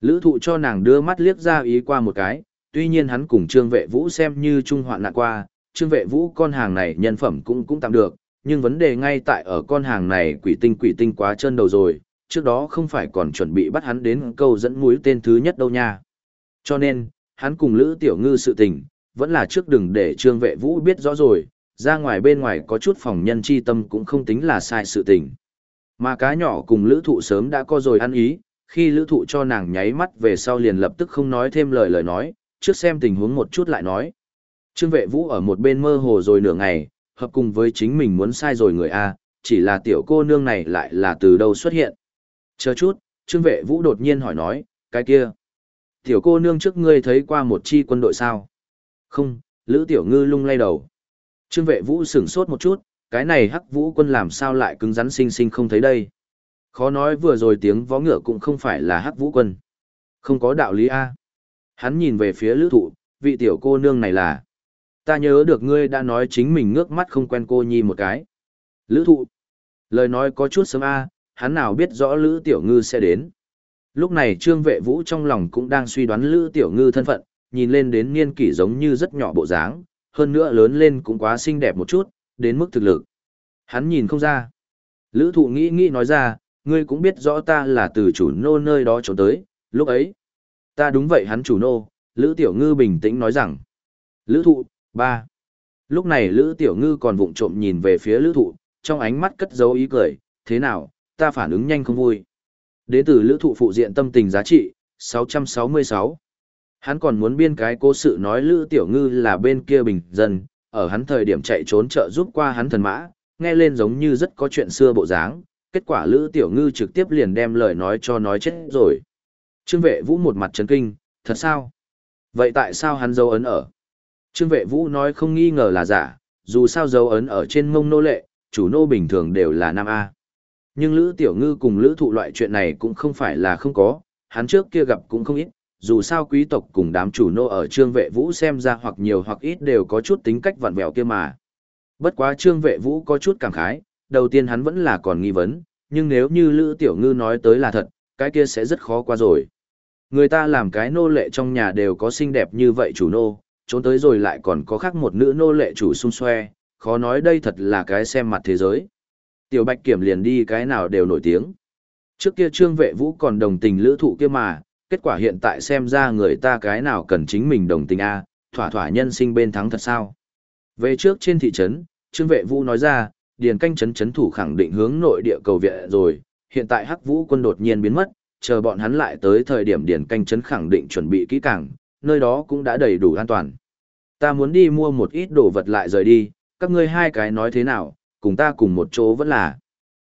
Lữ thụ cho nàng đưa mắt liếc ra ý qua một cái, tuy nhiên hắn cùng Trương Vệ Vũ xem như trung hoạn nạn qua, Trương Vệ Vũ con hàng này nhân phẩm cũng cũng tạm được, nhưng vấn đề ngay tại ở con hàng này quỷ tinh quỷ tinh quá chân đầu rồi, trước đó không phải còn chuẩn bị bắt hắn đến câu dẫn mũi tên thứ nhất đâu nha. Cho nên, hắn cùng Lữ Tiểu Ngư sự tình, vẫn là trước đừng để Trương Vệ Vũ biết rõ rồi, ra ngoài bên ngoài có chút phòng nhân chi tâm cũng không tính là sai sự tình. Mà cá nhỏ cùng Lữ Thụ sớm đã có rồi ăn ý, khi Lữ Thụ cho nàng nháy mắt về sau liền lập tức không nói thêm lời lời nói, trước xem tình huống một chút lại nói. Trương Vệ Vũ ở một bên mơ hồ rồi nửa ngày, hợp cùng với chính mình muốn sai rồi người A, chỉ là tiểu cô nương này lại là từ đâu xuất hiện. Chờ chút, Trương Vệ Vũ đột nhiên hỏi nói, cái kia. Tiểu cô nương trước ngươi thấy qua một chi quân đội sao? Không, Lữ Tiểu Ngư lung lay đầu. Trương Vệ Vũ sửng sốt một chút, cái này hắc vũ quân làm sao lại cứng rắn sinh sinh không thấy đây. Khó nói vừa rồi tiếng vó ngựa cũng không phải là hắc vũ quân. Không có đạo lý A. Hắn nhìn về phía lữ thụ, vị tiểu cô nương này là. Ta nhớ được ngươi đã nói chính mình ngước mắt không quen cô nhi một cái. Lữ thụ. Lời nói có chút sớm A, hắn nào biết rõ lữ tiểu ngư sẽ đến. Lúc này trương vệ vũ trong lòng cũng đang suy đoán lữ tiểu ngư thân phận, nhìn lên đến niên kỷ giống như rất nhỏ bộ dáng, hơn nữa lớn lên cũng quá xinh đẹp một chút, đến mức thực lực. Hắn nhìn không ra. Lữ thụ nghĩ nghĩ nói ra, ngươi cũng biết rõ ta là từ chủ nô nơi đó trốn tới, lúc ấy. Ta đúng vậy hắn chủ nô, Lữ Tiểu Ngư bình tĩnh nói rằng. Lữ thụ, ba. Lúc này Lữ Tiểu Ngư còn vụng trộm nhìn về phía Lữ thụ, trong ánh mắt cất dấu ý cười, thế nào, ta phản ứng nhanh không vui. Đến từ Lữ thụ phụ diện tâm tình giá trị, 666. Hắn còn muốn biên cái cố sự nói Lữ Tiểu Ngư là bên kia bình dân, ở hắn thời điểm chạy trốn trợ giúp qua hắn thần mã, nghe lên giống như rất có chuyện xưa bộ dáng, kết quả Lữ Tiểu Ngư trực tiếp liền đem lời nói cho nói chết rồi. Trương vệ vũ một mặt chấn kinh, thật sao? Vậy tại sao hắn dấu ấn ở? Trương vệ vũ nói không nghi ngờ là giả, dù sao dấu ấn ở trên mông nô lệ, chủ nô bình thường đều là nam A. Nhưng Lữ Tiểu Ngư cùng Lữ Thụ loại chuyện này cũng không phải là không có, hắn trước kia gặp cũng không ít, dù sao quý tộc cùng đám chủ nô ở trương vệ vũ xem ra hoặc nhiều hoặc ít đều có chút tính cách vặn vẹo kia mà. Bất quá trương vệ vũ có chút cảm khái, đầu tiên hắn vẫn là còn nghi vấn, nhưng nếu như Lữ Tiểu Ngư nói tới là thật, cái kia sẽ rất khó qua rồi. Người ta làm cái nô lệ trong nhà đều có xinh đẹp như vậy chủ nô, trốn tới rồi lại còn có khác một nữ nô lệ chủ xung xoe, khó nói đây thật là cái xem mặt thế giới. Tiểu Bạch Kiểm liền đi cái nào đều nổi tiếng. Trước kia Trương Vệ Vũ còn đồng tình lữ thụ kia mà, kết quả hiện tại xem ra người ta cái nào cần chính mình đồng tình a thỏa thỏa nhân sinh bên thắng thật sao. Về trước trên thị trấn, Trương Vệ Vũ nói ra, điền canh chấn chấn thủ khẳng định hướng nội địa cầu viện rồi, hiện tại Hắc Vũ quân đột nhiên biến mất, chờ bọn hắn lại tới thời điểm điền canh chấn khẳng định chuẩn bị kỹ càng, nơi đó cũng đã đầy đủ an toàn. Ta muốn đi mua một ít đồ vật lại rời đi, các ngươi hai cái nói thế nào, cùng ta cùng một chỗ vẫn là.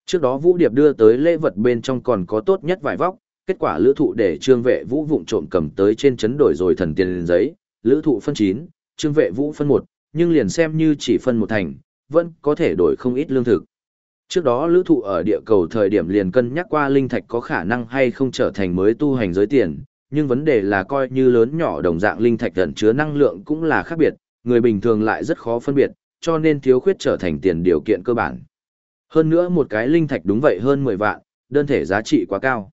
Trước đó Vũ Điệp đưa tới lễ vật bên trong còn có tốt nhất vài vóc, kết quả lữ thụ để trương vệ vũ vụng trộm cầm tới trên chấn đổi rồi thần tiền giấy, lữ thụ phân 9, trương vệ vũ phân 1, nhưng liền xem như chỉ phân một thành, vẫn có thể đổi không ít lương thực. Trước đó lữ thụ ở địa cầu thời điểm liền cân nhắc qua linh thạch có khả năng hay không trở thành mới tu hành giới tiền, nhưng vấn đề là coi như lớn nhỏ đồng dạng linh thạch ẩn chứa năng lượng cũng là khác biệt, người bình thường lại rất khó phân biệt, cho nên thiếu khuyết trở thành tiền điều kiện cơ bản. Hơn nữa một cái linh thạch đúng vậy hơn 10 vạn, đơn thể giá trị quá cao.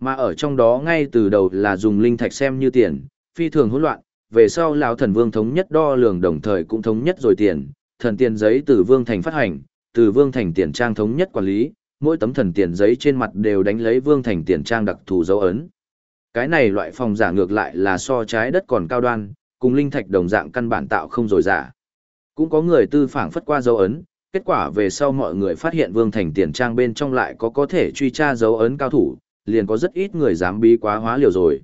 Mà ở trong đó ngay từ đầu là dùng linh thạch xem như tiền, phi thường hỗn loạn, về sau lão thần vương thống nhất đo lường đồng thời cũng thống nhất rồi tiền, thần tiền giấy từ vương thành phát hành, từ vương thành tiền trang thống nhất quản lý, mỗi tấm thần tiền giấy trên mặt đều đánh lấy vương thành tiền trang đặc thù dấu ấn. Cái này loại phòng giả ngược lại là so trái đất còn cao đoan, cùng linh thạch đồng dạng căn bản tạo không rồi giả. Cũng có người tư phản phất qua dấu ấn, kết quả về sau mọi người phát hiện vương thành tiền trang bên trong lại có có thể truy tra dấu ấn cao thủ, liền có rất ít người dám bí quá hóa liều rồi.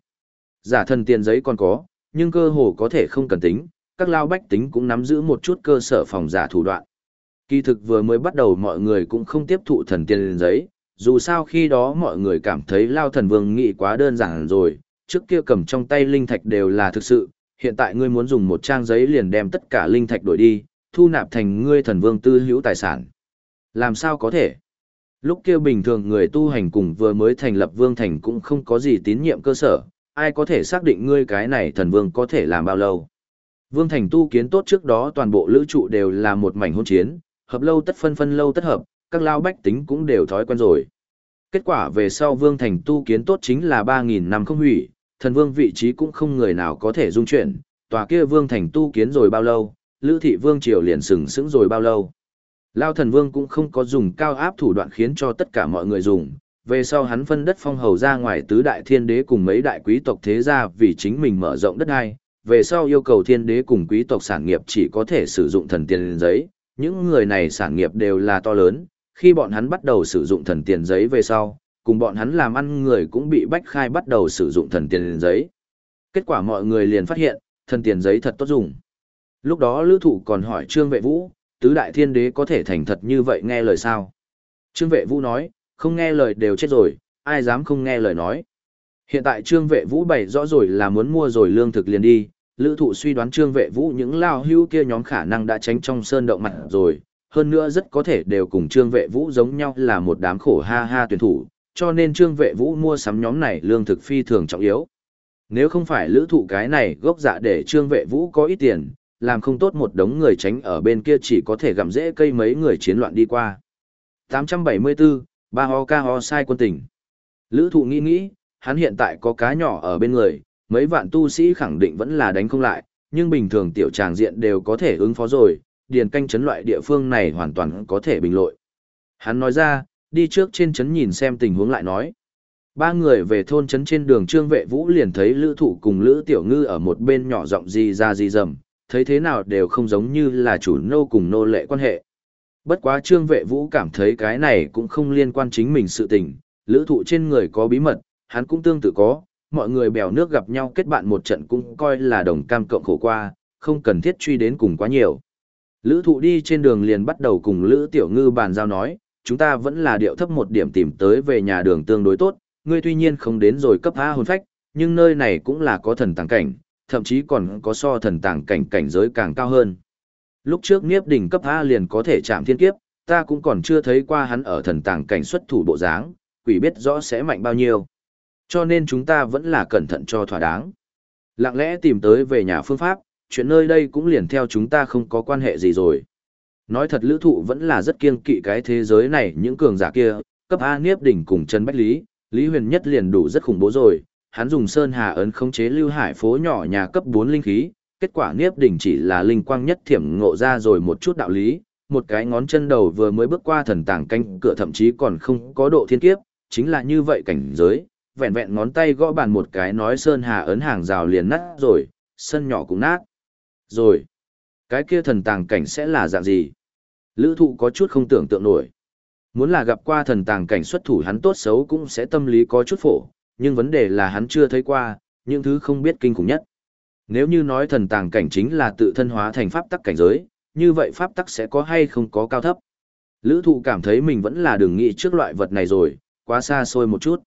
Giả thần tiền giấy còn có, nhưng cơ hồ có thể không cần tính, các lao bách tính cũng nắm giữ một chút cơ sở phòng giả thủ đoạn. Kỳ thực vừa mới bắt đầu mọi người cũng không tiếp thụ thần tiên lên giấy, dù sao khi đó mọi người cảm thấy lao thần vương nghĩ quá đơn giản rồi, trước kia cầm trong tay linh thạch đều là thực sự, hiện tại ngươi muốn dùng một trang giấy liền đem tất cả linh thạch đổi đi, thu nạp thành ngươi thần vương tư hữu tài sản. Làm sao có thể? Lúc kia bình thường người tu hành cùng vừa mới thành lập vương thành cũng không có gì tín nhiệm cơ sở, ai có thể xác định ngươi cái này thần vương có thể làm bao lâu. Vương thành tu kiến tốt trước đó toàn bộ lữ trụ đều là một mảnh hôn chiến, hợp lâu tất phân phân lâu tất hợp, các lao bách tính cũng đều thói quen rồi. Kết quả về sau vương thành tu kiến tốt chính là 3.000 năm không hủy, thần vương vị trí cũng không người nào có thể dung chuyển, tòa kia vương thành tu kiến rồi bao lâu, lữ thị vương triều liền sừng sững rồi bao lâu. Lao thần vương cũng không có dùng cao áp thủ đoạn khiến cho tất cả mọi người dùng, về sau hắn phân đất phong hầu ra ngoài tứ đại thiên đế cùng mấy đại quý tộc thế gia vì chính mình mở rộng đất đai, về sau yêu cầu thiên đế cùng quý tộc sản nghiệp chỉ có thể sử dụng thần tiền giấy, những người này sản nghiệp đều là to lớn, khi bọn hắn bắt đầu sử dụng thần tiền giấy về sau, cùng bọn hắn làm ăn người cũng bị bách khai bắt đầu sử dụng thần tiền giấy. Kết quả mọi người liền phát hiện, thần tiền giấy thật tốt dùng. Lúc đó lữ thụ còn hỏi Trương Vệ Vũ, tứ đại thiên đế có thể thành thật như vậy nghe lời sao? Trương Vệ Vũ nói, không nghe lời đều chết rồi, ai dám không nghe lời nói. Hiện tại Trương Vệ Vũ bày rõ rồi là muốn mua rồi lương thực liền đi, lữ thụ suy đoán Trương Vệ Vũ những lao hưu kia nhóm khả năng đã tránh trong sơn động mặt rồi, hơn nữa rất có thể đều cùng Trương Vệ Vũ giống nhau là một đám khổ ha ha tuyển thủ, cho nên Trương Vệ Vũ mua sắm nhóm này lương thực phi thường trọng yếu. Nếu không phải lữ thụ cái này gốc dạ để Trương Vệ Vũ có ít tiền, làm không tốt một đống người tránh ở bên kia chỉ có thể gặm dễ cây mấy người chiến loạn đi qua. 874, ba ho ca ho sai quân tỉnh. Lữ thụ nghĩ nghĩ, hắn hiện tại có cá nhỏ ở bên người, mấy vạn tu sĩ khẳng định vẫn là đánh không lại, nhưng bình thường tiểu tràng diện đều có thể ứng phó rồi, điền canh chấn loại địa phương này hoàn toàn có thể bình lội. Hắn nói ra, đi trước trên chấn nhìn xem tình huống lại nói. Ba người về thôn chấn trên đường trương vệ vũ liền thấy lữ thụ cùng lữ tiểu ngư ở một bên nhỏ giọng gì ra gì dầm, thấy thế nào đều không giống như là chủ nô cùng nô lệ quan hệ. Bất quá trương vệ vũ cảm thấy cái này cũng không liên quan chính mình sự tình, lữ thụ trên người có bí mật, hắn cũng tương tự có, mọi người bèo nước gặp nhau kết bạn một trận cũng coi là đồng cam cộng khổ qua, không cần thiết truy đến cùng quá nhiều. Lữ thụ đi trên đường liền bắt đầu cùng Lữ Tiểu Ngư bàn giao nói, chúng ta vẫn là điệu thấp một điểm tìm tới về nhà đường tương đối tốt, ngươi tuy nhiên không đến rồi cấp A hồn phách, nhưng nơi này cũng là có thần tàng cảnh, thậm chí còn có so thần tàng cảnh cảnh giới càng cao hơn. Lúc trước Niếp đỉnh cấp A liền có thể chạm thiên kiếp, ta cũng còn chưa thấy qua hắn ở thần tàng cảnh xuất thủ bộ dáng, quỷ biết rõ sẽ mạnh bao nhiêu. Cho nên chúng ta vẫn là cẩn thận cho thỏa đáng. Lặng lẽ tìm tới về nhà phương pháp, chuyện nơi đây cũng liền theo chúng ta không có quan hệ gì rồi. Nói thật lữ thụ vẫn là rất kiêng kỵ cái thế giới này những cường giả kia, cấp A Niếp đỉnh cùng Trần Bách Lý, Lý Huyền Nhất liền đủ rất khủng bố rồi, hắn dùng Sơn Hà ấn khống chế lưu hải phố nhỏ nhà cấp 4 linh khí, kết quả Niếp đỉnh chỉ là linh quang nhất thiểm ngộ ra rồi một chút đạo lý, một cái ngón chân đầu vừa mới bước qua thần tàng canh cửa thậm chí còn không có độ thiên kiếp, chính là như vậy cảnh giới, vẹn vẹn ngón tay gõ bàn một cái nói Sơn Hà ấn hàng rào liền nát rồi, sân nhỏ cũng nát. Rồi, cái kia thần tàng cảnh sẽ là dạng gì? Lữ thụ có chút không tưởng tượng nổi. Muốn là gặp qua thần tàng cảnh xuất thủ hắn tốt xấu cũng sẽ tâm lý có chút phổ, nhưng vấn đề là hắn chưa thấy qua, những thứ không biết kinh khủng nhất. Nếu như nói thần tàng cảnh chính là tự thân hóa thành pháp tắc cảnh giới, như vậy pháp tắc sẽ có hay không có cao thấp. Lữ thụ cảm thấy mình vẫn là đừng nghĩ trước loại vật này rồi, quá xa xôi một chút.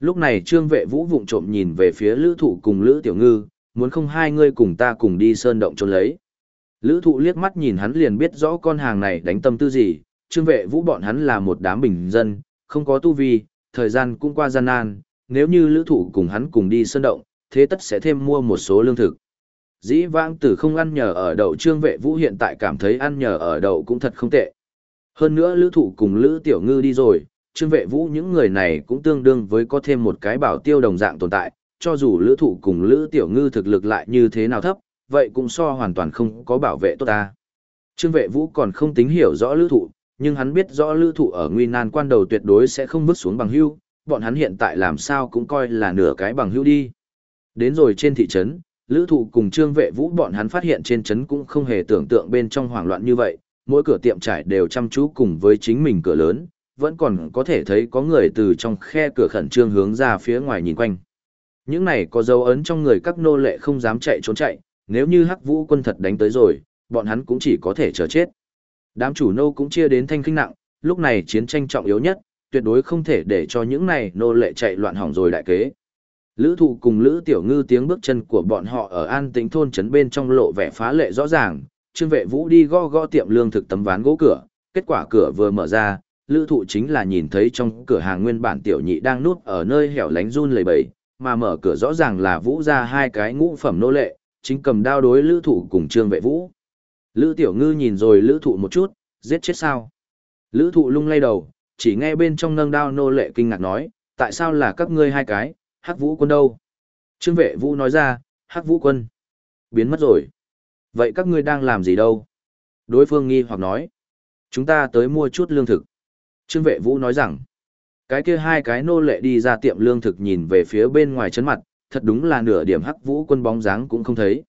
Lúc này trương vệ vũ vụng trộm nhìn về phía lữ thụ cùng lữ tiểu ngư, muốn không hai ngươi cùng ta cùng đi sơn động trốn lấy. Lữ thụ liếc mắt nhìn hắn liền biết rõ con hàng này đánh tâm tư gì, trương vệ vũ bọn hắn là một đám bình dân, không có tu vi, thời gian cũng qua gian nan, nếu như lữ thụ cùng hắn cùng đi sơn động, thế tất sẽ thêm mua một số lương thực. Dĩ vãng tử không ăn nhờ ở đậu trương vệ vũ hiện tại cảm thấy ăn nhờ ở đậu cũng thật không tệ. Hơn nữa lữ thụ cùng lữ tiểu ngư đi rồi, trương vệ vũ những người này cũng tương đương với có thêm một cái bảo tiêu đồng dạng tồn tại, cho dù lữ thụ cùng lữ tiểu ngư thực lực lại như thế nào thấp, vậy cũng so hoàn toàn không có bảo vệ tốt ta. Trương vệ vũ còn không tính hiểu rõ lữ thụ, nhưng hắn biết rõ lữ thụ ở nguy nan quan đầu tuyệt đối sẽ không bước xuống bằng hưu, bọn hắn hiện tại làm sao cũng coi là nửa cái bằng hưu đi. Đến rồi trên thị trấn, lữ thụ cùng trương vệ vũ bọn hắn phát hiện trên trấn cũng không hề tưởng tượng bên trong hoảng loạn như vậy, mỗi cửa tiệm trải đều chăm chú cùng với chính mình cửa lớn, vẫn còn có thể thấy có người từ trong khe cửa khẩn trương hướng ra phía ngoài nhìn quanh. Những này có dấu ấn trong người các nô lệ không dám chạy trốn chạy, nếu như hắc vũ quân thật đánh tới rồi, bọn hắn cũng chỉ có thể chờ chết. Đám chủ nô cũng chia đến thanh kinh nặng, lúc này chiến tranh trọng yếu nhất, tuyệt đối không thể để cho những này nô lệ chạy loạn hỏng rồi đại kế. Lữ thụ cùng Lữ Tiểu Ngư tiếng bước chân của bọn họ ở an tĩnh thôn trấn bên trong lộ vẻ phá lệ rõ ràng, Trương Vệ Vũ đi go go tiệm lương thực tấm ván gỗ cửa, kết quả cửa vừa mở ra, Lữ thụ chính là nhìn thấy trong cửa hàng nguyên bản tiểu nhị đang núp ở nơi hẻo lánh run lầy bầy, mà mở cửa rõ ràng là Vũ ra hai cái ngũ phẩm nô lệ, chính cầm đao đối Lữ thụ cùng Trương Vệ Vũ. Lữ Tiểu Ngư nhìn rồi Lữ thụ một chút, giết chết sao? Lữ thụ lung lay đầu, chỉ nghe bên trong nâng đao nô lệ kinh ngạc nói, tại sao là các ngươi hai cái, hắc vũ quân đâu? Trương vệ vũ nói ra, hắc vũ quân, biến mất rồi. Vậy các ngươi đang làm gì đâu? Đối phương nghi hoặc nói, chúng ta tới mua chút lương thực. Trương vệ vũ nói rằng, cái kia hai cái nô lệ đi ra tiệm lương thực nhìn về phía bên ngoài chấn mặt, thật đúng là nửa điểm hắc vũ quân bóng dáng cũng không thấy.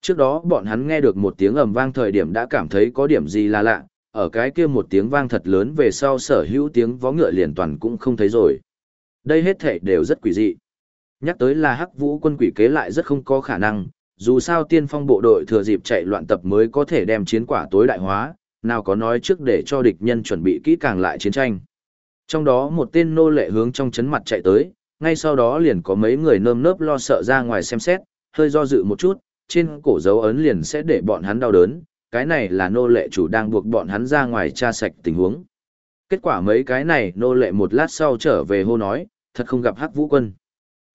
Trước đó bọn hắn nghe được một tiếng ầm vang thời điểm đã cảm thấy có điểm gì là lạ, ở cái kia một tiếng vang thật lớn về sau sở hữu tiếng vó ngựa liền toàn cũng không thấy rồi. Đây hết thể đều rất quỷ dị. Nhắc tới là hắc vũ quân quỷ kế lại rất không có khả năng, dù sao tiên phong bộ đội thừa dịp chạy loạn tập mới có thể đem chiến quả tối đại hóa, nào có nói trước để cho địch nhân chuẩn bị kỹ càng lại chiến tranh. Trong đó một tên nô lệ hướng trong chấn mặt chạy tới, ngay sau đó liền có mấy người nơm nớp lo sợ ra ngoài xem xét, hơi do dự một chút, trên cổ dấu ấn liền sẽ để bọn hắn đau đớn, cái này là nô lệ chủ đang buộc bọn hắn ra ngoài tra sạch tình huống. Kết quả mấy cái này nô lệ một lát sau trở về hô nói, thật không gặp hắc vũ quân.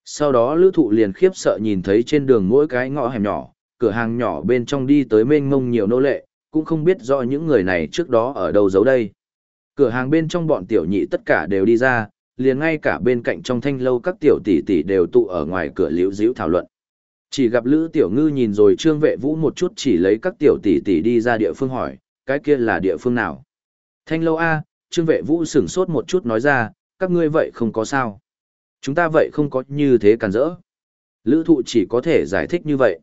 Sau đó lữ thụ liền khiếp sợ nhìn thấy trên đường mỗi cái ngõ hẻm nhỏ, cửa hàng nhỏ bên trong đi tới mênh mông nhiều nô lệ, cũng không biết do những người này trước đó ở đâu giấu đây. Cửa hàng bên trong bọn tiểu nhị tất cả đều đi ra, liền ngay cả bên cạnh trong thanh lâu các tiểu tỷ tỷ đều tụ ở ngoài cửa liễu díu thảo luận. Chỉ gặp Lữ Tiểu Ngư nhìn rồi Trương Vệ Vũ một chút chỉ lấy các tiểu tỷ tỷ đi ra địa phương hỏi, cái kia là địa phương nào? Thanh lâu A, Trương Vệ Vũ sửng sốt một chút nói ra, các ngươi vậy không có sao. Chúng ta vậy không có như thế cản rỡ. Lữ thụ chỉ có thể giải thích như vậy.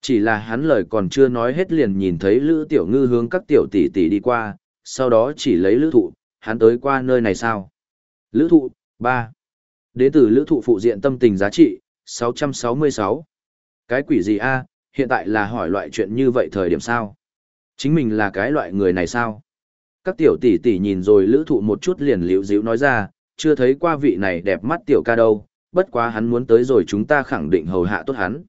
Chỉ là hắn lời còn chưa nói hết liền nhìn thấy Lữ Tiểu Ngư hướng các tiểu tỷ tỷ đi qua, sau đó chỉ lấy Lữ thụ, hắn tới qua nơi này sao? Lữ thụ, 3. Đến từ Lữ thụ phụ diện tâm tình giá trị, 666. Cái quỷ gì a hiện tại là hỏi loại chuyện như vậy thời điểm sao? Chính mình là cái loại người này sao? Các tiểu tỷ tỷ nhìn rồi lữ thụ một chút liền liễu díu nói ra, chưa thấy qua vị này đẹp mắt tiểu ca đâu, bất quá hắn muốn tới rồi chúng ta khẳng định hầu hạ tốt hắn.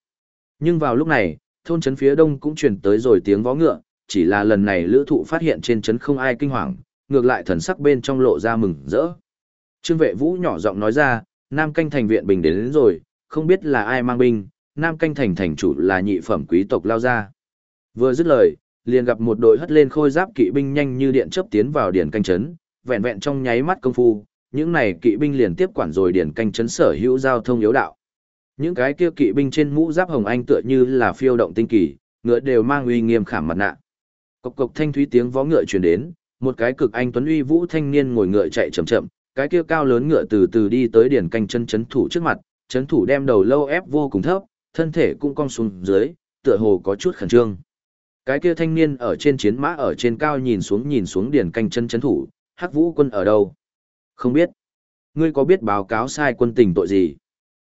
Nhưng vào lúc này, thôn trấn phía đông cũng truyền tới rồi tiếng vó ngựa, chỉ là lần này lữ thụ phát hiện trên trấn không ai kinh hoàng, ngược lại thần sắc bên trong lộ ra mừng rỡ. Trương vệ vũ nhỏ giọng nói ra, Nam canh thành viện bình đến, đến rồi, không biết là ai mang binh, Nam canh thành thành chủ là nhị phẩm quý tộc lao ra. Vừa dứt lời, liền gặp một đội hất lên khôi giáp kỵ binh nhanh như điện chớp tiến vào điển canh trấn, vẹn vẹn trong nháy mắt công phu, những này kỵ binh liền tiếp quản rồi điển canh trấn sở hữu giao thông yếu đạo. Những cái kia kỵ binh trên mũ giáp hồng anh tựa như là phiêu động tinh kỳ, ngựa đều mang uy nghiêm khảm mặt nạ. Cộc cộc thanh thúy tiếng vó ngựa truyền đến, một cái cực anh tuấn uy vũ thanh niên ngồi ngựa chạy chậm chậm, cái kia cao lớn ngựa từ từ đi tới điển canh chân chấn thủ trước mặt, chấn thủ đem đầu lâu ép vô cùng thấp, thân thể cũng cong xuống dưới, tựa hồ có chút khẩn trương. Cái kia thanh niên ở trên chiến mã ở trên cao nhìn xuống nhìn xuống điển canh chân chấn thủ, hắc vũ quân ở đâu? Không biết. Ngươi có biết báo cáo sai quân tình tội gì?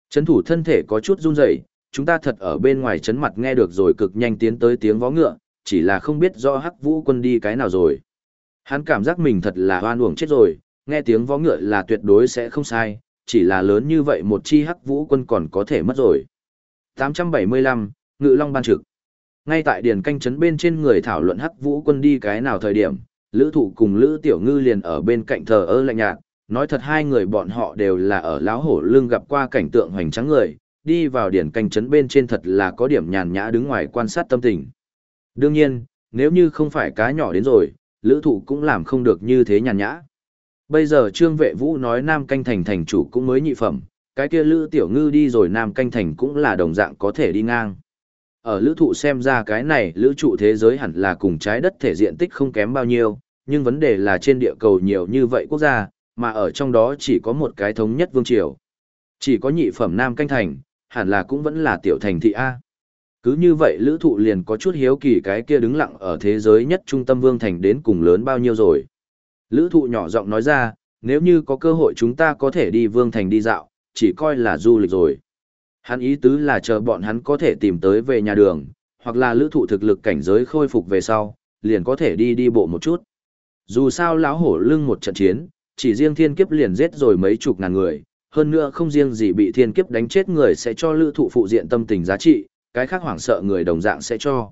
Chấn thủ thân thể có chút run rẩy, chúng ta thật ở bên ngoài chấn mặt nghe được rồi cực nhanh tiến tới tiếng vó ngựa, chỉ là không biết do hắc vũ quân đi cái nào rồi. Hắn cảm giác mình thật là hoan uổng chết rồi, nghe tiếng vó ngựa là tuyệt đối sẽ không sai, chỉ là lớn như vậy một chi hắc vũ quân còn có thể mất rồi. 875, Ngự Long ban trực. Ngay tại điền canh chấn bên trên người thảo luận hắc vũ quân đi cái nào thời điểm, lữ thụ cùng lữ tiểu ngư liền ở bên cạnh thờ ơ lạnh nhạt, nói thật hai người bọn họ đều là ở láo hổ lưng gặp qua cảnh tượng hoành tráng người, đi vào điển canh trấn bên trên thật là có điểm nhàn nhã đứng ngoài quan sát tâm tình. Đương nhiên, nếu như không phải cá nhỏ đến rồi, lữ thụ cũng làm không được như thế nhàn nhã. Bây giờ Trương Vệ Vũ nói Nam Canh Thành thành chủ cũng mới nhị phẩm, cái kia Lữ Tiểu Ngư đi rồi Nam Canh Thành cũng là đồng dạng có thể đi ngang. Ở lữ thụ xem ra cái này lữ trụ thế giới hẳn là cùng trái đất thể diện tích không kém bao nhiêu, nhưng vấn đề là trên địa cầu nhiều như vậy quốc gia, mà ở trong đó chỉ có một cái thống nhất vương triều. Chỉ có nhị phẩm Nam Canh Thành, hẳn là cũng vẫn là tiểu thành thị A. Cứ như vậy lữ thụ liền có chút hiếu kỳ cái kia đứng lặng ở thế giới nhất trung tâm vương thành đến cùng lớn bao nhiêu rồi. Lữ thụ nhỏ giọng nói ra, nếu như có cơ hội chúng ta có thể đi vương thành đi dạo, chỉ coi là du lịch rồi. Hắn ý tứ là chờ bọn hắn có thể tìm tới về nhà đường, hoặc là lữ thụ thực lực cảnh giới khôi phục về sau, liền có thể đi đi bộ một chút. Dù sao lão hổ lưng một trận chiến, chỉ riêng thiên kiếp liền giết rồi mấy chục ngàn người, hơn nữa không riêng gì bị thiên kiếp đánh chết người sẽ cho lữ thụ phụ diện tâm tình giá trị, cái khác hoảng sợ người đồng dạng sẽ cho.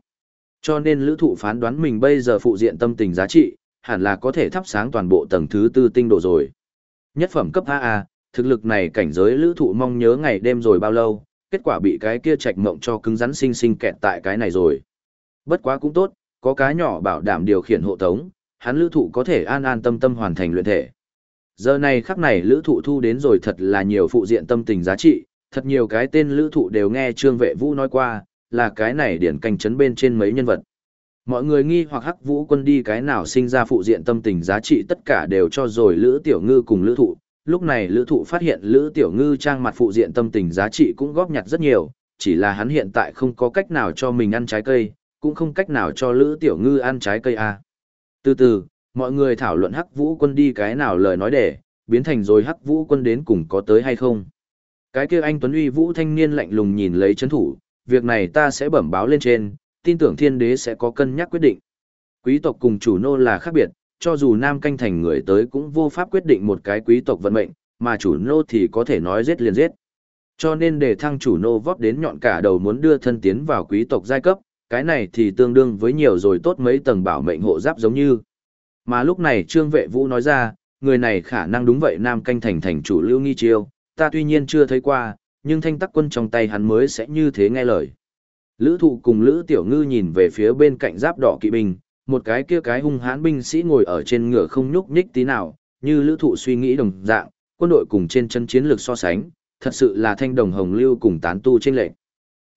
Cho nên lữ thụ phán đoán mình bây giờ phụ diện tâm tình giá trị, hẳn là có thể thắp sáng toàn bộ tầng thứ tư tinh độ rồi. Nhất phẩm cấp AA, thực lực này cảnh giới lữ thụ mong nhớ ngày đêm rồi bao lâu, kết quả bị cái kia chạch mộng cho cứng rắn sinh sinh kẹt tại cái này rồi. Bất quá cũng tốt, có cái nhỏ bảo đảm điều khiển hộ tống, hắn lữ thụ có thể an an tâm tâm hoàn thành luyện thể. Giờ này khắc này lữ thụ thu đến rồi thật là nhiều phụ diện tâm tình giá trị, thật nhiều cái tên lữ thụ đều nghe Trương Vệ Vũ nói qua, là cái này điển canh chấn bên trên mấy nhân vật. Mọi người nghi hoặc hắc vũ quân đi cái nào sinh ra phụ diện tâm tình giá trị tất cả đều cho rồi lữ tiểu ngư cùng lữ thụ. Lúc này lữ thụ phát hiện lữ tiểu ngư trang mặt phụ diện tâm tình giá trị cũng góp nhặt rất nhiều, chỉ là hắn hiện tại không có cách nào cho mình ăn trái cây, cũng không cách nào cho lữ tiểu ngư ăn trái cây à. Từ từ, mọi người thảo luận hắc vũ quân đi cái nào lời nói để, biến thành rồi hắc vũ quân đến cùng có tới hay không. Cái kia anh Tuấn Uy Vũ thanh niên lạnh lùng nhìn lấy chấn thủ, việc này ta sẽ bẩm báo lên trên, tin tưởng thiên đế sẽ có cân nhắc quyết định. Quý tộc cùng chủ nô là khác biệt, cho dù nam canh thành người tới cũng vô pháp quyết định một cái quý tộc vận mệnh, mà chủ nô thì có thể nói giết liền giết. Cho nên để thăng chủ nô vóp đến nhọn cả đầu muốn đưa thân tiến vào quý tộc giai cấp, cái này thì tương đương với nhiều rồi tốt mấy tầng bảo mệnh hộ giáp giống như. Mà lúc này Trương Vệ Vũ nói ra, người này khả năng đúng vậy nam canh thành thành chủ Lưu Nghi Chiêu, ta tuy nhiên chưa thấy qua, nhưng thanh tắc quân trong tay hắn mới sẽ như thế nghe lời. Lữ thụ cùng Lữ Tiểu Ngư nhìn về phía bên cạnh giáp đỏ kỵ binh, một cái kia cái hung hãn binh sĩ ngồi ở trên ngựa không nhúc nhích tí nào, như Lữ thụ suy nghĩ đồng dạng, quân đội cùng trên chân chiến lược so sánh, thật sự là thanh đồng hồng lưu cùng tán tu trên lệnh.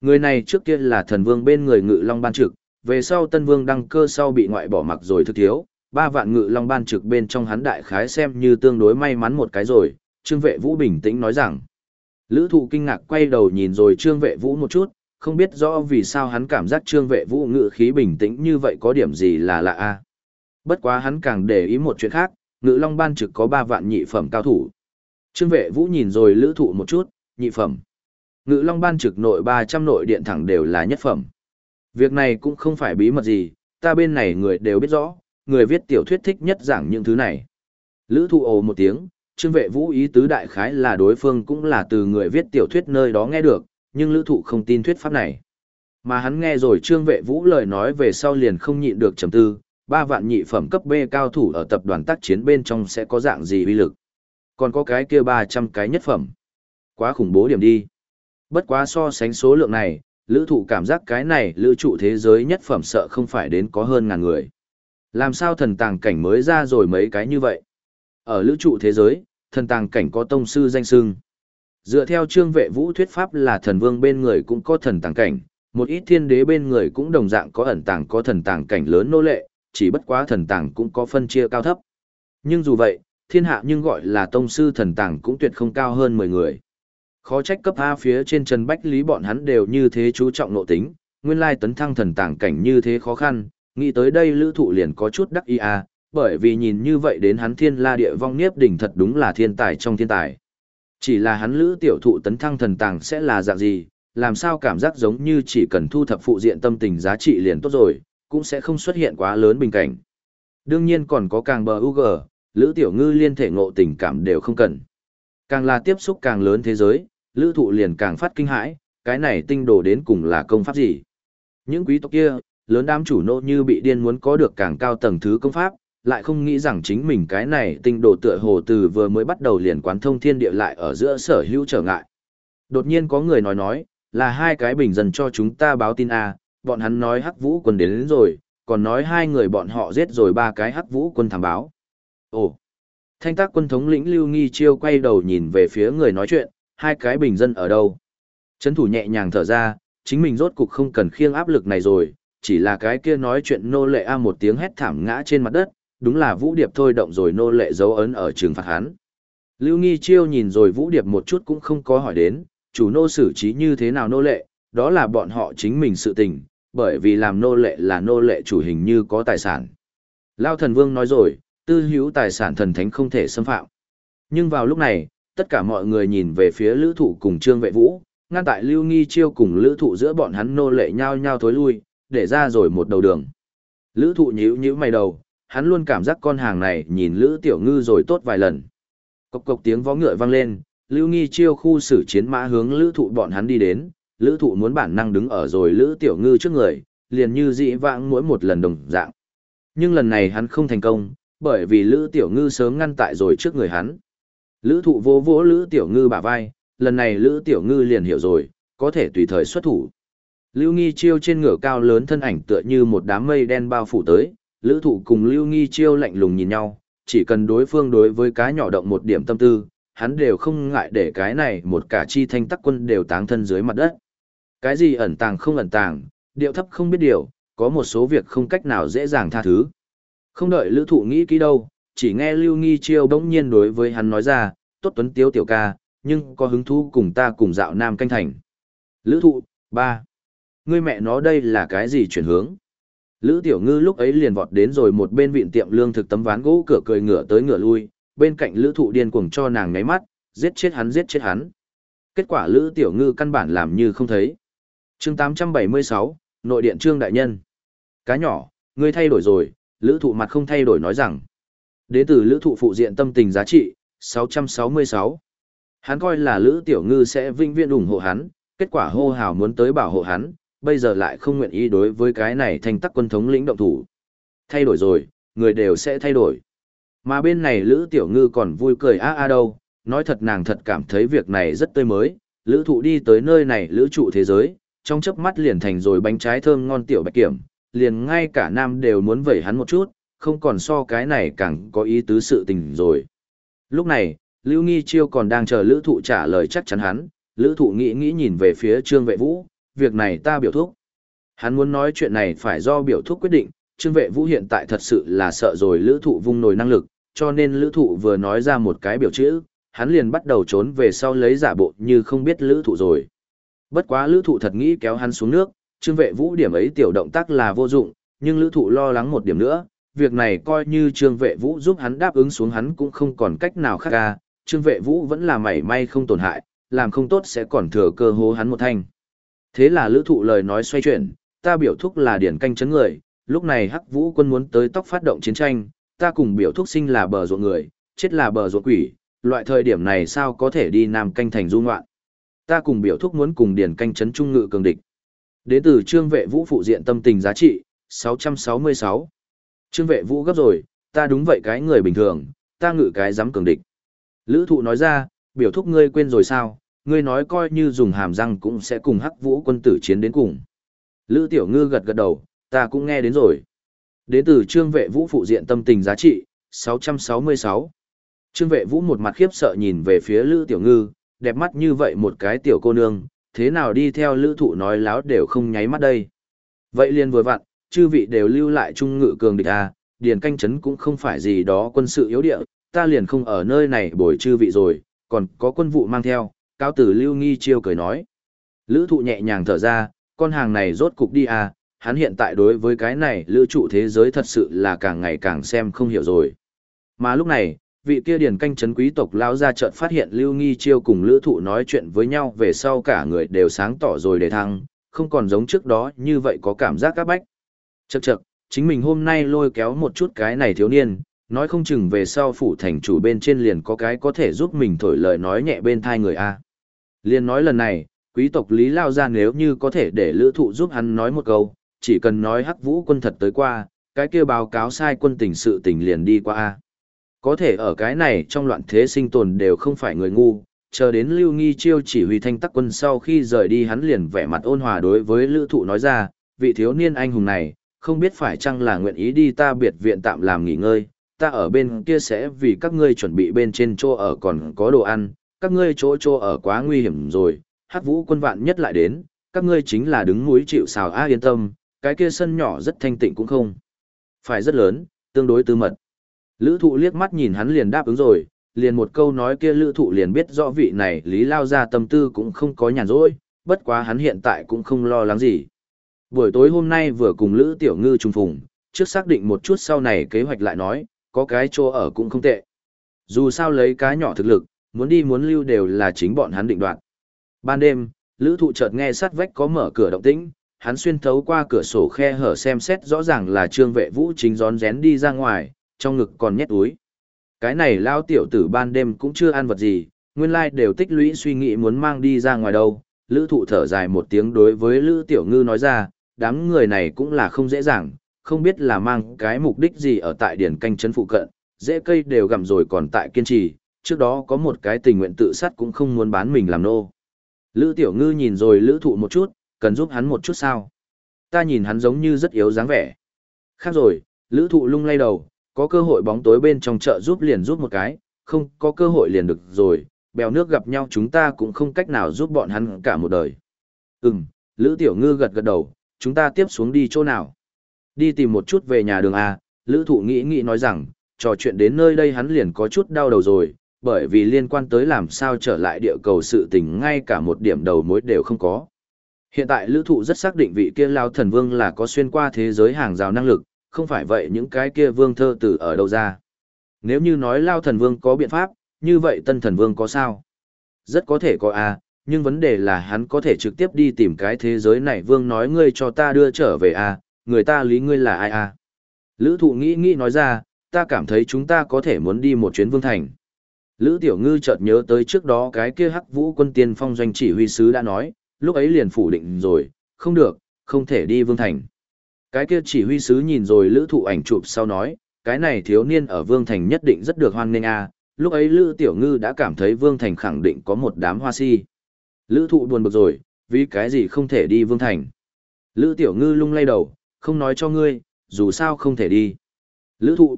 Người này trước kia là thần vương bên người ngự long ban trực, về sau tân vương đăng cơ sau bị ngoại bỏ mặc rồi thực thiếu, ba vạn ngự long ban trực bên trong hắn đại khái xem như tương đối may mắn một cái rồi, trương vệ vũ bình tĩnh nói rằng. Lữ thụ kinh ngạc quay đầu nhìn rồi trương vệ vũ một chút, không biết rõ vì sao hắn cảm giác trương vệ vũ ngự khí bình tĩnh như vậy có điểm gì là lạ a Bất quá hắn càng để ý một chuyện khác, ngự long ban trực có ba vạn nhị phẩm cao thủ. Trương vệ vũ nhìn rồi lữ thụ một chút, nhị phẩm. Ngự long ban trực nội 300 nội điện thẳng đều là nhất phẩm. Việc này cũng không phải bí mật gì, ta bên này người đều biết rõ, người viết tiểu thuyết thích nhất giảng những thứ này. Lữ thụ ồ một tiếng, trương vệ vũ ý tứ đại khái là đối phương cũng là từ người viết tiểu thuyết nơi đó nghe được, nhưng lữ thụ không tin thuyết pháp này. Mà hắn nghe rồi trương vệ vũ lời nói về sau liền không nhịn được chấm tư, ba vạn nhị phẩm cấp B cao thủ ở tập đoàn tác chiến bên trong sẽ có dạng gì uy lực. Còn có cái kia 300 cái nhất phẩm. Quá khủng bố điểm đi. Bất quá so sánh số lượng này, lữ thụ cảm giác cái này lữ trụ thế giới nhất phẩm sợ không phải đến có hơn ngàn người. Làm sao thần tàng cảnh mới ra rồi mấy cái như vậy? Ở lữ trụ thế giới, thần tàng cảnh có tông sư danh sưng. Dựa theo trương vệ vũ thuyết pháp là thần vương bên người cũng có thần tàng cảnh, một ít thiên đế bên người cũng đồng dạng có ẩn tàng có thần tàng cảnh lớn nô lệ, chỉ bất quá thần tàng cũng có phân chia cao thấp. Nhưng dù vậy, thiên hạ nhưng gọi là tông sư thần tàng cũng tuyệt không cao hơn 10 người. Khó trách cấp A phía trên Trần Bách Lý bọn hắn đều như thế chú trọng nội tính, nguyên lai tấn thăng thần tàng cảnh như thế khó khăn, nghĩ tới đây lữ thụ liền có chút đắc ý à, bởi vì nhìn như vậy đến hắn thiên la địa vong niếp đỉnh thật đúng là thiên tài trong thiên tài. Chỉ là hắn lữ tiểu thụ tấn thăng thần tàng sẽ là dạng gì, làm sao cảm giác giống như chỉ cần thu thập phụ diện tâm tình giá trị liền tốt rồi, cũng sẽ không xuất hiện quá lớn bình cảnh. Đương nhiên còn có càng bờ UG, lữ tiểu ngư liên thể ngộ tình cảm đều không cần. Càng là tiếp xúc càng lớn thế giới, lữ thụ liền càng phát kinh hãi, cái này tinh đồ đến cùng là công pháp gì. Những quý tộc kia, lớn đám chủ nô như bị điên muốn có được càng cao tầng thứ công pháp, lại không nghĩ rằng chính mình cái này tinh đồ tựa hồ từ vừa mới bắt đầu liền quán thông thiên địa lại ở giữa sở hữu trở ngại. Đột nhiên có người nói nói, là hai cái bình dân cho chúng ta báo tin A, bọn hắn nói hắc vũ quân đến, đến rồi, còn nói hai người bọn họ giết rồi ba cái hắc vũ quân thảm báo. Ồ! Thanh tác quân thống lĩnh Lưu Nghi Chiêu quay đầu nhìn về phía người nói chuyện, hai cái bình dân ở đâu? Trấn thủ nhẹ nhàng thở ra, chính mình rốt cục không cần khiêng áp lực này rồi, chỉ là cái kia nói chuyện nô lệ A một tiếng hét thảm ngã trên mặt đất, đúng là Vũ Điệp thôi động rồi nô lệ dấu ấn ở trường phạt hắn. Lưu Nghi Chiêu nhìn rồi Vũ Điệp một chút cũng không có hỏi đến, chủ nô xử trí như thế nào nô lệ, đó là bọn họ chính mình sự tình, bởi vì làm nô lệ là nô lệ chủ hình như có tài sản. Lao thần vương nói rồi, tư hữu tài sản thần thánh không thể xâm phạm. Nhưng vào lúc này, tất cả mọi người nhìn về phía lữ thụ cùng trương vệ vũ, ngăn tại lưu nghi chiêu cùng lữ thụ giữa bọn hắn nô lệ nhau nhau thối lui, để ra rồi một đầu đường. Lữ thụ nhíu nhíu mày đầu, hắn luôn cảm giác con hàng này nhìn lữ tiểu ngư rồi tốt vài lần. Cộc cộc tiếng vó ngựa vang lên, lưu nghi chiêu khu xử chiến mã hướng lữ thụ bọn hắn đi đến, lữ thụ muốn bản năng đứng ở rồi lữ tiểu ngư trước người, liền như dị vãng mỗi một lần đồng dạng. Nhưng lần này hắn không thành công, bởi vì lữ tiểu ngư sớm ngăn tại rồi trước người hắn. Lữ thụ vô vỗ lữ tiểu ngư bả vai, lần này lữ tiểu ngư liền hiểu rồi, có thể tùy thời xuất thủ. Lưu Nghi Chiêu trên ngựa cao lớn thân ảnh tựa như một đám mây đen bao phủ tới, lữ thụ cùng Lưu Nghi Chiêu lạnh lùng nhìn nhau, chỉ cần đối phương đối với cá nhỏ động một điểm tâm tư, hắn đều không ngại để cái này một cả chi thanh tắc quân đều táng thân dưới mặt đất. Cái gì ẩn tàng không ẩn tàng, điệu thấp không biết điều, có một số việc không cách nào dễ dàng tha thứ. Không đợi lữ thụ nghĩ kỹ đâu, chỉ nghe Lưu Nghi Chiêu bỗng nhiên đối với hắn nói ra, tốt tuấn tiếu tiểu ca, nhưng có hứng thú cùng ta cùng dạo nam canh thành. Lữ thụ, ba Ngươi mẹ nó đây là cái gì chuyển hướng? Lữ tiểu ngư lúc ấy liền vọt đến rồi một bên vịn tiệm lương thực tấm ván gỗ cửa cười ngửa tới ngửa lui, bên cạnh lữ thụ điên cuồng cho nàng ngáy mắt, giết chết hắn giết chết hắn. Kết quả lữ tiểu ngư căn bản làm như không thấy. chương 876, nội điện trương đại nhân. Cá nhỏ, ngươi thay đổi rồi, lữ thụ mặt không thay đổi nói rằng. Đế từ lữ thụ phụ diện tâm tình giá trị, 666. Hắn coi là lữ tiểu ngư sẽ vinh viên ủng hộ hắn, kết quả hô hào muốn tới bảo hộ hắn, bây giờ lại không nguyện ý đối với cái này thành tắc quân thống lĩnh động thủ. Thay đổi rồi, người đều sẽ thay đổi. Mà bên này Lữ Tiểu Ngư còn vui cười a a đâu, nói thật nàng thật cảm thấy việc này rất tươi mới, Lữ thụ đi tới nơi này Lữ trụ thế giới, trong chớp mắt liền thành rồi bánh trái thơm ngon tiểu bạch kiểm, liền ngay cả nam đều muốn vẩy hắn một chút, không còn so cái này càng có ý tứ sự tình rồi. Lúc này, Lưu Nghi Chiêu còn đang chờ Lữ thụ trả lời chắc chắn hắn, Lữ thụ nghĩ nghĩ nhìn về phía Trương Vệ Vũ, việc này ta biểu thúc. Hắn muốn nói chuyện này phải do biểu thúc quyết định, Trương Vệ Vũ hiện tại thật sự là sợ rồi Lữ thụ vung nổi năng lực, cho nên Lữ thụ vừa nói ra một cái biểu chữ, hắn liền bắt đầu trốn về sau lấy giả bộ như không biết Lữ thụ rồi. Bất quá Lữ thụ thật nghĩ kéo hắn xuống nước, Trương Vệ Vũ điểm ấy tiểu động tác là vô dụng, nhưng Lữ thụ lo lắng một điểm nữa, việc này coi như Trương Vệ Vũ giúp hắn đáp ứng xuống hắn cũng không còn cách nào khác ca, Trương Vệ Vũ vẫn là mảy may không tổn hại, làm không tốt sẽ còn thừa cơ hố hắn một thanh. Thế là lữ thụ lời nói xoay chuyển, ta biểu thúc là điển canh chấn người, lúc này hắc vũ quân muốn tới tóc phát động chiến tranh, ta cùng biểu thúc sinh là bờ ruộng người, chết là bờ ruộng quỷ, loại thời điểm này sao có thể đi nam canh thành du ngoạn. Ta cùng biểu thúc muốn cùng điển canh chấn trung ngự cường địch. Đế tử trương vệ vũ phụ diện tâm tình giá trị, 666. Trương vệ vũ gấp rồi, ta đúng vậy cái người bình thường, ta ngự cái dám cường địch. Lữ thụ nói ra, biểu thúc ngươi quên rồi sao, ngươi nói coi như dùng hàm răng cũng sẽ cùng hắc vũ quân tử chiến đến cùng. Lữ tiểu ngư gật gật đầu, ta cũng nghe đến rồi. Đến từ trương vệ vũ phụ diện tâm tình giá trị, 666. Trương vệ vũ một mặt khiếp sợ nhìn về phía Lữ tiểu ngư, đẹp mắt như vậy một cái tiểu cô nương, thế nào đi theo lữ thụ nói láo đều không nháy mắt đây. Vậy liền vừa vặn, chư vị đều lưu lại trung ngự cường địch à, điền canh chấn cũng không phải gì đó quân sự yếu địa, ta liền không ở nơi này bồi chư vị rồi, còn có quân vụ mang theo, cao tử lưu nghi chiêu cười nói. Lữ thụ nhẹ nhàng thở ra, con hàng này rốt cục đi à, hắn hiện tại đối với cái này lữ trụ thế giới thật sự là càng ngày càng xem không hiểu rồi. Mà lúc này, vị kia điển canh chấn quý tộc lão ra chợt phát hiện lưu nghi chiêu cùng lữ thụ nói chuyện với nhau về sau cả người đều sáng tỏ rồi để thăng, không còn giống trước đó như vậy có cảm giác các bách. Chậc chậc, chính mình hôm nay lôi kéo một chút cái này thiếu niên, nói không chừng về sau phủ thành chủ bên trên liền có cái có thể giúp mình thổi lời nói nhẹ bên thai người A. Liên nói lần này, quý tộc Lý Lao ra nếu như có thể để lữ thụ giúp hắn nói một câu, chỉ cần nói hắc vũ quân thật tới qua, cái kia báo cáo sai quân tình sự tình liền đi qua A. Có thể ở cái này trong loạn thế sinh tồn đều không phải người ngu, chờ đến Lưu Nghi Chiêu chỉ huy thanh tắc quân sau khi rời đi hắn liền vẻ mặt ôn hòa đối với lữ thụ nói ra, vị thiếu niên anh hùng này, không biết phải chăng là nguyện ý đi ta biệt viện tạm làm nghỉ ngơi, ta ở bên kia sẽ vì các ngươi chuẩn bị bên trên chỗ ở còn có đồ ăn, các ngươi chỗ chỗ ở quá nguy hiểm rồi, hắc vũ quân vạn nhất lại đến, các ngươi chính là đứng núi chịu xào a yên tâm, cái kia sân nhỏ rất thanh tịnh cũng không. Phải rất lớn, tương đối tư mật. Lữ thụ liếc mắt nhìn hắn liền đáp ứng rồi, liền một câu nói kia lữ thụ liền biết rõ vị này lý lao ra tâm tư cũng không có nhàn rỗi, bất quá hắn hiện tại cũng không lo lắng gì. Buổi tối hôm nay vừa cùng lữ tiểu ngư trùng phùng, trước xác định một chút sau này kế hoạch lại nói, có cái chỗ ở cũng không tệ. Dù sao lấy cá nhỏ thực lực, muốn đi muốn lưu đều là chính bọn hắn định đoạt. Ban đêm, lữ thụ chợt nghe sát vách có mở cửa động tĩnh, hắn xuyên thấu qua cửa sổ khe hở xem xét rõ ràng là trương vệ vũ chính gión rén đi ra ngoài, trong ngực còn nhét túi. Cái này lao tiểu tử ban đêm cũng chưa ăn vật gì, nguyên lai like đều tích lũy suy nghĩ muốn mang đi ra ngoài đâu. Lữ thụ thở dài một tiếng đối với Lữ tiểu ngư nói ra, đám người này cũng là không dễ dàng, không biết là mang cái mục đích gì ở tại điển canh trấn phụ cận, dễ cây đều gặm rồi còn tại kiên trì, trước đó có một cái tình nguyện tự sát cũng không muốn bán mình làm nô. Lữ Tiểu Ngư nhìn rồi Lữ Thụ một chút, cần giúp hắn một chút sao? Ta nhìn hắn giống như rất yếu dáng vẻ. Khác rồi, Lữ Thụ lung lay đầu, có cơ hội bóng tối bên trong chợ giúp liền giúp một cái, không có cơ hội liền được rồi, bèo nước gặp nhau chúng ta cũng không cách nào giúp bọn hắn cả một đời. Ừm, Lữ Tiểu Ngư gật gật đầu, chúng ta tiếp xuống đi chỗ nào? Đi tìm một chút về nhà đường A, Lữ Thụ nghĩ nghĩ nói rằng, trò chuyện đến nơi đây hắn liền có chút đau đầu rồi, bởi vì liên quan tới làm sao trở lại địa cầu sự tình ngay cả một điểm đầu mối đều không có. Hiện tại Lữ Thụ rất xác định vị kia Lao Thần Vương là có xuyên qua thế giới hàng rào năng lực, không phải vậy những cái kia vương thơ tử ở đâu ra. Nếu như nói Lao Thần Vương có biện pháp, như vậy Tân Thần Vương có sao? Rất có thể có a nhưng vấn đề là hắn có thể trực tiếp đi tìm cái thế giới này vương nói ngươi cho ta đưa trở về a người ta lý ngươi là ai a Lữ thụ nghĩ nghĩ nói ra, ta cảm thấy chúng ta có thể muốn đi một chuyến vương thành. Lữ Tiểu Ngư chợt nhớ tới trước đó cái kia hắc vũ quân tiên phong doanh chỉ huy sứ đã nói, lúc ấy liền phủ định rồi, không được, không thể đi vương thành. Cái kia chỉ huy sứ nhìn rồi lữ thụ ảnh chụp sau nói, cái này thiếu niên ở vương thành nhất định rất được hoan nghênh a lúc ấy lữ tiểu ngư đã cảm thấy vương thành khẳng định có một đám hoa si. Lữ thụ buồn bực rồi, vì cái gì không thể đi vương thành. Lữ tiểu ngư lung lay đầu, không nói cho ngươi, dù sao không thể đi. Lữ thụ,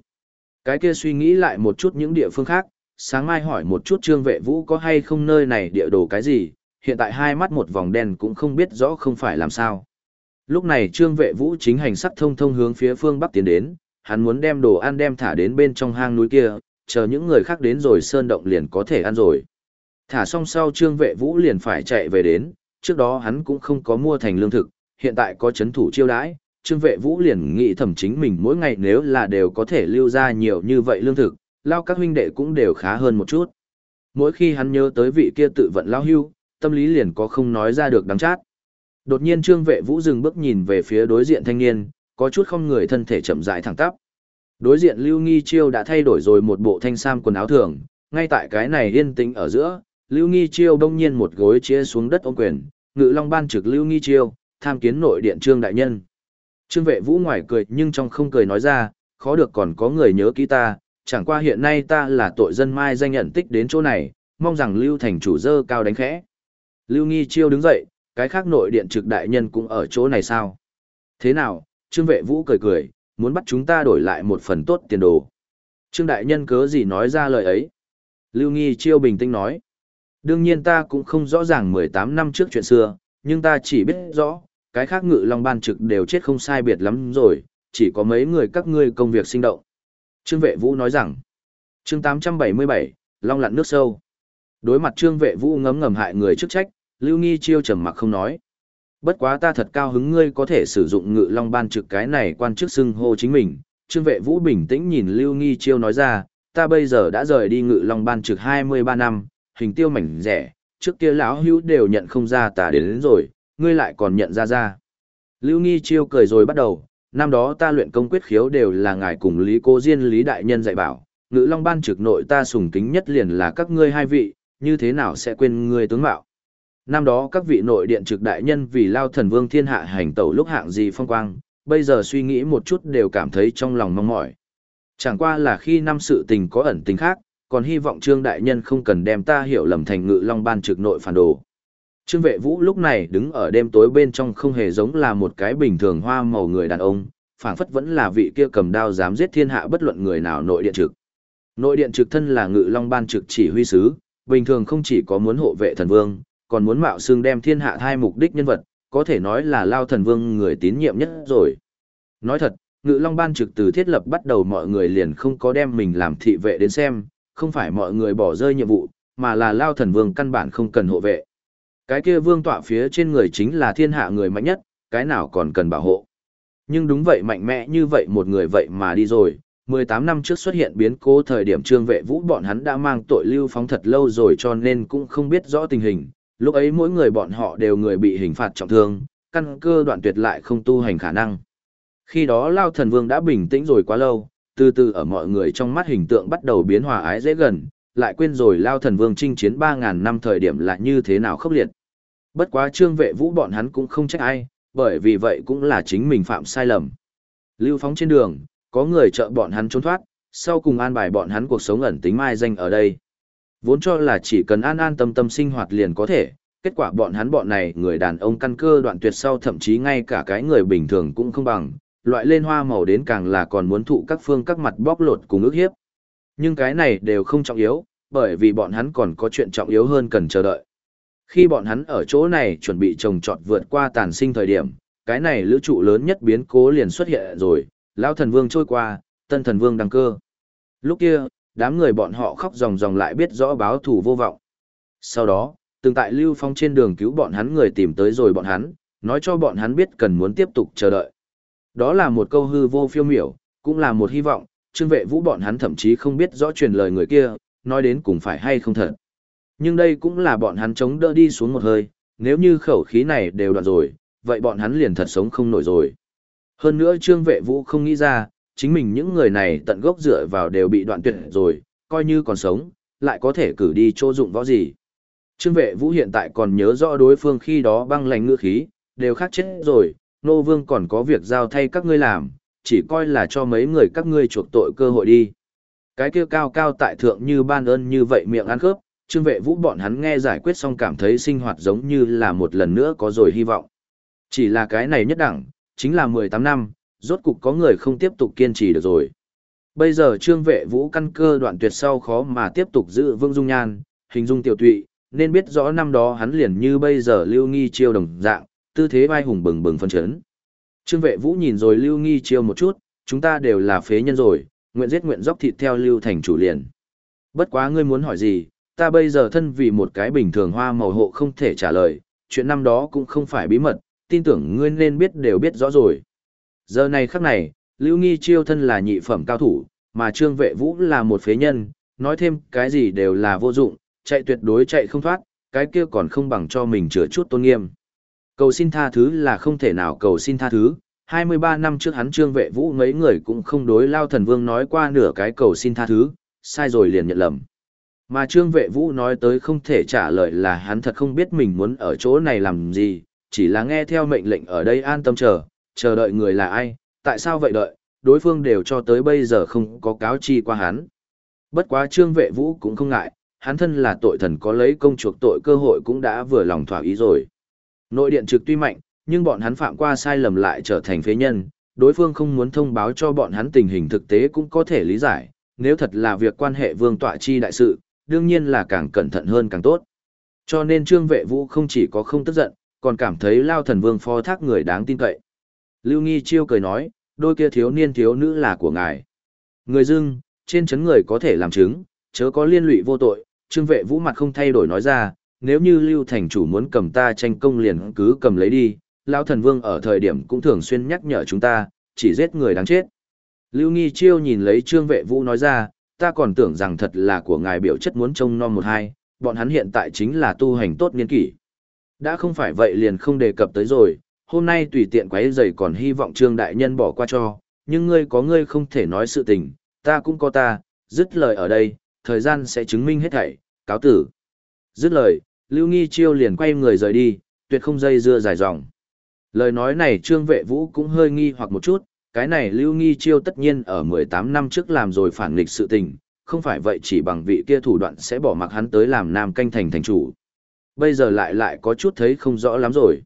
cái kia suy nghĩ lại một chút những địa phương khác, sáng mai hỏi một chút trương vệ vũ có hay không nơi này địa đồ cái gì, hiện tại hai mắt một vòng đen cũng không biết rõ không phải làm sao. Lúc này trương vệ vũ chính hành sắc thông thông hướng phía phương Bắc tiến đến, hắn muốn đem đồ ăn đem thả đến bên trong hang núi kia, chờ những người khác đến rồi sơn động liền có thể ăn rồi. Thả xong sau trương vệ vũ liền phải chạy về đến, trước đó hắn cũng không có mua thành lương thực, hiện tại có chấn thủ chiêu đãi, trương vệ vũ liền nghĩ thẩm chính mình mỗi ngày nếu là đều có thể lưu ra nhiều như vậy lương thực, lao các huynh đệ cũng đều khá hơn một chút. Mỗi khi hắn nhớ tới vị kia tự vận lao hưu, tâm lý liền có không nói ra được đắng chát. Đột nhiên trương vệ vũ dừng bước nhìn về phía đối diện thanh niên, có chút không người thân thể chậm rãi thẳng tắp. Đối diện Lưu Nghi Chiêu đã thay đổi rồi một bộ thanh sam quần áo thường, ngay tại cái này yên tĩnh ở giữa, Lưu Nghi Chiêu đông nhiên một gối chia xuống đất ôm quyền, ngự long ban trực Lưu Nghi Chiêu, tham kiến nội điện trương đại nhân. Trương vệ vũ ngoài cười nhưng trong không cười nói ra, khó được còn có người nhớ kỹ ta, chẳng qua hiện nay ta là tội dân mai danh nhận tích đến chỗ này, mong rằng Lưu thành chủ dơ cao đánh khẽ. Lưu Nghi Chiêu đứng dậy, cái khác nội điện trực đại nhân cũng ở chỗ này sao? Thế nào, Trương vệ vũ cười cười, muốn bắt chúng ta đổi lại một phần tốt tiền đồ. Trương đại nhân cớ gì nói ra lời ấy? Lưu Nghi Chiêu bình tĩnh nói. Đương nhiên ta cũng không rõ ràng 18 năm trước chuyện xưa, nhưng ta chỉ biết rõ, cái khác ngự long ban trực đều chết không sai biệt lắm rồi, chỉ có mấy người các ngươi công việc sinh động. Trương vệ vũ nói rằng, chương 877, long lặn nước sâu. Đối mặt trương vệ vũ ngấm ngầm hại người chức trách, Lưu Nghi Chiêu trầm mặc không nói. Bất quá ta thật cao hứng ngươi có thể sử dụng ngự long ban trực cái này quan chức xưng hô chính mình. Trương vệ vũ bình tĩnh nhìn Lưu Nghi Chiêu nói ra, ta bây giờ đã rời đi ngự long ban trực 23 năm, hình tiêu mảnh rẻ, trước kia lão hữu đều nhận không ra ta đến, đến rồi, ngươi lại còn nhận ra ra. Lưu Nghi Chiêu cười rồi bắt đầu, năm đó ta luyện công quyết khiếu đều là ngài cùng Lý Cô Diên Lý Đại Nhân dạy bảo, ngự long ban trực nội ta sùng kính nhất liền là các ngươi hai vị, như thế nào sẽ quên ngươi tướng mạo. Năm đó các vị nội điện trực đại nhân vì lao thần vương thiên hạ hành tẩu lúc hạng gì phong quang, bây giờ suy nghĩ một chút đều cảm thấy trong lòng mong mỏi. Chẳng qua là khi năm sự tình có ẩn tình khác, còn hy vọng trương đại nhân không cần đem ta hiểu lầm thành ngự long ban trực nội phản đồ. Trương vệ vũ lúc này đứng ở đêm tối bên trong không hề giống là một cái bình thường hoa màu người đàn ông, phảng phất vẫn là vị kia cầm đao dám giết thiên hạ bất luận người nào nội điện trực. Nội điện trực thân là ngự long ban trực chỉ huy sứ, bình thường không chỉ có muốn hộ vệ thần vương, còn muốn mạo xương đem thiên hạ hai mục đích nhân vật, có thể nói là lao thần vương người tín nhiệm nhất rồi. Nói thật, ngự long ban trực từ thiết lập bắt đầu mọi người liền không có đem mình làm thị vệ đến xem, không phải mọi người bỏ rơi nhiệm vụ, mà là lao thần vương căn bản không cần hộ vệ. Cái kia vương tọa phía trên người chính là thiên hạ người mạnh nhất, cái nào còn cần bảo hộ. Nhưng đúng vậy mạnh mẽ như vậy một người vậy mà đi rồi, 18 năm trước xuất hiện biến cố thời điểm trương vệ vũ bọn hắn đã mang tội lưu phóng thật lâu rồi cho nên cũng không biết rõ tình hình. Lúc ấy mỗi người bọn họ đều người bị hình phạt trọng thương, căn cơ đoạn tuyệt lại không tu hành khả năng. Khi đó Lao Thần Vương đã bình tĩnh rồi quá lâu, từ từ ở mọi người trong mắt hình tượng bắt đầu biến hòa ái dễ gần, lại quên rồi Lao Thần Vương chinh chiến 3.000 năm thời điểm là như thế nào khốc liệt. Bất quá trương vệ vũ bọn hắn cũng không trách ai, bởi vì vậy cũng là chính mình phạm sai lầm. Lưu phóng trên đường, có người trợ bọn hắn trốn thoát, sau cùng an bài bọn hắn cuộc sống ẩn tính mai danh ở đây. Vốn cho là chỉ cần an an tâm tâm sinh hoạt liền có thể, kết quả bọn hắn bọn này người đàn ông căn cơ đoạn tuyệt sau thậm chí ngay cả cái người bình thường cũng không bằng, loại lên hoa màu đến càng là còn muốn thụ các phương các mặt bóc lột cùng ước hiếp. Nhưng cái này đều không trọng yếu, bởi vì bọn hắn còn có chuyện trọng yếu hơn cần chờ đợi. Khi bọn hắn ở chỗ này chuẩn bị trồng trọt vượt qua tàn sinh thời điểm, cái này lữ trụ lớn nhất biến cố liền xuất hiện rồi, lão thần vương trôi qua, tân thần vương đăng cơ. Lúc kia, đám người bọn họ khóc ròng ròng lại biết rõ báo thù vô vọng. Sau đó, từng tại Lưu Phong trên đường cứu bọn hắn người tìm tới rồi bọn hắn, nói cho bọn hắn biết cần muốn tiếp tục chờ đợi. Đó là một câu hư vô phiêu miểu, cũng là một hy vọng, trương vệ vũ bọn hắn thậm chí không biết rõ truyền lời người kia, nói đến cùng phải hay không thật. Nhưng đây cũng là bọn hắn chống đỡ đi xuống một hơi, nếu như khẩu khí này đều đoạn rồi, vậy bọn hắn liền thật sống không nổi rồi. Hơn nữa trương vệ vũ không nghĩ ra, chính mình những người này tận gốc dựa vào đều bị đoạn tuyệt rồi, coi như còn sống, lại có thể cử đi chỗ dụng võ gì. Trương vệ vũ hiện tại còn nhớ rõ đối phương khi đó băng lành ngựa khí, đều khác chết rồi, nô vương còn có việc giao thay các ngươi làm, chỉ coi là cho mấy người các ngươi chuộc tội cơ hội đi. Cái kia cao cao tại thượng như ban ơn như vậy miệng ăn khớp, trương vệ vũ bọn hắn nghe giải quyết xong cảm thấy sinh hoạt giống như là một lần nữa có rồi hy vọng. Chỉ là cái này nhất đẳng, chính là 18 năm, rốt cục có người không tiếp tục kiên trì được rồi. Bây giờ trương vệ vũ căn cơ đoạn tuyệt sau khó mà tiếp tục giữ vương dung nhan, hình dung tiểu tụy, nên biết rõ năm đó hắn liền như bây giờ lưu nghi chiêu đồng dạng, tư thế vai hùng bừng bừng phân chấn. Trương vệ vũ nhìn rồi lưu nghi chiêu một chút, chúng ta đều là phế nhân rồi, nguyện giết nguyện dốc thịt theo lưu thành chủ liền. Bất quá ngươi muốn hỏi gì, ta bây giờ thân vì một cái bình thường hoa màu hộ không thể trả lời, chuyện năm đó cũng không phải bí mật, tin tưởng ngươi nên biết đều biết rõ rồi. Giờ này khắc này, Lưu Nghi Chiêu thân là nhị phẩm cao thủ, mà Trương Vệ Vũ là một phế nhân, nói thêm cái gì đều là vô dụng, chạy tuyệt đối chạy không thoát, cái kia còn không bằng cho mình chữa chút tôn nghiêm. Cầu xin tha thứ là không thể nào cầu xin tha thứ, 23 năm trước hắn Trương Vệ Vũ mấy người cũng không đối Lao Thần Vương nói qua nửa cái cầu xin tha thứ, sai rồi liền nhận lầm. Mà Trương Vệ Vũ nói tới không thể trả lời là hắn thật không biết mình muốn ở chỗ này làm gì, chỉ là nghe theo mệnh lệnh ở đây an tâm chờ, chờ đợi người là ai, tại sao vậy đợi, đối phương đều cho tới bây giờ không có cáo chi qua hắn. Bất quá trương vệ vũ cũng không ngại, hắn thân là tội thần có lấy công chuộc tội cơ hội cũng đã vừa lòng thỏa ý rồi. Nội điện trực tuy mạnh, nhưng bọn hắn phạm qua sai lầm lại trở thành phế nhân, đối phương không muốn thông báo cho bọn hắn tình hình thực tế cũng có thể lý giải, nếu thật là việc quan hệ vương tọa chi đại sự, đương nhiên là càng cẩn thận hơn càng tốt. Cho nên trương vệ vũ không chỉ có không tức giận, còn cảm thấy lao thần vương phó thác người đáng tin cậy. Lưu Nghi Chiêu cười nói, đôi kia thiếu niên thiếu nữ là của ngài. Người dưng, trên chấn người có thể làm chứng, chớ có liên lụy vô tội, trương vệ vũ mặt không thay đổi nói ra, nếu như Lưu Thành chủ muốn cầm ta tranh công liền cứ cầm lấy đi, Lão thần vương ở thời điểm cũng thường xuyên nhắc nhở chúng ta, chỉ giết người đáng chết. Lưu Nghi Chiêu nhìn lấy trương vệ vũ nói ra, ta còn tưởng rằng thật là của ngài biểu chất muốn trông non một hai, bọn hắn hiện tại chính là tu hành tốt niên kỷ. Đã không phải vậy liền không đề cập tới rồi, hôm nay tùy tiện quấy rầy còn hy vọng trương đại nhân bỏ qua cho, nhưng ngươi có ngươi không thể nói sự tình, ta cũng có ta, dứt lời ở đây, thời gian sẽ chứng minh hết thảy, cáo tử. Dứt lời, Lưu Nghi Chiêu liền quay người rời đi, tuyệt không dây dưa dài dòng. Lời nói này Trương Vệ Vũ cũng hơi nghi hoặc một chút, cái này Lưu Nghi Chiêu tất nhiên ở 18 năm trước làm rồi phản nghịch sự tình, không phải vậy chỉ bằng vị kia thủ đoạn sẽ bỏ mặc hắn tới làm nam canh thành thành chủ. Bây giờ lại lại có chút thấy không rõ lắm rồi.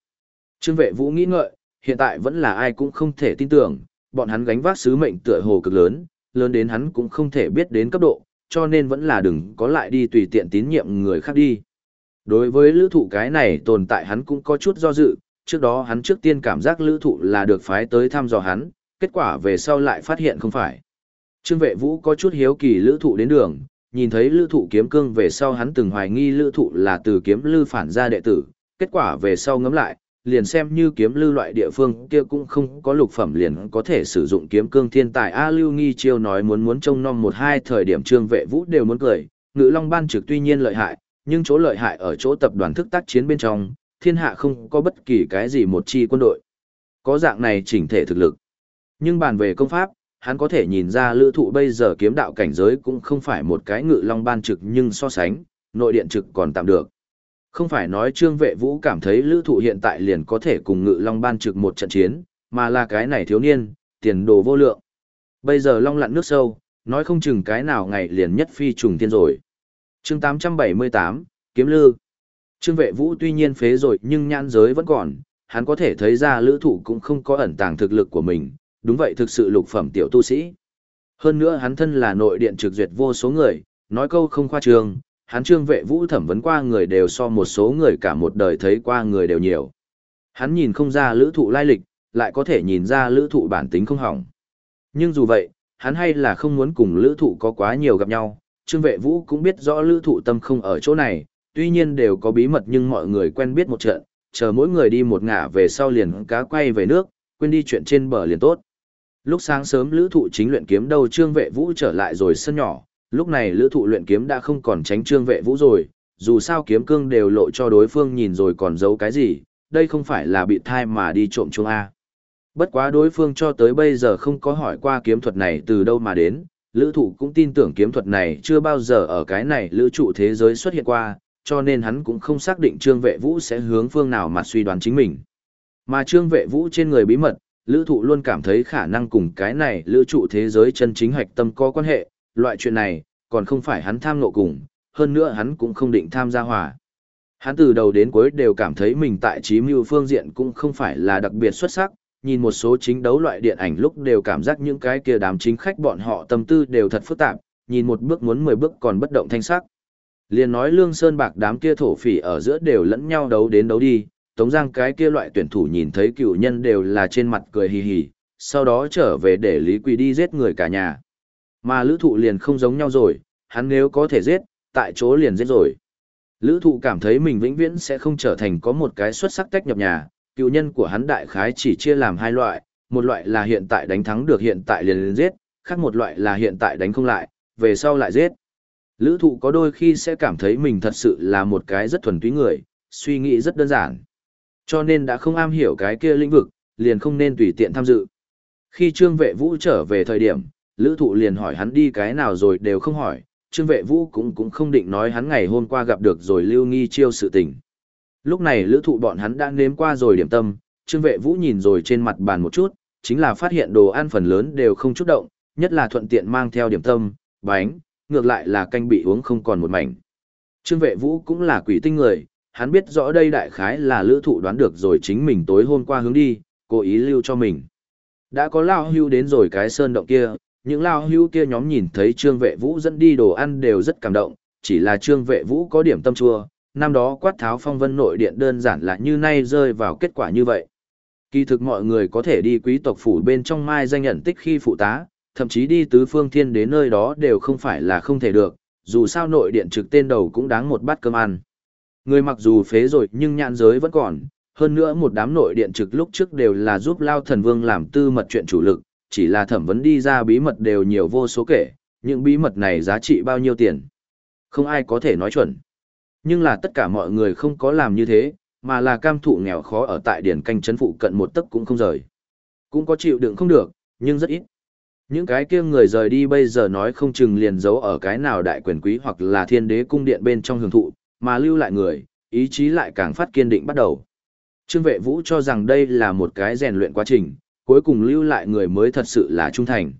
Trương vệ vũ nghĩ ngợi, hiện tại vẫn là ai cũng không thể tin tưởng, bọn hắn gánh vác sứ mệnh tựa hồ cực lớn, lớn đến hắn cũng không thể biết đến cấp độ, cho nên vẫn là đừng có lại đi tùy tiện tín nhiệm người khác đi. Đối với lữ thụ cái này tồn tại hắn cũng có chút do dự, trước đó hắn trước tiên cảm giác lữ thụ là được phái tới thăm dò hắn, kết quả về sau lại phát hiện không phải. Trương vệ vũ có chút hiếu kỳ lữ thụ đến đường, nhìn thấy lữ thụ kiếm cương về sau hắn từng hoài nghi lữ thụ là từ kiếm lư phản ra đệ tử, kết quả về sau ngấm lại, liền xem như kiếm lư loại địa phương kia cũng không có lục phẩm liền có thể sử dụng kiếm cương thiên tài A Lưu Nghi Chiêu nói muốn muốn trông nom một hai thời điểm trương vệ vũ đều muốn cười, ngữ long ban trực tuy nhiên lợi hại, nhưng chỗ lợi hại ở chỗ tập đoàn thức tác chiến bên trong, thiên hạ không có bất kỳ cái gì một chi quân đội. Có dạng này chỉnh thể thực lực. Nhưng bàn về công pháp, hắn có thể nhìn ra lữ thụ bây giờ kiếm đạo cảnh giới cũng không phải một cái ngự long ban trực nhưng so sánh, nội điện trực còn tạm được. Không phải nói trương vệ vũ cảm thấy lữ thụ hiện tại liền có thể cùng ngự long ban trực một trận chiến, mà là cái này thiếu niên, tiền đồ vô lượng. Bây giờ long lặn nước sâu, nói không chừng cái nào ngày liền nhất phi trùng tiên rồi. chương 878, Kiếm Lư. Trương vệ vũ tuy nhiên phế rồi nhưng nhãn giới vẫn còn, hắn có thể thấy ra lữ thụ cũng không có ẩn tàng thực lực của mình, đúng vậy thực sự lục phẩm tiểu tu sĩ. Hơn nữa hắn thân là nội điện trực duyệt vô số người, nói câu không khoa trương, hắn trương vệ vũ thẩm vấn qua người đều so một số người cả một đời thấy qua người đều nhiều. Hắn nhìn không ra lữ thụ lai lịch, lại có thể nhìn ra lữ thụ bản tính không hỏng. Nhưng dù vậy, hắn hay là không muốn cùng lữ thụ có quá nhiều gặp nhau, trương vệ vũ cũng biết rõ lữ thụ tâm không ở chỗ này, tuy nhiên đều có bí mật nhưng mọi người quen biết một trận, chờ mỗi người đi một ngả về sau liền cá quay về nước, quên đi chuyện trên bờ liền tốt. Lúc sáng sớm lữ thụ chính luyện kiếm đầu trương vệ vũ trở lại rồi sân nhỏ, lúc này lữ thụ luyện kiếm đã không còn tránh trương vệ vũ rồi, dù sao kiếm cương đều lộ cho đối phương nhìn rồi còn giấu cái gì, đây không phải là bị thai mà đi trộm chung A. Bất quá đối phương cho tới bây giờ không có hỏi qua kiếm thuật này từ đâu mà đến, lữ thụ cũng tin tưởng kiếm thuật này chưa bao giờ ở cái này lữ trụ thế giới xuất hiện qua, cho nên hắn cũng không xác định trương vệ vũ sẽ hướng phương nào mà suy đoán chính mình. Mà trương vệ vũ trên người bí mật, lữ thụ luôn cảm thấy khả năng cùng cái này lữ trụ thế giới chân chính hạch tâm có quan hệ, loại chuyện này, còn không phải hắn tham nộ cùng, hơn nữa hắn cũng không định tham gia hòa. Hắn từ đầu đến cuối đều cảm thấy mình tại trí mưu phương diện cũng không phải là đặc biệt xuất sắc, nhìn một số chính đấu loại điện ảnh lúc đều cảm giác những cái kia đám chính khách bọn họ tâm tư đều thật phức tạp, nhìn một bước muốn 10 bước còn bất động thanh sắc. Liền nói lương sơn bạc đám kia thổ phỉ ở giữa đều lẫn nhau đấu đến đấu đi, tống giang cái kia loại tuyển thủ nhìn thấy cựu nhân đều là trên mặt cười hì hì, sau đó trở về để Lý Quỳ đi giết người cả nhà. Mà lữ thụ liền không giống nhau rồi, hắn nếu có thể giết, tại chỗ liền giết rồi. Lữ thụ cảm thấy mình vĩnh viễn sẽ không trở thành có một cái xuất sắc tách nhập nhà, cựu nhân của hắn đại khái chỉ chia làm hai loại, một loại là hiện tại đánh thắng được hiện tại liền liền giết, khác một loại là hiện tại đánh không lại, về sau lại giết. Lữ thụ có đôi khi sẽ cảm thấy mình thật sự là một cái rất thuần túy người, suy nghĩ rất đơn giản. Cho nên đã không am hiểu cái kia lĩnh vực, liền không nên tùy tiện tham dự. Khi trương vệ vũ trở về thời điểm, lữ thụ liền hỏi hắn đi cái nào rồi đều không hỏi, trương vệ vũ cũng cũng không định nói hắn ngày hôm qua gặp được rồi lưu nghi chiêu sự tình. Lúc này lữ thụ bọn hắn đã nếm qua rồi điểm tâm, trương vệ vũ nhìn rồi trên mặt bàn một chút, chính là phát hiện đồ ăn phần lớn đều không chút động, nhất là thuận tiện mang theo điểm tâm, bánh, ngược lại là canh bị uống không còn một mảnh. Trương vệ vũ cũng là quỷ tinh người, hắn biết rõ đây đại khái là lữ thụ đoán được rồi chính mình tối hôm qua hướng đi, cố ý lưu cho mình. Đã có lao hưu đến rồi cái sơn động kia, những lao hưu kia nhóm nhìn thấy trương vệ vũ dẫn đi đồ ăn đều rất cảm động, chỉ là trương vệ vũ có điểm tâm chua, năm đó quát tháo phong vân nội điện đơn giản là như nay rơi vào kết quả như vậy. Kỳ thực mọi người có thể đi quý tộc phủ bên trong mai danh nhận tích khi phụ tá, thậm chí đi tứ phương thiên đến nơi đó đều không phải là không thể được, dù sao nội điện trực tên đầu cũng đáng một bát cơm ăn. Người mặc dù phế rồi nhưng nhãn giới vẫn còn, hơn nữa một đám nội điện trực lúc trước đều là giúp Lao Thần Vương làm tư mật chuyện chủ lực, chỉ là thẩm vấn đi ra bí mật đều nhiều vô số kể, những bí mật này giá trị bao nhiêu tiền. Không ai có thể nói chuẩn. Nhưng là tất cả mọi người không có làm như thế, mà là cam thụ nghèo khó ở tại điển canh trấn phụ cận một tấc cũng không rời. Cũng có chịu đựng không được, nhưng rất ít. Những cái kia người rời đi bây giờ nói không chừng liền giấu ở cái nào đại quyền quý hoặc là thiên đế cung điện bên trong hưởng thụ, mà lưu lại người, ý chí lại càng phát kiên định bắt đầu. Trương vệ vũ cho rằng đây là một cái rèn luyện quá trình, cuối cùng lưu lại người mới thật sự là trung thành.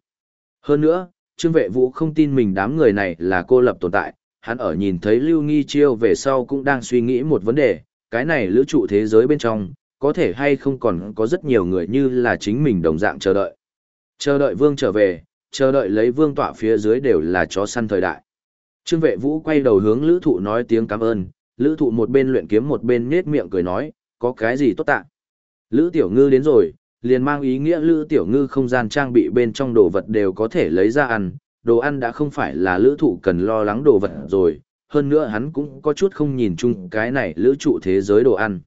Hơn nữa, Trương vệ vũ không tin mình đám người này là cô lập tồn tại, hắn ở nhìn thấy Lưu Nghi Chiêu về sau cũng đang suy nghĩ một vấn đề, cái này lữ trụ thế giới bên trong, có thể hay không còn có rất nhiều người như là chính mình đồng dạng chờ đợi. Chờ đợi vương trở về, chờ đợi lấy vương tọa phía dưới đều là chó săn thời đại. Trương vệ vũ quay đầu hướng lữ thụ nói tiếng cảm ơn, lữ thụ một bên luyện kiếm một bên nết miệng cười nói, có cái gì tốt tạ. Lữ tiểu ngư đến rồi, liền mang ý nghĩa lữ tiểu ngư không gian trang bị bên trong đồ vật đều có thể lấy ra ăn, đồ ăn đã không phải là lữ thụ cần lo lắng đồ vật rồi, hơn nữa hắn cũng có chút không nhìn chung cái này lữ trụ thế giới đồ ăn.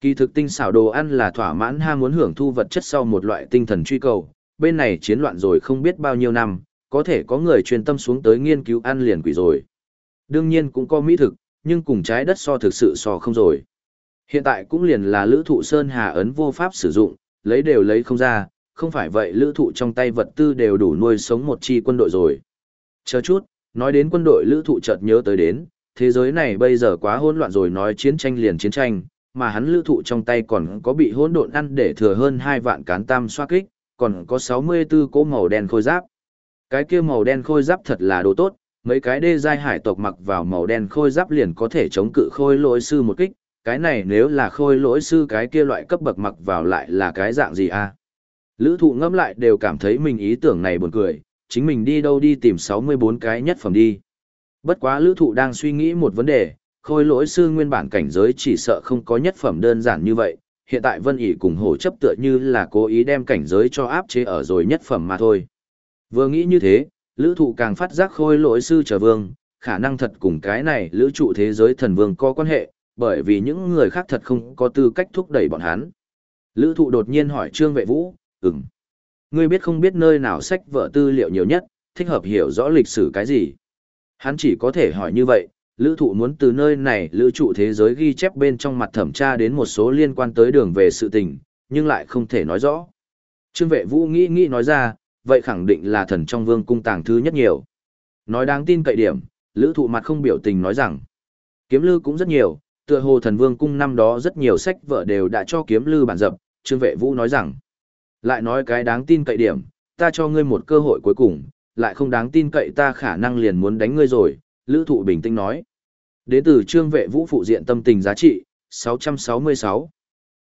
Kỳ thực tinh xảo đồ ăn là thỏa mãn ham muốn hưởng thu vật chất sau một loại tinh thần truy cầu, bên này chiến loạn rồi không biết bao nhiêu năm, có thể có người truyền tâm xuống tới nghiên cứu ăn liền quỷ rồi. Đương nhiên cũng có mỹ thực, nhưng cùng trái đất so thực sự so không rồi. Hiện tại cũng liền là lữ thụ Sơn Hà ấn vô pháp sử dụng, lấy đều lấy không ra, không phải vậy lữ thụ trong tay vật tư đều đủ nuôi sống một chi quân đội rồi. Chờ chút, nói đến quân đội lữ thụ chợt nhớ tới đến, thế giới này bây giờ quá hỗn loạn rồi nói chiến tranh liền chiến tranh, mà hắn lữ thụ trong tay còn có bị hỗn độn ăn để thừa hơn 2 vạn cán tam xoa kích, còn có 64 cỗ màu đen khôi giáp. Cái kia màu đen khôi giáp thật là đồ tốt, mấy cái đê giai hải tộc mặc vào màu đen khôi giáp liền có thể chống cự khôi lỗi sư một kích, cái này nếu là khôi lỗi sư cái kia loại cấp bậc mặc vào lại là cái dạng gì a? Lữ thụ ngẫm lại đều cảm thấy mình ý tưởng này buồn cười, chính mình đi đâu đi tìm 64 cái nhất phẩm đi. Bất quá lữ thụ đang suy nghĩ một vấn đề, khôi lỗi sư nguyên bản cảnh giới chỉ sợ không có nhất phẩm đơn giản như vậy, hiện tại Vân ỉ cùng hổ chấp tựa như là cố ý đem cảnh giới cho áp chế ở rồi nhất phẩm mà thôi. Vừa nghĩ như thế, lữ thụ càng phát giác khôi lỗi sư trở vương, khả năng thật cùng cái này lữ trụ thế giới thần vương có quan hệ, bởi vì những người khác thật không có tư cách thúc đẩy bọn hắn. Lữ thụ đột nhiên hỏi Trương Vệ Vũ, ừm. Ngươi biết không biết nơi nào sách vở tư liệu nhiều nhất, thích hợp hiểu rõ lịch sử cái gì? Hắn chỉ có thể hỏi như vậy, lữ thụ muốn từ nơi này lữ trụ thế giới ghi chép bên trong mặt thẩm tra đến một số liên quan tới đường về sự tình, nhưng lại không thể nói rõ. Trương vệ vũ nghĩ nghĩ nói ra, vậy khẳng định là thần trong vương cung tàng thư nhất nhiều. Nói đáng tin cậy điểm, lữ thụ mặt không biểu tình nói rằng, kiếm lư cũng rất nhiều, tựa hồ thần vương cung năm đó rất nhiều sách vợ đều đã cho kiếm lư bản dập, trương vệ vũ nói rằng, lại nói cái đáng tin cậy điểm, ta cho ngươi một cơ hội cuối cùng, lại không đáng tin cậy ta khả năng liền muốn đánh ngươi rồi, lữ thụ bình tĩnh nói. Đến từ trương vệ vũ phụ diện tâm tình giá trị, 666.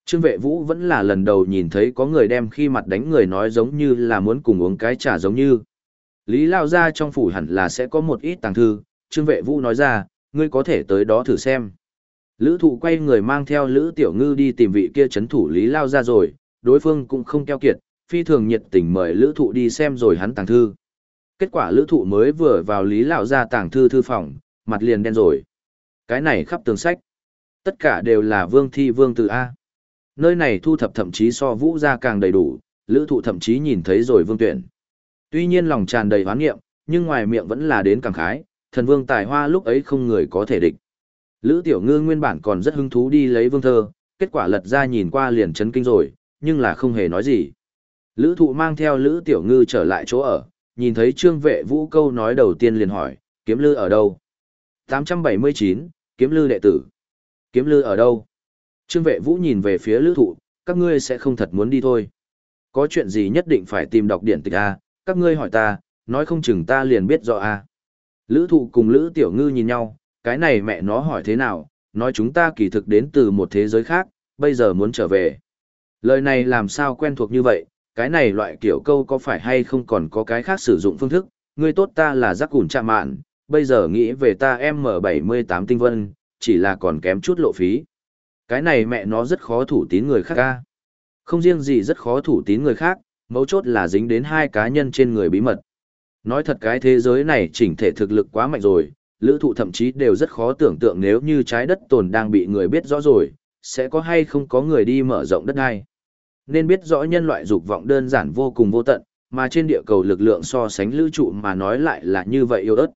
Trương vệ vũ vẫn là lần đầu nhìn thấy có người đem khi mặt đánh người nói giống như là muốn cùng uống cái trà giống như. Lý Lao ra trong phủ hẳn là sẽ có một ít tàng thư, Trương vệ vũ nói ra, ngươi có thể tới đó thử xem. Lữ thụ quay người mang theo Lữ Tiểu Ngư đi tìm vị kia chấn thủ Lý Lao ra rồi, đối phương cũng không keo kiệt, phi thường nhiệt tình mời Lữ thụ đi xem rồi hắn tàng thư. Kết quả Lữ thụ mới vừa vào Lý Lao ra tàng thư thư phòng, mặt liền đen rồi. Cái này khắp tường sách. Tất cả đều là vương thi vương từ A. Nơi này thu thập thậm chí so vũ ra càng đầy đủ, lữ thụ thậm chí nhìn thấy rồi vương tuyển. Tuy nhiên lòng tràn đầy hoán nghiệm, nhưng ngoài miệng vẫn là đến càng khái, thần vương tài hoa lúc ấy không người có thể địch. Lữ tiểu ngư nguyên bản còn rất hứng thú đi lấy vương thơ, kết quả lật ra nhìn qua liền chấn kinh rồi, nhưng là không hề nói gì. Lữ thụ mang theo Lữ tiểu ngư trở lại chỗ ở, nhìn thấy trương vệ vũ câu nói đầu tiên liền hỏi, kiếm lư ở đâu? 879, kiếm lư đệ tử. Kiếm lư ở đâu? Trương vệ vũ nhìn về phía lữ thụ, các ngươi sẽ không thật muốn đi thôi. Có chuyện gì nhất định phải tìm đọc điển tịch A, các ngươi hỏi ta, nói không chừng ta liền biết rõ A. Lữ thụ cùng lữ tiểu ngư nhìn nhau, cái này mẹ nó hỏi thế nào, nói chúng ta kỳ thực đến từ một thế giới khác, bây giờ muốn trở về. Lời này làm sao quen thuộc như vậy, cái này loại kiểu câu có phải hay không còn có cái khác sử dụng phương thức, ngươi tốt ta là giác củn chạm mạn, bây giờ nghĩ về ta M78 tinh vân, chỉ là còn kém chút lộ phí. Cái này mẹ nó rất khó thủ tín người khác ca. Không riêng gì rất khó thủ tín người khác, mấu chốt là dính đến hai cá nhân trên người bí mật. Nói thật cái thế giới này chỉnh thể thực lực quá mạnh rồi, lữ thụ thậm chí đều rất khó tưởng tượng nếu như trái đất tồn đang bị người biết rõ rồi, sẽ có hay không có người đi mở rộng đất hay. Nên biết rõ nhân loại dục vọng đơn giản vô cùng vô tận, mà trên địa cầu lực lượng so sánh lữ trụ mà nói lại là như vậy yêu ớt.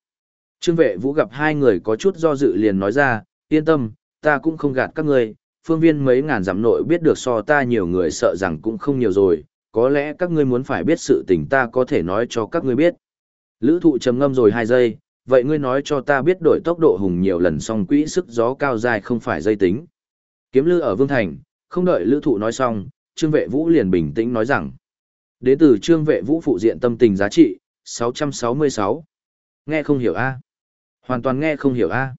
Trương vệ vũ gặp hai người có chút do dự liền nói ra, yên tâm, ta cũng không gạt các người phương viên mấy ngàn giảm nội biết được so ta nhiều người sợ rằng cũng không nhiều rồi, có lẽ các ngươi muốn phải biết sự tình ta có thể nói cho các ngươi biết. Lữ thụ trầm ngâm rồi hai giây, vậy ngươi nói cho ta biết đổi tốc độ hùng nhiều lần xong quỹ sức gió cao dài không phải dây tính. Kiếm lư ở Vương Thành, không đợi lữ thụ nói xong, Trương Vệ Vũ liền bình tĩnh nói rằng. Đế tử Trương Vệ Vũ phụ diện tâm tình giá trị, 666. Nghe không hiểu a Hoàn toàn nghe không hiểu a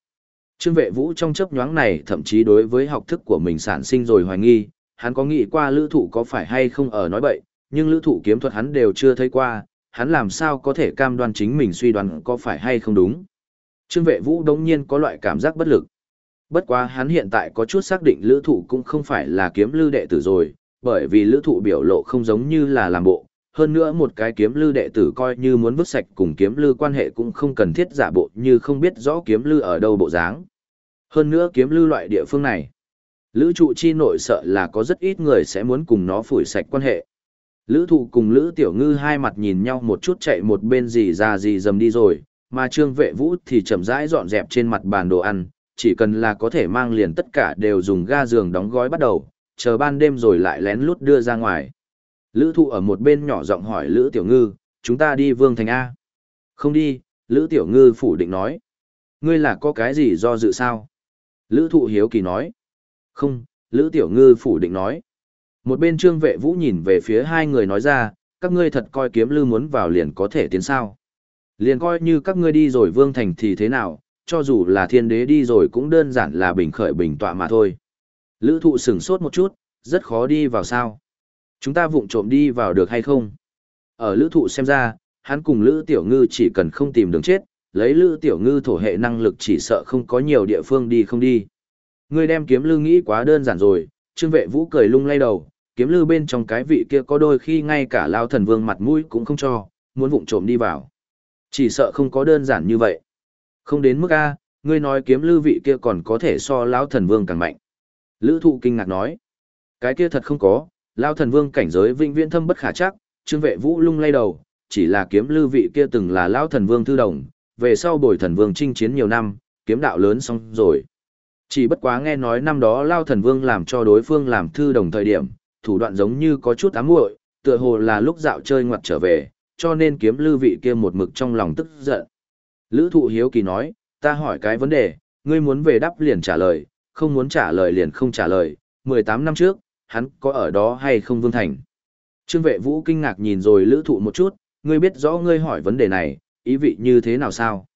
Trương vệ vũ trong chấp nhoáng này thậm chí đối với học thức của mình sản sinh rồi hoài nghi, hắn có nghĩ qua lữ thụ có phải hay không ở nói bậy, nhưng lữ thụ kiếm thuật hắn đều chưa thấy qua, hắn làm sao có thể cam đoan chính mình suy đoán có phải hay không đúng. Trương vệ vũ đống nhiên có loại cảm giác bất lực. Bất quá hắn hiện tại có chút xác định lữ thụ cũng không phải là kiếm lư đệ tử rồi, bởi vì lữ thụ biểu lộ không giống như là làm bộ, hơn nữa một cái kiếm lư đệ tử coi như muốn vứt sạch cùng kiếm lư quan hệ cũng không cần thiết giả bộ như không biết rõ kiếm lư ở đâu bộ dáng. Hơn nữa kiếm lư loại địa phương này, lữ trụ chi nội sợ là có rất ít người sẽ muốn cùng nó phủi sạch quan hệ. Lữ thụ cùng lữ tiểu ngư hai mặt nhìn nhau một chút chạy một bên gì ra gì dầm đi rồi, mà trương vệ vũ thì chậm rãi dọn dẹp trên mặt bàn đồ ăn, chỉ cần là có thể mang liền tất cả đều dùng ga giường đóng gói bắt đầu, chờ ban đêm rồi lại lén lút đưa ra ngoài. Lữ thụ ở một bên nhỏ giọng hỏi Lữ Tiểu Ngư, chúng ta đi Vương Thành A. Không đi, Lữ Tiểu Ngư phủ định nói. Ngươi là có cái gì do dự sao? Lữ thụ hiếu kỳ nói. Không, Lữ Tiểu Ngư phủ định nói. Một bên trương vệ vũ nhìn về phía hai người nói ra, các ngươi thật coi kiếm lư muốn vào liền có thể tiến sao. Liền coi như các ngươi đi rồi Vương Thành thì thế nào, cho dù là thiên đế đi rồi cũng đơn giản là bình khởi bình tọa mà thôi. Lữ thụ sửng sốt một chút, rất khó đi vào sao. Chúng ta vụng trộm đi vào được hay không? Ở lữ thụ xem ra, hắn cùng lữ tiểu ngư chỉ cần không tìm đường chết, lấy lữ tiểu ngư thổ hệ năng lực chỉ sợ không có nhiều địa phương đi không đi. Ngươi đem kiếm lư nghĩ quá đơn giản rồi, trương vệ vũ cười lung lay đầu, kiếm lư bên trong cái vị kia có đôi khi ngay cả lao thần vương mặt mũi cũng không cho, muốn vụng trộm đi vào. Chỉ sợ không có đơn giản như vậy. Không đến mức A, ngươi nói kiếm lư vị kia còn có thể so lão thần vương càng mạnh. Lữ thụ kinh ngạc nói. Cái kia thật không có, lao thần vương cảnh giới vĩnh viễn thâm bất khả chắc, trương vệ vũ lung lay đầu, chỉ là kiếm lư vị kia từng là lao thần vương thư đồng, về sau bồi thần vương chinh chiến nhiều năm, kiếm đạo lớn xong rồi. Chỉ bất quá nghe nói năm đó lao thần vương làm cho đối phương làm thư đồng thời điểm, thủ đoạn giống như có chút ám muội, tựa hồ là lúc dạo chơi ngoặt trở về, cho nên kiếm lư vị kia một mực trong lòng tức giận. Lữ thụ hiếu kỳ nói, ta hỏi cái vấn đề, ngươi muốn về đáp liền trả lời, không muốn trả lời liền không trả lời, 18 năm trước, hắn có ở đó hay không Vương Thành. Trương vệ vũ kinh ngạc nhìn rồi lữ thụ một chút, ngươi biết rõ ngươi hỏi vấn đề này, ý vị như thế nào sao?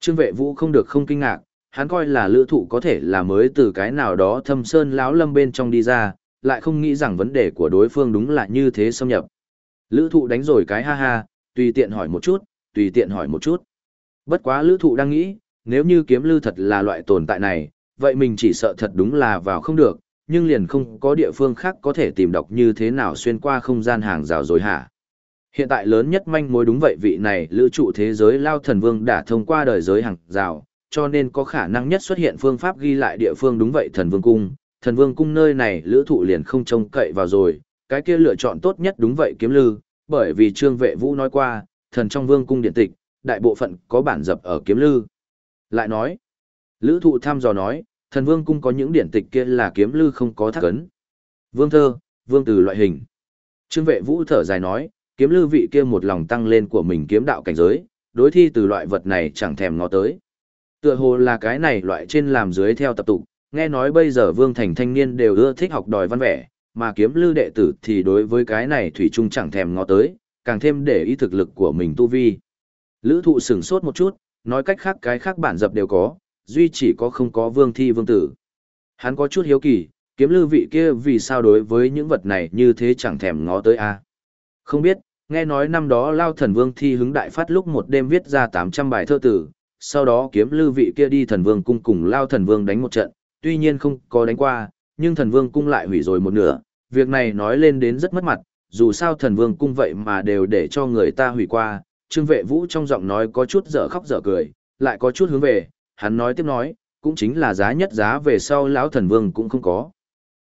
Trương vệ vũ không được không kinh ngạc, hắn coi là lữ thụ có thể là mới từ cái nào đó thâm sơn lão lâm bên trong đi ra, lại không nghĩ rằng vấn đề của đối phương đúng là như thế xâm nhập. Lữ thụ đánh rồi cái ha ha, tùy tiện hỏi một chút, tùy tiện hỏi một chút. Bất quá lữ thụ đang nghĩ, nếu như kiếm lư thật là loại tồn tại này, vậy mình chỉ sợ thật đúng là vào không được, nhưng liền không có địa phương khác có thể tìm đọc như thế nào xuyên qua không gian hàng rào rồi hả. Hiện tại lớn nhất manh mối đúng vậy vị này lữ trụ thế giới lao thần vương đã thông qua đời giới hàng rào, cho nên có khả năng nhất xuất hiện phương pháp ghi lại địa phương đúng vậy thần vương cung. Thần vương cung nơi này lữ thụ liền không trông cậy vào rồi, cái kia lựa chọn tốt nhất đúng vậy kiếm lư, bởi vì trương vệ vũ nói qua, thần trong vương cung điện tịch, đại bộ phận có bản dập ở kiếm lư. Lại nói, lữ thụ thăm dò nói, thần vương cung có những điển tịch kia là kiếm lư không có thác ấn. Vương thơ, vương từ loại hình. Trương vệ vũ thở dài nói, kiếm lư vị kia một lòng tăng lên của mình kiếm đạo cảnh giới, đối thi từ loại vật này chẳng thèm ngó tới. Tựa hồ là cái này loại trên làm dưới theo tập tục, nghe nói bây giờ vương thành thanh niên đều ưa thích học đòi văn vẻ, mà kiếm lư đệ tử thì đối với cái này thủy chung chẳng thèm ngó tới, càng thêm để ý thực lực của mình tu vi. Lữ thụ sửng sốt một chút, nói cách khác cái khác bản dập đều có, duy chỉ có không có vương thi vương tử. Hắn có chút hiếu kỳ, kiếm lư vị kia vì sao đối với những vật này như thế chẳng thèm ngó tới a Không biết, nghe nói năm đó Lao Thần Vương thi hứng đại phát lúc một đêm viết ra 800 bài thơ tử, sau đó kiếm lư vị kia đi Thần Vương cung cùng Lao Thần Vương đánh một trận, tuy nhiên không có đánh qua, nhưng Thần Vương cung lại hủy rồi một nửa, việc này nói lên đến rất mất mặt, dù sao Thần Vương cung vậy mà đều để cho người ta hủy qua, Trương Vệ Vũ trong giọng nói có chút dở khóc dở cười, lại có chút hướng về, hắn nói tiếp nói, cũng chính là giá nhất giá về sau lão thần vương cũng không có.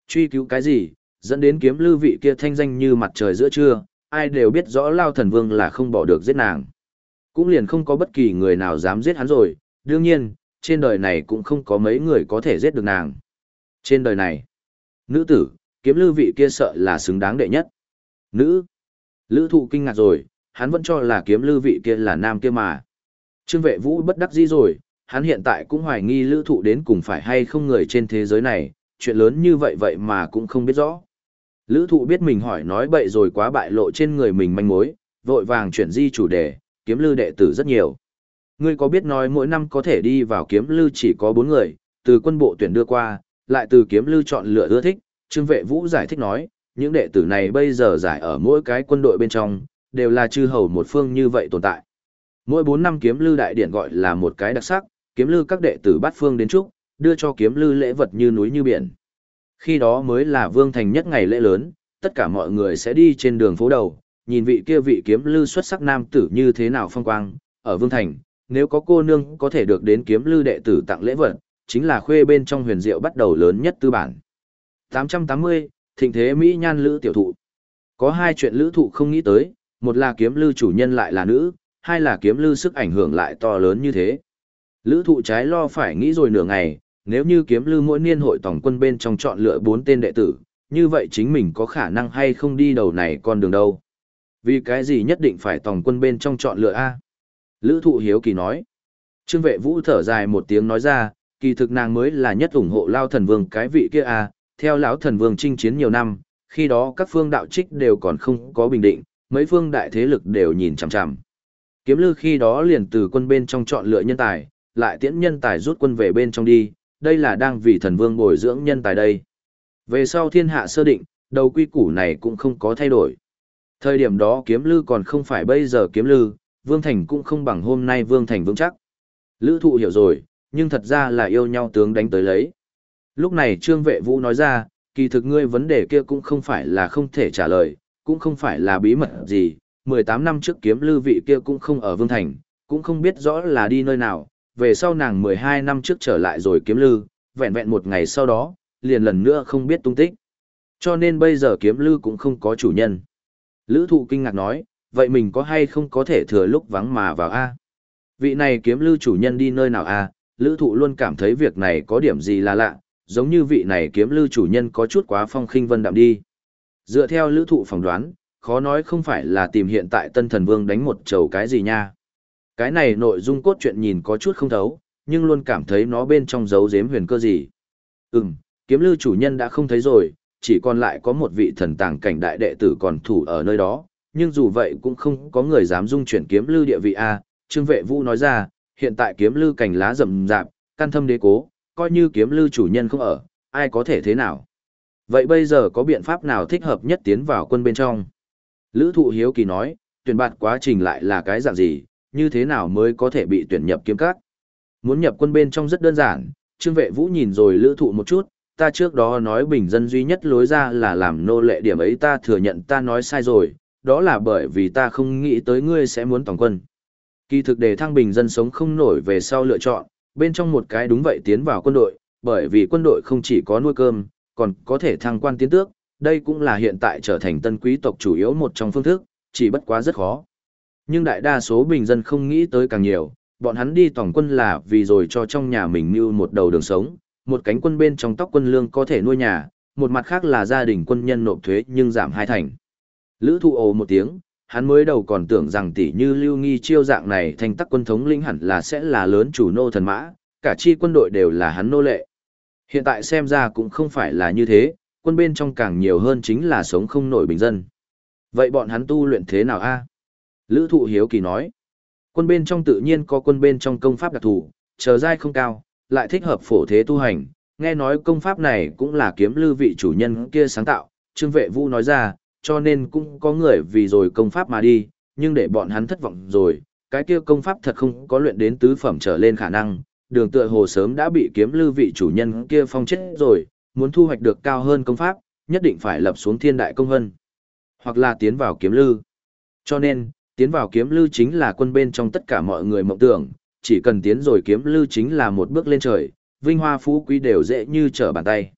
Truy cứu cái gì, dẫn đến kiếm lưu vị kia thanh danh như mặt trời giữa trưa, ai đều biết rõ lao thần vương là không bỏ được giết nàng. Cũng liền không có bất kỳ người nào dám giết hắn rồi, đương nhiên, trên đời này cũng không có mấy người có thể giết được nàng. Trên đời này, nữ tử, kiếm lưu vị kia sợ là xứng đáng đệ nhất. Nữ, lữ thụ kinh ngạc rồi, hắn vẫn cho là kiếm lưu vị kia là nam kia mà. Trương vệ vũ bất đắc dĩ rồi, hắn hiện tại cũng hoài nghi lữ thụ đến cùng phải hay không người trên thế giới này, chuyện lớn như vậy vậy mà cũng không biết rõ. Lữ thụ biết mình hỏi nói bậy rồi quá bại lộ trên người mình manh mối, vội vàng chuyển di chủ đề, kiếm lư đệ tử rất nhiều. Ngươi có biết nói mỗi năm có thể đi vào kiếm lư chỉ có 4 người, từ quân bộ tuyển đưa qua, lại từ kiếm lư chọn lựa ưa thích, Trương Vệ Vũ giải thích nói, những đệ tử này bây giờ giải ở mỗi cái quân đội bên trong, đều là chư hầu một phương như vậy tồn tại. Mỗi 4 năm kiếm lư đại điển gọi là một cái đặc sắc, kiếm lư các đệ tử bát phương đến chúc, đưa cho kiếm lư lễ vật như núi như biển. Khi đó mới là vương thành nhất ngày lễ lớn, tất cả mọi người sẽ đi trên đường phố đầu, nhìn vị kia vị kiếm lư xuất sắc nam tử như thế nào phong quang, ở vương thành, nếu có cô nương có thể được đến kiếm lư đệ tử tặng lễ vật, chính là khuê bên trong huyền diệu bắt đầu lớn nhất tư bản. 880, thịnh thế Mỹ nhan lữ tiểu thụ. Có hai chuyện lữ thụ không nghĩ tới, một là kiếm lư chủ nhân lại là nữ, hai là kiếm lư sức ảnh hưởng lại to lớn như thế. Lữ thụ trái lo phải nghĩ rồi nửa ngày, nếu như kiếm lư mỗi niên hội tổng quân bên trong chọn lựa 4 tên đệ tử, như vậy chính mình có khả năng hay không đi đầu này con đường đâu. Vì cái gì nhất định phải tổng quân bên trong chọn lựa A? Lữ thụ hiếu kỳ nói. Trương vệ vũ thở dài một tiếng nói ra, kỳ thực nàng mới là nhất ủng hộ lao thần vương cái vị kia A, theo lão thần vương chinh chiến nhiều năm, khi đó các phương đạo trích đều còn không có bình định, mấy phương đại thế lực đều nhìn chằm chằm. Kiếm lư khi đó liền từ quân bên trong chọn lựa nhân tài, lại tiễn nhân tài rút quân về bên trong đi, đây là đang vì thần vương bồi dưỡng nhân tài đây. Về sau thiên hạ sơ định, Đầu quy củ này cũng không có thay đổi. Thời điểm đó kiếm lư còn không phải bây giờ kiếm lư, Vương Thành cũng không bằng hôm nay Vương Thành vững chắc. Lữ thụ hiểu rồi, nhưng thật ra là yêu nhau tướng đánh tới lấy. Lúc này Trương Vệ Vũ nói ra, kỳ thực ngươi vấn đề kia cũng không phải là không thể trả lời, cũng không phải là bí mật gì, 18 năm trước kiếm lư vị kia cũng không ở Vương Thành, cũng không biết rõ là đi nơi nào, về sau nàng 12 năm trước trở lại rồi kiếm lư, vẹn vẹn một ngày sau đó, liền lần nữa không biết tung tích. Cho nên bây giờ kiếm lư cũng không có chủ nhân. Lữ thụ kinh ngạc nói, vậy mình có hay không có thể thừa lúc vắng mà vào A? Vị này kiếm lư chủ nhân đi nơi nào A? Lữ thụ luôn cảm thấy việc này có điểm gì là lạ, giống như vị này kiếm lư chủ nhân có chút quá phong khinh vân đạm đi. Dựa theo lữ thụ phỏng đoán, khó nói không phải là tìm hiện tại tân thần vương đánh một chầu cái gì nha. Cái này nội dung cốt truyện nhìn có chút không thấu, nhưng luôn cảm thấy nó bên trong dấu giếm huyền cơ gì. Ừm, kiếm lư chủ nhân đã không thấy rồi, chỉ còn lại có một vị thần tàng cảnh đại đệ tử còn thủ ở nơi đó, nhưng dù vậy cũng không có người dám dung chuyển kiếm lư địa vị A. Trương vệ vũ nói ra, hiện tại kiếm lư cành lá rậm rạp, căn thâm đế cố, coi như kiếm lư chủ nhân không ở, ai có thể thế nào. Vậy bây giờ có biện pháp nào thích hợp nhất tiến vào quân bên trong? Lữ thụ hiếu kỳ nói, tuyển bạt quá trình lại là cái dạng gì, như thế nào mới có thể bị tuyển nhập kiếm các? Muốn nhập quân bên trong rất đơn giản, trương vệ vũ nhìn rồi lữ thụ một chút, ta trước đó nói bình dân duy nhất lối ra là làm nô lệ điểm ấy ta thừa nhận ta nói sai rồi, đó là bởi vì ta không nghĩ tới ngươi sẽ muốn tổng quân. Kỳ thực đề thăng bình dân sống không nổi về sau lựa chọn, bên trong một cái đúng vậy tiến vào quân đội, bởi vì quân đội không chỉ có nuôi cơm, còn có thể thăng quan tiến tước, đây cũng là hiện tại trở thành tân quý tộc chủ yếu một trong phương thức, chỉ bất quá rất khó. Nhưng đại đa số bình dân không nghĩ tới càng nhiều, bọn hắn đi tổng quân là vì rồi cho trong nhà mình như một đầu đường sống, một cánh quân bên trong tóc quân lương có thể nuôi nhà, một mặt khác là gia đình quân nhân nộp thuế nhưng giảm hai thành. Lữ thụ ồ một tiếng, hắn mới đầu còn tưởng rằng tỷ như lưu nghi chiêu dạng này thành tắc quân thống lĩnh hẳn là sẽ là lớn chủ nô thần mã, cả chi quân đội đều là hắn nô lệ. Hiện tại xem ra cũng không phải là như thế, quân bên trong càng nhiều hơn chính là sống không nổi bình dân. Vậy bọn hắn tu luyện thế nào a? Lữ thụ hiếu kỳ nói. Quân bên trong tự nhiên có quân bên trong công pháp đặc thủ, chờ dai không cao, lại thích hợp phổ thế tu hành. Nghe nói công pháp này cũng là kiếm lưu vị chủ nhân kia sáng tạo, Trương Vệ Vũ nói ra, cho nên cũng có người vì rồi công pháp mà đi, nhưng để bọn hắn thất vọng rồi, cái kia công pháp thật không có luyện đến tứ phẩm trở lên khả năng, đường tựa hồ sớm đã bị kiếm lưu vị chủ nhân kia phong chết rồi, muốn thu hoạch được cao hơn công pháp, nhất định phải lập xuống thiên đại công hân, hoặc là tiến vào kiếm lưu. Cho nên, tiến vào kiếm lưu chính là quân bên trong tất cả mọi người mộng tưởng, chỉ cần tiến rồi kiếm lưu chính là một bước lên trời, vinh hoa phú quý đều dễ như trở bàn tay.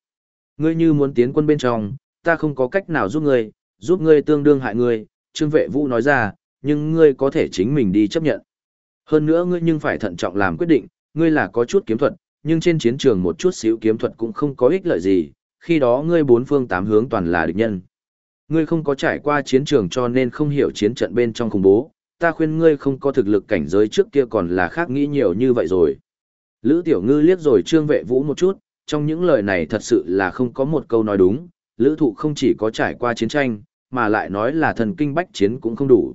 Ngươi như muốn tiến quân bên trong, ta không có cách nào giúp ngươi, giúp ngươi tương đương hại ngươi, Trương Vệ Vũ nói ra, nhưng ngươi có thể chính mình đi chấp nhận. Hơn nữa ngươi nhưng phải thận trọng làm quyết định, ngươi là có chút kiếm thuật, nhưng trên chiến trường một chút xíu kiếm thuật cũng không có ích lợi gì, khi đó ngươi bốn phương tám hướng toàn là địch nhân. Ngươi không có trải qua chiến trường cho nên không hiểu chiến trận bên trong khủng bố, ta khuyên ngươi không có thực lực cảnh giới trước kia còn là khác nghĩ nhiều như vậy rồi. Lữ Tiểu Ngư liếc rồi Trương Vệ Vũ một chút, trong những lời này thật sự là không có một câu nói đúng, Lữ Thụ không chỉ có trải qua chiến tranh, mà lại nói là thần kinh bách chiến cũng không đủ.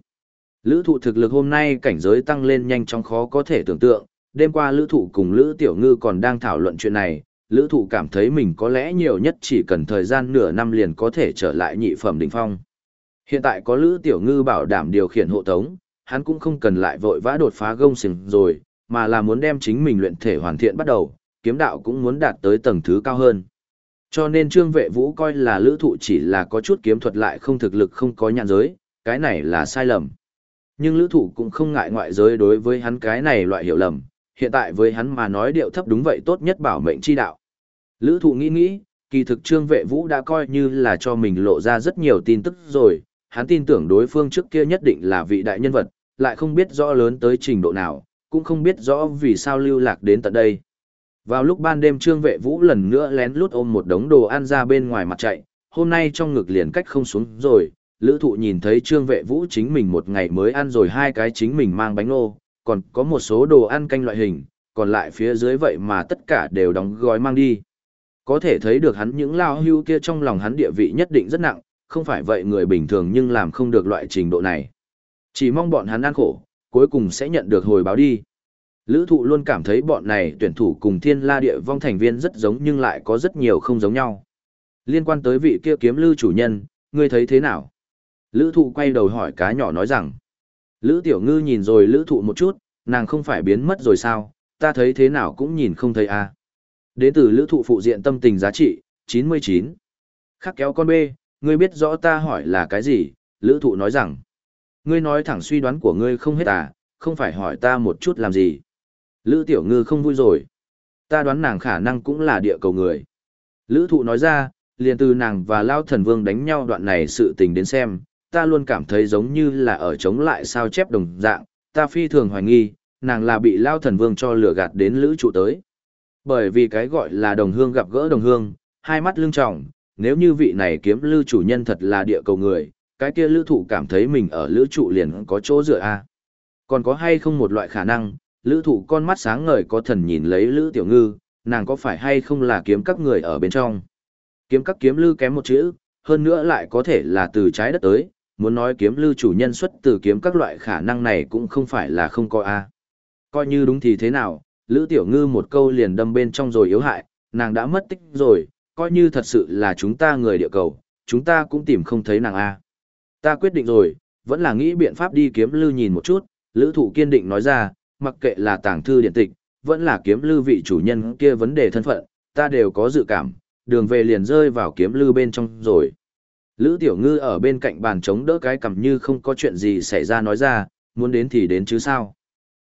Lữ Thụ thực lực hôm nay cảnh giới tăng lên nhanh chóng khó có thể tưởng tượng, đêm qua Lữ Thụ cùng Lữ Tiểu Ngư còn đang thảo luận chuyện này, Lữ Thụ cảm thấy mình có lẽ nhiều nhất chỉ cần thời gian nửa năm liền có thể trở lại nhị phẩm đỉnh phong. Hiện tại có Lữ Tiểu Ngư bảo đảm điều khiển hộ tống, hắn cũng không cần lại vội vã đột phá gông xình rồi, mà là muốn đem chính mình luyện thể hoàn thiện bắt đầu, kiếm đạo cũng muốn đạt tới tầng thứ cao hơn. Cho nên Trương Vệ Vũ coi là lữ thụ chỉ là có chút kiếm thuật lại không thực lực không có nhạn giới, cái này là sai lầm. Nhưng lữ thụ cũng không ngại ngoại giới đối với hắn cái này loại hiểu lầm, hiện tại với hắn mà nói điệu thấp đúng vậy tốt nhất bảo mệnh chi đạo. Lữ thụ nghĩ nghĩ, kỳ thực Trương Vệ Vũ đã coi như là cho mình lộ ra rất nhiều tin tức rồi, hắn tin tưởng đối phương trước kia nhất định là vị đại nhân vật, lại không biết rõ lớn tới trình độ nào, cũng không biết rõ vì sao lưu lạc đến tận đây. Vào lúc ban đêm Trương Vệ Vũ lần nữa lén lút ôm một đống đồ ăn ra bên ngoài mặt chạy, hôm nay trong ngực liền cách không xuống rồi, Lữ Thụ nhìn thấy Trương Vệ Vũ chính mình một ngày mới ăn rồi hai cái chính mình mang bánh nô, còn có một số đồ ăn canh loại hình, còn lại phía dưới vậy mà tất cả đều đóng gói mang đi. Có thể thấy được hắn những lao hưu kia trong lòng hắn địa vị nhất định rất nặng, không phải vậy người bình thường nhưng làm không được loại trình độ này. Chỉ mong bọn hắn ăn khổ, cuối cùng sẽ nhận được hồi báo đi. Lữ thụ luôn cảm thấy bọn này tuyển thủ cùng thiên la địa vong thành viên rất giống nhưng lại có rất nhiều không giống nhau. Liên quan tới vị kia kiếm lưu chủ nhân, ngươi thấy thế nào? Lữ thụ quay đầu hỏi cá nhỏ nói rằng. Lữ tiểu ngư nhìn rồi lữ thụ một chút, nàng không phải biến mất rồi sao, ta thấy thế nào cũng nhìn không thấy a à. Đến từ lữ thụ phụ diện tâm tình giá trị, 99. Khắc kéo con bê, ngươi biết rõ ta hỏi là cái gì, lữ thụ nói rằng. Ngươi nói thẳng suy đoán của ngươi không hết à, không phải hỏi ta một chút làm gì. Lữ tiểu ngư không vui rồi. Ta đoán nàng khả năng cũng là địa cầu người. Lữ thụ nói ra, liền từ nàng và Lao Thần Vương đánh nhau đoạn này sự tình đến xem, ta luôn cảm thấy giống như là ở chống lại sao chép đồng dạng, ta phi thường hoài nghi, nàng là bị Lao Thần Vương cho lửa gạt đến lữ trụ tới. Bởi vì cái gọi là đồng hương gặp gỡ đồng hương, hai mắt lưng trọng, nếu như vị này kiếm lưu chủ nhân thật là địa cầu người, cái kia lữ thụ cảm thấy mình ở lữ trụ liền có chỗ dựa a Còn có hay không một loại khả năng, lữ thụ con mắt sáng ngời có thần nhìn lấy lữ tiểu ngư, nàng có phải hay không là kiếm các người ở bên trong. Kiếm các kiếm lưu kém một chữ, hơn nữa lại có thể là từ trái đất tới, muốn nói kiếm lưu chủ nhân xuất từ kiếm các loại khả năng này cũng không phải là không có a Coi như đúng thì thế nào, Lữ Tiểu Ngư một câu liền đâm bên trong rồi yếu hại, nàng đã mất tích rồi, coi như thật sự là chúng ta người địa cầu, chúng ta cũng tìm không thấy nàng a Ta quyết định rồi, vẫn là nghĩ biện pháp đi kiếm lưu nhìn một chút, Lữ Thụ kiên định nói ra, mặc kệ là tàng thư điện tịch, vẫn là kiếm lưu vị chủ nhân kia vấn đề thân phận, ta đều có dự cảm, đường về liền rơi vào kiếm lưu bên trong rồi. Lữ Tiểu Ngư ở bên cạnh bàn chống đỡ cái cầm như không có chuyện gì xảy ra nói ra, muốn đến thì đến chứ sao.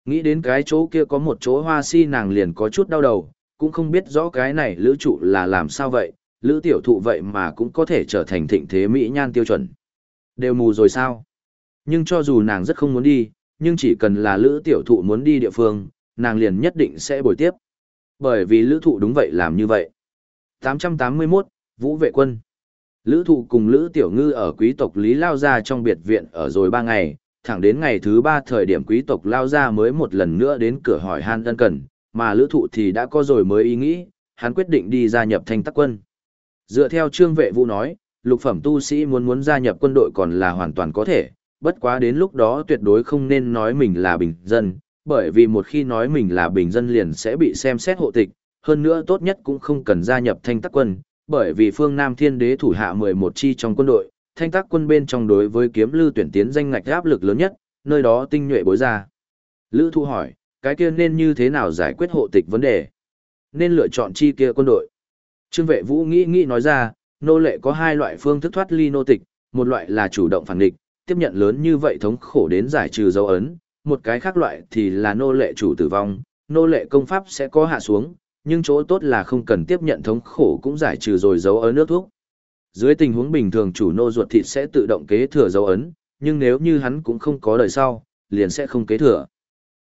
Nghĩ đến cái chỗ kia có một chỗ hoa si nàng liền có chút đau đầu, cũng không biết rõ cái này lữ trụ là làm sao vậy, lữ tiểu thụ vậy mà cũng có thể trở thành thịnh thế mỹ nhan tiêu chuẩn. Đều mù rồi sao? Nhưng cho dù nàng rất không muốn đi, nhưng chỉ cần là lữ tiểu thụ muốn đi địa phương, nàng liền nhất định sẽ bồi tiếp. Bởi vì lữ thụ đúng vậy làm như vậy. 881, Vũ Vệ Quân Lữ thụ cùng Lữ Tiểu Ngư ở quý tộc Lý Lao Gia trong biệt viện ở rồi 3 ngày, thẳng đến ngày thứ 3 thời điểm quý tộc Lao Gia mới một lần nữa đến cửa hỏi han ân cần, mà Lữ thụ thì đã có rồi mới ý nghĩ, hắn quyết định đi gia nhập thanh tắc quân. Dựa theo trương vệ vũ nói, lục phẩm tu sĩ muốn muốn gia nhập quân đội còn là hoàn toàn có thể, bất quá đến lúc đó tuyệt đối không nên nói mình là bình dân, bởi vì một khi nói mình là bình dân liền sẽ bị xem xét hộ tịch, hơn nữa tốt nhất cũng không cần gia nhập thanh tắc quân, bởi vì phương Nam Thiên Đế thủ hạ 11 chi trong quân đội, thanh tác quân bên trong đối với kiếm lư tuyển tiến danh ngạch áp lực lớn nhất, nơi đó tinh nhuệ bối ra. Lữ Thu hỏi, cái kia nên như thế nào giải quyết hộ tịch vấn đề? Nên lựa chọn chi kia quân đội. Trương vệ vũ nghĩ nghĩ nói ra, nô lệ có hai loại phương thức thoát ly nô tịch, một loại là chủ động phản địch, tiếp nhận lớn như vậy thống khổ đến giải trừ dấu ấn, một cái khác loại thì là nô lệ chủ tử vong, nô lệ công pháp sẽ có hạ xuống, nhưng chỗ tốt là không cần tiếp nhận thống khổ cũng giải trừ rồi dấu ấn nước thuốc. Dưới tình huống bình thường chủ nô ruột thịt sẽ tự động kế thừa dấu ấn, nhưng nếu như hắn cũng không có đời sau, liền sẽ không kế thừa.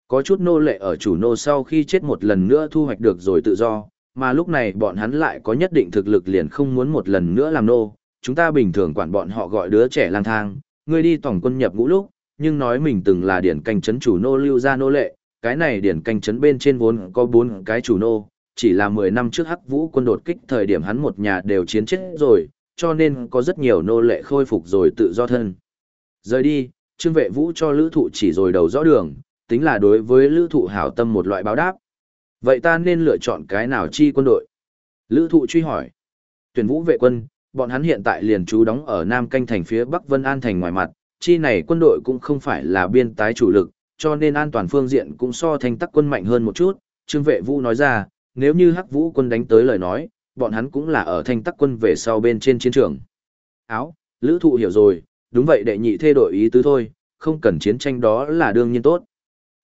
Có chút nô lệ ở chủ nô sau khi chết một lần nữa thu hoạch được rồi tự do, mà lúc này bọn hắn lại có nhất định thực lực liền không muốn một lần nữa làm nô. Chúng ta bình thường quản bọn họ gọi đứa trẻ lang thang, người đi tổng quân nhập ngũ lúc, nhưng nói mình từng là điển canh chấn chủ nô lưu ra nô lệ, cái này điển canh chấn bên trên vốn có bốn cái chủ nô, chỉ là 10 năm trước hắc vũ quân đột kích thời điểm hắn một nhà đều chiến chết rồi, cho nên có rất nhiều nô lệ khôi phục rồi tự do thân. Rời đi, trương vệ vũ cho lữ thụ chỉ rồi đầu rõ đường, tính là đối với lữ thụ hảo tâm một loại báo đáp. Vậy ta nên lựa chọn cái nào chi quân đội? Lữ thụ truy hỏi. Tuyển vũ vệ quân, bọn hắn hiện tại liền trú đóng ở Nam Canh thành phía Bắc Vân An thành ngoài mặt, chi này quân đội cũng không phải là biên tái chủ lực, cho nên an toàn phương diện cũng so thanh tắc quân mạnh hơn một chút. Trương vệ vũ nói ra, nếu như hắc vũ quân đánh tới lời nói, bọn hắn cũng là ở thanh tắc quân về sau bên trên chiến trường. Áo, lữ thụ hiểu rồi, đúng vậy đệ nhị thê đổi ý tứ thôi, không cần chiến tranh đó là đương nhiên tốt.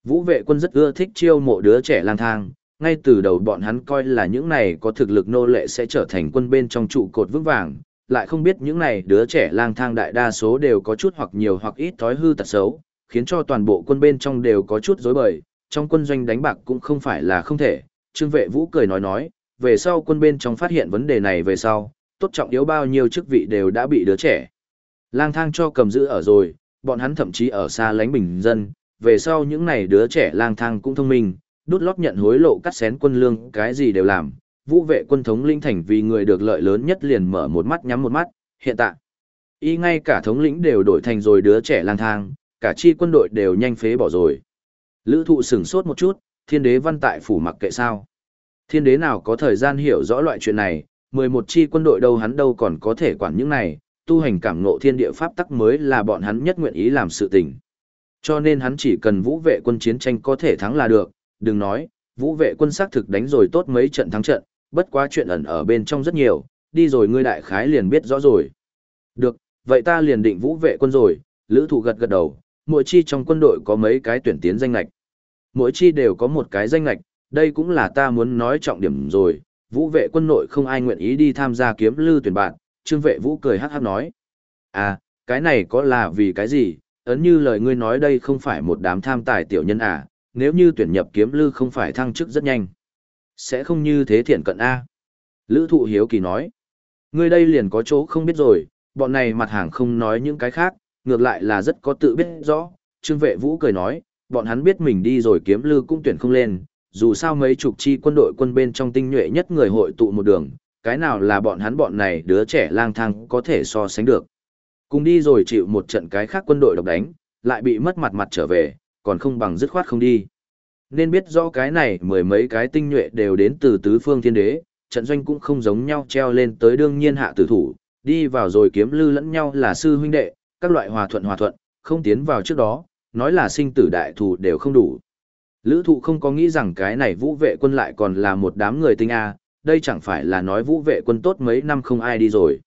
Vũ vệ quân rất ưa thích chiêu mộ đứa trẻ lang thang, ngay từ đầu bọn hắn coi là những này có thực lực nô lệ sẽ trở thành quân bên trong trụ cột vững vàng, lại không biết những này đứa trẻ lang thang đại đa số đều có chút hoặc nhiều hoặc ít thói hư tật xấu, khiến cho toàn bộ quân bên trong đều có chút rối bời, trong quân doanh đánh bạc cũng không phải là không thể, Trương Vệ Vũ cười nói nói, về sau quân bên trong phát hiện vấn đề này về sau, tốt trọng yếu bao nhiêu chức vị đều đã bị đứa trẻ. Lang thang cho cầm giữ ở rồi, bọn hắn thậm chí ở xa lánh bình dân, về sau những này đứa trẻ lang thang cũng thông minh, đút lót nhận hối lộ cắt xén quân lương, cái gì đều làm. Vũ vệ quân thống lĩnh thành vì người được lợi lớn nhất liền mở một mắt nhắm một mắt, hiện tại. Y ngay cả thống lĩnh đều đổi thành rồi đứa trẻ lang thang, cả chi quân đội đều nhanh phế bỏ rồi. Lữ thụ sửng sốt một chút, thiên đế văn tại phủ mặc kệ sao. Thiên đế nào có thời gian hiểu rõ loại chuyện này, 11 chi quân đội đâu hắn đâu còn có thể quản những này, tu hành cảm ngộ thiên địa pháp tắc mới là bọn hắn nhất nguyện ý làm sự tình. Cho nên hắn chỉ cần vũ vệ quân chiến tranh có thể thắng là được, đừng nói, vũ vệ quân xác thực đánh rồi tốt mấy trận thắng trận, bất quá chuyện ẩn ở bên trong rất nhiều, đi rồi ngươi đại khái liền biết rõ rồi. Được, vậy ta liền định vũ vệ quân rồi, lữ thụ gật gật đầu, mỗi chi trong quân đội có mấy cái tuyển tiến danh lạch. Mỗi chi đều có một cái danh lệch, đây cũng là ta muốn nói trọng điểm rồi, vũ vệ quân nội không ai nguyện ý đi tham gia kiếm lư tuyển bạn, trương vệ vũ cười hát hát nói. À, cái này có là vì cái gì, ấn như lời ngươi nói đây không phải một đám tham tài tiểu nhân à, nếu như tuyển nhập kiếm lư không phải thăng chức rất nhanh. Sẽ không như thế thiện cận A. Lữ thụ hiếu kỳ nói. Ngươi đây liền có chỗ không biết rồi, bọn này mặt hàng không nói những cái khác, ngược lại là rất có tự biết rõ. Trương vệ vũ cười nói, bọn hắn biết mình đi rồi kiếm lư cũng tuyển không lên, dù sao mấy chục chi quân đội quân bên trong tinh nhuệ nhất người hội tụ một đường, cái nào là bọn hắn bọn này đứa trẻ lang thang có thể so sánh được. Cùng đi rồi chịu một trận cái khác quân đội độc đánh, lại bị mất mặt mặt trở về, còn không bằng dứt khoát không đi. Nên biết rõ cái này mười mấy cái tinh nhuệ đều đến từ tứ phương thiên đế, trận doanh cũng không giống nhau treo lên tới đương nhiên hạ tử thủ, đi vào rồi kiếm lư lẫn nhau là sư huynh đệ, các loại hòa thuận hòa thuận, không tiến vào trước đó, nói là sinh tử đại thù đều không đủ. Lữ thụ không có nghĩ rằng cái này vũ vệ quân lại còn là một đám người tinh A, đây chẳng phải là nói vũ vệ quân tốt mấy năm không ai đi rồi.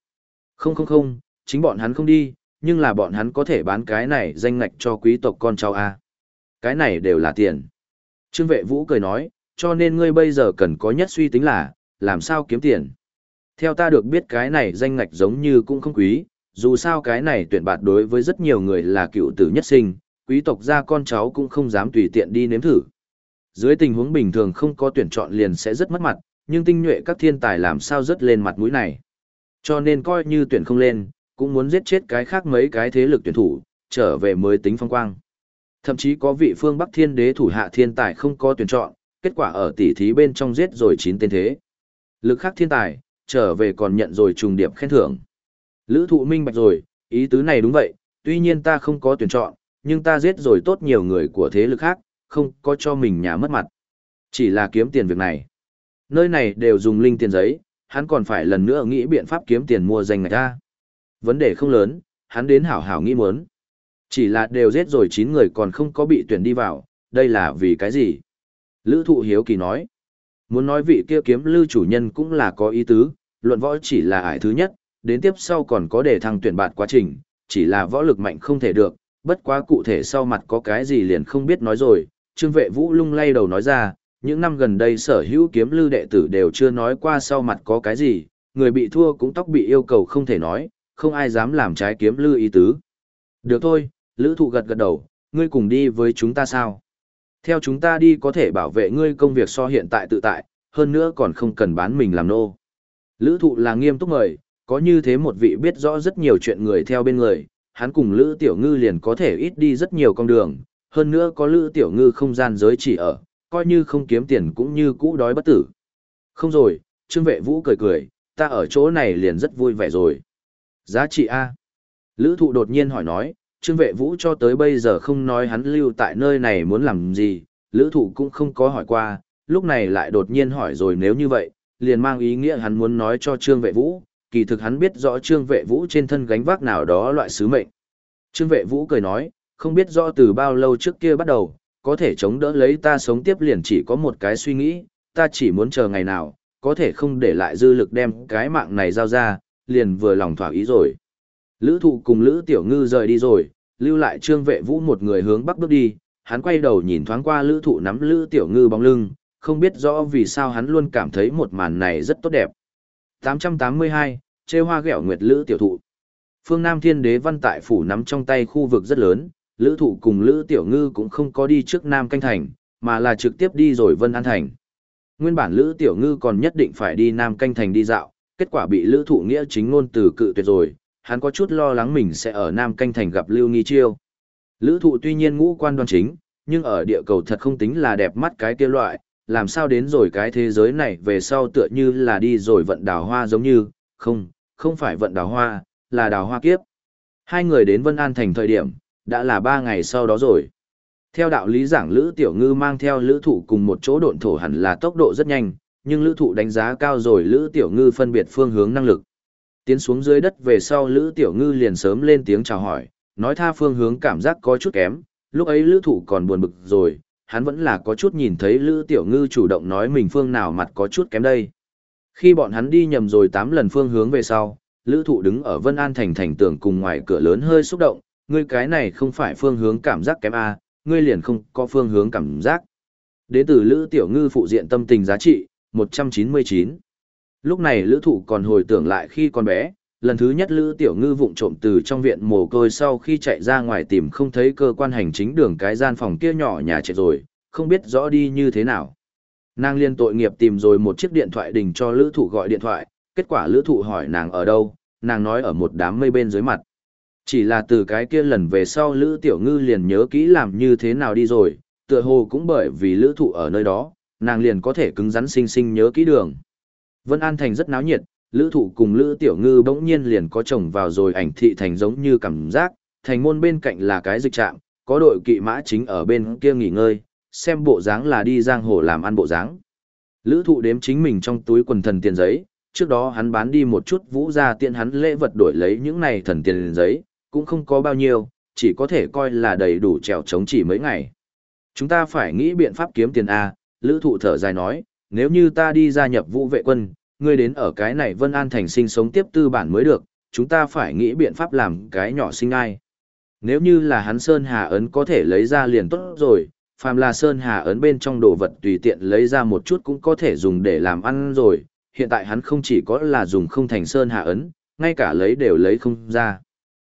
Không không không, chính bọn hắn không đi, nhưng là bọn hắn có thể bán cái này danh ngạch cho quý tộc con cháu A. Cái này đều là tiền. Trương vệ vũ cười nói, cho nên ngươi bây giờ cần có nhất suy tính là, làm sao kiếm tiền. Theo ta được biết cái này danh ngạch giống như cũng không quý, dù sao cái này tuyển bạt đối với rất nhiều người là cựu tử nhất sinh, quý tộc gia con cháu cũng không dám tùy tiện đi nếm thử. Dưới tình huống bình thường không có tuyển chọn liền sẽ rất mất mặt, nhưng tinh nhuệ các thiên tài làm sao rất lên mặt mũi này. Cho nên coi như tuyển không lên, cũng muốn giết chết cái khác mấy cái thế lực tuyển thủ, trở về mới tính phong quang. Thậm chí có vị phương Bắc Thiên Đế thủ hạ thiên tài không có tuyển chọn, kết quả ở tỷ thí bên trong giết rồi chín tên thế. Lực khác thiên tài, trở về còn nhận rồi trùng điệp khen thưởng. Lữ thụ minh bạch rồi, ý tứ này đúng vậy, tuy nhiên ta không có tuyển chọn, nhưng ta giết rồi tốt nhiều người của thế lực khác, không có cho mình nhà mất mặt. Chỉ là kiếm tiền việc này. Nơi này đều dùng linh tiền giấy, hắn còn phải lần nữa nghĩ biện pháp kiếm tiền mua danh ngạch ta. Vấn đề không lớn, hắn đến hảo hảo nghĩ muốn. Chỉ là đều giết rồi 9 người còn không có bị tuyển đi vào, đây là vì cái gì? Lữ thụ hiếu kỳ nói. Muốn nói vị kia kiếm lưu chủ nhân cũng là có ý tứ, luận võ chỉ là ải thứ nhất, đến tiếp sau còn có để thăng tuyển bạt quá trình, chỉ là võ lực mạnh không thể được, bất quá cụ thể sau mặt có cái gì liền không biết nói rồi. Trương vệ vũ lung lay đầu nói ra, những năm gần đây sở hữu kiếm lưu đệ tử đều chưa nói qua sau mặt có cái gì, người bị thua cũng tóc bị yêu cầu không thể nói, không ai dám làm trái kiếm lưu ý tứ. Được thôi, lữ thụ gật gật đầu, ngươi cùng đi với chúng ta sao? Theo chúng ta đi có thể bảo vệ ngươi công việc so hiện tại tự tại, hơn nữa còn không cần bán mình làm nô. Lữ thụ là nghiêm túc mời, có như thế một vị biết rõ rất nhiều chuyện người theo bên người, hắn cùng Lữ Tiểu Ngư liền có thể ít đi rất nhiều con đường, hơn nữa có Lữ Tiểu Ngư không gian giới chỉ ở, coi như không kiếm tiền cũng như cũ đói bất tử. Không rồi, Trương Vệ Vũ cười cười, ta ở chỗ này liền rất vui vẻ rồi. Giá trị A. Lữ thụ đột nhiên hỏi nói, Trương Vệ Vũ cho tới bây giờ không nói hắn lưu tại nơi này muốn làm gì, Lữ thụ cũng không có hỏi qua, lúc này lại đột nhiên hỏi rồi nếu như vậy, liền mang ý nghĩa hắn muốn nói cho Trương Vệ Vũ, kỳ thực hắn biết rõ Trương Vệ Vũ trên thân gánh vác nào đó loại sứ mệnh. Trương Vệ Vũ cười nói, không biết rõ từ bao lâu trước kia bắt đầu, có thể chống đỡ lấy ta sống tiếp liền chỉ có một cái suy nghĩ, ta chỉ muốn chờ ngày nào, có thể không để lại dư lực đem cái mạng này giao ra, liền vừa lòng thỏa ý rồi. Lữ thụ cùng Lữ Tiểu Ngư rời đi rồi, lưu lại Trương Vệ Vũ một người hướng bắc bước đi, hắn quay đầu nhìn thoáng qua Lữ thụ nắm Lữ Tiểu Ngư bóng lưng, không biết rõ vì sao hắn luôn cảm thấy một màn này rất tốt đẹp. 882, chê hoa ghẹo nguyệt Lữ Tiểu Thụ Phương Nam Thiên Đế Văn tại phủ nắm trong tay khu vực rất lớn, Lữ Thụ cùng Lữ Tiểu Ngư cũng không có đi trước Nam Canh Thành, mà là trực tiếp đi rồi Vân An Thành. Nguyên bản Lữ Tiểu Ngư còn nhất định phải đi Nam Canh Thành đi dạo, kết quả bị Lữ Thụ nghĩa chính ngôn từ cự tuyệt rồi, hắn có chút lo lắng mình sẽ ở Nam Canh Thành gặp Lưu Nghi Chiêu. Lữ Thụ tuy nhiên ngũ quan đoan chính, nhưng ở địa cầu thật không tính là đẹp mắt cái kia loại, làm sao đến rồi cái thế giới này về sau tựa như là đi rồi vận đào hoa giống như, không, không phải vận đào hoa, là đào hoa kiếp. Hai người đến Vân An Thành thời điểm, đã là ba ngày sau đó rồi. Theo đạo lý giảng Lữ Tiểu Ngư mang theo Lữ Thụ cùng một chỗ độn thổ hẳn là tốc độ rất nhanh, nhưng lữ thụ đánh giá cao rồi lữ tiểu ngư phân biệt phương hướng năng lực. Tiến xuống dưới đất về sau lữ tiểu ngư liền sớm lên tiếng chào hỏi, nói tha phương hướng cảm giác có chút kém, lúc ấy lữ thụ còn buồn bực rồi, hắn vẫn là có chút nhìn thấy lữ tiểu ngư chủ động nói mình phương nào mặt có chút kém đây. Khi bọn hắn đi nhầm rồi 8 lần phương hướng về sau, lữ thụ đứng ở Vân An thành thành tường cùng ngoài cửa lớn hơi xúc động, ngươi cái này không phải phương hướng cảm giác kém A, ngươi liền không có phương hướng cảm giác. Đến từ lữ tiểu ngư phụ diện tâm tình giá trị, 199. Lúc này lữ thụ còn hồi tưởng lại khi còn bé, lần thứ nhất lữ tiểu ngư vụng trộm từ trong viện mồ côi sau khi chạy ra ngoài tìm không thấy cơ quan hành chính đường cái gian phòng kia nhỏ nhà chạy rồi, không biết rõ đi như thế nào. Nàng liên tội nghiệp tìm rồi một chiếc điện thoại đình cho lữ thụ gọi điện thoại, kết quả lữ thụ hỏi nàng ở đâu, nàng nói ở một đám mây bên dưới mặt. Chỉ là từ cái kia lần về sau lữ tiểu ngư liền nhớ kỹ làm như thế nào đi rồi, tựa hồ cũng bởi vì lữ thụ ở nơi đó, nàng liền có thể cứng rắn sinh sinh nhớ kỹ đường. Vân An Thành rất náo nhiệt, lữ thụ cùng lữ tiểu ngư bỗng nhiên liền có chồng vào rồi ảnh thị thành giống như cảm giác, thành môn bên cạnh là cái dịch trạm, có đội kỵ mã chính ở bên kia nghỉ ngơi, xem bộ dáng là đi giang hồ làm ăn bộ dáng. Lữ thụ đếm chính mình trong túi quần thần tiền giấy, trước đó hắn bán đi một chút vũ ra tiện hắn lễ vật đổi lấy những này thần tiền giấy, cũng không có bao nhiêu, chỉ có thể coi là đầy đủ trèo chống chỉ mấy ngày. Chúng ta phải nghĩ biện pháp kiếm tiền A, lữ thụ thở dài nói, nếu như ta đi gia nhập vũ vệ quân, ngươi đến ở cái này Vân An Thành sinh sống tiếp tư bản mới được, chúng ta phải nghĩ biện pháp làm cái nhỏ sinh ai. Nếu như là hắn Sơn Hà Ấn có thể lấy ra liền tốt rồi, phàm là Sơn Hà Ấn bên trong đồ vật tùy tiện lấy ra một chút cũng có thể dùng để làm ăn rồi, hiện tại hắn không chỉ có là dùng không thành Sơn Hà Ấn, ngay cả lấy đều lấy không ra.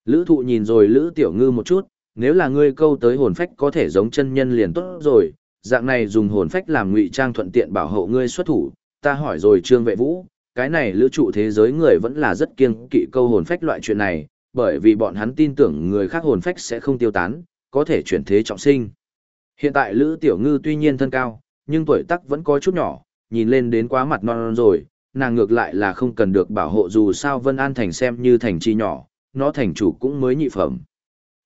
Lữ thụ nhìn rồi Lữ Tiểu Ngư một chút, nếu là ngươi câu tới hồn phách có thể giống chân nhân liền tốt rồi, dạng này dùng hồn phách làm ngụy trang thuận tiện bảo hộ ngươi xuất thủ, ta hỏi rồi Trương Vệ Vũ, cái này lữ trụ thế giới người vẫn là rất kiêng kỵ câu hồn phách loại chuyện này, bởi vì bọn hắn tin tưởng người khác hồn phách sẽ không tiêu tán, có thể chuyển thế trọng sinh. Hiện tại Lữ Tiểu Ngư tuy nhiên thân cao, nhưng tuổi tác vẫn có chút nhỏ, nhìn lên đến quá mặt non, non rồi, nàng ngược lại là không cần được bảo hộ dù sao Vân An Thành xem như thành chi nhỏ, nó thành chủ cũng mới nhị phẩm.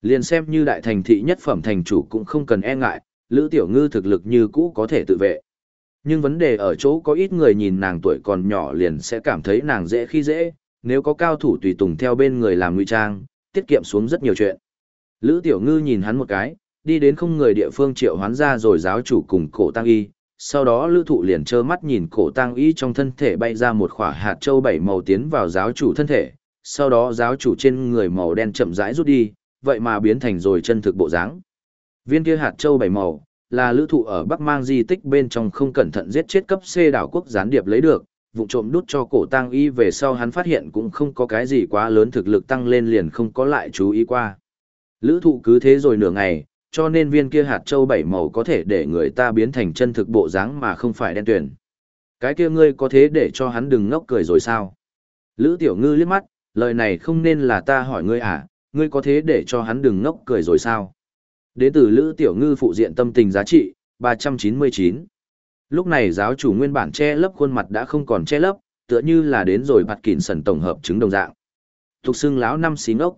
Liền xem như đại thành thị nhất phẩm thành chủ cũng không cần e ngại, Lữ Tiểu Ngư thực lực như cũ có thể tự vệ. Nhưng vấn đề ở chỗ có ít người nhìn nàng tuổi còn nhỏ liền sẽ cảm thấy nàng dễ khi dễ, nếu có cao thủ tùy tùng theo bên người làm nguy trang, tiết kiệm xuống rất nhiều chuyện. Lữ Tiểu Ngư nhìn hắn một cái, đi đến không người địa phương triệu hoán ra rồi giáo chủ cùng cổ tăng y. Sau đó lữ thụ liền trơ mắt nhìn cổ tăng y trong thân thể bay ra một khỏa hạt châu bảy màu tiến vào giáo chủ thân thể. Sau đó giáo chủ trên người màu đen chậm rãi rút đi, vậy mà biến thành rồi chân thực bộ dáng. Viên kia hạt châu bảy màu, là lữ thụ ở Bắc Mang di tích bên trong không cẩn thận giết chết cấp C đảo quốc gián điệp lấy được, vụ trộm đút cho cổ tăng y về sau hắn phát hiện cũng không có cái gì quá lớn thực lực tăng lên liền không có lại chú ý qua. Lữ thụ cứ thế rồi nửa ngày, cho nên viên kia hạt châu bảy màu có thể để người ta biến thành chân thực bộ dáng mà không phải đen tuyển. Cái kia ngươi có thế để cho hắn đừng ngốc cười rồi sao? Lữ tiểu ngư liếc mắt, lời này không nên là ta hỏi ngươi à, ngươi có thế để cho hắn đừng ngốc cười rồi sao? Đến từ Lữ Tiểu Ngư phụ diện tâm tình giá trị, 399. Lúc này giáo chủ nguyên bản che lấp khuôn mặt đã không còn che lấp, tựa như là đến rồi bạt kỉn sần tổng hợp chứng đồng dạng. Thục xưng lão năm xí ngốc.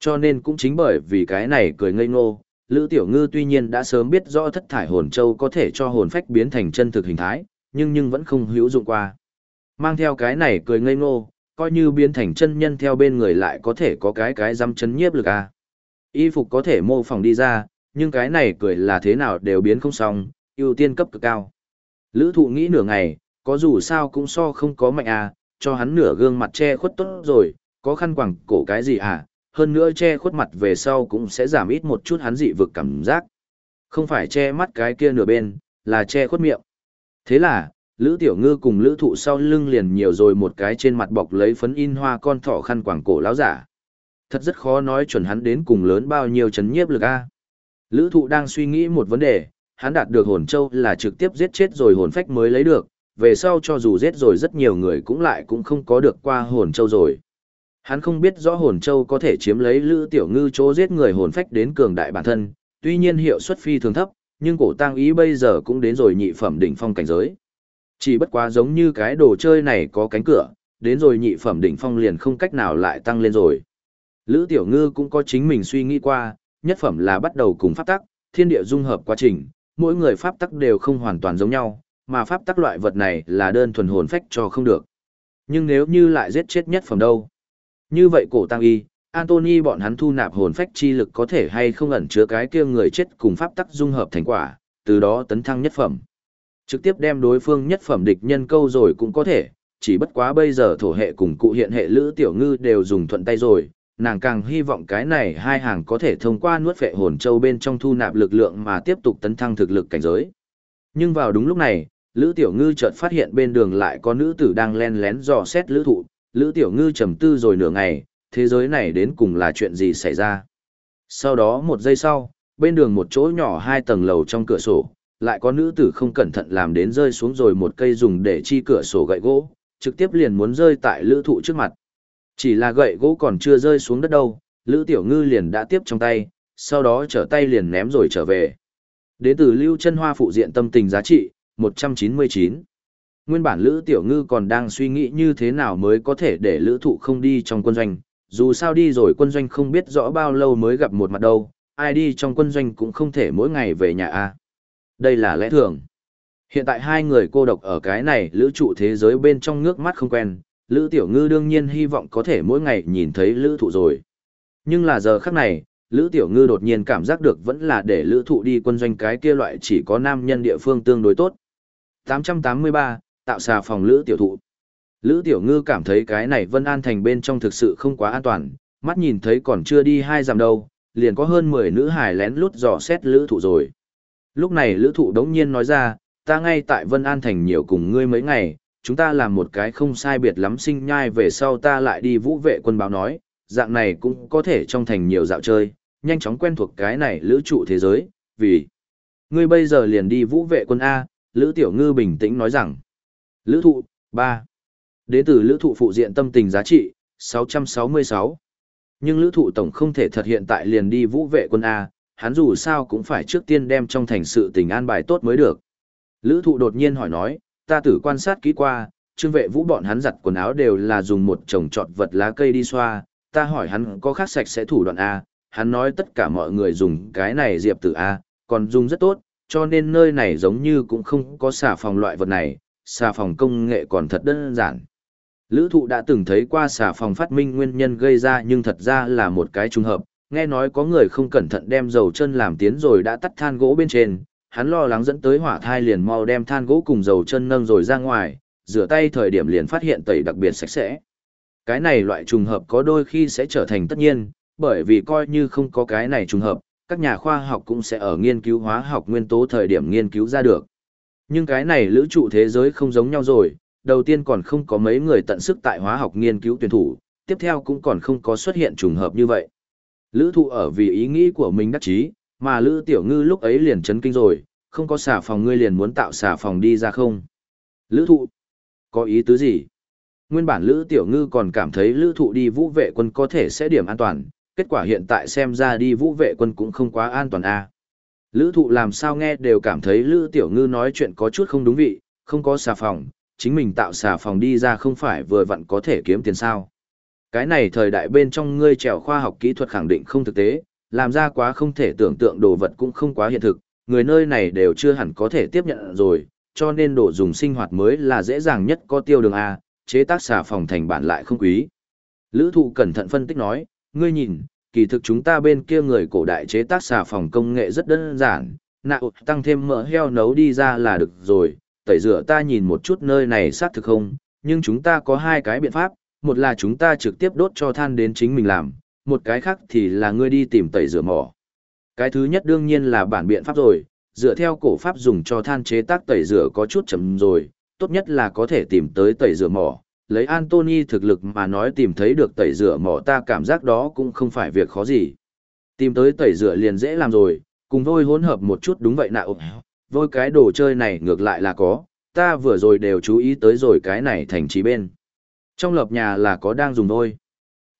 Cho nên cũng chính bởi vì cái này cười ngây ngô, Lữ Tiểu Ngư tuy nhiên đã sớm biết rõ thất thải hồn châu có thể cho hồn phách biến thành chân thực hình thái, nhưng nhưng vẫn không hữu dụng qua. Mang theo cái này cười ngây ngô, coi như biến thành chân nhân theo bên người lại có thể có cái cái dăm chấn nhiếp lực à. Y phục có thể mô phỏng đi ra, nhưng cái này cười là thế nào đều biến không xong, ưu tiên cấp cực cao. Lữ thụ nghĩ nửa ngày, có dù sao cũng so không có mạnh à, cho hắn nửa gương mặt che khuất tốt rồi, có khăn quẳng cổ cái gì à, hơn nữa che khuất mặt về sau cũng sẽ giảm ít một chút hắn dị vực cảm giác. Không phải che mắt cái kia nửa bên, là che khuất miệng. Thế là, Lữ Tiểu Ngư cùng Lữ Thụ sau lưng liền nhiều rồi một cái trên mặt bọc lấy phấn in hoa con thỏ khăn quàng cổ láo giả thật rất khó nói chuẩn hắn đến cùng lớn bao nhiêu chấn nhiếp lực a. Lữ thụ đang suy nghĩ một vấn đề, hắn đạt được hồn châu là trực tiếp giết chết rồi hồn phách mới lấy được, về sau cho dù giết rồi rất nhiều người cũng lại cũng không có được qua hồn châu rồi. Hắn không biết rõ hồn châu có thể chiếm lấy Lữ Tiểu Ngư chỗ giết người hồn phách đến cường đại bản thân, tuy nhiên hiệu suất phi thường thấp, nhưng cổ tăng ý bây giờ cũng đến rồi nhị phẩm đỉnh phong cảnh giới. Chỉ bất quá giống như cái đồ chơi này có cánh cửa, đến rồi nhị phẩm đỉnh phong liền không cách nào lại tăng lên rồi. Lữ Tiểu Ngư cũng có chính mình suy nghĩ qua, nhất phẩm là bắt đầu cùng pháp tắc, thiên địa dung hợp quá trình, mỗi người pháp tắc đều không hoàn toàn giống nhau, mà pháp tắc loại vật này là đơn thuần hồn phách cho không được. Nhưng nếu như lại giết chết nhất phẩm đâu? Như vậy cổ tăng y, Anthony bọn hắn thu nạp hồn phách chi lực có thể hay không ẩn chứa cái kia người chết cùng pháp tắc dung hợp thành quả, từ đó tấn thăng nhất phẩm. Trực tiếp đem đối phương nhất phẩm địch nhân câu rồi cũng có thể, chỉ bất quá bây giờ thổ hệ cùng cụ hiện hệ lữ tiểu ngư đều dùng thuận tay rồi, nàng càng hy vọng cái này hai hàng có thể thông qua nuốt vệ hồn châu bên trong thu nạp lực lượng mà tiếp tục tấn thăng thực lực cảnh giới. Nhưng vào đúng lúc này, Lữ Tiểu Ngư chợt phát hiện bên đường lại có nữ tử đang len lén dò xét lữ thụ, Lữ Tiểu Ngư trầm tư rồi nửa ngày, thế giới này đến cùng là chuyện gì xảy ra. Sau đó một giây sau, bên đường một chỗ nhỏ hai tầng lầu trong cửa sổ, lại có nữ tử không cẩn thận làm đến rơi xuống rồi một cây dùng để chi cửa sổ gậy gỗ, trực tiếp liền muốn rơi tại lữ thụ trước mặt. Chỉ là gậy gỗ còn chưa rơi xuống đất đâu, lữ tiểu ngư liền đã tiếp trong tay, sau đó trở tay liền ném rồi trở về. Đến từ lưu chân hoa phụ diện tâm tình giá trị, 199. Nguyên bản lữ tiểu ngư còn đang suy nghĩ như thế nào mới có thể để lữ thụ không đi trong quân doanh, dù sao đi rồi quân doanh không biết rõ bao lâu mới gặp một mặt đâu, ai đi trong quân doanh cũng không thể mỗi ngày về nhà a Đây là lẽ thường. Hiện tại hai người cô độc ở cái này lữ trụ thế giới bên trong nước mắt không quen, lữ tiểu ngư đương nhiên hy vọng có thể mỗi ngày nhìn thấy lữ thụ rồi. Nhưng là giờ khắc này, lữ tiểu ngư đột nhiên cảm giác được vẫn là để lữ thụ đi quân doanh cái kia loại chỉ có nam nhân địa phương tương đối tốt. 883, tạo xà phòng lữ tiểu thụ. Lữ Tiểu Ngư cảm thấy cái này Vân An Thành bên trong thực sự không quá an toàn, mắt nhìn thấy còn chưa đi hai dặm đâu, liền có hơn 10 nữ hài lén lút dò xét lữ thụ rồi. Lúc này lữ thụ đống nhiên nói ra, ta ngay tại Vân An Thành nhiều cùng ngươi mấy ngày, chúng ta làm một cái không sai biệt lắm sinh nhai về sau ta lại đi vũ vệ quân báo nói, dạng này cũng có thể trong thành nhiều dạo chơi, nhanh chóng quen thuộc cái này lữ trụ thế giới, vì ngươi bây giờ liền đi vũ vệ quân A, lữ tiểu ngư bình tĩnh nói rằng, lữ thụ, 3. Đến từ lữ thụ phụ diện tâm tình giá trị, 666. Nhưng lữ thụ tổng không thể thật hiện tại liền đi vũ vệ quân A, hắn dù sao cũng phải trước tiên đem trong thành sự tình an bài tốt mới được. Lữ thụ đột nhiên hỏi nói, ta tử quan sát kỹ qua, trương vệ vũ bọn hắn giặt quần áo đều là dùng một chồng trọt vật lá cây đi xoa, ta hỏi hắn có khác sạch sẽ thủ đoạn A, hắn nói tất cả mọi người dùng cái này diệp tử A, còn dùng rất tốt, cho nên nơi này giống như cũng không có xà phòng loại vật này, xà phòng công nghệ còn thật đơn giản. Lữ thụ đã từng thấy qua xà phòng phát minh nguyên nhân gây ra nhưng thật ra là một cái trùng hợp, nghe nói có người không cẩn thận đem dầu chân làm tiến rồi đã tắt than gỗ bên trên, hắn lo lắng dẫn tới hỏa thai liền mau đem than gỗ cùng dầu chân nâng rồi ra ngoài, rửa tay thời điểm liền phát hiện tẩy đặc biệt sạch sẽ. Cái này loại trùng hợp có đôi khi sẽ trở thành tất nhiên, bởi vì coi như không có cái này trùng hợp, các nhà khoa học cũng sẽ ở nghiên cứu hóa học nguyên tố thời điểm nghiên cứu ra được. Nhưng cái này lữ trụ thế giới không giống nhau rồi, đầu tiên còn không có mấy người tận sức tại hóa học nghiên cứu tuyển thủ, tiếp theo cũng còn không có xuất hiện trùng hợp như vậy. Lữ thụ ở vì ý nghĩ của mình đắc chí, mà Lữ Tiểu Ngư lúc ấy liền chấn kinh rồi, không có xà phòng ngươi liền muốn tạo xà phòng đi ra không. Lữ thụ, có ý tứ gì? Nguyên bản Lữ Tiểu Ngư còn cảm thấy Lữ thụ đi vũ vệ quân có thể sẽ điểm an toàn, kết quả hiện tại xem ra đi vũ vệ quân cũng không quá an toàn a à. Lữ thụ làm sao nghe đều cảm thấy Lữ Tiểu Ngư nói chuyện có chút không đúng vị, không có xà phòng, chính mình tạo xà phòng đi ra không phải vừa vặn có thể kiếm tiền sao. Cái này thời đại bên trong ngươi trèo khoa học kỹ thuật khẳng định không thực tế, làm ra quá không thể tưởng tượng đồ vật cũng không quá hiện thực, người nơi này đều chưa hẳn có thể tiếp nhận rồi, cho nên đồ dùng sinh hoạt mới là dễ dàng nhất có tiêu đường A, chế tác xà phòng thành bản lại không quý. Lữ thụ cẩn thận phân tích nói, ngươi nhìn, kỳ thực chúng ta bên kia người cổ đại chế tác xà phòng công nghệ rất đơn giản, nạo tăng thêm mỡ heo nấu đi ra là được rồi, tẩy rửa ta nhìn một chút nơi này xác thực không, nhưng chúng ta có hai cái biện pháp, một là chúng ta trực tiếp đốt cho than đến chính mình làm, một cái khác thì là ngươi đi tìm tẩy rửa mỏ. Cái thứ nhất đương nhiên là bản biện pháp rồi, dựa theo cổ pháp dùng cho than chế tác tẩy rửa có chút chấm rồi, tốt nhất là có thể tìm tới tẩy rửa mỏ. Lấy Anthony thực lực mà nói tìm thấy được tẩy rửa mỏ ta cảm giác đó cũng không phải việc khó gì. Tìm tới tẩy rửa liền dễ làm rồi, cùng vôi hỗn hợp một chút đúng vậy nào, vôi cái đồ chơi này ngược lại là có, ta vừa rồi đều chú ý tới rồi cái này thành trí bên. Trong lập nhà là có đang dùng vôi.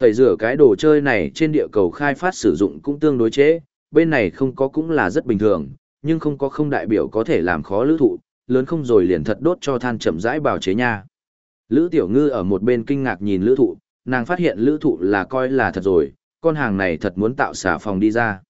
Tẩy rửa cái đồ chơi này trên địa cầu khai phát sử dụng cũng tương đối chế, bên này không có cũng là rất bình thường, nhưng không có không đại biểu có thể làm khó lữ thụ, lớn không rồi liền thật đốt cho than chậm rãi bào chế nha. Lữ tiểu ngư ở một bên kinh ngạc nhìn lữ thụ, nàng phát hiện lữ thụ là coi là thật rồi, con hàng này thật muốn tạo xả phòng đi ra.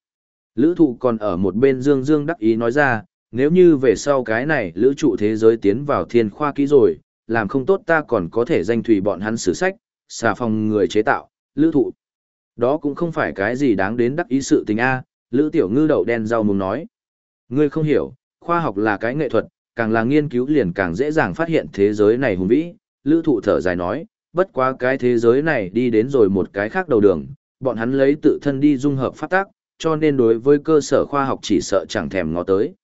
Lữ thụ còn ở một bên dương dương đắc ý nói ra, nếu như về sau cái này lữ trụ thế giới tiến vào thiên khoa kỹ rồi, làm không tốt ta còn có thể danh thủy bọn hắn sử sách, xà phòng người chế tạo, lữ thụ. Đó cũng không phải cái gì đáng đến đắc ý sự tình A, lữ tiểu ngư đậu đen rau muốn nói. Ngươi không hiểu, khoa học là cái nghệ thuật, càng là nghiên cứu liền càng dễ dàng phát hiện thế giới này hùng vĩ, lữ thụ thở dài nói, bất quá cái thế giới này đi đến rồi một cái khác đầu đường, bọn hắn lấy tự thân đi dung hợp phát tác, cho nên đối với cơ sở khoa học chỉ sợ chẳng thèm ngó tới.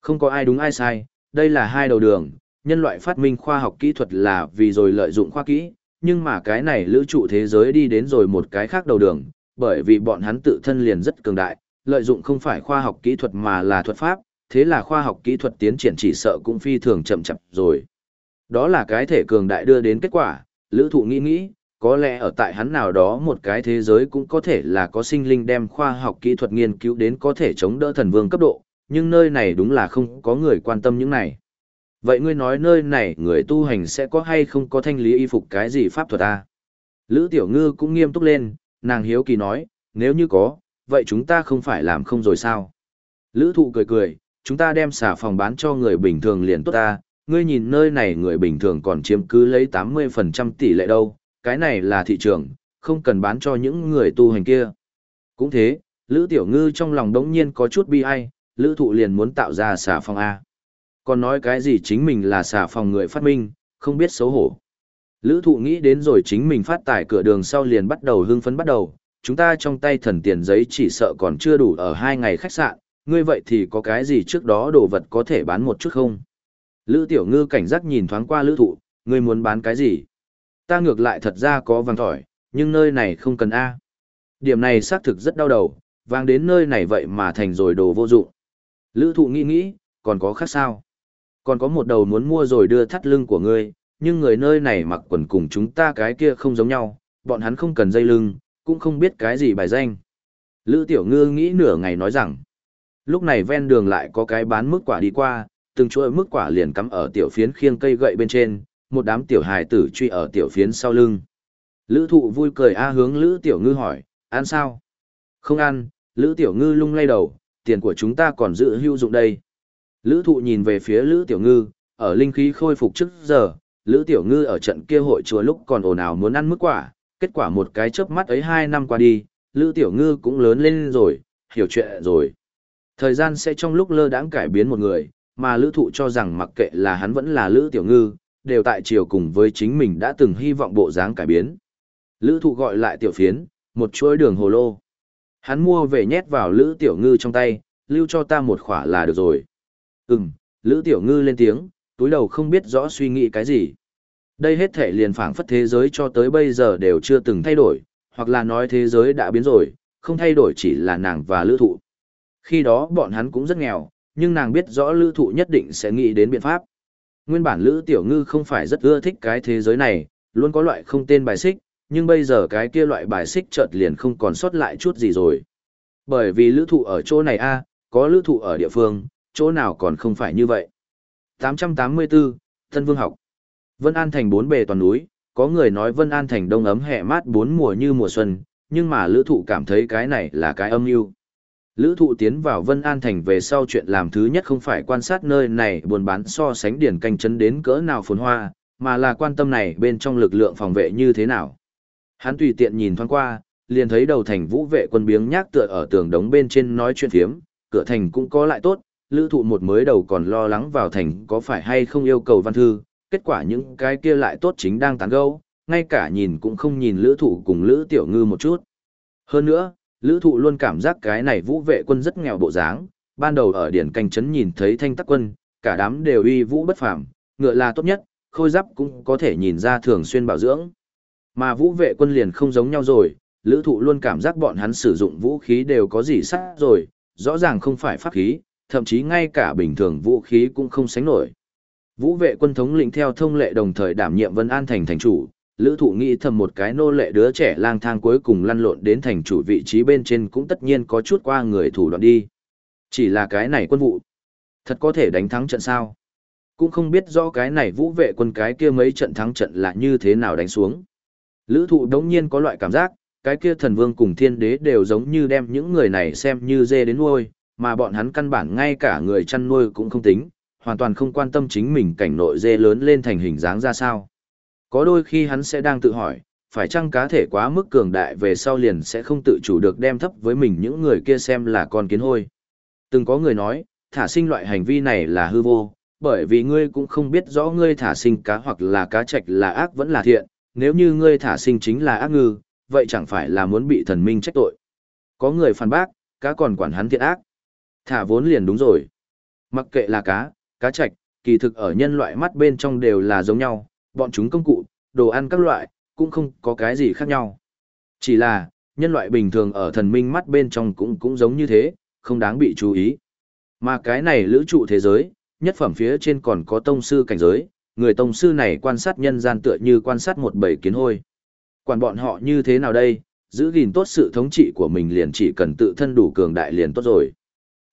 Không có ai đúng ai sai, đây là hai đầu đường, nhân loại phát minh khoa học kỹ thuật là vì rồi lợi dụng khoa kỹ, nhưng mà cái này lữ trụ thế giới đi đến rồi một cái khác đầu đường, bởi vì bọn hắn tự thân liền rất cường đại, lợi dụng không phải khoa học kỹ thuật mà là thuật pháp, thế là khoa học kỹ thuật tiến triển chỉ sợ cũng phi thường chậm chậm rồi. Đó là cái thể cường đại đưa đến kết quả, lữ thụ nghĩ nghĩ, có lẽ ở tại hắn nào đó một cái thế giới cũng có thể là có sinh linh đem khoa học kỹ thuật nghiên cứu đến có thể chống đỡ thần vương cấp độ, nhưng nơi này đúng là không có người quan tâm những này. Vậy ngươi nói nơi này người tu hành sẽ có hay không có thanh lý y phục cái gì pháp thuật à? Lữ Tiểu Ngư cũng nghiêm túc lên, nàng hiếu kỳ nói, nếu như có, vậy chúng ta không phải làm không rồi sao? Lữ thụ cười cười, chúng ta đem xả phòng bán cho người bình thường liền tốt ta, ngươi nhìn nơi này người bình thường còn chiếm cứ lấy 80% tỷ lệ đâu, cái này là thị trường, không cần bán cho những người tu hành kia. Cũng thế, Lữ Tiểu Ngư trong lòng đống nhiên có chút bi ai, Lữ Thụ liền muốn tạo ra xả phòng A. Còn nói cái gì chính mình là xả phòng người phát minh, không biết xấu hổ. Lữ Thụ nghĩ đến rồi chính mình phát tải cửa đường sau liền bắt đầu hưng phấn bắt đầu, chúng ta trong tay thần tiền giấy chỉ sợ còn chưa đủ ở hai ngày khách sạn, ngươi vậy thì có cái gì trước đó đồ vật có thể bán một chút không? Lữ Tiểu Ngư cảnh giác nhìn thoáng qua Lữ Thụ, ngươi muốn bán cái gì? Ta ngược lại thật ra có vàng thỏi, nhưng nơi này không cần A. Điểm này xác thực rất đau đầu, vàng đến nơi này vậy mà thành rồi đồ vô dụng. Lữ thụ nghĩ nghĩ, còn có khác sao? Còn có một đầu muốn mua rồi đưa thắt lưng của ngươi, nhưng người nơi này mặc quần cùng chúng ta cái kia không giống nhau, bọn hắn không cần dây lưng, cũng không biết cái gì bài danh. Lữ tiểu ngư nghĩ nửa ngày nói rằng, lúc này ven đường lại có cái bán mức quả đi qua, từng chuỗi mức quả liền cắm ở tiểu phiến khiêng cây gậy bên trên, một đám tiểu hài tử truy ở tiểu phiến sau lưng. Lữ thụ vui cười a hướng Lữ tiểu ngư hỏi, ăn sao? Không ăn, Lữ tiểu ngư lung lay đầu, tiền của chúng ta còn giữ hữu dụng đây. Lữ thụ nhìn về phía Lữ tiểu ngư, ở linh khí khôi phục trước giờ, Lữ tiểu ngư ở trận kia hội chùa lúc còn ồn ào muốn ăn mức quả, kết quả một cái chớp mắt ấy 2 năm qua đi, Lữ tiểu ngư cũng lớn lên rồi, hiểu chuyện rồi. Thời gian sẽ trong lúc lơ đãng cải biến một người, mà lữ thụ cho rằng mặc kệ là hắn vẫn là lữ tiểu ngư, đều tại chiều cùng với chính mình đã từng hy vọng bộ dáng cải biến. Lữ thụ gọi lại tiểu phiến, một chuỗi đường hồ lô. Hắn mua về nhét vào lữ tiểu ngư trong tay, lưu cho ta một khỏa là được rồi. Ừm, lữ tiểu ngư lên tiếng, túi đầu không biết rõ suy nghĩ cái gì. Đây hết thể liền phảng phất thế giới cho tới bây giờ đều chưa từng thay đổi, hoặc là nói thế giới đã biến rồi, không thay đổi chỉ là nàng và lữ thụ. Khi đó bọn hắn cũng rất nghèo, nhưng nàng biết rõ lữ thụ nhất định sẽ nghĩ đến biện pháp. Nguyên bản Lữ Tiểu Ngư không phải rất ưa thích cái thế giới này, luôn có loại không tên bài xích, nhưng bây giờ cái kia loại bài xích chợt liền không còn sót lại chút gì rồi. Bởi vì lữ thụ ở chỗ này a có lữ thụ ở địa phương, chỗ nào còn không phải như vậy. 884, Tân Vương học. Vân An thành bốn bề toàn núi, có người nói Vân An thành đông ấm hẹ mát bốn mùa như mùa xuân, nhưng mà lữ thụ cảm thấy cái này là cái âm mưu Lữ thụ tiến vào Vân An Thành về sau chuyện làm thứ nhất không phải quan sát nơi này buồn bán so sánh điển canh chấn đến cỡ nào phồn hoa, mà là quan tâm này bên trong lực lượng phòng vệ như thế nào. Hắn tùy tiện nhìn thoáng qua, liền thấy đầu thành vũ vệ quân biếng nhác tựa ở tường đống bên trên nói chuyện phiếm, cửa thành cũng có lại tốt, lữ thụ một mới đầu còn lo lắng vào thành có phải hay không yêu cầu văn thư, kết quả những cái kia lại tốt chính đang tán gâu, ngay cả nhìn cũng không nhìn lữ thụ cùng lữ tiểu ngư một chút. Hơn nữa, Lữ thụ luôn cảm giác cái này vũ vệ quân rất nghèo bộ dáng, ban đầu ở điển canh trấn nhìn thấy thanh tắc quân, cả đám đều uy vũ bất phàm, ngựa là tốt nhất, khôi giáp cũng có thể nhìn ra thường xuyên bảo dưỡng. Mà vũ vệ quân liền không giống nhau rồi, lữ thụ luôn cảm giác bọn hắn sử dụng vũ khí đều có gì sắc rồi, rõ ràng không phải pháp khí, thậm chí ngay cả bình thường vũ khí cũng không sánh nổi. Vũ vệ quân thống lĩnh theo thông lệ đồng thời đảm nhiệm Vân An thành thành chủ, lữ thụ nghĩ thầm một cái nô lệ đứa trẻ lang thang cuối cùng lăn lộn đến thành chủ vị trí bên trên cũng tất nhiên có chút qua người thủ đoạn đi. Chỉ là cái này quân vụ. Thật có thể đánh thắng trận sao? Cũng không biết rõ cái này vũ vệ quân cái kia mấy trận thắng trận là như thế nào đánh xuống. Lữ thụ đống nhiên có loại cảm giác, cái kia thần vương cùng thiên đế đều giống như đem những người này xem như dê đến nuôi, mà bọn hắn căn bản ngay cả người chăn nuôi cũng không tính, hoàn toàn không quan tâm chính mình cảnh nội dê lớn lên thành hình dáng ra sao. Có đôi khi hắn sẽ đang tự hỏi, phải chăng cá thể quá mức cường đại về sau liền sẽ không tự chủ được đem thấp với mình những người kia xem là con kiến hôi. Từng có người nói, thả sinh loại hành vi này là hư vô, bởi vì ngươi cũng không biết rõ ngươi thả sinh cá hoặc là cá trạch là ác vẫn là thiện, nếu như ngươi thả sinh chính là ác ngư, vậy chẳng phải là muốn bị thần minh trách tội. Có người phản bác, cá còn quản hắn thiện ác. Thả vốn liền đúng rồi. Mặc kệ là cá, cá trạch, kỳ thực ở nhân loại mắt bên trong đều là giống nhau, bọn chúng công cụ, đồ ăn các loại, cũng không có cái gì khác nhau. Chỉ là, nhân loại bình thường ở thần minh mắt bên trong cũng cũng giống như thế, không đáng bị chú ý. Mà cái này lữ trụ thế giới, nhất phẩm phía trên còn có tông sư cảnh giới, người tông sư này quan sát nhân gian tựa như quan sát một bầy kiến hôi. Quản bọn họ như thế nào đây, giữ gìn tốt sự thống trị của mình liền chỉ cần tự thân đủ cường đại liền tốt rồi.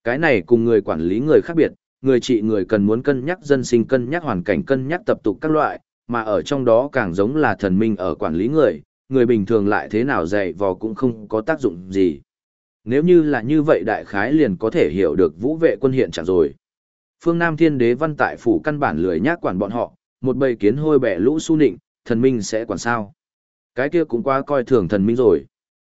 Cái này cùng người quản lý người khác biệt, người trị người cần muốn cân nhắc dân sinh cân nhắc hoàn cảnh cân nhắc tập tục các loại, mà ở trong đó càng giống là thần minh ở quản lý người, người bình thường lại thế nào dạy vò cũng không có tác dụng gì. Nếu như là như vậy đại khái liền có thể hiểu được vũ vệ quân hiện trạng rồi. Phương Nam Thiên Đế văn tại phủ căn bản lười nhác quản bọn họ, một bầy kiến hôi bẻ lũ su nịnh, thần minh sẽ quản sao. Cái kia cũng quá coi thường thần minh rồi.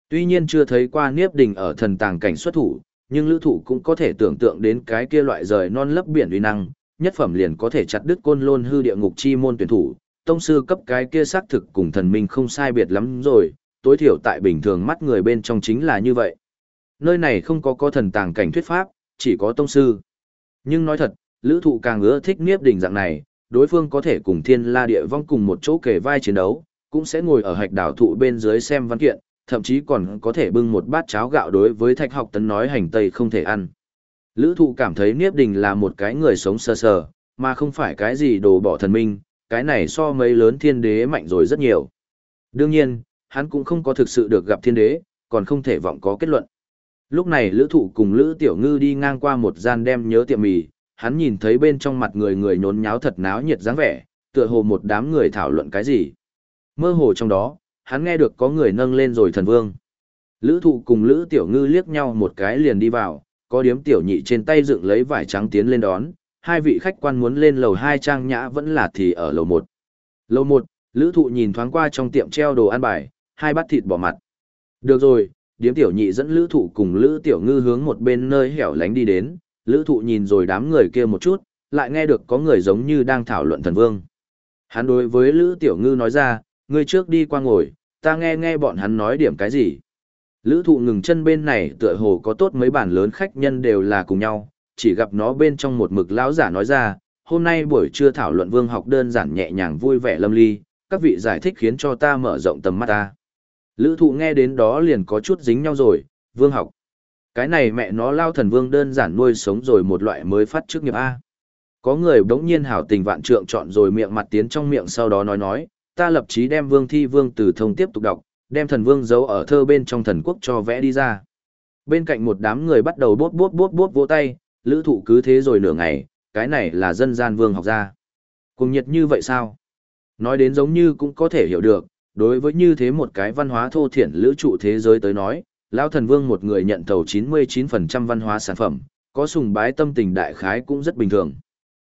Tuy nhiên chưa thấy qua Niếp Đình ở thần tàng cảnh xuất thủ, nhưng lữ thủ cũng có thể tưởng tượng đến cái kia loại rời non lấp biển uy năng, nhất phẩm liền có thể chặt đứt côn lôn hư địa ngục chi môn tuyển thủ, tông sư cấp cái kia xác thực cùng thần minh không sai biệt lắm rồi, tối thiểu tại bình thường mắt người bên trong chính là như vậy. Nơi này không có có thần tàng cảnh thuyết pháp, chỉ có tông sư. Nhưng nói thật, lữ thụ càng ưa thích Niếp đỉnh dạng này, đối phương có thể cùng thiên la địa vong cùng một chỗ kề vai chiến đấu, cũng sẽ ngồi ở hạch đảo thụ bên dưới xem văn kiện, thậm chí còn có thể bưng một bát cháo gạo đối với thạch học tấn nói hành tây không thể ăn. Lữ thụ cảm thấy Niếp Đình là một cái người sống sơ sờ, mà không phải cái gì đồ bỏ thần minh, cái này so mấy lớn thiên đế mạnh rồi rất nhiều. Đương nhiên, hắn cũng không có thực sự được gặp thiên đế, còn không thể vọng có kết luận. Lúc này lữ thụ cùng lữ tiểu ngư đi ngang qua một gian đem nhớ tiệm mì, hắn nhìn thấy bên trong mặt người người nhốn nháo thật náo nhiệt dáng vẻ, tựa hồ một đám người thảo luận cái gì. Mơ hồ trong đó, hắn nghe được có người nâng lên rồi thần vương. Lữ thụ cùng Lữ Tiểu Ngư liếc nhau một cái liền đi vào, có điếm tiểu nhị trên tay dựng lấy vải trắng tiến lên đón, hai vị khách quan muốn lên lầu hai trang nhã vẫn là thì ở lầu một. Lầu một, Lữ thụ nhìn thoáng qua trong tiệm treo đồ ăn bài, hai bát thịt bỏ mặt. Được rồi, điếm tiểu nhị dẫn Lữ thụ cùng Lữ Tiểu Ngư hướng một bên nơi hẻo lánh đi đến, Lữ thụ nhìn rồi đám người kia một chút, lại nghe được có người giống như đang thảo luận thần vương. Hắn đối với Lữ Tiểu Ngư nói ra, ngươi trước đi qua ngồi, ta nghe nghe bọn hắn nói điểm cái gì. Lữ thụ ngừng chân bên này tựa hồ có tốt mấy bản lớn khách nhân đều là cùng nhau, chỉ gặp nó bên trong một mực lão giả nói ra, hôm nay buổi trưa thảo luận vương học đơn giản nhẹ nhàng vui vẻ lâm ly, các vị giải thích khiến cho ta mở rộng tầm mắt ta. Lữ thụ nghe đến đó liền có chút dính nhau rồi, vương học. Cái này mẹ nó lao thần vương đơn giản nuôi sống rồi một loại mới phát trước nghiệp A. Có người đống nhiên hảo tình vạn trượng chọn rồi miệng mặt tiến trong miệng sau đó nói nói, ta lập chí đem vương thi vương từ thông tiếp tục đọc, đem thần vương giấu ở thơ bên trong thần quốc cho vẽ đi ra. Bên cạnh một đám người bắt đầu bốt bốt bốt bốt vỗ tay, lữ thụ cứ thế rồi nửa ngày, cái này là dân gian vương học ra. Cùng nhiệt như vậy sao? Nói đến giống như cũng có thể hiểu được, đối với như thế một cái văn hóa thô thiển lữ trụ thế giới tới nói, lão thần vương một người nhận thầu 99% văn hóa sản phẩm, có sùng bái tâm tình đại khái cũng rất bình thường.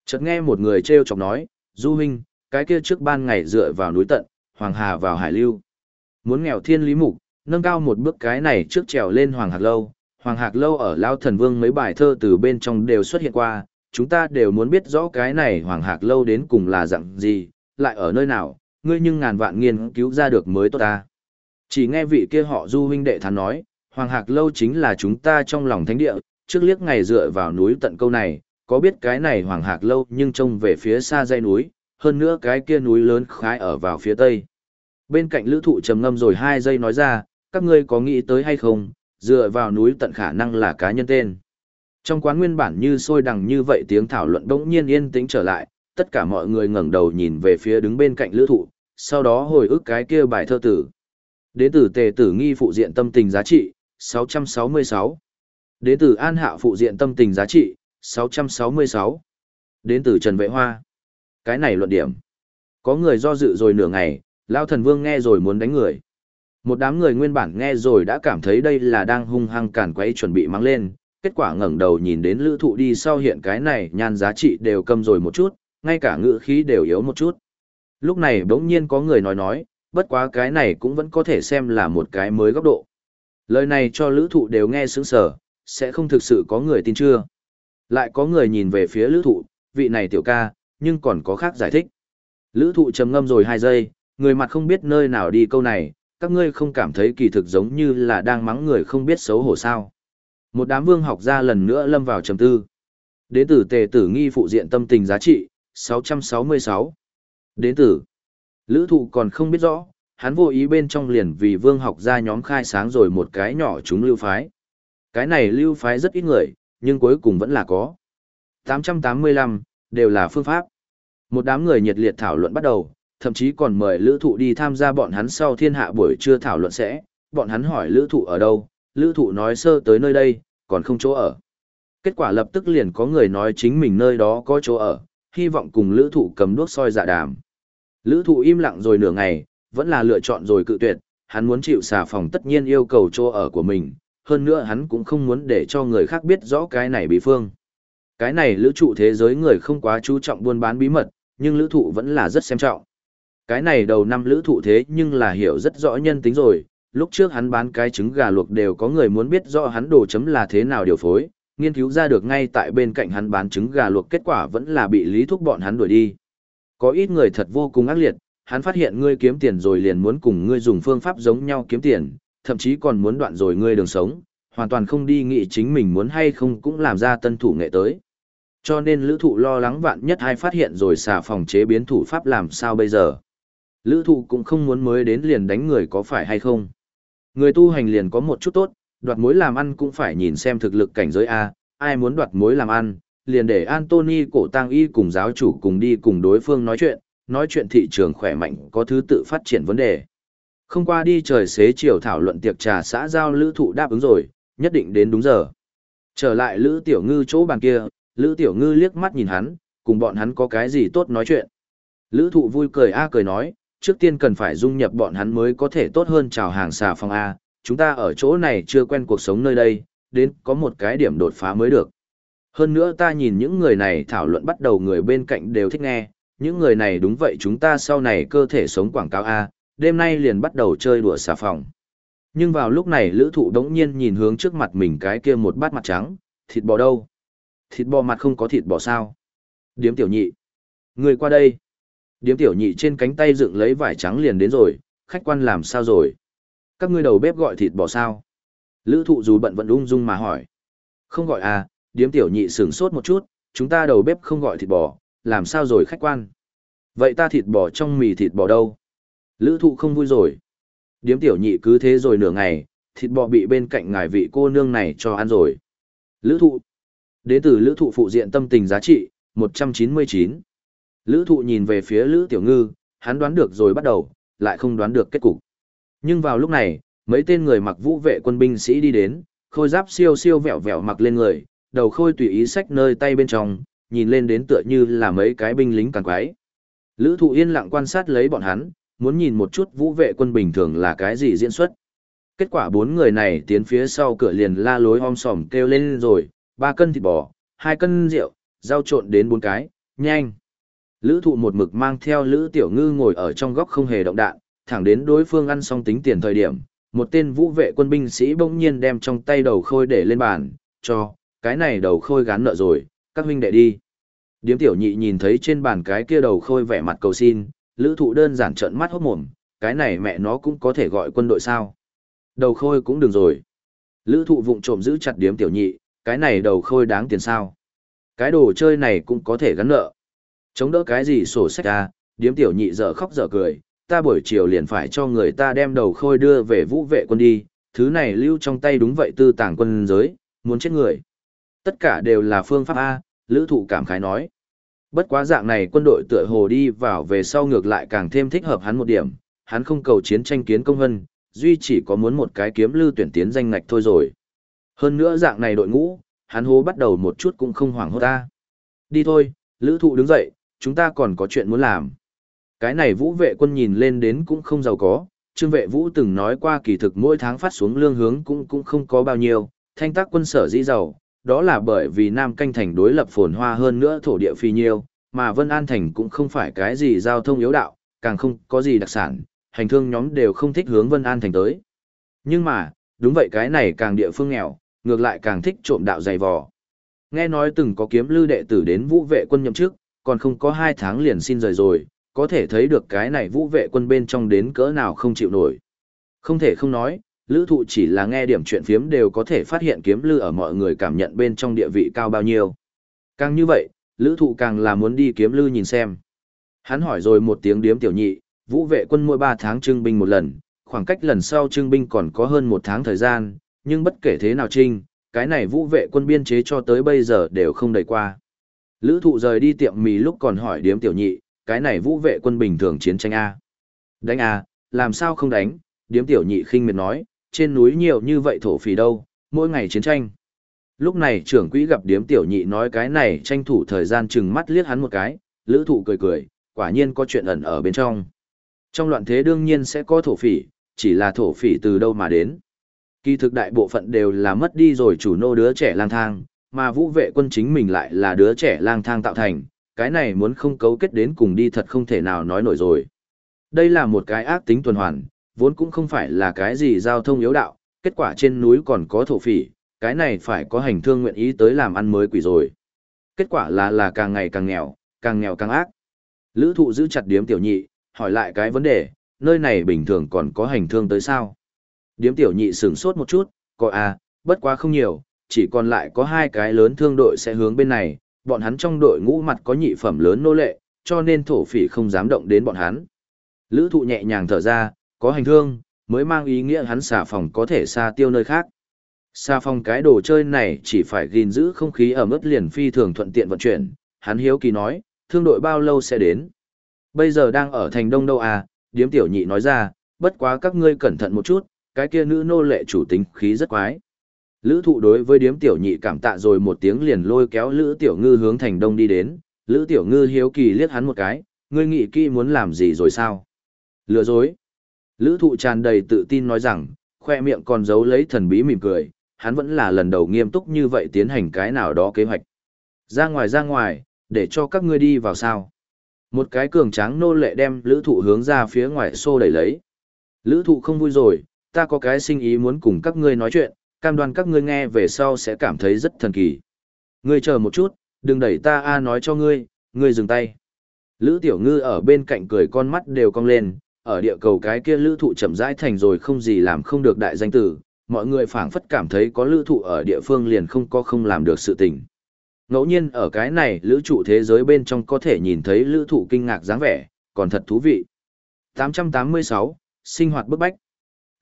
Chợt nghe một người treo chọc nói, Du huynh, cái kia trước ban ngày dựa vào núi tận, Hoàng Hà vào Hải Lưu. Muốn nghèo thiên lý mục, nâng cao một bước cái này trước trèo lên Hoàng Hạc Lâu. Hoàng Hạc Lâu ở Lao Thần Vương mấy bài thơ từ bên trong đều xuất hiện qua, chúng ta đều muốn biết rõ cái này Hoàng Hạc Lâu đến cùng là dạng gì, lại ở nơi nào, ngươi nhưng ngàn vạn nghiên cứu ra được mới tốt ta. Chỉ nghe vị kia họ du huynh đệ thán nói, Hoàng Hạc Lâu chính là chúng ta trong lòng thánh địa, trước liếc ngày dựa vào núi tận câu này, có biết cái này Hoàng Hạc Lâu nhưng trông về phía xa dãy núi, hơn nữa cái kia núi lớn khái ở vào phía tây. Bên cạnh lữ thụ trầm ngâm rồi hai giây nói ra, các ngươi có nghĩ tới hay không, dựa vào núi tận khả năng là cá nhân tên. Trong quán nguyên bản như sôi đằng như vậy tiếng thảo luận đỗng nhiên yên tĩnh trở lại, tất cả mọi người ngẩng đầu nhìn về phía đứng bên cạnh lữ thụ, sau đó hồi ức cái kia bài thơ tử. Đế tử tề tử nghi phụ diện tâm tình giá trị, 666. Đế tử an hạ phụ diện tâm tình giá trị, 666. đế tử Trần Vệ Hoa. Cái này luận điểm. Có người do dự rồi nửa ngày, Lao thần vương nghe rồi muốn đánh người. Một đám người nguyên bản nghe rồi đã cảm thấy đây là đang hung hăng cản quấy chuẩn bị mang lên, kết quả ngẩng đầu nhìn đến lữ thụ đi sau hiện cái này nhan giá trị đều cầm rồi một chút, ngay cả ngữ khí đều yếu một chút. Lúc này bỗng nhiên có người nói nói, bất quá cái này cũng vẫn có thể xem là một cái mới góc độ. Lời này cho lữ thụ đều nghe sướng sở, sẽ không thực sự có người tin chưa. Lại có người nhìn về phía lữ thụ, vị này tiểu ca, nhưng còn có khác giải thích. Lữ thụ trầm ngâm rồi 2 giây, người mặt không biết nơi nào đi câu này, các ngươi không cảm thấy kỳ thực giống như là đang mắng người không biết xấu hổ sao. Một đám vương học ra lần nữa lâm vào trầm tư. đế tử tề tử nghi phụ diện tâm tình giá trị, 666. đế tử. Lữ thụ còn không biết rõ, hắn vô ý bên trong liền vì vương học ra nhóm khai sáng rồi một cái nhỏ chúng lưu phái. Cái này lưu phái rất ít người, nhưng cuối cùng vẫn là có. 885, đều là phương pháp. Một đám người nhiệt liệt thảo luận bắt đầu, thậm chí còn mời lữ thụ đi tham gia bọn hắn sau thiên hạ buổi trưa thảo luận sẽ, bọn hắn hỏi lữ thụ ở đâu, lữ thụ nói sơ tới nơi đây, còn không chỗ ở. Kết quả lập tức liền có người nói chính mình nơi đó có chỗ ở, hy vọng cùng lữ thụ cầm đuốc soi dạ đàm. Lữ thụ im lặng rồi nửa ngày, vẫn là lựa chọn rồi cự tuyệt, hắn muốn chịu xà phòng tất nhiên yêu cầu chỗ ở của mình, hơn nữa hắn cũng không muốn để cho người khác biết rõ cái này bí phương. Cái này lữ trụ thế giới người không quá chú trọng buôn bán bí mật, nhưng lữ thụ vẫn là rất xem trọng. Cái này đầu năm lữ thụ thế nhưng là hiểu rất rõ nhân tính rồi, lúc trước hắn bán cái trứng gà luộc đều có người muốn biết rõ hắn đồ chấm là thế nào điều phối, nghiên cứu ra được ngay tại bên cạnh hắn bán trứng gà luộc kết quả vẫn là bị lý thúc bọn hắn đuổi đi. Có ít người thật vô cùng ác liệt, hắn phát hiện ngươi kiếm tiền rồi liền muốn cùng ngươi dùng phương pháp giống nhau kiếm tiền, thậm chí còn muốn đoạn rồi ngươi đường sống, hoàn toàn không đi nghĩ chính mình muốn hay không cũng làm ra tân thủ nghệ tới. Cho nên lữ thụ lo lắng vạn nhất hay phát hiện rồi xả phòng chế biến thủ pháp làm sao bây giờ. Lữ thụ cũng không muốn mới đến liền đánh người có phải hay không. Người tu hành liền có một chút tốt, đoạt mối làm ăn cũng phải nhìn xem thực lực cảnh giới A, ai muốn đoạt mối làm ăn, liền để Anthony cổ tang y cùng giáo chủ cùng đi cùng đối phương nói chuyện, nói chuyện thị trường khỏe mạnh có thứ tự phát triển vấn đề. Không qua đi trời xế chiều thảo luận tiệc trà xã giao lữ thụ đáp ứng rồi, nhất định đến đúng giờ. Trở lại lữ tiểu ngư chỗ bàn kia, lữ tiểu ngư liếc mắt nhìn hắn, cùng bọn hắn có cái gì tốt nói chuyện. Lữ thụ vui cười a cười nói, trước tiên cần phải dung nhập bọn hắn mới có thể tốt hơn chào hàng xà phòng A, chúng ta ở chỗ này chưa quen cuộc sống nơi đây, đến có một cái điểm đột phá mới được. Hơn nữa ta nhìn những người này thảo luận bắt đầu người bên cạnh đều thích nghe, những người này đúng vậy chúng ta sau này cơ thể sống quảng cáo A, đêm nay liền bắt đầu chơi đùa xà phòng. Nhưng vào lúc này lữ thụ đống nhiên nhìn hướng trước mặt mình cái kia một bát mặt trắng, thịt bò đâu? Thịt bò mặt không có thịt bò sao? Điếm tiểu nhị. Người qua đây. Điếm tiểu nhị trên cánh tay dựng lấy vải trắng liền đến rồi, khách quan làm sao rồi? Các ngươi đầu bếp gọi thịt bò sao? Lữ thụ dù bận vẫn ung dung mà hỏi. Không gọi à, điếm tiểu nhị sửng sốt một chút, chúng ta đầu bếp không gọi thịt bò, làm sao rồi khách quan? Vậy ta thịt bò trong mì thịt bò đâu? Lữ thụ không vui rồi. Điếm tiểu nhị cứ thế rồi nửa ngày, thịt bò bị bên cạnh ngài vị cô nương này cho ăn rồi. Lữ thụ. Đến từ lữ thụ phụ diện tâm tình giá trị, 199. Lữ thụ nhìn về phía lữ tiểu ngư, hắn đoán được rồi bắt đầu, lại không đoán được kết cục. Nhưng vào lúc này, mấy tên người mặc vũ vệ quân binh sĩ đi đến, khôi giáp siêu siêu vẹo vẹo mặc lên người, đầu khôi tùy ý sách nơi tay bên trong, nhìn lên đến tựa như là mấy cái binh lính càng quái. Lữ thụ yên lặng quan sát lấy bọn hắn, muốn nhìn một chút vũ vệ quân bình thường là cái gì diễn xuất. Kết quả bốn người này tiến phía sau cửa liền la lối om sòm kêu lên rồi, ba cân thịt bò, hai cân rượu, rau trộn đến bốn cái, nhanh. Lữ thụ một mực mang theo Lữ Tiểu Ngư ngồi ở trong góc không hề động đạn, thẳng đến đối phương ăn xong tính tiền thời điểm, một tên vũ vệ quân binh sĩ bỗng nhiên đem trong tay đầu khôi để lên bàn, cho, cái này đầu khôi gán nợ rồi, các huynh đệ đi. Điếm tiểu nhị nhìn thấy trên bàn cái kia đầu khôi vẻ mặt cầu xin, lữ thụ đơn giản trợn mắt hốt mồm, cái này mẹ nó cũng có thể gọi quân đội sao. Đầu khôi cũng đừng rồi. Lữ thụ vụng trộm giữ chặt điếm tiểu nhị, cái này đầu khôi đáng tiền sao. Cái đồ chơi này cũng có thể gắn nợ. Chống đỡ cái gì sổ sách ra, à, điếm tiểu nhị dở khóc dở cười, ta buổi chiều liền phải cho người ta đem đầu khôi đưa về vũ vệ quân đi, thứ này lưu trong tay đúng vậy tư tàng quân giới, muốn chết người. Tất cả đều là phương pháp A, lữ thụ cảm khái nói. Bất quá dạng này quân đội tựa hồ đi vào về sau ngược lại càng thêm thích hợp hắn một điểm, hắn không cầu chiến tranh kiến công hân, duy chỉ có muốn một cái kiếm lưu tuyển tiến danh ngạch thôi rồi. Hơn nữa dạng này đội ngũ, hắn hố bắt đầu một chút cũng không hoảng hốt ta. Đi thôi, lữ thụ đứng dậy, chúng ta còn có chuyện muốn làm. Cái này vũ vệ quân nhìn lên đến cũng không giàu có, trương vệ vũ từng nói qua kỳ thực mỗi tháng phát xuống lương hướng cũng cũng không có bao nhiêu, thanh tác quân sở dĩ giàu, đó là bởi vì Nam Canh Thành đối lập phồn hoa hơn nữa thổ địa phi nhiêu, mà Vân An Thành cũng không phải cái gì giao thông yếu đạo, càng không có gì đặc sản, hành thương nhóm đều không thích hướng Vân An Thành tới. Nhưng mà, đúng vậy cái này càng địa phương nghèo, ngược lại càng thích trộm đạo dày vò. Nghe nói từng có kiếm lưu đệ tử đến vũ vệ quân nhậm chức, còn không có hai tháng liền xin rời rồi, có thể thấy được cái này vũ vệ quân bên trong đến cỡ nào không chịu nổi. Không thể không nói, lữ thụ chỉ là nghe điểm chuyện phiếm đều có thể phát hiện kiếm lư ở mọi người cảm nhận bên trong địa vị cao bao nhiêu. Càng như vậy, lữ thụ càng là muốn đi kiếm lư nhìn xem. Hắn hỏi rồi một tiếng điếm tiểu nhị, vũ vệ quân mỗi 3 tháng trưng binh một lần, khoảng cách lần sau trưng binh còn có hơn một tháng thời gian, nhưng bất kể thế nào trinh, cái này vũ vệ quân biên chế cho tới bây giờ đều không đầy qua. Lữ thụ rời đi tiệm mì lúc còn hỏi điếm tiểu nhị, cái này vũ vệ quân bình thường chiến tranh A. Đánh A, làm sao không đánh, điếm tiểu nhị khinh miệt nói, trên núi nhiều như vậy thổ phỉ đâu, mỗi ngày chiến tranh. Lúc này trưởng quỹ gặp điếm tiểu nhị nói cái này tranh thủ thời gian chừng mắt liếc hắn một cái, lữ thụ cười cười, quả nhiên có chuyện ẩn ở bên trong. Trong loạn thế đương nhiên sẽ có thổ phỉ, chỉ là thổ phỉ từ đâu mà đến. Kỳ thực đại bộ phận đều là mất đi rồi chủ nô đứa trẻ lang thang, mà vũ vệ quân chính mình lại là đứa trẻ lang thang tạo thành, cái này muốn không cấu kết đến cùng đi thật không thể nào nói nổi rồi. Đây là một cái ác tính tuần hoàn, vốn cũng không phải là cái gì giao thông yếu đạo, kết quả trên núi còn có thổ phỉ, cái này phải có hành thương nguyện ý tới làm ăn mới quỷ rồi. Kết quả là là càng ngày càng nghèo, càng nghèo càng ác. Lữ thụ giữ chặt điếm tiểu nhị, hỏi lại cái vấn đề, nơi này bình thường còn có hành thương tới sao? Điếm tiểu nhị sửng sốt một chút, có à, bất quá không nhiều, chỉ còn lại có hai cái lớn thương đội sẽ hướng bên này, bọn hắn trong đội ngũ mặt có nhị phẩm lớn nô lệ, cho nên thổ phỉ không dám động đến bọn hắn. Lữ thụ nhẹ nhàng thở ra, có hành thương, mới mang ý nghĩa hắn xà phòng có thể xa tiêu nơi khác. Xà phòng cái đồ chơi này chỉ phải gìn giữ không khí ở mức liền phi thường thuận tiện vận chuyển, hắn hiếu kỳ nói, thương đội bao lâu sẽ đến. Bây giờ đang ở thành đông đâu à, điếm tiểu nhị nói ra, bất quá các ngươi cẩn thận một chút, cái kia nữ nô lệ chủ tính khí rất quái. Lữ thụ đối với điếm tiểu nhị cảm tạ rồi một tiếng liền lôi kéo Lữ tiểu ngư hướng thành đông đi đến, Lữ tiểu ngư hiếu kỳ liếc hắn một cái, ngươi nghĩ kỹ muốn làm gì rồi sao? Lừa dối. Lữ thụ tràn đầy tự tin nói rằng, khoe miệng còn giấu lấy thần bí mỉm cười, hắn vẫn là lần đầu nghiêm túc như vậy tiến hành cái nào đó kế hoạch. Ra ngoài ra ngoài, để cho các ngươi đi vào sao. Một cái cường tráng nô lệ đem lữ thụ hướng ra phía ngoài xô đẩy lấy. Lữ thụ không vui rồi, ta có cái sinh ý muốn cùng các ngươi nói chuyện, cam đoan các ngươi nghe về sau sẽ cảm thấy rất thần kỳ. Ngươi chờ một chút, đừng đẩy ta a nói cho ngươi, ngươi dừng tay. Lữ tiểu ngư ở bên cạnh cười con mắt đều cong lên, ở địa cầu cái kia lữ thụ chậm rãi thành rồi không gì làm không được đại danh tử, mọi người phảng phất cảm thấy có lữ thụ ở địa phương liền không có không làm được sự tình. Ngẫu nhiên ở cái này lữ trụ thế giới bên trong có thể nhìn thấy lữ thụ kinh ngạc dáng vẻ, còn thật thú vị. 886, sinh hoạt bức bách.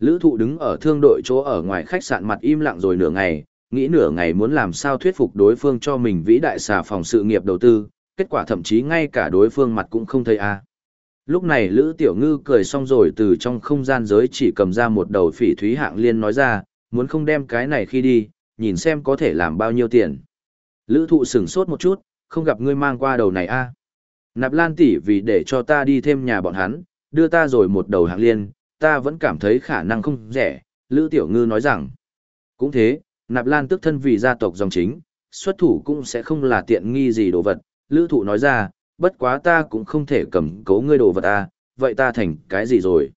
Lữ thụ đứng ở thương đội chỗ ở ngoài khách sạn mặt im lặng rồi nửa ngày, nghĩ nửa ngày muốn làm sao thuyết phục đối phương cho mình vĩ đại xà phòng sự nghiệp đầu tư, kết quả thậm chí ngay cả đối phương mặt cũng không thấy a Lúc này Lữ Tiểu Ngư cười xong rồi từ trong không gian giới chỉ cầm ra một đầu phỉ thúy hạng liên nói ra, muốn không đem cái này khi đi, nhìn xem có thể làm bao nhiêu tiền. Lữ thụ sửng sốt một chút, không gặp ngươi mang qua đầu này a Nạp lan tỷ vì để cho ta đi thêm nhà bọn hắn, đưa ta rồi một đầu hạng liên, ta vẫn cảm thấy khả năng không rẻ. Lữ Tiểu Ngư nói rằng, cũng thế, Nạp lan tức thân vì gia tộc dòng chính, xuất thủ cũng sẽ không là tiện nghi gì đồ vật. Lữ thụ nói ra, bất quá ta cũng không thể cầm cố ngươi đồ vật à, vậy ta thành cái gì rồi?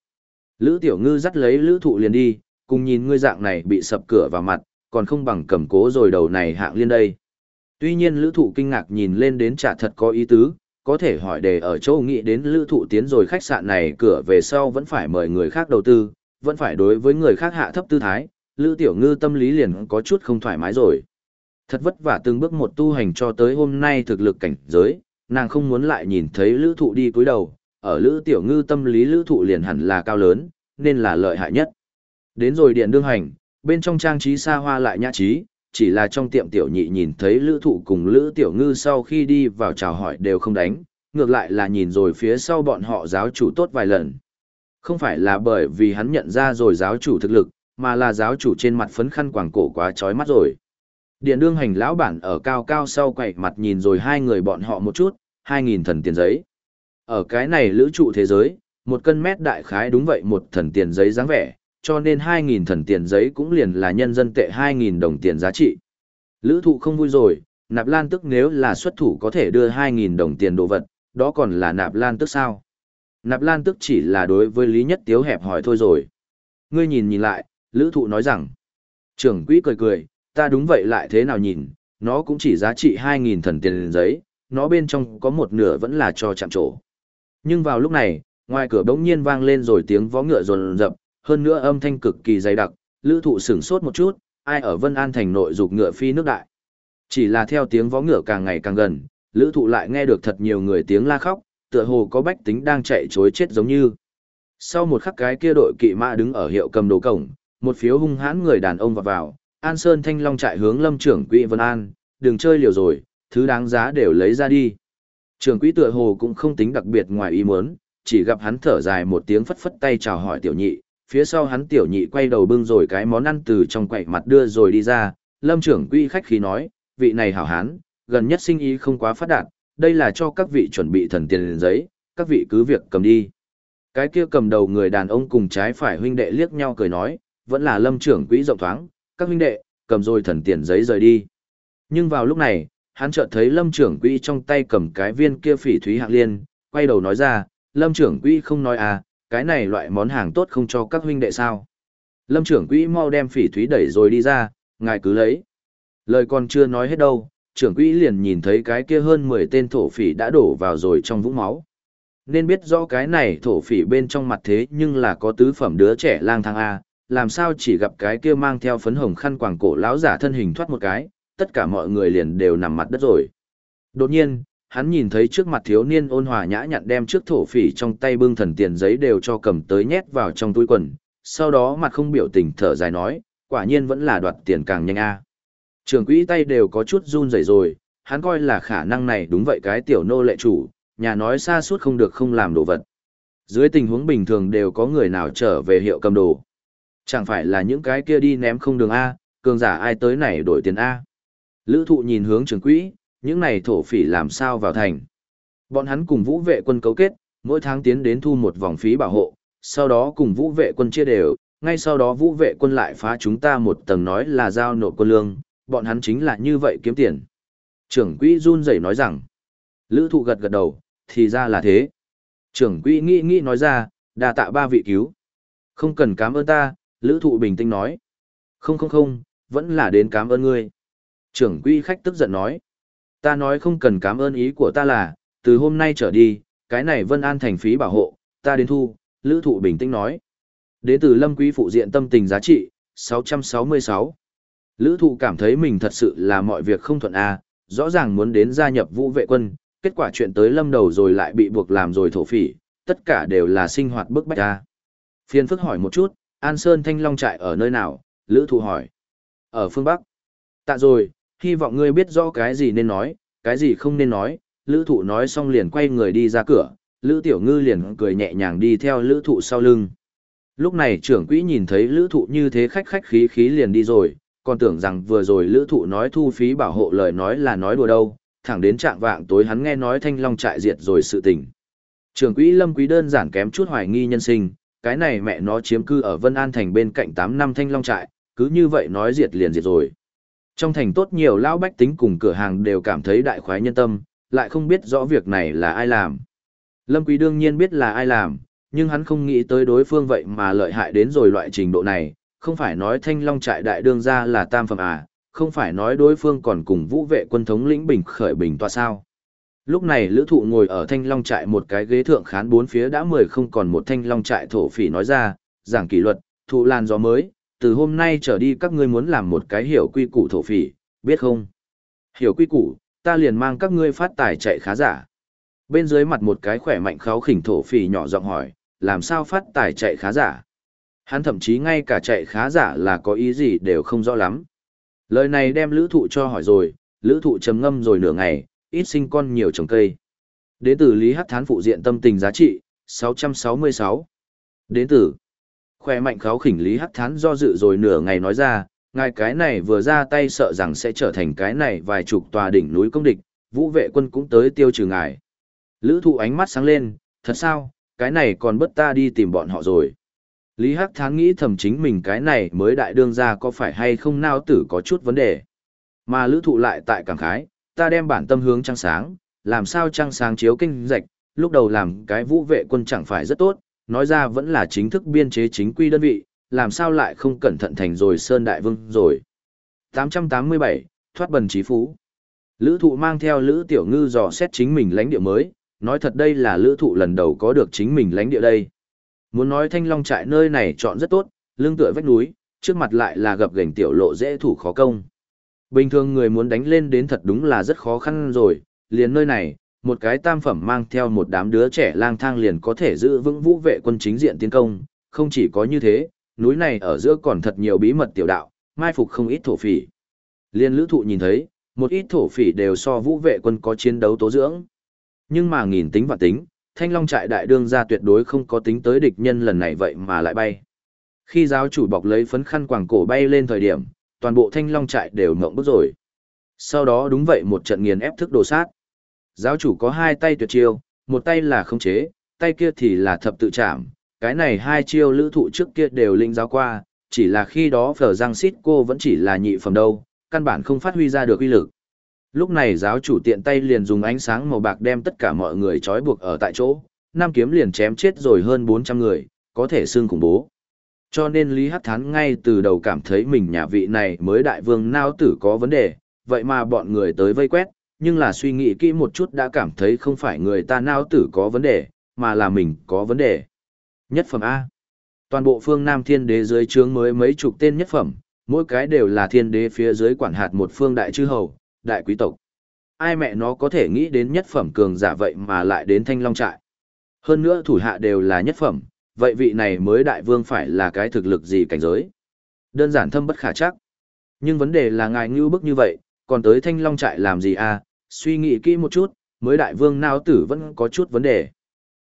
Lữ tiểu ngư dắt lấy lữ thụ liền đi, cùng nhìn ngươi dạng này bị sập cửa vào mặt, còn không bằng cầm cố rồi đầu này hạng liên đây. Tuy nhiên lữ thụ kinh ngạc nhìn lên đến chả thật có ý tứ, có thể hỏi đề ở chỗ nghĩ đến lữ thụ tiến rồi khách sạn này cửa về sau vẫn phải mời người khác đầu tư, vẫn phải đối với người khác hạ thấp tư thái, lữ tiểu ngư tâm lý liền có chút không thoải mái rồi. Thật vất vả từng bước một tu hành cho tới hôm nay thực lực cảnh giới, nàng không muốn lại nhìn thấy lữ thụ đi cúi đầu, ở lữ tiểu ngư tâm lý lữ thụ liền hẳn là cao lớn, nên là lợi hại nhất. Đến rồi điện đương hành, bên trong trang trí xa hoa lại nhã trí, chỉ là trong tiệm tiểu nhị nhìn thấy lữ thụ cùng lữ tiểu ngư sau khi đi vào chào hỏi đều không đánh, ngược lại là nhìn rồi phía sau bọn họ giáo chủ tốt vài lần. Không phải là bởi vì hắn nhận ra rồi giáo chủ thực lực, mà là giáo chủ trên mặt phấn khăn quàng cổ quá trói mắt rồi. Điện đương hành lão bản ở cao cao sau quậy mặt nhìn rồi hai người bọn họ một chút, hai nghìn thần tiền giấy. Ở cái này lữ trụ thế giới, một cân mét đại khái đúng vậy một thần tiền giấy dáng vẻ, cho nên hai nghìn thần tiền giấy cũng liền là nhân dân tệ hai nghìn đồng tiền giá trị. Lữ thụ không vui rồi, nạp lan tức nếu là xuất thủ có thể đưa 2.000 đồng tiền đồ vật, đó còn là nạp lan tức sao? Nạp lan tức chỉ là đối với Lý Nhất Tiếu hẹp hỏi thôi rồi. Ngươi nhìn nhìn lại, lữ thụ nói rằng, trưởng quỹ cười cười, ta đúng vậy lại thế nào nhìn, nó cũng chỉ giá trị 2.000 thần tiền giấy, nó bên trong có một nửa vẫn là cho chạm trổ. Nhưng vào lúc này, ngoài cửa bỗng nhiên vang lên rồi tiếng vó ngựa rồn rập, hơn nữa âm thanh cực kỳ dày đặc, lữ thụ sửng sốt một chút, ai ở Vân An thành nội dục ngựa phi nước đại. Chỉ là theo tiếng vó ngựa càng ngày càng gần, lữ thụ lại nghe được thật nhiều người tiếng la khóc, tựa hồ có bách tính đang chạy chối chết giống như. Sau một khắc cái kia đội kỵ mã đứng ở hiệu cầm đồ cổng, một phiếu hung hãn người đàn ông vào vào, An Sơn Thanh Long chạy hướng lâm trưởng quỹ Vân An, đừng chơi liều rồi, thứ đáng giá đều lấy ra đi. Trưởng quỹ tựa hồ cũng không tính đặc biệt ngoài ý muốn, chỉ gặp hắn thở dài một tiếng phất phất tay chào hỏi tiểu nhị, phía sau hắn tiểu nhị quay đầu bưng rồi cái món ăn từ trong quậy mặt đưa rồi đi ra, lâm trưởng quỹ khách khí nói, vị này hảo hán, gần nhất sinh ý không quá phát đạt, đây là cho các vị chuẩn bị thần tiền giấy, các vị cứ việc cầm đi. Cái kia cầm đầu người đàn ông cùng trái phải huynh đệ liếc nhau cười nói, vẫn là lâm trưởng quỹ rộng thoáng, các huynh đệ, cầm rồi thần tiền giấy rời đi. Nhưng vào lúc này, hắn chợt thấy lâm trưởng quỹ trong tay cầm cái viên kia phỉ thúy hạng liên, quay đầu nói ra, lâm trưởng quỹ không nói à, cái này loại món hàng tốt không cho các huynh đệ sao. Lâm trưởng quỹ mau đem phỉ thúy đẩy rồi đi ra, ngài cứ lấy. Lời còn chưa nói hết đâu, trưởng quỹ liền nhìn thấy cái kia hơn 10 tên thổ phỉ đã đổ vào rồi trong vũng máu. Nên biết rõ cái này thổ phỉ bên trong mặt thế nhưng là có tứ phẩm đứa trẻ lang thang A, làm sao chỉ gặp cái kia mang theo phấn hồng khăn quàng cổ lão giả thân hình thoát một cái, tất cả mọi người liền đều nằm mặt đất rồi. Đột nhiên, hắn nhìn thấy trước mặt thiếu niên ôn hòa nhã nhặn đem trước thổ phỉ trong tay bưng thần tiền giấy đều cho cầm tới nhét vào trong túi quần, sau đó mặt không biểu tình thở dài nói, quả nhiên vẫn là đoạt tiền càng nhanh a. Trường quỹ tay đều có chút run rẩy rồi, hắn coi là khả năng này đúng vậy cái tiểu nô lệ chủ, nhà nói xa suốt không được không làm đồ vật. Dưới tình huống bình thường đều có người nào trở về hiệu cầm đồ. Chẳng phải là những cái kia đi ném không đường A, cường giả ai tới này đổi tiền A. Lữ thụ nhìn hướng trường quỹ, những này thổ phỉ làm sao vào thành. Bọn hắn cùng vũ vệ quân cấu kết, mỗi tháng tiến đến thu một vòng phí bảo hộ, sau đó cùng vũ vệ quân chia đều, ngay sau đó vũ vệ quân lại phá chúng ta một tầng nói là giao nộp quân lương, bọn hắn chính là như vậy kiếm tiền. Trưởng quỹ run rẩy nói rằng, lữ thụ gật gật đầu, thì ra là thế. Trưởng quỹ nghĩ nghĩ nói ra, đà tạ ba vị cứu. Không cần cảm ơn ta, lữ thụ bình tĩnh nói. Không không không, vẫn là đến cảm ơn ngươi. Trưởng quỹ khách tức giận nói. Ta nói không cần cảm ơn ý của ta là, từ hôm nay trở đi, cái này Vân An thành phí bảo hộ, ta đến thu, lữ thụ bình tĩnh nói. Đến từ lâm quý phụ diện tâm tình giá trị, 666. Lữ thụ cảm thấy mình thật sự là mọi việc không thuận A, rõ ràng muốn đến gia nhập vũ vệ quân, kết quả chuyện tới lâm đầu rồi lại bị buộc làm rồi thổ phỉ, tất cả đều là sinh hoạt bức bách à. A. Phiên phức hỏi một chút, An Sơn Thanh Long trại ở nơi nào? Lữ thụ hỏi. Ở phương Bắc. Tạ rồi, hy vọng ngươi biết rõ cái gì nên nói, cái gì không nên nói. Lữ thụ nói xong liền quay người đi ra cửa, Lữ Tiểu Ngư liền cười nhẹ nhàng đi theo Lữ thụ sau lưng. Lúc này trưởng quỹ nhìn thấy Lữ thụ như thế khách khách khí khí liền đi rồi, còn tưởng rằng vừa rồi lữ thụ nói thu phí bảo hộ lời nói là nói đùa đâu, thẳng đến trạng vạng tối hắn nghe nói thanh long trại diệt rồi sự tình. Trường quỹ lâm quý đơn giản kém chút hoài nghi nhân sinh, cái này mẹ nó chiếm cư ở Vân An thành bên cạnh 8 năm thanh long trại, cứ như vậy nói diệt liền diệt rồi. Trong thành tốt nhiều lão bách tính cùng cửa hàng đều cảm thấy đại khoái nhân tâm, lại không biết rõ việc này là ai làm. Lâm Quý đương nhiên biết là ai làm, nhưng hắn không nghĩ tới đối phương vậy mà lợi hại đến rồi loại trình độ này, không phải nói thanh long trại đại đương gia là tam phẩm à, không phải nói đối phương còn cùng vũ vệ quân thống lĩnh bình khởi bình tòa sao. Lúc này lữ thụ ngồi ở thanh long trại một cái ghế thượng khán bốn phía đã mười không còn một thanh long trại thổ phỉ nói ra, giảng kỷ luật, thụ làn gió mới, từ hôm nay trở đi các ngươi muốn làm một cái hiểu quy củ thổ phỉ, biết không? Hiểu quy củ, ta liền mang các ngươi phát tài chạy khá giả. Bên dưới mặt một cái khỏe mạnh kháo khỉnh thổ phỉ nhỏ giọng hỏi, làm sao phát tài chạy khá giả? Hắn thậm chí ngay cả chạy khá giả là có ý gì đều không rõ lắm. Lời này đem lữ thụ cho hỏi rồi, lữ thụ trầm ngâm rồi nửa ngày, ít sinh con nhiều trồng cây. Đến từ Lý Hắc Thán phụ diện tâm tình giá trị, 666. Đến từ khoe mạnh kháo khỉnh Lý Hắc Thán do dự rồi nửa ngày nói ra, ngài cái này vừa ra tay sợ rằng sẽ trở thành cái này vài chục tòa đỉnh núi công địch, vũ vệ quân cũng tới tiêu trừ ngài. Lữ thụ ánh mắt sáng lên, thật sao, cái này còn bất ta đi tìm bọn họ rồi. Lý Hắc Thán nghĩ thầm chính mình cái này mới đại đương ra có phải hay không nao tử có chút vấn đề. Mà lữ thụ lại tại cảm khái, ta đem bản tâm hướng trăng sáng, làm sao trăng sáng chiếu kinh rạch, lúc đầu làm cái vũ vệ quân chẳng phải rất tốt, nói ra vẫn là chính thức biên chế chính quy đơn vị, làm sao lại không cẩn thận thành rồi Sơn Đại Vương rồi. 887, thoát bần trí phú. Lữ thụ mang theo Lữ Tiểu Ngư dò xét chính mình lãnh địa mới, nói thật đây là lữ thụ lần đầu có được chính mình lãnh địa đây. Muốn nói thanh long trại nơi này chọn rất tốt, lưng tựa vách núi, trước mặt lại là gập gành tiểu lộ dễ thủ khó công. Bình thường người muốn đánh lên đến thật đúng là rất khó khăn rồi, liền nơi này, một cái tam phẩm mang theo một đám đứa trẻ lang thang liền có thể giữ vững vũ vệ quân chính diện tiến công, không chỉ có như thế, núi này ở giữa còn thật nhiều bí mật tiểu đạo, mai phục không ít thổ phỉ. Liên lữ thụ nhìn thấy, một ít thổ phỉ đều so vũ vệ quân có chiến đấu tố dưỡng. Nhưng mà nghìn tính và tính, thanh long trại đại đương ra tuyệt đối không có tính tới địch nhân lần này vậy mà lại bay. Khi giáo chủ bọc lấy phấn khăn quàng cổ bay lên thời điểm, toàn bộ thanh long trại đều mộng bức rồi. Sau đó đúng vậy một trận nghiền ép thức đồ sát. Giáo chủ có hai tay tuyệt chiêu, một tay là khống chế, tay kia thì là thập tự chạm. Cái này hai chiêu lữ thụ trước kia đều linh giáo qua, chỉ là khi đó phở răng xít cô vẫn chỉ là nhị phẩm đâu, căn bản không phát huy ra được uy lực. Lúc này giáo chủ tiện tay liền dùng ánh sáng màu bạc đem tất cả mọi người trói buộc ở tại chỗ, Nam kiếm liền chém chết rồi hơn 400 người, có thể xương khủng bố. Cho nên Lý Hắc Thán ngay từ đầu cảm thấy mình nhà vị này mới đại vương nao tử có vấn đề, vậy mà bọn người tới vây quét, nhưng là suy nghĩ kỹ một chút đã cảm thấy không phải người ta nao tử có vấn đề, mà là mình có vấn đề. Nhất phẩm A. Toàn bộ phương Nam thiên đế dưới trướng mới mấy chục tên nhất phẩm, mỗi cái đều là thiên đế phía dưới quản hạt một phương đại chư hầu, đại quý tộc. Ai mẹ nó có thể nghĩ đến nhất phẩm cường giả vậy mà lại đến thanh long trại. Hơn nữa thủ hạ đều là nhất phẩm, vậy vị này mới đại vương phải là cái thực lực gì cảnh giới. Đơn giản thâm bất khả chắc. Nhưng vấn đề là ngài ngưu bức như vậy, còn tới thanh long trại làm gì à, suy nghĩ kỹ một chút, mới đại vương nao tử vẫn có chút vấn đề.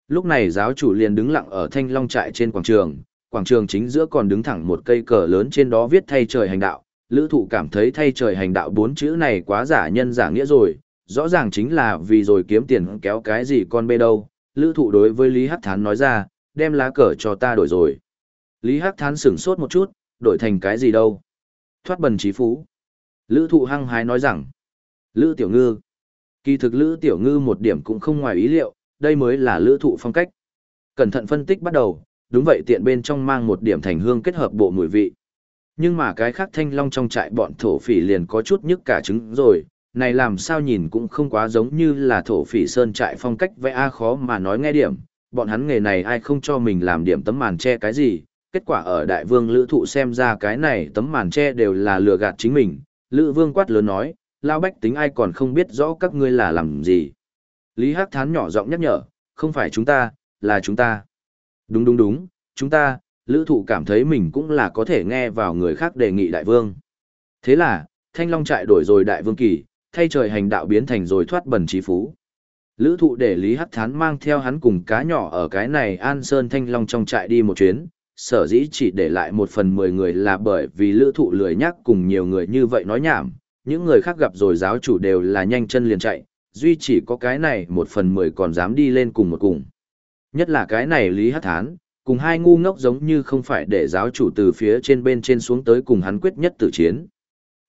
Lúc này giáo chủ liền đứng lặng ở thanh long trại trên quảng trường, quảng trường chính giữa còn đứng thẳng một cây cờ lớn trên đó viết thay trời hành đạo, lữ thụ cảm thấy thay trời hành đạo bốn chữ này quá giả nhân giả nghĩa rồi, rõ ràng chính là vì rồi kiếm tiền kéo cái gì con bê đâu. Lữ thụ đối với Lý Hắc Thán nói ra, đem lá cờ cho ta đổi rồi. Lý Hắc Thán sửng sốt một chút, đổi thành cái gì đâu. Thoát bần trí phú. Lữ thụ hăng hái nói rằng, Lữ Tiểu Ngư. Kỳ thực Lữ Tiểu Ngư một điểm cũng không ngoài ý liệu, đây mới là Lữ thụ phong cách. Cẩn thận phân tích bắt đầu, đúng vậy tiện bên trong mang một điểm thành hương kết hợp bộ mùi vị. Nhưng mà cái khác thanh long trong trại bọn thổ phỉ liền có chút nhức cả trứng rồi, này làm sao nhìn cũng không quá giống như là thổ phỉ sơn trại phong cách vẽ a khó mà nói nghe điểm, bọn hắn nghề này ai không cho mình làm điểm tấm màn che cái gì, kết quả ở đại vương lữ thụ xem ra cái này tấm màn che đều là lừa gạt chính mình, lữ vương quát lớn nói, lao bách tính ai còn không biết rõ các ngươi là làm gì. Lý Hắc Thán nhỏ giọng nhắc nhở, không phải chúng ta, là chúng ta. Đúng đúng đúng, chúng ta, lữ thụ cảm thấy mình cũng là có thể nghe vào người khác đề nghị đại vương. Thế là, thanh long trại đổi rồi đại vương kỳ, thay trời hành đạo biến thành rồi thoát bẩn trí phú. Lữ thụ để Lý Hắc Thán mang theo hắn cùng cá nhỏ ở cái này An Sơn Thanh Long trong trại đi một chuyến, sở dĩ chỉ để lại một phần mười người là bởi vì lữ thụ lười nhắc cùng nhiều người như vậy nói nhảm, những người khác gặp rồi giáo chủ đều là nhanh chân liền chạy, duy chỉ có cái này một phần mười còn dám đi lên cùng một cùng. Nhất là cái này Lý Hắc Thán, cùng hai ngu ngốc giống như không phải để giáo chủ từ phía trên bên trên xuống tới cùng hắn quyết nhất tử chiến.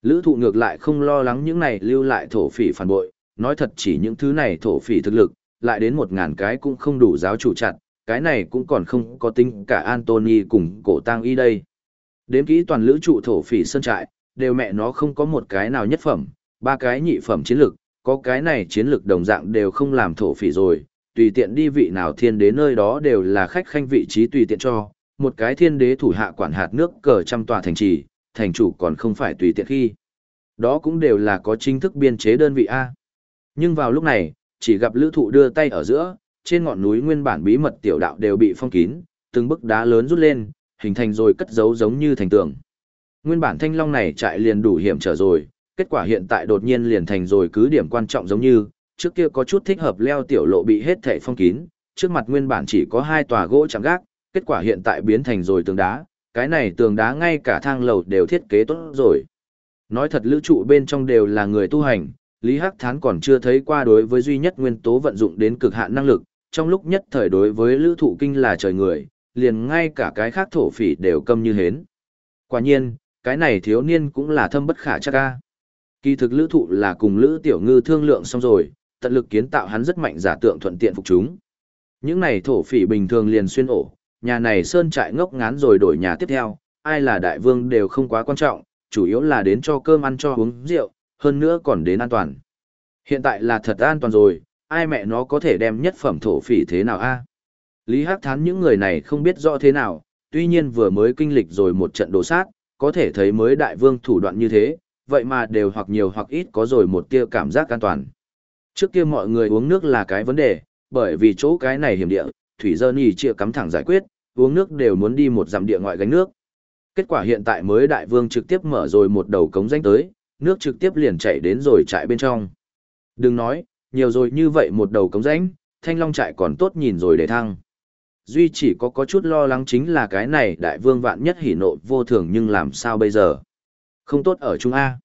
Lữ thụ ngược lại không lo lắng những này lưu lại thổ phỉ phản bội, nói thật chỉ những thứ này thổ phỉ thực lực, lại đến một ngàn cái cũng không đủ giáo chủ chặt, cái này cũng còn không có tính cả Anthony cùng cổ tang y đây. Đếm kỹ toàn lữ trụ thổ phỉ sơn trại, đều mẹ nó không có một cái nào nhất phẩm, ba cái nhị phẩm chiến lực, có cái này chiến lực đồng dạng đều không làm thổ phỉ rồi, tùy tiện đi vị nào thiên đế nơi đó đều là khách khanh vị trí tùy tiện cho, một cái thiên đế thủ hạ quản hạt nước cờ trăm tòa thành trì, thành chủ còn không phải tùy tiện khi. Đó cũng đều là có chính thức biên chế đơn vị A. Nhưng vào lúc này, chỉ gặp lữ thụ đưa tay ở giữa, trên ngọn núi nguyên bản bí mật tiểu đạo đều bị phong kín, từng bức đá lớn rút lên, hình thành rồi cất giấu giống như thành tường. Nguyên bản thanh long này chạy liền đủ hiểm trở rồi, kết quả hiện tại đột nhiên liền thành rồi cứ điểm quan trọng giống như, trước kia có chút thích hợp leo tiểu lộ bị hết thảy phong kín, trước mặt nguyên bản chỉ có hai tòa gỗ chạm gác, kết quả hiện tại biến thành rồi tường đá, cái này tường đá ngay cả thang lầu đều thiết kế tốt rồi. Nói thật lữ trụ bên trong đều là người tu hành, Lý Hắc Thán còn chưa thấy qua đối với duy nhất nguyên tố vận dụng đến cực hạn năng lực, trong lúc nhất thời đối với lữ thụ kinh là trời người, liền ngay cả cái khác thổ phỉ đều câm như hến. Quả nhiên, cái này thiếu niên cũng là thâm bất khả chắc ca. Kỳ thực lữ thụ là cùng lữ tiểu ngư thương lượng xong rồi, tận lực kiến tạo hắn rất mạnh giả tượng thuận tiện phục chúng. Những này thổ phỉ bình thường liền xuyên ổ, nhà này sơn trại ngốc ngán rồi đổi nhà tiếp theo, ai là đại vương đều không quá quan trọng, chủ yếu là đến cho cơm ăn cho uống rượu, hơn nữa còn đến an toàn. Hiện tại là thật an toàn rồi, ai mẹ nó có thể đem nhất phẩm thổ phỉ thế nào a? Lý Hắc Thán những người này không biết rõ thế nào, tuy nhiên vừa mới kinh lịch rồi một trận đổ sát, có thể thấy mới đại vương thủ đoạn như thế, vậy mà đều hoặc nhiều hoặc ít có rồi một tia cảm giác an toàn. Trước kia mọi người uống nước là cái vấn đề, bởi vì chỗ cái này hiểm địa, thủy dơ nhì chia cắm thẳng giải quyết, uống nước đều muốn đi một dặm địa ngoại gánh nước. Kết quả hiện tại mới đại vương trực tiếp mở rồi một đầu cống danh tới, nước trực tiếp liền chảy đến rồi chạy bên trong. Đừng nói, nhiều rồi như vậy một đầu cống rãnh, thanh long trại còn tốt nhìn rồi để thăng. Duy chỉ có có chút lo lắng chính là cái này đại vương vạn nhất hỉ nộ vô thường nhưng làm sao bây giờ. Không tốt ở Trung A.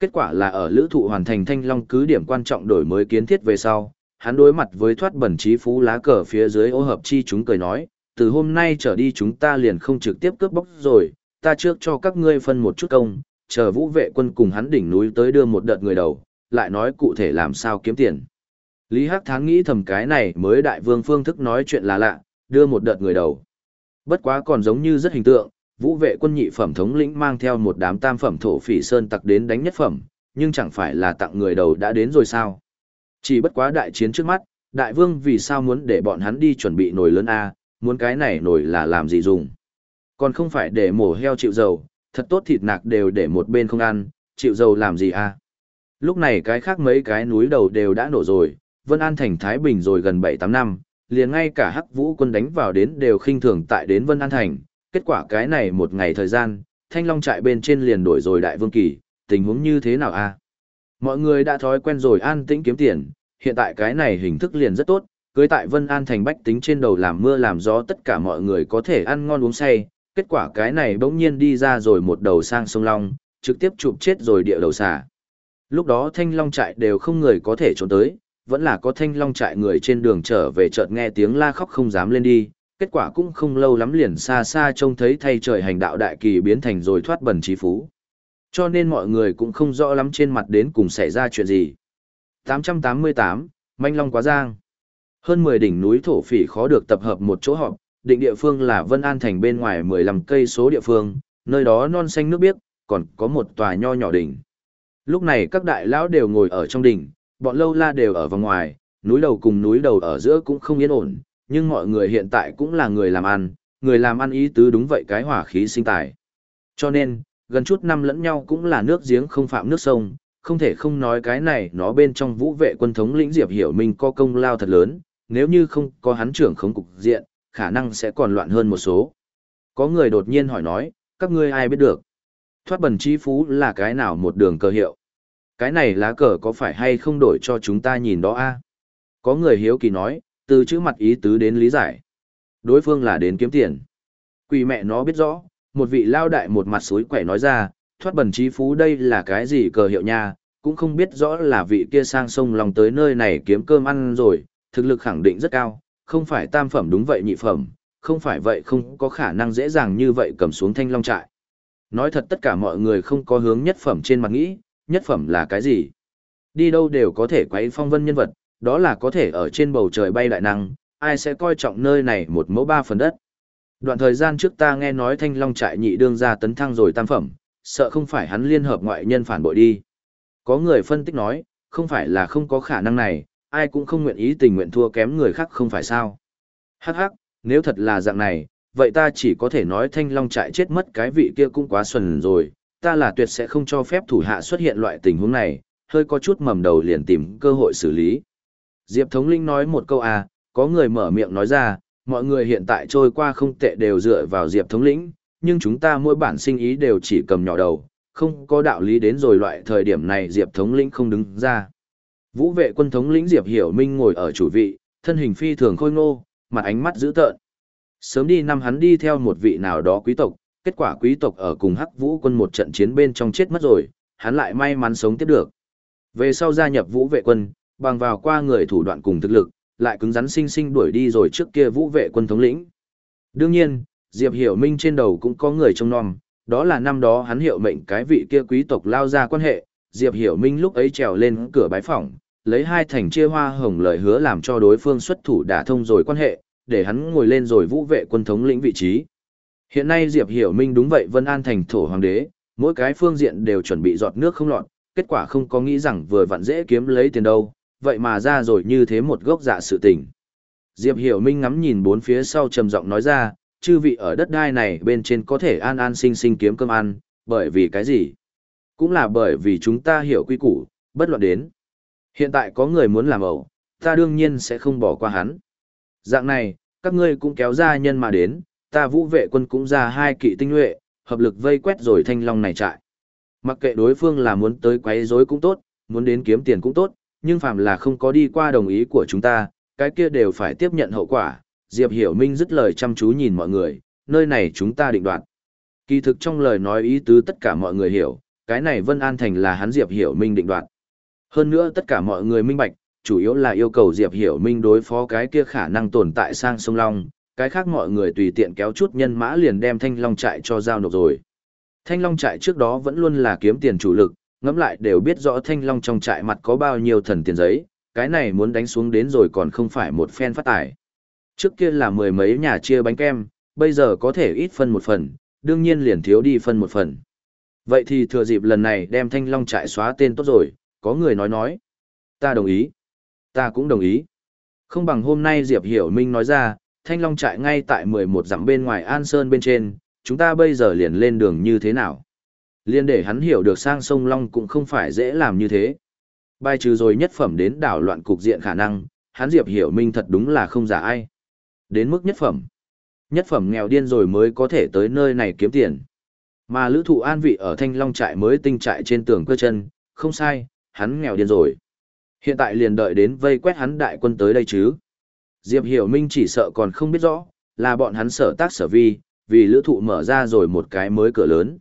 Kết quả là ở lữ thụ hoàn thành thanh long cứ điểm quan trọng đổi mới kiến thiết về sau, hắn đối mặt với thoát bẩn trí phú lá cờ phía dưới ô hợp chi chúng cười nói, từ hôm nay trở đi chúng ta liền không trực tiếp cướp bóc rồi, ta trước cho các ngươi phân một chút công, chờ vũ vệ quân cùng hắn đỉnh núi tới đưa một đợt người đầu, lại nói cụ thể làm sao kiếm tiền. Lý Hắc Thán nghĩ thầm cái này mới đại vương phương thức nói chuyện là lạ, đưa một đợt người đầu. Bất quá còn giống như rất hình tượng, vũ vệ quân nhị phẩm thống lĩnh mang theo một đám tam phẩm thổ phỉ sơn tặc đến đánh nhất phẩm, nhưng chẳng phải là tặng người đầu đã đến rồi sao. Chỉ bất quá đại chiến trước mắt, đại vương vì sao muốn để bọn hắn đi chuẩn bị nồi lớn A, muốn cái này nồi là làm gì dùng. Còn không phải để mổ heo chịu dầu, thật tốt thịt nạc đều để một bên không ăn, chịu dầu làm gì A. Lúc này cái khác mấy cái núi đầu đều đã nổ rồi, Vân An thành Thái Bình rồi gần 7-8 năm, liền ngay cả hắc vũ quân đánh vào đến đều khinh thường tại đến Vân An thành, kết quả cái này một ngày thời gian, thanh long trại bên trên liền đổi rồi đại vương kỳ, tình huống như thế nào a? Mọi người đã thói quen rồi an tĩnh kiếm tiền, hiện tại cái này hình thức liền rất tốt, cưới tại Vân An thành bách tính trên đầu làm mưa làm gió tất cả mọi người có thể ăn ngon uống say, kết quả cái này bỗng nhiên đi ra rồi một đầu sang sông Long, trực tiếp chụp chết rồi địa đầu xà. Lúc đó thanh long trại đều không người có thể trốn tới, vẫn là có thanh long trại người trên đường trở về chợt nghe tiếng la khóc không dám lên đi, kết quả cũng không lâu lắm liền xa xa trông thấy thay trời hành đạo đại kỳ biến thành rồi thoát bần trí phú. Cho nên mọi người cũng không rõ lắm trên mặt đến cùng xảy ra chuyện gì. 888, Manh Long Quá Giang Hơn 10 đỉnh núi thổ phỉ khó được tập hợp một chỗ họp, định địa phương là Vân An Thành bên ngoài 15 cây số địa phương, nơi đó non xanh nước biếc, còn có một tòa nho nhỏ đỉnh. Lúc này các đại lão đều ngồi ở trong đỉnh, bọn lâu la đều ở vòng ngoài, núi đầu cùng núi đầu ở giữa cũng không yên ổn, nhưng mọi người hiện tại cũng là người làm ăn, người làm ăn ý tứ đúng vậy cái hỏa khí sinh tài. Cho nên, gần chút năm lẫn nhau cũng là nước giếng không phạm nước sông, không thể không nói cái này nó bên trong vũ vệ quân thống lĩnh Diệp Hiểu Minh có công lao thật lớn, nếu như không có hắn trưởng không cục diện, khả năng sẽ còn loạn hơn một số. Có người đột nhiên hỏi nói, các ngươi ai biết được? Thoát bẩn chi phú là cái nào một đường cơ hiệu? Cái này lá cờ có phải hay không đổi cho chúng ta nhìn đó a? Có người hiếu kỳ nói, từ chữ mặt ý tứ đến lý giải. Đối phương là đến kiếm tiền. Quỷ mẹ nó biết rõ, một vị lao đại một mặt suối quẻ nói ra, thoát bẩn trí phú đây là cái gì cờ hiệu nha, cũng không biết rõ là vị kia sang sông lòng tới nơi này kiếm cơm ăn rồi, thực lực khẳng định rất cao, không phải tam phẩm đúng vậy nhị phẩm, không phải vậy không có khả năng dễ dàng như vậy cầm xuống thanh long trại. Nói thật tất cả mọi người không có hướng nhất phẩm trên mặt nghĩ, nhất phẩm là cái gì? Đi đâu đều có thể quấy phong vân nhân vật, đó là có thể ở trên bầu trời bay đại năng, ai sẽ coi trọng nơi này một mẫu ba phần đất. Đoạn thời gian trước ta nghe nói thanh long trại nhị đương ra tấn thăng rồi tam phẩm, sợ không phải hắn liên hợp ngoại nhân phản bội đi. Có người phân tích nói, không phải là không có khả năng này, ai cũng không nguyện ý tình nguyện thua kém người khác không phải sao. Hắc hắc, nếu thật là dạng này, vậy ta chỉ có thể nói thanh long trại chết mất cái vị kia cũng quá xuẩn rồi, ta là tuyệt sẽ không cho phép thủ hạ xuất hiện loại tình huống này, hơi có chút mầm đầu liền tìm cơ hội xử lý. Diệp Thống Linh nói một câu à, có người mở miệng nói ra, mọi người hiện tại trôi qua không tệ đều dựa vào Diệp Thống Lĩnh, nhưng chúng ta mỗi bản sinh ý đều chỉ cầm nhỏ đầu, không có đạo lý đến rồi loại thời điểm này Diệp Thống Lĩnh không đứng ra. Vũ vệ quân thống lĩnh Diệp Hiểu Minh ngồi ở chủ vị, thân hình phi thường khôi ngô, mặt ánh mắt dữ tợn. Sớm đi năm hắn đi theo một vị nào đó quý tộc, kết quả quý tộc ở cùng hắc vũ quân một trận chiến bên trong chết mất rồi, hắn lại may mắn sống tiếp được. Về sau gia nhập vũ vệ quân, bằng vào qua người thủ đoạn cùng thực lực, lại cứng rắn sinh sinh đuổi đi rồi trước kia vũ vệ quân thống lĩnh. Đương nhiên, Diệp Hiểu Minh trên đầu cũng có người trông nom, đó là năm đó hắn hiệu mệnh cái vị kia quý tộc lao ra quan hệ, Diệp Hiểu Minh lúc ấy trèo lên cửa bái phỏng, lấy hai thành chia hoa hồng lời hứa làm cho đối phương xuất thủ đả thông rồi quan hệ, để hắn ngồi lên rồi vũ vệ quân thống lĩnh vị trí. Hiện nay Diệp Hiểu Minh đúng vậy Vân An thành thổ hoàng đế, mỗi cái phương diện đều chuẩn bị giọt nước không lọt, kết quả không có nghĩ rằng vừa vặn dễ kiếm lấy tiền đâu, vậy mà ra rồi như thế một gốc dạ sự tình. Diệp Hiểu Minh ngắm nhìn bốn phía sau trầm giọng nói ra, chư vị ở đất đai này bên trên có thể an an sinh sinh kiếm cơm ăn, bởi vì cái gì? Cũng là bởi vì chúng ta hiểu quy củ, bất luận đến. Hiện tại có người muốn làm ẩu, ta đương nhiên sẽ không bỏ qua hắn. Dạng này, các ngươi cũng kéo ra nhân mà đến, ta vũ vệ quân cũng ra hai kỵ tinh nhuệ, hợp lực vây quét rồi thanh long này trại. Mặc kệ đối phương là muốn tới quấy rối cũng tốt, muốn đến kiếm tiền cũng tốt, nhưng phàm là không có đi qua đồng ý của chúng ta, cái kia đều phải tiếp nhận hậu quả. Diệp Hiểu Minh dứt lời chăm chú nhìn mọi người, nơi này chúng ta định đoạt. Kỳ thực trong lời nói ý tứ tất cả mọi người hiểu, cái này Vân An Thành là hắn Diệp Hiểu Minh định đoạt. Hơn nữa tất cả mọi người minh bạch, chủ yếu là yêu cầu Diệp Hiểu Minh đối phó cái kia khả năng tồn tại sang sông Long, cái khác mọi người tùy tiện kéo chút nhân mã liền đem Thanh Long trại cho giao nộp rồi. Thanh Long trại trước đó vẫn luôn là kiếm tiền chủ lực, ngẫm lại đều biết rõ Thanh Long trong trại mặt có bao nhiêu thần tiền giấy, cái này muốn đánh xuống đến rồi còn không phải một phen phát tài. Trước kia là mười mấy nhà chia bánh kem, bây giờ có thể ít phân một phần, đương nhiên liền thiếu đi phân một phần. Vậy thì thừa dịp lần này đem Thanh Long trại xóa tên tốt rồi, có người nói nói. Ta đồng ý. Ta cũng đồng ý. Không bằng hôm nay Diệp Hiểu Minh nói ra, Thanh Long trại ngay tại 11 dặm bên ngoài An Sơn bên trên, chúng ta bây giờ liền lên đường như thế nào? Liên để hắn hiểu được sang sông Long cũng không phải dễ làm như thế. Bài trừ rồi nhất phẩm đến đảo loạn cục diện khả năng, hắn Diệp Hiểu Minh thật đúng là không giả ai. Đến mức nhất phẩm. Nhất phẩm nghèo điên rồi mới có thể tới nơi này kiếm tiền. Mà lữ thụ an vị ở thanh long trại mới tinh trại trên tường cơ chân, không sai, hắn nghèo điên rồi. Hiện tại liền đợi đến vây quét hắn đại quân tới đây chứ. Diệp Hiểu Minh chỉ sợ còn không biết rõ, là bọn hắn sở tác sở vi, vì lữ thụ mở ra rồi một cái mới cửa lớn.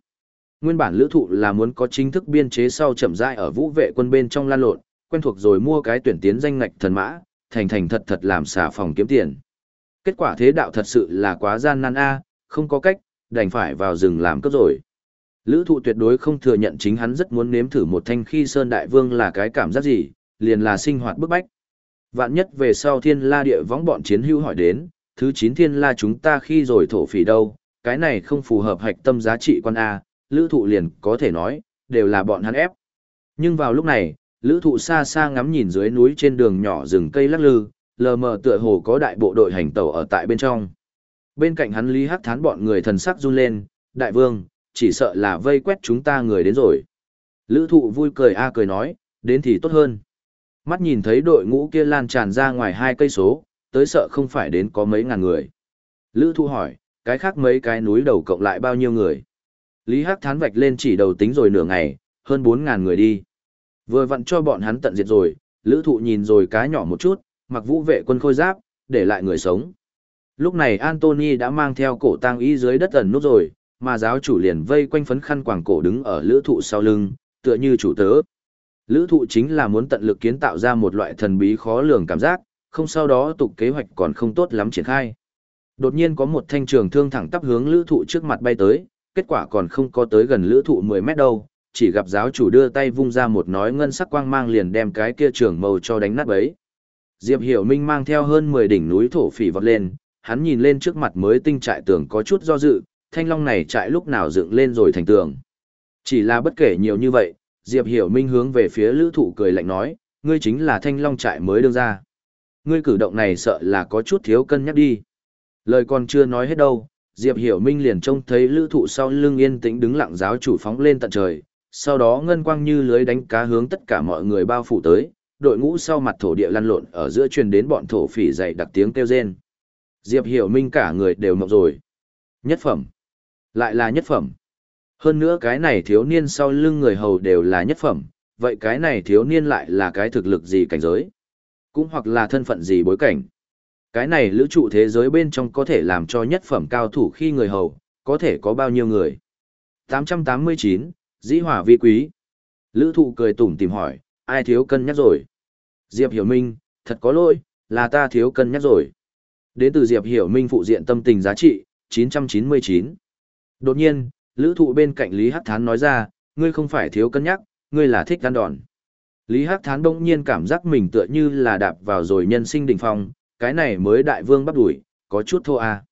Nguyên bản lữ thụ là muốn có chính thức biên chế sau chậm rãi ở vũ vệ quân bên trong lan lộn, quen thuộc rồi mua cái tuyển tiến danh ngạch thần mã, thành thành thật thật làm xả phòng kiếm tiền. Kết quả thế đạo thật sự là quá gian nan a không có cách, đành phải vào rừng làm cấp rồi. Lữ thụ tuyệt đối không thừa nhận chính hắn rất muốn nếm thử một thanh khi Sơn Đại Vương là cái cảm giác gì, liền là sinh hoạt bức bách. Vạn nhất về sau thiên la địa võng bọn chiến hữu hỏi đến, thứ 9 thiên la chúng ta khi rồi thổ phỉ đâu, cái này không phù hợp hạch tâm giá trị quan A, lữ thụ liền có thể nói, đều là bọn hắn ép. Nhưng vào lúc này, lữ thụ xa xa ngắm nhìn dưới núi trên đường nhỏ rừng cây lắc lư, lờ mờ tựa hồ có đại bộ đội hành tàu ở tại bên trong. Bên cạnh hắn Lý Hắc Thán bọn người thần sắc run lên, đại vương, chỉ sợ là vây quét chúng ta người đến rồi. Lữ thụ vui cười a cười nói, đến thì tốt hơn. Mắt nhìn thấy đội ngũ kia lan tràn ra ngoài hai cây số, tới sợ không phải đến có mấy ngàn người. Lữ Thu hỏi, cái khác mấy cái núi đầu cộng lại bao nhiêu người? Lý Hắc thán vạch lên chỉ đầu tính rồi nửa ngày, hơn bốn ngàn người đi. Vừa vặn cho bọn hắn tận diệt rồi, lữ thụ nhìn rồi cá nhỏ một chút, mặc vũ vệ quân khôi giáp, để lại người sống. Lúc này Anthony đã mang theo cổ tang y dưới đất ẩn nút rồi, mà giáo chủ liền vây quanh phấn khăn quàng cổ đứng ở lữ thụ sau lưng, tựa như chủ tớ. Lữ thụ chính là muốn tận lực kiến tạo ra một loại thần bí khó lường cảm giác, không sau đó tục kế hoạch còn không tốt lắm triển khai. Đột nhiên có một thanh trường thương thẳng tắp hướng lữ thụ trước mặt bay tới, kết quả còn không có tới gần lữ thụ 10 mét đâu, chỉ gặp giáo chủ đưa tay vung ra một nói ngân sắc quang mang liền đem cái kia trường màu cho đánh nát bấy. Diệp Hiểu Minh mang theo hơn 10 đỉnh núi thổ phỉ vọt lên, hắn nhìn lên trước mặt mới tinh trại tường có chút do dự, thanh long này trại lúc nào dựng lên rồi thành tường. Chỉ là bất kể nhiều như vậy, Diệp Hiểu Minh hướng về phía lữ thụ cười lạnh nói, ngươi chính là thanh long trại mới đương ra. Ngươi cử động này sợ là có chút thiếu cân nhắc đi. Lời còn chưa nói hết đâu, Diệp Hiểu Minh liền trông thấy lữ thụ sau lưng yên tĩnh đứng lặng giáo chủ phóng lên tận trời, sau đó ngân quang như lưới đánh cá hướng tất cả mọi người bao phủ tới, đội ngũ sau mặt thổ địa lăn lộn ở giữa truyền đến bọn thổ phỉ dày đặc tiếng kêu rên. Diệp Hiểu Minh cả người đều mộng rồi. Nhất phẩm. Lại là nhất phẩm. Hơn nữa cái này thiếu niên sau lưng người hầu đều là nhất phẩm, vậy cái này thiếu niên lại là cái thực lực gì cảnh giới? Cũng hoặc là thân phận gì bối cảnh? Cái này lữ trụ thế giới bên trong có thể làm cho nhất phẩm cao thủ khi người hầu, có thể có bao nhiêu người? 889, Dĩ hỏa vi quý. Lữ thụ cười tủm tìm hỏi, ai thiếu cân nhắc rồi? Diệp Hiểu Minh, thật có lỗi, là ta thiếu cân nhắc rồi. Đến từ Diệp Hiểu Minh phụ diện tâm tình giá trị, 999. Đột nhiên, lữ thụ bên cạnh Lý Hắc Thán nói ra, ngươi không phải thiếu cân nhắc, ngươi là thích ăn đòn. Lý Hắc Thán đông nhiên cảm giác mình tựa như là đạp vào rồi nhân sinh đỉnh phong, cái này mới đại vương bắt đuổi, có chút thô a. À.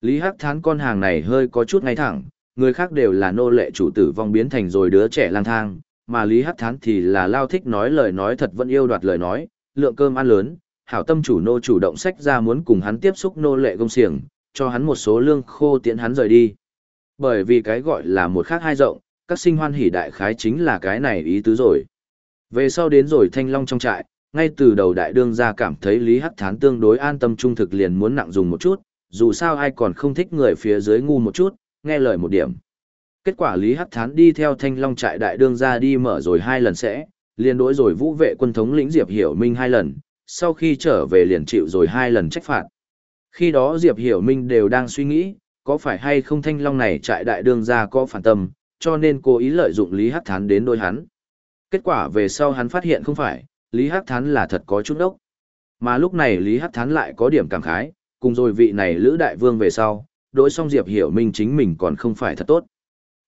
Lý Hắc Thán con hàng này hơi có chút ngay thẳng, người khác đều là nô lệ chủ tử vong biến thành rồi đứa trẻ lang thang, mà Lý Hắc Thán thì là lao thích nói lời nói thật vẫn yêu đoạt lời nói, lượng cơm ăn lớn, hảo tâm chủ nô chủ động sách ra muốn cùng hắn tiếp xúc nô lệ công xiềng, cho hắn một số lương khô tiện hắn rời đi. Bởi vì cái gọi là một khác hai rộng, các sinh hoan hỉ đại khái chính là cái này ý tứ rồi. Về sau đến rồi thanh long trong trại, ngay từ đầu đại đương gia cảm thấy Lý Hắc Thán tương đối an tâm trung thực liền muốn nặng dùng một chút, dù sao ai còn không thích người phía dưới ngu một chút, nghe lời một điểm. Kết quả Lý Hắc Thán đi theo thanh long trại đại đương gia đi mở rồi hai lần sẽ, liền đối rồi vũ vệ quân thống lĩnh Diệp Hiểu Minh hai lần, sau khi trở về liền chịu rồi hai lần trách phạt. Khi đó Diệp Hiểu Minh đều đang suy nghĩ, có phải hay không thanh long này trại đại đương ra có phản tâm, cho nên cố ý lợi dụng Lý Hắc Thán đến đôi hắn. Kết quả về sau hắn phát hiện không phải, Lý Hắc Thán là thật có chút đốc. Mà lúc này Lý Hắc Thán lại có điểm cảm khái, cùng rồi vị này Lữ Đại Vương về sau, đối xong Diệp Hiểu Minh chính mình còn không phải thật tốt.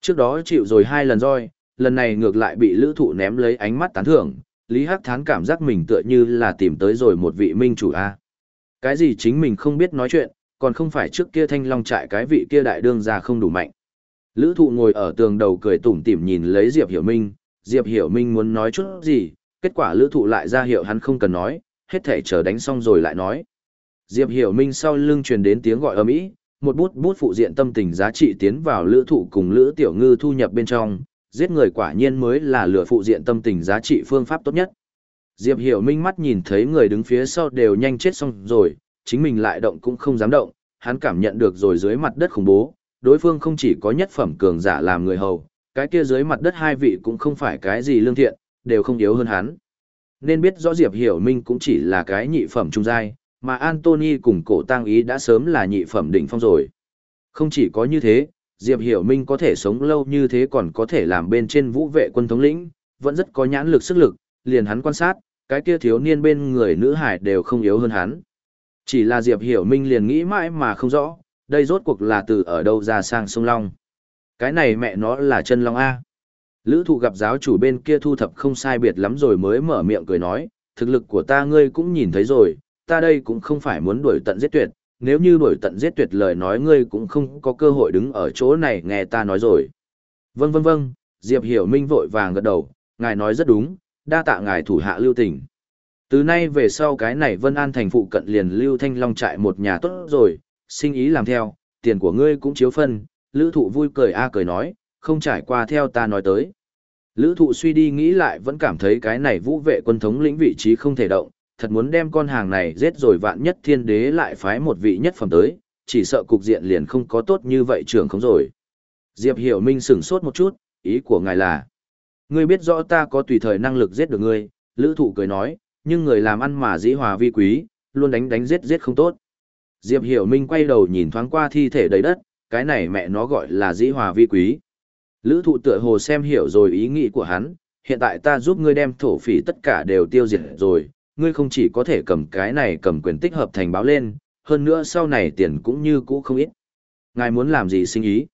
Trước đó chịu rồi hai lần roi, lần này ngược lại bị Lữ Thụ ném lấy ánh mắt tán thưởng, Lý Hắc Thán cảm giác mình tựa như là tìm tới rồi một vị minh chủ A. Cái gì chính mình không biết nói chuyện, còn không phải trước kia thanh long trại cái vị kia đại đương ra không đủ mạnh. Lữ thụ ngồi ở tường đầu cười tủm tỉm nhìn lấy Diệp Hiểu Minh, Diệp Hiểu Minh muốn nói chút gì, kết quả lữ thụ lại ra hiệu hắn không cần nói, hết thể chờ đánh xong rồi lại nói. Diệp Hiểu Minh sau lưng truyền đến tiếng gọi ầm ĩ, một bút bút phụ diện tâm tình giá trị tiến vào lữ thụ cùng lữ tiểu ngư thu nhập bên trong, giết người quả nhiên mới là lửa phụ diện tâm tình giá trị phương pháp tốt nhất. Diệp Hiểu Minh mắt nhìn thấy người đứng phía sau đều nhanh chết xong rồi, chính mình lại động cũng không dám động, hắn cảm nhận được rồi dưới mặt đất khủng bố, đối phương không chỉ có nhất phẩm cường giả làm người hầu, cái kia dưới mặt đất hai vị cũng không phải cái gì lương thiện, đều không yếu hơn hắn. Nên biết rõ Diệp Hiểu Minh cũng chỉ là cái nhị phẩm trung giai, mà Anthony cùng cổ tăng ý đã sớm là nhị phẩm đỉnh phong rồi. Không chỉ có như thế, Diệp Hiểu Minh có thể sống lâu như thế còn có thể làm bên trên vũ vệ quân thống lĩnh, vẫn rất có nhãn lực sức lực, liền hắn quan sát, cái kia thiếu niên bên người nữ hải đều không yếu hơn hắn. Chỉ là Diệp Hiểu Minh liền nghĩ mãi mà không rõ, đây rốt cuộc là từ ở đâu ra sang sông Long. Cái này mẹ nó là chân Long A. Lữ thụ gặp giáo chủ bên kia thu thập không sai biệt lắm rồi mới mở miệng cười nói, thực lực của ta ngươi cũng nhìn thấy rồi, ta đây cũng không phải muốn đuổi tận giết tuyệt, nếu như đuổi tận giết tuyệt lời nói ngươi cũng không có cơ hội đứng ở chỗ này nghe ta nói rồi. Vâng vâng vâng, Diệp Hiểu Minh vội vàng gật đầu, ngài nói rất đúng, đa tạ ngài thủ hạ lưu tình. Từ nay về sau cái này Vân An thành phụ cận liền lưu thanh long trại một nhà tốt rồi, sinh ý làm theo, tiền của ngươi cũng chiếu phân, lữ thụ vui cười a cười nói, không trải qua theo ta nói tới. Lữ thụ suy đi nghĩ lại vẫn cảm thấy cái này vũ vệ quân thống lĩnh vị trí không thể động, thật muốn đem con hàng này giết rồi vạn nhất thiên đế lại phái một vị nhất phẩm tới, chỉ sợ cục diện liền không có tốt như vậy trưởng không rồi. Diệp Hiểu Minh sửng sốt một chút, ý của ngài là, ngươi biết rõ ta có tùy thời năng lực giết được ngươi, lữ thụ cười nói, nhưng người làm ăn mà dĩ hòa vi quý, luôn đánh đánh giết giết không tốt. Diệp Hiểu Minh quay đầu nhìn thoáng qua thi thể đầy đất, cái này mẹ nó gọi là dĩ hòa vi quý. Lữ thụ tựa hồ xem hiểu rồi ý nghĩ của hắn, hiện tại ta giúp ngươi đem thổ phỉ tất cả đều tiêu diệt rồi, ngươi không chỉ có thể cầm cái này cầm quyền tích hợp thành báo lên, hơn nữa sau này tiền cũng như cũ không ít. Ngài muốn làm gì sinh ý?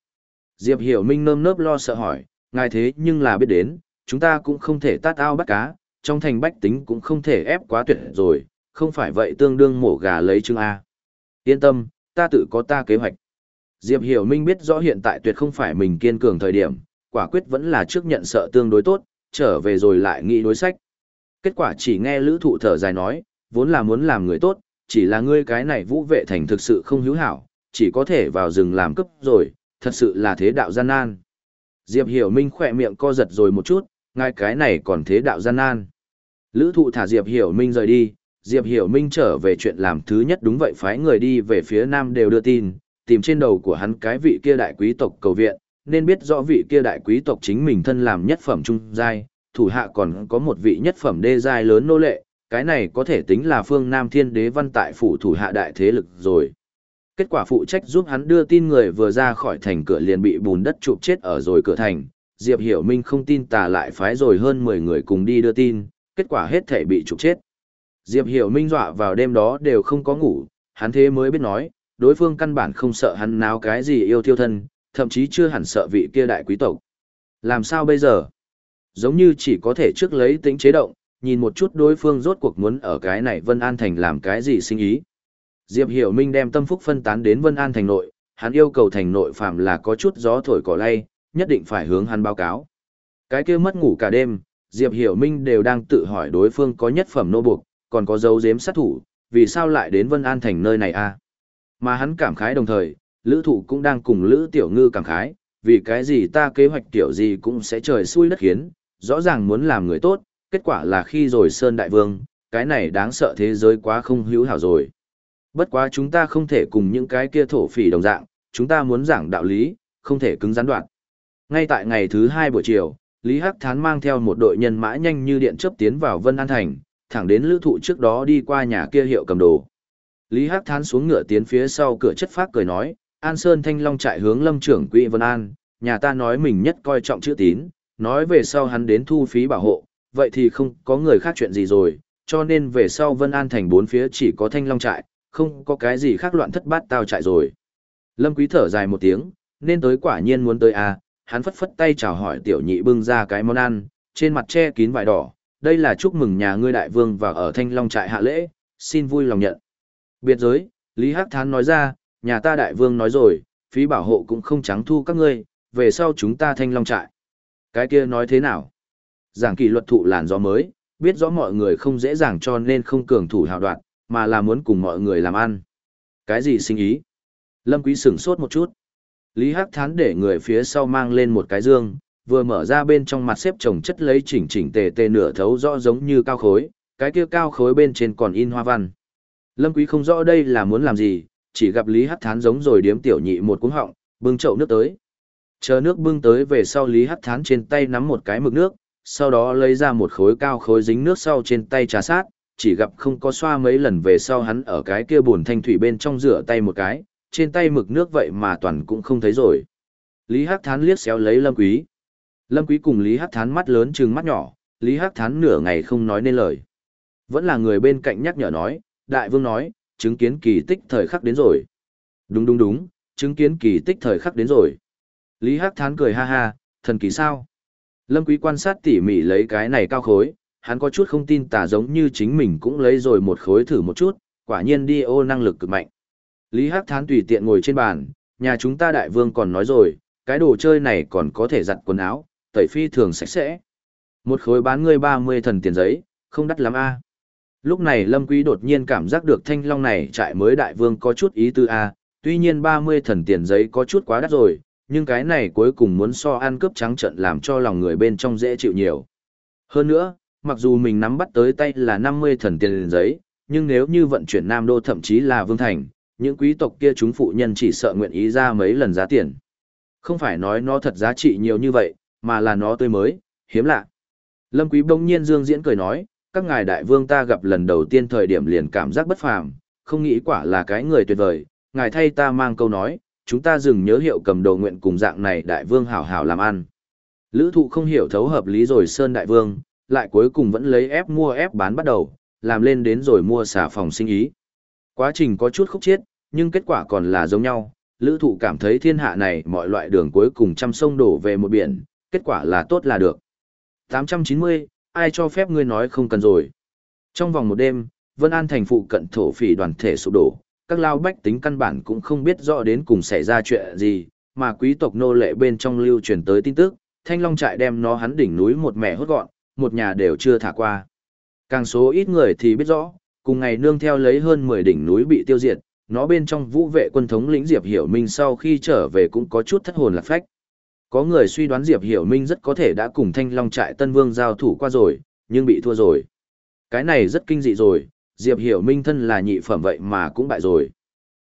Diệp Hiểu Minh nơm nớp lo sợ hỏi, ngài thế nhưng là biết đến, chúng ta cũng không thể tát ao bắt cá, trong thành bách tính cũng không thể ép quá tuyệt rồi, không phải vậy tương đương mổ gà lấy trứng A. Yên tâm, ta tự có ta kế hoạch. Diệp Hiểu Minh biết rõ hiện tại tuyệt không phải mình kiên cường thời điểm, quả quyết vẫn là trước nhận sợ tương đối tốt, trở về rồi lại nghĩ đối sách. Kết quả chỉ nghe lữ thụ thở dài nói, vốn là muốn làm người tốt, chỉ là ngươi cái này vũ vệ thành thực sự không hữu hảo, chỉ có thể vào rừng làm cấp rồi, thật sự là thế đạo gian nan. Diệp Hiểu Minh khỏe miệng co giật rồi một chút, ngay cái này còn thế đạo gian nan. Lữ thụ thả Diệp Hiểu Minh rời đi, Diệp Hiểu Minh trở về chuyện làm thứ nhất đúng vậy phái người đi về phía nam đều đưa tin, tìm trên đầu của hắn cái vị kia đại quý tộc cầu viện, nên biết rõ vị kia đại quý tộc chính mình thân làm nhất phẩm trung giai, thủ hạ còn có một vị nhất phẩm đê giai lớn nô lệ, cái này có thể tính là phương Nam Thiên Đế văn tại phủ thủ hạ đại thế lực rồi. Kết quả phụ trách giúp hắn đưa tin người vừa ra khỏi thành cửa liền bị bùn đất chụp chết ở rồi cửa thành, Diệp Hiểu Minh không tin tà lại phái rồi hơn 10 người cùng đi đưa tin, kết quả hết thể bị trục chết. Diệp Hiểu Minh dọa vào đêm đó đều không có ngủ, hắn thế mới biết nói, đối phương căn bản không sợ hắn náo cái gì yêu thiêu thân, thậm chí chưa hẳn sợ vị kia đại quý tộc. Làm sao bây giờ? giống như chỉ có thể trước lấy tính chế động, nhìn một chút đối phương rốt cuộc muốn ở cái này Vân An Thành làm cái gì sinh ý. Diệp Hiểu Minh đem tâm phúc phân tán đến Vân An Thành nội, hắn yêu cầu thành nội phạm là có chút gió thổi cỏ lay, nhất định phải hướng hắn báo cáo. Cái kia mất ngủ cả đêm, Diệp Hiểu Minh đều đang tự hỏi đối phương có nhất phẩm nô buộc, còn có dấu giếm sát thủ, vì sao lại đến Vân An Thành nơi này a? À? Mà hắn cảm khái đồng thời, Lữ Thụ cũng đang cùng Lữ Tiểu Ngư cảm khái, vì cái gì ta kế hoạch tiểu gì cũng sẽ trời xui đất khiến, rõ ràng muốn làm người tốt, kết quả là khi rồi Sơn Đại Vương, cái này đáng sợ thế giới quá không hữu hảo rồi. Bất quá chúng ta không thể cùng những cái kia thổ phỉ đồng dạng, chúng ta muốn giảng đạo lý, không thể cứng rắn đoạn. Ngay tại ngày thứ hai buổi chiều, Lý Hắc Thán mang theo một đội nhân mã nhanh như điện chớp tiến vào Vân An Thành, thẳng đến lữ thụ trước đó đi qua nhà kia hiệu cầm đồ. Lý Hắc Thán xuống ngựa tiến phía sau cửa chất phát cười nói, An Sơn Thanh Long trại hướng lâm trưởng quỹ Vân An, nhà ta nói mình nhất coi trọng chữ tín, nói về sau hắn đến thu phí bảo hộ, vậy thì không có người khác chuyện gì rồi, cho nên về sau Vân An thành bốn phía chỉ có Thanh Long trại, không có cái gì khác loạn thất bát tao trại rồi. Lâm Quý thở dài một tiếng, nên tới quả nhiên muốn tới à, hắn phất phất tay chào hỏi tiểu nhị bưng ra cái món ăn, trên mặt che kín vải đỏ, đây là chúc mừng nhà ngươi đại vương và ở Thanh Long trại hạ lễ, xin vui lòng nhận. Biệt giới, Lý Hắc Thán nói ra, nhà ta đại vương nói rồi, phí bảo hộ cũng không trắng thu các ngươi, về sau chúng ta Thanh Long trại. Cái kia nói thế nào? Giảng kỷ luật thụ làn gió mới, biết rõ mọi người không dễ dàng cho nên không cường thủ hào đoạn, mà là muốn cùng mọi người làm ăn. Cái gì sinh ý? Lâm Quý sửng sốt một chút. Lý Hắc Thán để người phía sau mang lên một cái dương, vừa mở ra bên trong mặt xếp chồng chất lấy chỉnh chỉnh tề tề nửa thấu rõ giống như cao khối, cái kia cao khối bên trên còn in hoa văn. Lâm Quý không rõ đây là muốn làm gì, chỉ gặp Lý Hắc Thán giống rồi điếm tiểu nhị một cuống họng, bưng chậu nước tới. Chờ nước bưng tới về sau Lý Hắc Thán trên tay nắm một cái mực nước, sau đó lấy ra một khối cao khối dính nước sau trên tay trà sát, chỉ gặp không có xoa mấy lần về sau hắn ở cái kia buồn thanh thủy bên trong rửa tay một cái, trên tay mực nước vậy mà toàn cũng không thấy rồi. Lý Hắc Thán liếc xéo lấy Lâm Quý. Lâm Quý cùng Lý Hắc Thán mắt lớn trừng mắt nhỏ, Lý Hắc Thán nửa ngày không nói nên lời. Vẫn là người bên cạnh nhắc nhở nói, Đại Vương nói, chứng kiến kỳ tích thời khắc đến rồi. Đúng đúng đúng, chứng kiến kỳ tích thời khắc đến rồi. Lý Hắc Thán cười ha ha, thần kỳ sao? Lâm Quý quan sát tỉ mỉ lấy cái này cao khối, hắn có chút không tin tà giống như chính mình cũng lấy rồi một khối thử một chút, quả nhiên đi ô năng lực cực mạnh. Lý Hắc Thán tùy tiện ngồi trên bàn, nhà chúng ta đại vương còn nói rồi, cái đồ chơi này còn có thể giặt quần áo, tẩy phi thường sạch sẽ. Một khối bán ngươi 30 thần tiền giấy, không đắt lắm a. Lúc này Lâm Quý đột nhiên cảm giác được thanh long này trại mới đại vương có chút ý tư a, tuy nhiên 30 thần tiền giấy có chút quá đắt rồi, nhưng cái này cuối cùng muốn so ăn cướp trắng trận làm cho lòng người bên trong dễ chịu nhiều. Hơn nữa, mặc dù mình nắm bắt tới tay là 50 thần tiền giấy, nhưng nếu như vận chuyển Nam Đô thậm chí là Vương Thành, những quý tộc kia chúng phụ nhân chỉ sợ nguyện ý ra mấy lần giá tiền. Không phải nói nó thật giá trị nhiều như vậy, mà là nó tươi mới, hiếm lạ. Lâm Quý bỗng nhiên dương diễn cười nói, các ngài đại vương ta gặp lần đầu tiên thời điểm liền cảm giác bất phàm, không nghĩ quả là cái người tuyệt vời, ngài thay ta mang câu nói, chúng ta dừng nhớ hiệu cầm đồ nguyện cùng dạng này đại vương hảo hảo làm ăn. Lữ thụ không hiểu thấu hợp lý rồi Sơn Đại Vương, lại cuối cùng vẫn lấy ép mua ép bán bắt đầu, làm lên đến rồi mua xả phòng sinh ý. Quá trình có chút khúc chiết, nhưng kết quả còn là giống nhau. Lữ thụ cảm thấy thiên hạ này mọi loại đường cuối cùng trăm sông đổ về một biển, kết quả là tốt là được. 890, ai cho phép ngươi nói không cần rồi. Trong vòng một đêm, Vân An thành phụ cận thổ phỉ đoàn thể sụp đổ, các lao bách tính căn bản cũng không biết rõ đến cùng xảy ra chuyện gì, mà quý tộc nô lệ bên trong lưu truyền tới tin tức, Thanh Long trại đem nó hắn đỉnh núi một mẻ hốt gọn, một nhà đều chưa thả qua. Càng số ít người thì biết rõ, cùng ngày nương theo lấy hơn 10 đỉnh núi bị tiêu diệt, nó bên trong vũ vệ quân thống lĩnh Diệp Hiểu Minh sau khi trở về cũng có chút thất hồn lạc phách. Có người suy đoán Diệp Hiểu Minh rất có thể đã cùng Thanh Long trại Tân Vương giao thủ qua rồi, nhưng bị thua rồi. Cái này rất kinh dị rồi, Diệp Hiểu Minh thân là nhị phẩm vậy mà cũng bại rồi.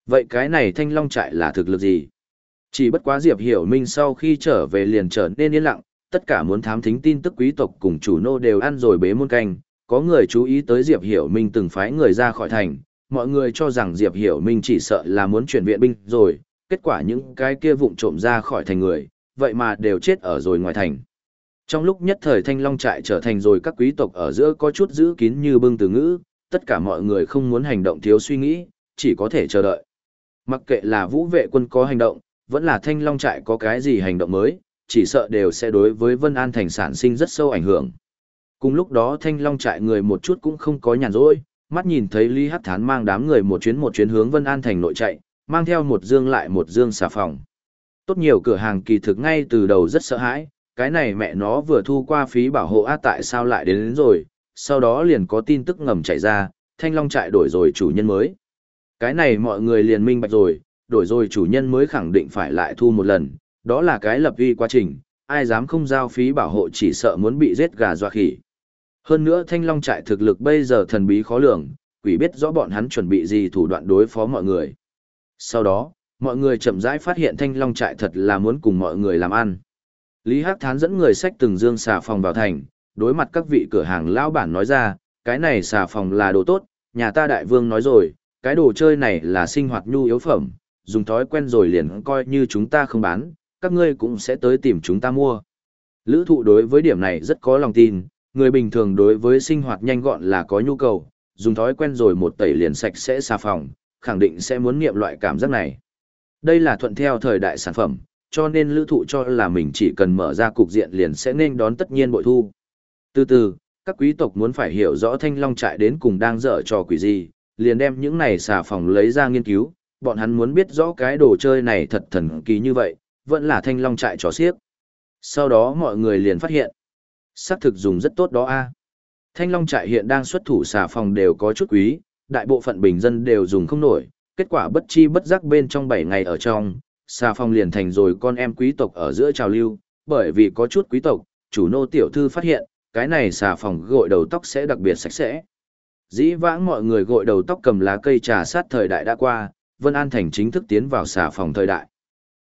Vậy cái này Thanh Long trại là thực lực gì? Chỉ bất quá Diệp Hiểu Minh sau khi trở về liền trở nên yên lặng, tất cả muốn thám thính tin tức quý tộc cùng chủ nô đều ăn rồi bế môn canh, có người chú ý tới Diệp Hiểu Minh từng phái người ra khỏi thành, mọi người cho rằng Diệp Hiểu Minh chỉ sợ là muốn chuyển viện binh rồi, kết quả những cái kia vụng trộm ra khỏi thành người, vậy mà đều chết ở rồi ngoài thành. Trong lúc nhất thời Thanh Long trại trở thành rồi các quý tộc ở giữa có chút giữ kín như bưng từ ngữ, tất cả mọi người không muốn hành động thiếu suy nghĩ, chỉ có thể chờ đợi. Mặc kệ là vũ vệ quân có hành động, vẫn là Thanh Long trại có cái gì hành động mới, chỉ sợ đều sẽ đối với Vân An thành sản sinh rất sâu ảnh hưởng. Cùng lúc đó Thanh Long trại người một chút cũng không có nhàn rỗi, mắt nhìn thấy Lý Hắc Thán mang đám người một chuyến một chuyến hướng Vân An thành nội chạy, mang theo một dương lại một dương xà phòng. Tốt nhiều cửa hàng kỳ thực ngay từ đầu rất sợ hãi, cái này mẹ nó vừa thu qua phí bảo hộ á tại sao lại đến, đến rồi, sau đó liền có tin tức ngầm chạy ra, Thanh Long trại đổi rồi chủ nhân mới. Cái này mọi người liền minh bạch rồi, đổi rồi chủ nhân mới khẳng định phải lại thu một lần, đó là cái lập uy quá trình, ai dám không giao phí bảo hộ chỉ sợ muốn bị giết gà dọa khỉ. Hơn nữa Thanh Long trại thực lực bây giờ thần bí khó lường, quỷ biết rõ bọn hắn chuẩn bị gì thủ đoạn đối phó mọi người. Sau đó, mọi người chậm rãi phát hiện Thanh Long trại thật là muốn cùng mọi người làm ăn. Lý Hắc Thán dẫn người sách từng dương xà phòng vào thành, đối mặt các vị cửa hàng lão bản nói ra, cái này xà phòng là đồ tốt, nhà ta đại vương nói rồi, cái đồ chơi này là sinh hoạt nhu yếu phẩm, dùng thói quen rồi liền coi như chúng ta không bán, các ngươi cũng sẽ tới tìm chúng ta mua. Lữ thụ đối với điểm này rất có lòng tin, người bình thường đối với sinh hoạt nhanh gọn là có nhu cầu, dùng thói quen rồi một tẩy liền sạch sẽ xà phòng, khẳng định sẽ muốn nghiệm loại cảm giác này. Đây là thuận theo thời đại sản phẩm, cho nên lữ thụ cho là mình chỉ cần mở ra cục diện liền sẽ nên đón tất nhiên bội thu. Từ từ, các quý tộc muốn phải hiểu rõ thanh long trại đến cùng đang dở trò quỷ gì, liền đem những này xà phòng lấy ra nghiên cứu, bọn hắn muốn biết rõ cái đồ chơi này thật thần kỳ như vậy, vẫn là thanh long trại trò xiếc. Sau đó mọi người liền phát hiện, Sắc thực dùng rất tốt đó a. Thanh long trại hiện đang xuất thủ xà phòng đều có chút quý, đại bộ phận bình dân đều dùng không nổi, kết quả bất chi bất giác bên trong 7 ngày ở trong, xà phòng liền thành rồi con em quý tộc ở giữa trào lưu, bởi vì có chút quý tộc, chủ nô tiểu thư phát hiện, cái này xà phòng gội đầu tóc sẽ đặc biệt sạch sẽ. Dĩ vãng mọi người gội đầu tóc cầm lá cây trà sát thời đại đã qua, Vân An Thành chính thức tiến vào xà phòng thời đại.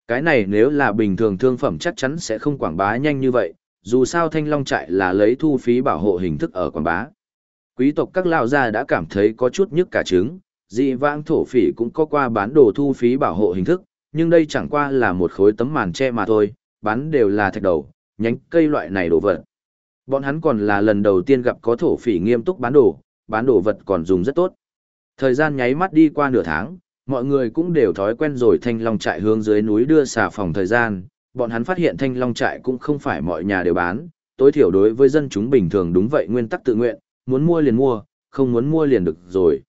Cái này nếu là bình thường thương phẩm chắc chắn sẽ không quảng bá nhanh như vậy, dù sao Thanh Long trại là lấy thu phí bảo hộ hình thức ở quảng bá. Quý tộc các lão gia đã cảm thấy có chút nhức cả trứng, dị vãng thổ phỉ cũng có qua bán đồ thu phí bảo hộ hình thức, nhưng đây chẳng qua là một khối tấm màn che mà thôi, bán đều là thạch đầu, nhánh cây loại này đồ vật. Bọn hắn còn là lần đầu tiên gặp có thổ phỉ nghiêm túc bán đồ, bán đồ vật còn dùng rất tốt. Thời gian nháy mắt đi qua nửa tháng, mọi người cũng đều thói quen rồi thanh long trại hướng dưới núi đưa xà phòng thời gian, bọn hắn phát hiện thanh long trại cũng không phải mọi nhà đều bán, tối thiểu đối với dân chúng bình thường đúng vậy nguyên tắc tự nguyện, muốn mua liền mua, không muốn mua liền được rồi.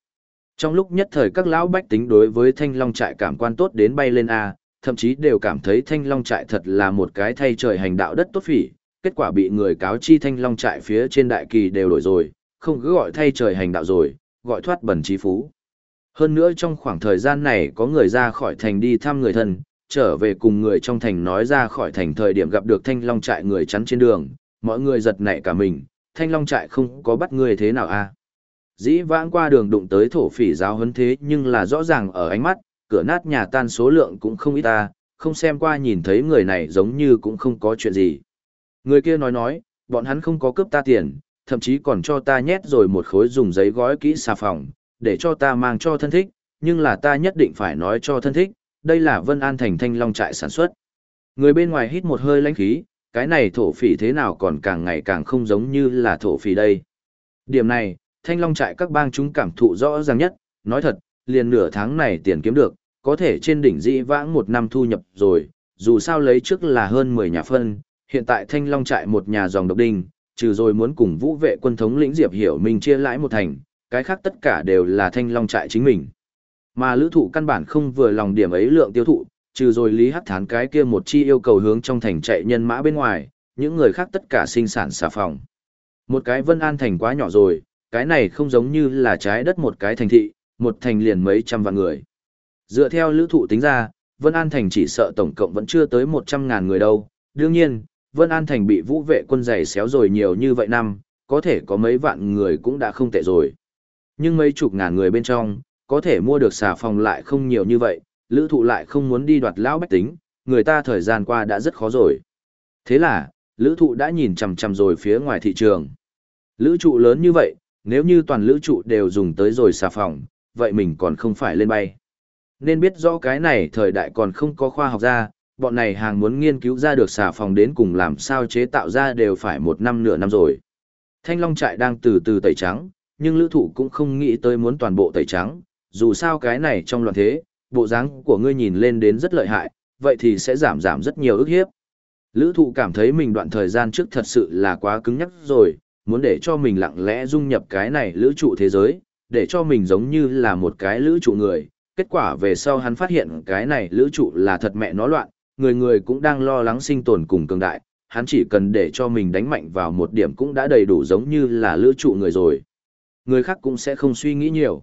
Trong lúc nhất thời các lão bách tính đối với thanh long trại cảm quan tốt đến bay lên A, thậm chí đều cảm thấy thanh long trại thật là một cái thay trời hành đạo đất tốt phỉ, kết quả bị người cáo chi thanh long trại phía trên đại kỳ đều đổi rồi, không cứ gọi thay trời hành đạo rồi, gọi thoát bẩn trí phú. Hơn nữa trong khoảng thời gian này có người ra khỏi thành đi thăm người thân, trở về cùng người trong thành nói ra khỏi thành thời điểm gặp được thanh long trại người chắn trên đường, mọi người giật nảy cả mình, thanh long trại không có bắt người thế nào a Dĩ vãng qua đường đụng tới thổ phỉ giáo huấn thế nhưng là rõ ràng ở ánh mắt, cửa nát nhà tan số lượng cũng không ít ta, không xem qua nhìn thấy người này giống như cũng không có chuyện gì. Người kia nói nói, bọn hắn không có cướp ta tiền, thậm chí còn cho ta nhét rồi một khối dùng giấy gói kỹ xà phòng, để cho ta mang cho thân thích, nhưng là ta nhất định phải nói cho thân thích, đây là Vân An Thành Thanh Long trại sản xuất. Người bên ngoài hít một hơi lãnh khí, cái này thổ phỉ thế nào còn càng ngày càng không giống như là thổ phỉ đây. Điểm này, Thanh Long trại các bang chúng cảm thụ rõ ràng nhất, nói thật, liền nửa tháng này tiền kiếm được, có thể trên đỉnh dĩ vãng một năm thu nhập rồi, dù sao lấy trước là hơn 10 nhà phân, hiện tại Thanh Long trại một nhà dòng độc đinh, trừ rồi muốn cùng vũ vệ quân thống lĩnh Diệp Hiểu mình chia lãi một thành, cái khác tất cả đều là Thanh Long trại chính mình. Mà lữ thụ căn bản không vừa lòng điểm ấy lượng tiêu thụ, trừ rồi Lý Hắc Thán cái kia một chi yêu cầu hướng trong thành chạy nhân mã bên ngoài, những người khác tất cả sinh sản xà phòng. Một cái Vân An thành quá nhỏ rồi, cái này không giống như là trái đất một cái thành thị, một thành liền mấy trăm vạn người. Dựa theo lữ thụ tính ra, Vân An thành chỉ sợ tổng cộng vẫn chưa tới 100 ngàn người đâu. Đương nhiên, Vân An thành bị vũ vệ quân giày xéo rồi nhiều như vậy năm, có thể có mấy vạn người cũng đã không tệ rồi. Nhưng mấy chục ngàn người bên trong, có thể mua được xà phòng lại không nhiều như vậy, lữ thụ lại không muốn đi đoạt lão bách tính, người ta thời gian qua đã rất khó rồi. Thế là, lữ thụ đã nhìn chầm chầm rồi phía ngoài thị trường. Lữ trụ lớn như vậy, nếu như toàn lữ trụ đều dùng tới rồi xà phòng, vậy mình còn không phải lên bay. Nên biết rõ cái này thời đại còn không có khoa học ra, bọn này hàng muốn nghiên cứu ra được xà phòng đến cùng làm sao chế tạo ra đều phải một năm nửa năm rồi. Thanh Long trại đang từ từ tẩy trắng, nhưng lữ thụ cũng không nghĩ tới muốn toàn bộ tẩy trắng, dù sao cái này trong loạn thế, bộ dáng của ngươi nhìn lên đến rất lợi hại, vậy thì sẽ giảm giảm rất nhiều ức hiếp. Lữ thụ cảm thấy mình đoạn thời gian trước thật sự là quá cứng nhắc rồi, muốn để cho mình lặng lẽ dung nhập cái này lữ trụ thế giới, để cho mình giống như là một cái lữ trụ người. Kết quả về sau hắn phát hiện cái này lữ trụ là thật mẹ nó loạn, người người cũng đang lo lắng sinh tồn cùng cường đại, hắn chỉ cần để cho mình đánh mạnh vào một điểm cũng đã đầy đủ giống như là lữ trụ người rồi. Người khác cũng sẽ không suy nghĩ nhiều.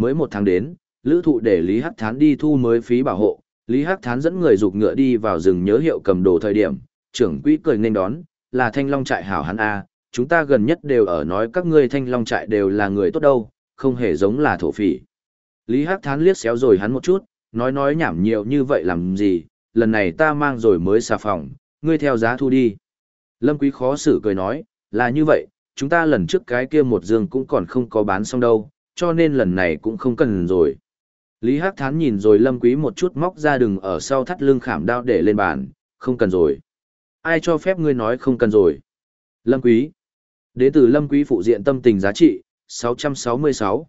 Mới một tháng đến, lữ thụ để Lý Hắc Thán đi thu mới phí bảo hộ, Lý Hắc Thán dẫn người dục ngựa đi vào rừng nhớ hiệu cầm đồ thời điểm, trưởng quỹ cười nên đón, là thanh long trại hảo hắn A, chúng ta gần nhất đều ở nói các ngươi thanh long trại đều là người tốt đâu, không hề giống là thổ phỉ. Lý Hắc Thán liếc xéo rồi hắn một chút, nói nói nhảm nhiều như vậy làm gì, lần này ta mang rồi mới xà phòng, ngươi theo giá thu đi. Lâm Quý khó xử cười nói, là như vậy, chúng ta lần trước cái kia một giường cũng còn không có bán xong đâu, cho nên lần này cũng không cần rồi. Lý Hắc Thán nhìn rồi Lâm Quý một chút móc ra đừng ở sau thắt lưng khảm đao để lên bàn, không cần rồi. Ai cho phép ngươi nói không cần rồi? Lâm Quý. Đế tử Lâm Quý phụ diện tâm tình giá trị, 666.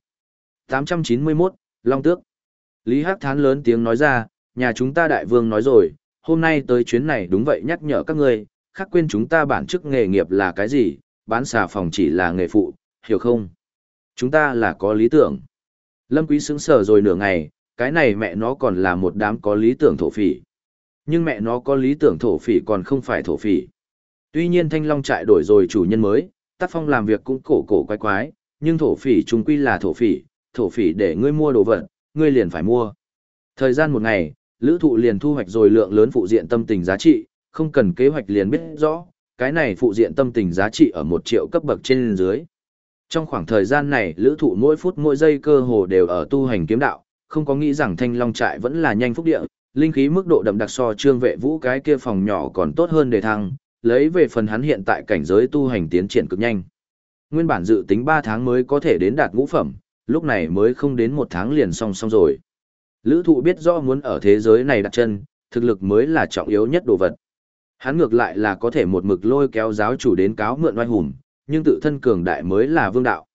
891, Long Tước. Lý Hắc Thán lớn tiếng nói ra, nhà chúng ta đại vương nói rồi, hôm nay tới chuyến này đúng vậy nhắc nhở các ngươi, khắc quên chúng ta bản chức nghề nghiệp là cái gì, bán xà phòng chỉ là nghề phụ, hiểu không? Chúng ta là có lý tưởng. Lâm Quý sững sờ rồi nửa ngày, cái này mẹ nó còn là một đám có lý tưởng thổ phỉ. Nhưng mẹ nó có lý tưởng thổ phỉ còn không phải thổ phỉ. Tuy nhiên Thanh Long trại đổi rồi chủ nhân mới, tác phong làm việc cũng cổ cổ quái quái, nhưng thổ phỉ chung quy là thổ phỉ, thổ phỉ để ngươi mua đồ vật, ngươi liền phải mua. Thời gian một ngày, lữ thụ liền thu hoạch rồi lượng lớn phụ diện tâm tình giá trị, không cần kế hoạch liền biết rõ, cái này phụ diện tâm tình giá trị ở 1 triệu cấp bậc trên dưới. Trong khoảng thời gian này, lữ thụ mỗi phút mỗi giây cơ hồ đều ở tu hành kiếm đạo, không có nghĩ rằng thanh long trại vẫn là nhanh phúc địa, linh khí mức độ đậm đặc so trương vệ vũ cái kia phòng nhỏ còn tốt hơn để thăng, lấy về phần hắn hiện tại cảnh giới tu hành tiến triển cực nhanh. Nguyên bản dự tính 3 tháng mới có thể đến đạt ngũ phẩm, lúc này mới không đến một tháng liền xong xong rồi. Lữ thụ biết rõ muốn ở thế giới này đặt chân, thực lực mới là trọng yếu nhất đồ vật. Hắn ngược lại là có thể một mực lôi kéo giáo chủ đến cáo mượn oai hùng, nhưng tự thân cường đại mới là vương đạo.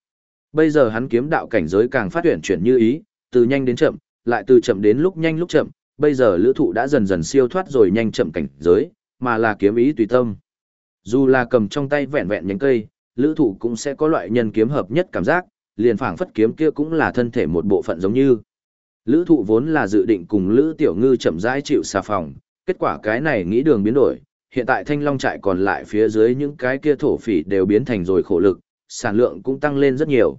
Bây giờ hắn kiếm đạo cảnh giới càng phát triển chuyển như ý, từ nhanh đến chậm, lại từ chậm đến lúc nhanh lúc chậm, bây giờ lữ thụ đã dần dần siêu thoát rồi nhanh chậm cảnh giới, mà là kiếm ý tùy tâm. Dù là cầm trong tay vẹn vẹn nhánh cây, lữ thụ cũng sẽ có loại nhân kiếm hợp nhất cảm giác, liền phảng phất kiếm kia cũng là thân thể một bộ phận giống như. Lữ thụ vốn là dự định cùng Lữ Tiểu Ngư chậm rãi chịu xà phòng, kết quả cái này nghĩ đường biến đổi, hiện tại thanh long trại còn lại phía dưới những cái kia thổ phỉ đều biến thành rồi khổ lực, sản lượng cũng tăng lên rất nhiều.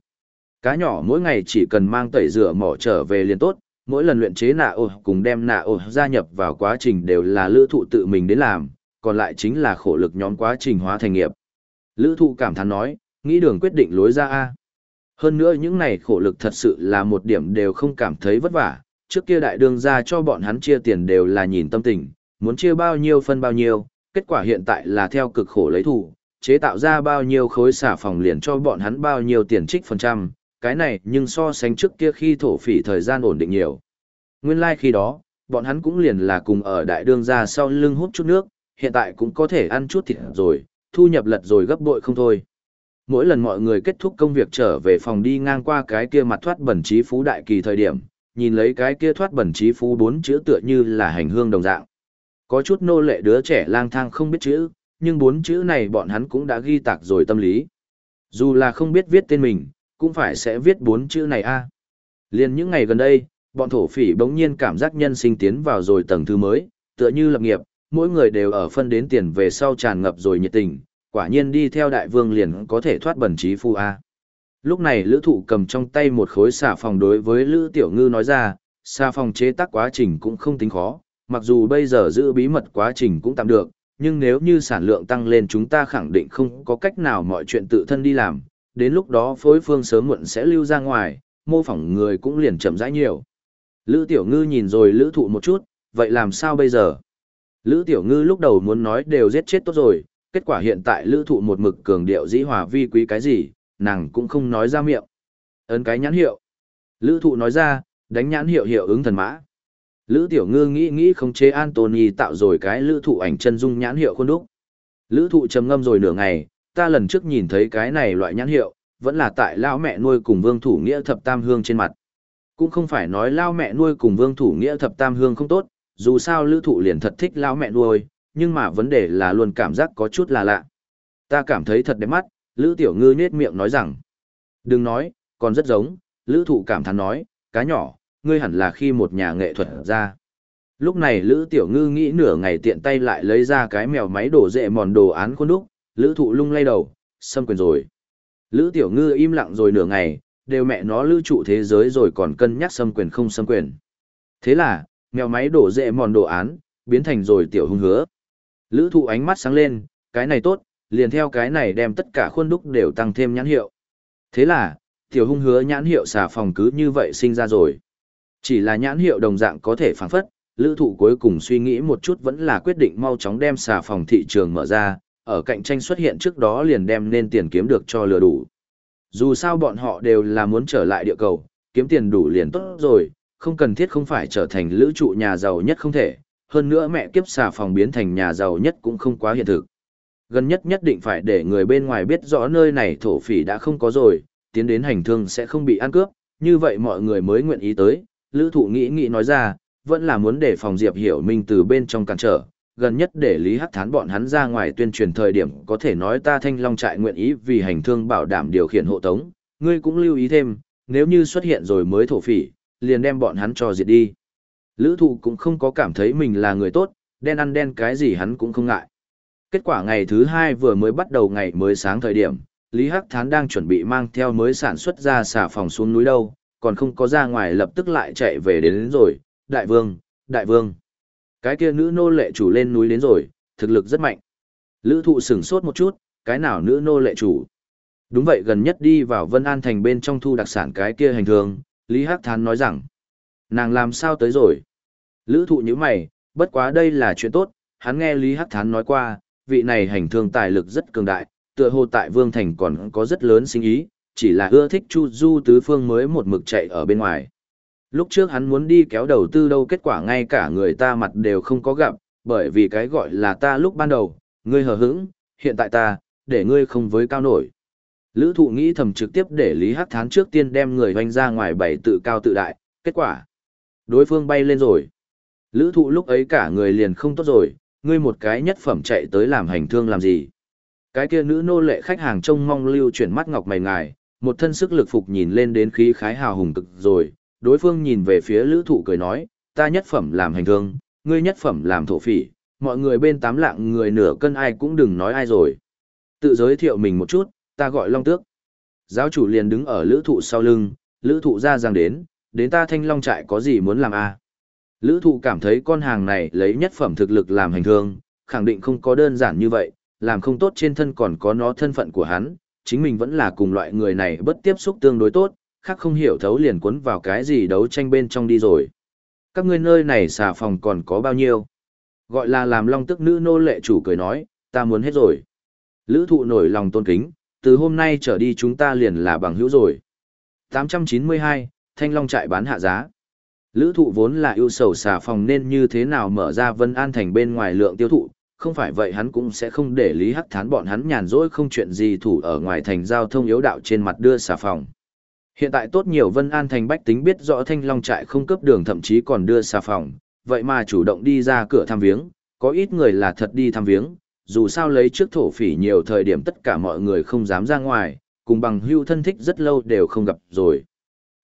Cá nhỏ mỗi ngày chỉ cần mang tẩy rửa mỏ trở về liền tốt, mỗi lần luyện chế nạ ổ cùng đem nạ ổ gia nhập vào quá trình đều là lữ thụ tự mình đến làm, còn lại chính là khổ lực nhóm quá trình hóa thành nghiệp. Lữ thụ cảm thán nói, nghĩ đường quyết định lối ra A. Hơn nữa những này khổ lực thật sự là một điểm đều không cảm thấy vất vả, trước kia đại Đường ra cho bọn hắn chia tiền đều là nhìn tâm tình, muốn chia bao nhiêu phân bao nhiêu, kết quả hiện tại là theo cực khổ lấy thủ, chế tạo ra bao nhiêu khối xả phòng liền cho bọn hắn bao nhiêu tiền trích phần trăm, cái này nhưng so sánh trước kia khi thổ phỉ thời gian ổn định nhiều. Nguyên lai like khi đó, bọn hắn cũng liền là cùng ở đại đương ra sau lưng hút chút nước, hiện tại cũng có thể ăn chút thịt rồi, thu nhập lật rồi gấp bội không thôi. Mỗi lần mọi người kết thúc công việc trở về phòng đi ngang qua cái kia mặt thoát bẩn trí phú đại kỳ thời điểm, nhìn lấy cái kia thoát bẩn trí phú bốn chữ tựa như là hành hương đồng dạng. Có chút nô lệ đứa trẻ lang thang không biết chữ, nhưng bốn chữ này bọn hắn cũng đã ghi tạc rồi tâm lý. Dù là không biết viết tên mình, cũng phải sẽ viết bốn chữ này a. À. Liên những ngày gần đây, bọn thổ phỉ bỗng nhiên cảm giác nhân sinh tiến vào rồi tầng thứ mới, tựa như lập nghiệp, mỗi người đều ở phân đến tiền về sau tràn ngập rồi nhiệt tình, quả nhiên đi theo đại vương liền có thể thoát bẩn trí phu a. Lúc này lữ thụ cầm trong tay một khối xà phòng đối với lữ tiểu ngư nói ra, xà phòng chế tác quá trình cũng không tính khó, mặc dù bây giờ giữ bí mật quá trình cũng tạm được, nhưng nếu như sản lượng tăng lên chúng ta khẳng định không có cách nào mọi chuyện tự thân đi làm, đến lúc đó phối phương sớm muộn sẽ lưu ra ngoài, mô phỏng người cũng liền chậm rãi nhiều. Lữ Tiểu Ngư nhìn rồi Lữ Thụ một chút, vậy làm sao bây giờ? Lữ Tiểu Ngư lúc đầu muốn nói đều giết chết tốt rồi, kết quả hiện tại Lữ Thụ một mực cường điệu dĩ hòa vi quý cái gì, nàng cũng không nói ra miệng. Ấn cái nhãn hiệu. Lữ Thụ nói ra, đánh nhãn hiệu hiệu ứng thần mã. Lữ Tiểu Ngư nghĩ nghĩ không chế Anthony tạo rồi cái lữ thụ ảnh chân dung nhãn hiệu khuôn đúc. Lữ thụ trầm ngâm rồi nửa ngày, ta lần trước nhìn thấy cái này loại nhãn hiệu, vẫn là tại lao mẹ nuôi cùng vương thủ nghĩa thập tam hương trên mặt. Cũng không phải nói lao mẹ nuôi cùng vương thủ nghĩa thập tam hương không tốt, dù sao lữ thụ liền thật thích lao mẹ nuôi, nhưng mà vấn đề là luôn cảm giác có chút là lạ. Ta cảm thấy thật đẹp mắt, Lữ Tiểu Ngư nhết miệng nói rằng. Đừng nói, còn rất giống, Lữ Thụ cảm thán nói, cá nhỏ, ngươi hẳn là khi một nhà nghệ thuật ra. Lúc này Lữ Tiểu Ngư nghĩ nửa ngày tiện tay lại lấy ra cái mèo máy đổ dệ mòn đồ án khuôn đúc, Lữ Thụ lung lay đầu, xâm quyền rồi. Lữ Tiểu Ngư im lặng rồi nửa ngày, đều mẹ nó lưu trụ thế giới rồi còn cân nhắc xâm quyền không xâm quyền. Thế là, mèo máy đổ dệ mòn đồ án, biến thành rồi tiểu hung hứa. Lữ thụ ánh mắt sáng lên, cái này tốt, liền theo cái này đem tất cả khuôn đúc đều tăng thêm nhãn hiệu. Thế là, tiểu hung hứa nhãn hiệu xà phòng cứ như vậy sinh ra rồi. Chỉ là nhãn hiệu đồng dạng có thể phản phất, lữ thụ cuối cùng suy nghĩ một chút vẫn là quyết định mau chóng đem xà phòng thị trường mở ra, ở cạnh tranh xuất hiện trước đó liền đem nên tiền kiếm được cho lừa đủ. Dù sao bọn họ đều là muốn trở lại địa cầu, kiếm tiền đủ liền tốt rồi, không cần thiết không phải trở thành lữ trụ nhà giàu nhất không thể, hơn nữa mẹ kiếp xà phòng biến thành nhà giàu nhất cũng không quá hiện thực. Gần nhất nhất định phải để người bên ngoài biết rõ nơi này thổ phỉ đã không có rồi, tiến đến hành thương sẽ không bị ăn cướp, như vậy mọi người mới nguyện ý tới. Lữ thụ nghĩ nghĩ nói ra, vẫn là muốn để phòng Diệp Hiểu Minh từ bên trong cản trở, gần nhất để Lý Hắc Thán bọn hắn ra ngoài tuyên truyền thời điểm có thể nói ta thanh long trại nguyện ý vì hành thương bảo đảm điều khiển hộ tống, ngươi cũng lưu ý thêm, nếu như xuất hiện rồi mới thổ phỉ, liền đem bọn hắn cho diệt đi. Lữ thụ cũng không có cảm thấy mình là người tốt, đen ăn đen cái gì hắn cũng không ngại. Kết quả ngày thứ hai vừa mới bắt đầu ngày mới sáng thời điểm, Lý Hắc Thán đang chuẩn bị mang theo mới sản xuất ra xả phòng xuống núi đâu, còn không có ra ngoài lập tức lại chạy về đến, đến rồi. Đại vương, đại vương. Cái kia nữ nô lệ chủ lên núi đến rồi, thực lực rất mạnh. Lữ thụ sửng sốt một chút, cái nào nữ nô lệ chủ. Đúng vậy gần nhất đi vào Vân An Thành bên trong thu đặc sản cái kia hành thường, Lý Hắc Thán nói rằng, nàng làm sao tới rồi? Lữ thụ như mày, bất quá đây là chuyện tốt, hắn nghe Lý Hắc Thán nói qua, vị này hành thương tài lực rất cường đại, tựa hồ tại Vương Thành còn có rất lớn sinh ý, chỉ là ưa thích Chu Du tứ phương mới một mực chạy ở bên ngoài. Lúc trước hắn muốn đi kéo đầu tư đâu kết quả ngay cả người ta mặt đều không có gặp, bởi vì cái gọi là ta lúc ban đầu, ngươi hờ hững, hiện tại ta, để ngươi không với cao nổi. Lữ thụ nghĩ thầm trực tiếp để Lý Hắc Thán trước tiên đem người hoanh ra ngoài bảy tự cao tự đại, kết quả. Đối phương bay lên rồi. Lữ thụ lúc ấy cả người liền không tốt rồi, ngươi một cái nhất phẩm chạy tới làm hành thương làm gì. Cái kia nữ nô lệ khách hàng trông mong lưu chuyển mắt ngọc mày ngài, một thân sức lực phục nhìn lên đến khí khái hào hùng cực rồi, đối phương nhìn về phía lữ thụ cười nói, ta nhất phẩm làm hành thương, ngươi nhất phẩm làm thổ phỉ, mọi người bên tám lạng người nửa cân ai cũng đừng nói ai rồi. Tự giới thiệu mình một chút, ta gọi Long Tước. Giáo chủ liền đứng ở lữ thụ sau lưng, lữ thụ ra rằng đến, đến ta thanh long trại có gì muốn làm a à? Lữ thụ cảm thấy con hàng này lấy nhất phẩm thực lực làm hành thương, khẳng định không có đơn giản như vậy, làm không tốt trên thân còn có nó thân phận của hắn, chính mình vẫn là cùng loại người này bất tiếp xúc tương đối tốt, khác không hiểu thấu liền cuốn vào cái gì đấu tranh bên trong đi rồi. Các ngươi nơi này xà phòng còn có bao nhiêu? Gọi là làm long tức nữ nô lệ chủ cười nói, ta muốn hết rồi. Lữ thụ nổi lòng tôn kính, từ hôm nay trở đi chúng ta liền là bằng hữu rồi. 892, Thanh Long trại bán hạ giá. Lữ thụ vốn là ưu sầu xà phòng nên như thế nào mở ra Vân An Thành bên ngoài lượng tiêu thụ, không phải vậy hắn cũng sẽ không để Lý Hắc Thán bọn hắn nhàn rỗi không chuyện gì thủ ở ngoài thành giao thông yếu đạo trên mặt đưa xà phòng. Hiện tại tốt nhiều Vân An Thành bách tính biết rõ Thanh Long trại không cấp đường thậm chí còn đưa xà phòng, vậy mà chủ động đi ra cửa thăm viếng, có ít người là thật đi thăm viếng, dù sao lấy trước thổ phỉ nhiều thời điểm tất cả mọi người không dám ra ngoài, cùng bằng hưu thân thích rất lâu đều không gặp rồi.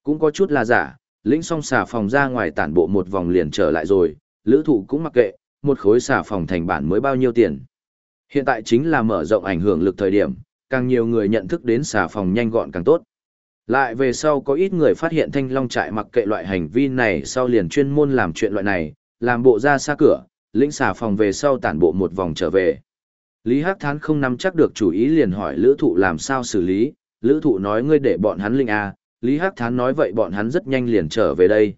Cũng có chút là giả, lĩnh xong xà phòng ra ngoài tản bộ một vòng liền trở lại rồi, lữ thụ cũng mặc kệ, một khối xà phòng thành bản mới bao nhiêu tiền. Hiện tại chính là mở rộng ảnh hưởng lực thời điểm, càng nhiều người nhận thức đến xà phòng nhanh gọn càng tốt. Lại về sau có ít người phát hiện thanh long trại mặc kệ loại hành vi này sau liền chuyên môn làm chuyện loại này, làm bộ ra xa cửa, lĩnh xà phòng về sau tản bộ một vòng trở về. Lý Hắc Thán không nắm chắc được chủ ý liền hỏi lữ thụ làm sao xử lý, lữ thụ nói ngươi để bọn hắn linh A, Lý Hắc Thán nói vậy bọn hắn rất nhanh liền trở về đây.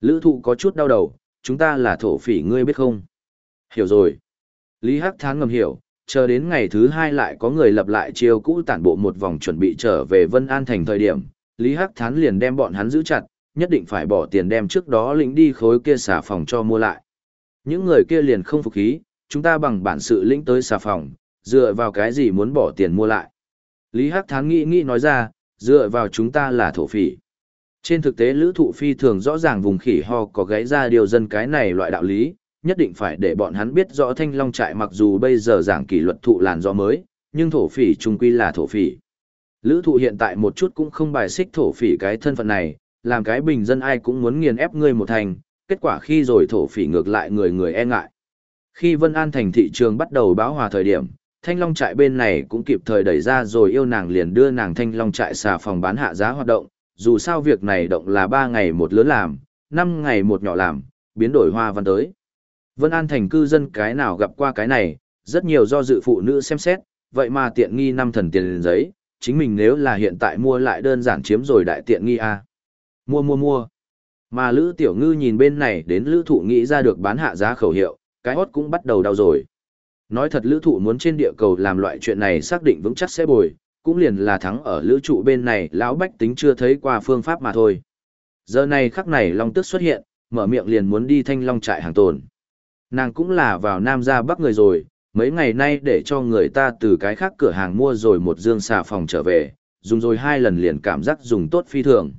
Lữ thụ có chút đau đầu, chúng ta là thổ phỉ ngươi biết không? Hiểu rồi. Lý Hắc Thán ngầm hiểu, chờ đến ngày thứ hai lại có người lập lại chiêu cũ tản bộ một vòng chuẩn bị trở về Vân An thành thời điểm, Lý Hắc Thán liền đem bọn hắn giữ chặt, nhất định phải bỏ tiền đem trước đó lĩnh đi khối kia xà phòng cho mua lại. Những người kia liền không phục khí, chúng ta bằng bản sự lĩnh tới xà phòng, dựa vào cái gì muốn bỏ tiền mua lại. Lý Hắc Thán nghĩ nghĩ nói ra, dựa vào chúng ta là thổ phỉ. Trên thực tế lữ thụ phi thường rõ ràng vùng khỉ ho có gáy ra điều dân cái này loại đạo lý, nhất định phải để bọn hắn biết rõ thanh long trại mặc dù bây giờ giảng kỷ luật thụ làn gió mới, nhưng thổ phỉ trung quy là thổ phỉ. Lữ thụ hiện tại một chút cũng không bài xích thổ phỉ cái thân phận này, làm cái bình dân ai cũng muốn nghiền ép ngươi một thành, kết quả khi rồi thổ phỉ ngược lại người người e ngại. Khi Vân An thành thị trường bắt đầu báo hòa thời điểm, Thanh Long trại bên này cũng kịp thời đẩy ra rồi yêu nàng liền đưa nàng Thanh Long trại xà phòng bán hạ giá hoạt động, dù sao việc này động là 3 ngày một lớn làm, 5 ngày một nhỏ làm, biến đổi hoa văn tới. Vân An thành cư dân cái nào gặp qua cái này, rất nhiều do dự phụ nữ xem xét, vậy mà tiện nghi năm thần tiền giấy, chính mình nếu là hiện tại mua lại đơn giản chiếm rồi đại tiện nghi a. Mua mua mua. Mà Lữ Tiểu Ngư nhìn bên này đến Lữ Thụ nghĩ ra được bán hạ giá khẩu hiệu, cái hốt cũng bắt đầu đau rồi. Nói thật Lữ Thụ muốn trên địa cầu làm loại chuyện này xác định vững chắc sẽ bồi, cũng liền là thắng ở Lữ trụ bên này lão bách tính chưa thấy qua phương pháp mà thôi. Giờ này khắc này Long Tức xuất hiện, mở miệng liền muốn đi thanh long trại hàng tồn. Nàng cũng là vào Nam ra Bắc người rồi, mấy ngày nay để cho người ta từ cái khác cửa hàng mua rồi một dương xà phòng trở về, dùng rồi hai lần liền cảm giác dùng tốt phi thường.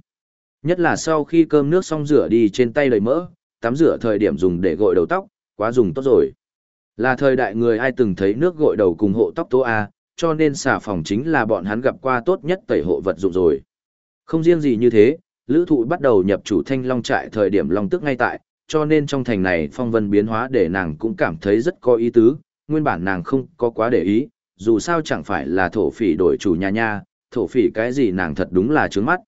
Nhất là sau khi cơm nước xong rửa đi trên tay đầy mỡ, tắm rửa thời điểm dùng để gội đầu tóc, quá dùng tốt rồi. Là thời đại người ai từng thấy nước gội đầu cùng hộ tóc tố A, cho nên xà phòng chính là bọn hắn gặp qua tốt nhất tẩy hộ vật dụng rồi. Không riêng gì như thế, lữ thụ bắt đầu nhập chủ thanh long trại thời điểm long tức ngay tại, cho nên trong thành này phong vân biến hóa để nàng cũng cảm thấy rất có ý tứ, nguyên bản nàng không có quá để ý, dù sao chẳng phải là thổ phỉ đổi chủ nhà nha, thổ phỉ cái gì nàng thật đúng là trướng mắt.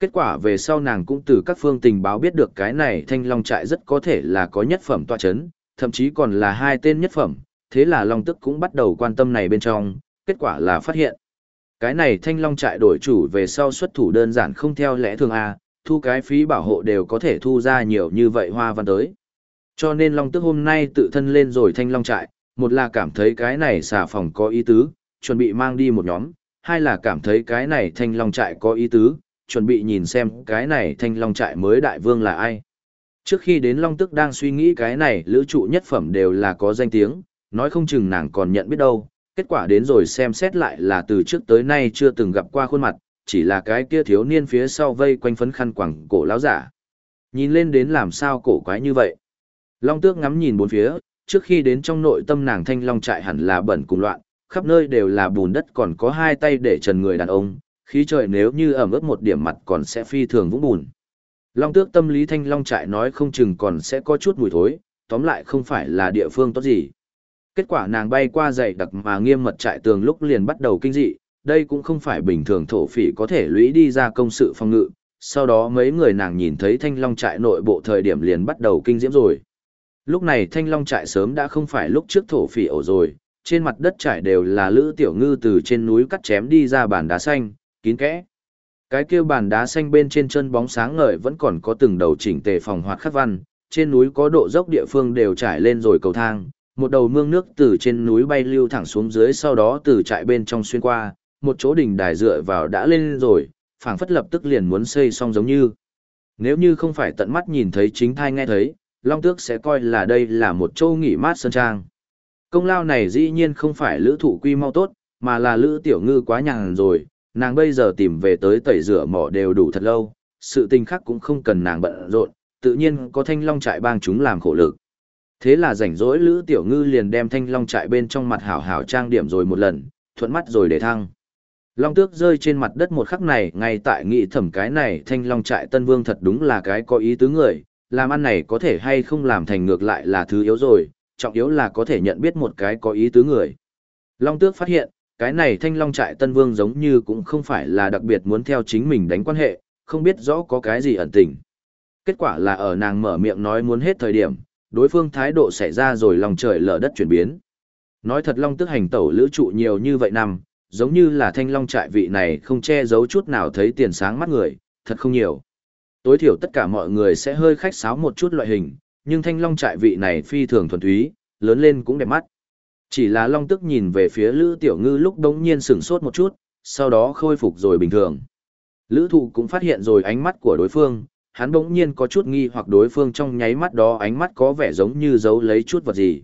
Kết quả về sau nàng cũng từ các phương tình báo biết được cái này thanh long trại rất có thể là có nhất phẩm tọa chấn, thậm chí còn là hai tên nhất phẩm, thế là long tức cũng bắt đầu quan tâm này bên trong, kết quả là phát hiện. Cái này thanh long trại đổi chủ về sau xuất thủ đơn giản không theo lẽ thường A, thu cái phí bảo hộ đều có thể thu ra nhiều như vậy hoa văn tới. Cho nên long tức hôm nay tự thân lên rồi thanh long trại, một là cảm thấy cái này xà phòng có ý tứ, chuẩn bị mang đi một nhóm, hai là cảm thấy cái này thanh long trại có ý tứ, chuẩn bị nhìn xem cái này thanh long trại mới đại vương là ai. Trước khi đến long tức đang suy nghĩ cái này lữ trụ nhất phẩm đều là có danh tiếng, nói không chừng nàng còn nhận biết đâu, kết quả đến rồi xem xét lại là từ trước tới nay chưa từng gặp qua khuôn mặt, chỉ là cái kia thiếu niên phía sau vây quanh phấn khăn quẳng cổ lão giả. Nhìn lên đến làm sao cổ quái như vậy. Long tước ngắm nhìn bốn phía, trước khi đến trong nội tâm nàng thanh long trại hẳn là bẩn cùng loạn, khắp nơi đều là bùn đất còn có hai tay để trần người đàn ông, khí trời nếu như ẩm ướt một điểm mặt còn sẽ phi thường vũng bùn. Long tước tâm lý thanh long trại nói không chừng còn sẽ có chút mùi thối, tóm lại không phải là địa phương tốt gì. Kết quả nàng bay qua dậy đặc mà nghiêm mật trại tường lúc liền bắt đầu kinh dị, đây cũng không phải bình thường thổ phỉ có thể lũy đi ra công sự phòng ngự. Sau đó mấy người nàng nhìn thấy thanh long trại nội bộ thời điểm liền bắt đầu kinh diễm rồi. Lúc này thanh long trại sớm đã không phải lúc trước thổ phỉ ổ rồi, trên mặt đất trải đều là lữ tiểu ngư từ trên núi cắt chém đi ra bàn đá xanh, kín kẽ. Cái kia bàn đá xanh bên trên chân bóng sáng ngời vẫn còn có từng đầu chỉnh tề phòng hoạt khắc văn, trên núi có độ dốc địa phương đều trải lên rồi cầu thang, một đầu mương nước từ trên núi bay lưu thẳng xuống dưới sau đó từ trại bên trong xuyên qua, một chỗ đỉnh đài dựa vào đã lên rồi, phảng phất lập tức liền muốn xây xong giống như. Nếu như không phải tận mắt nhìn thấy chính thai nghe thấy, Long Tước sẽ coi là đây là một châu nghỉ mát sơn trang. Công lao này dĩ nhiên không phải lữ thủ quy mau tốt, mà là lữ tiểu ngư quá nhàn rồi, nàng bây giờ tìm về tới tẩy rửa mỏ đều đủ thật lâu, sự tình khác cũng không cần nàng bận rộn, tự nhiên có thanh long trại bang chúng làm khổ lực. Thế là rảnh rỗi Lữ Tiểu Ngư liền đem thanh long trại bên trong mặt hảo hảo trang điểm rồi một lần, thuận mắt rồi để thăng. Long tước rơi trên mặt đất một khắc này ngay tại nghị thẩm cái này thanh long trại tân vương thật đúng là cái có ý tứ người, làm ăn này có thể hay không làm thành ngược lại là thứ yếu rồi, trọng yếu là có thể nhận biết một cái có ý tứ người. Long tước phát hiện, cái này thanh long trại tân vương giống như cũng không phải là đặc biệt muốn theo chính mình đánh quan hệ, không biết rõ có cái gì ẩn tình. Kết quả là ở nàng mở miệng nói muốn hết thời điểm, đối phương thái độ xảy ra rồi lòng trời lở đất chuyển biến. Nói thật long tức hành tẩu lữ trụ nhiều như vậy năm, giống như là thanh long trại vị này không che giấu chút nào thấy tiền sáng mắt người, thật không nhiều. Tối thiểu tất cả mọi người sẽ hơi khách sáo một chút loại hình, nhưng thanh long trại vị này phi thường thuần túy, lớn lên cũng đẹp mắt. Chỉ là long tức nhìn về phía Lữ Tiểu Ngư lúc đống nhiên sửng sốt một chút, sau đó khôi phục rồi bình thường. Lữ thụ cũng phát hiện rồi ánh mắt của đối phương, hắn bỗng nhiên có chút nghi hoặc đối phương trong nháy mắt đó ánh mắt có vẻ giống như giấu lấy chút vật gì.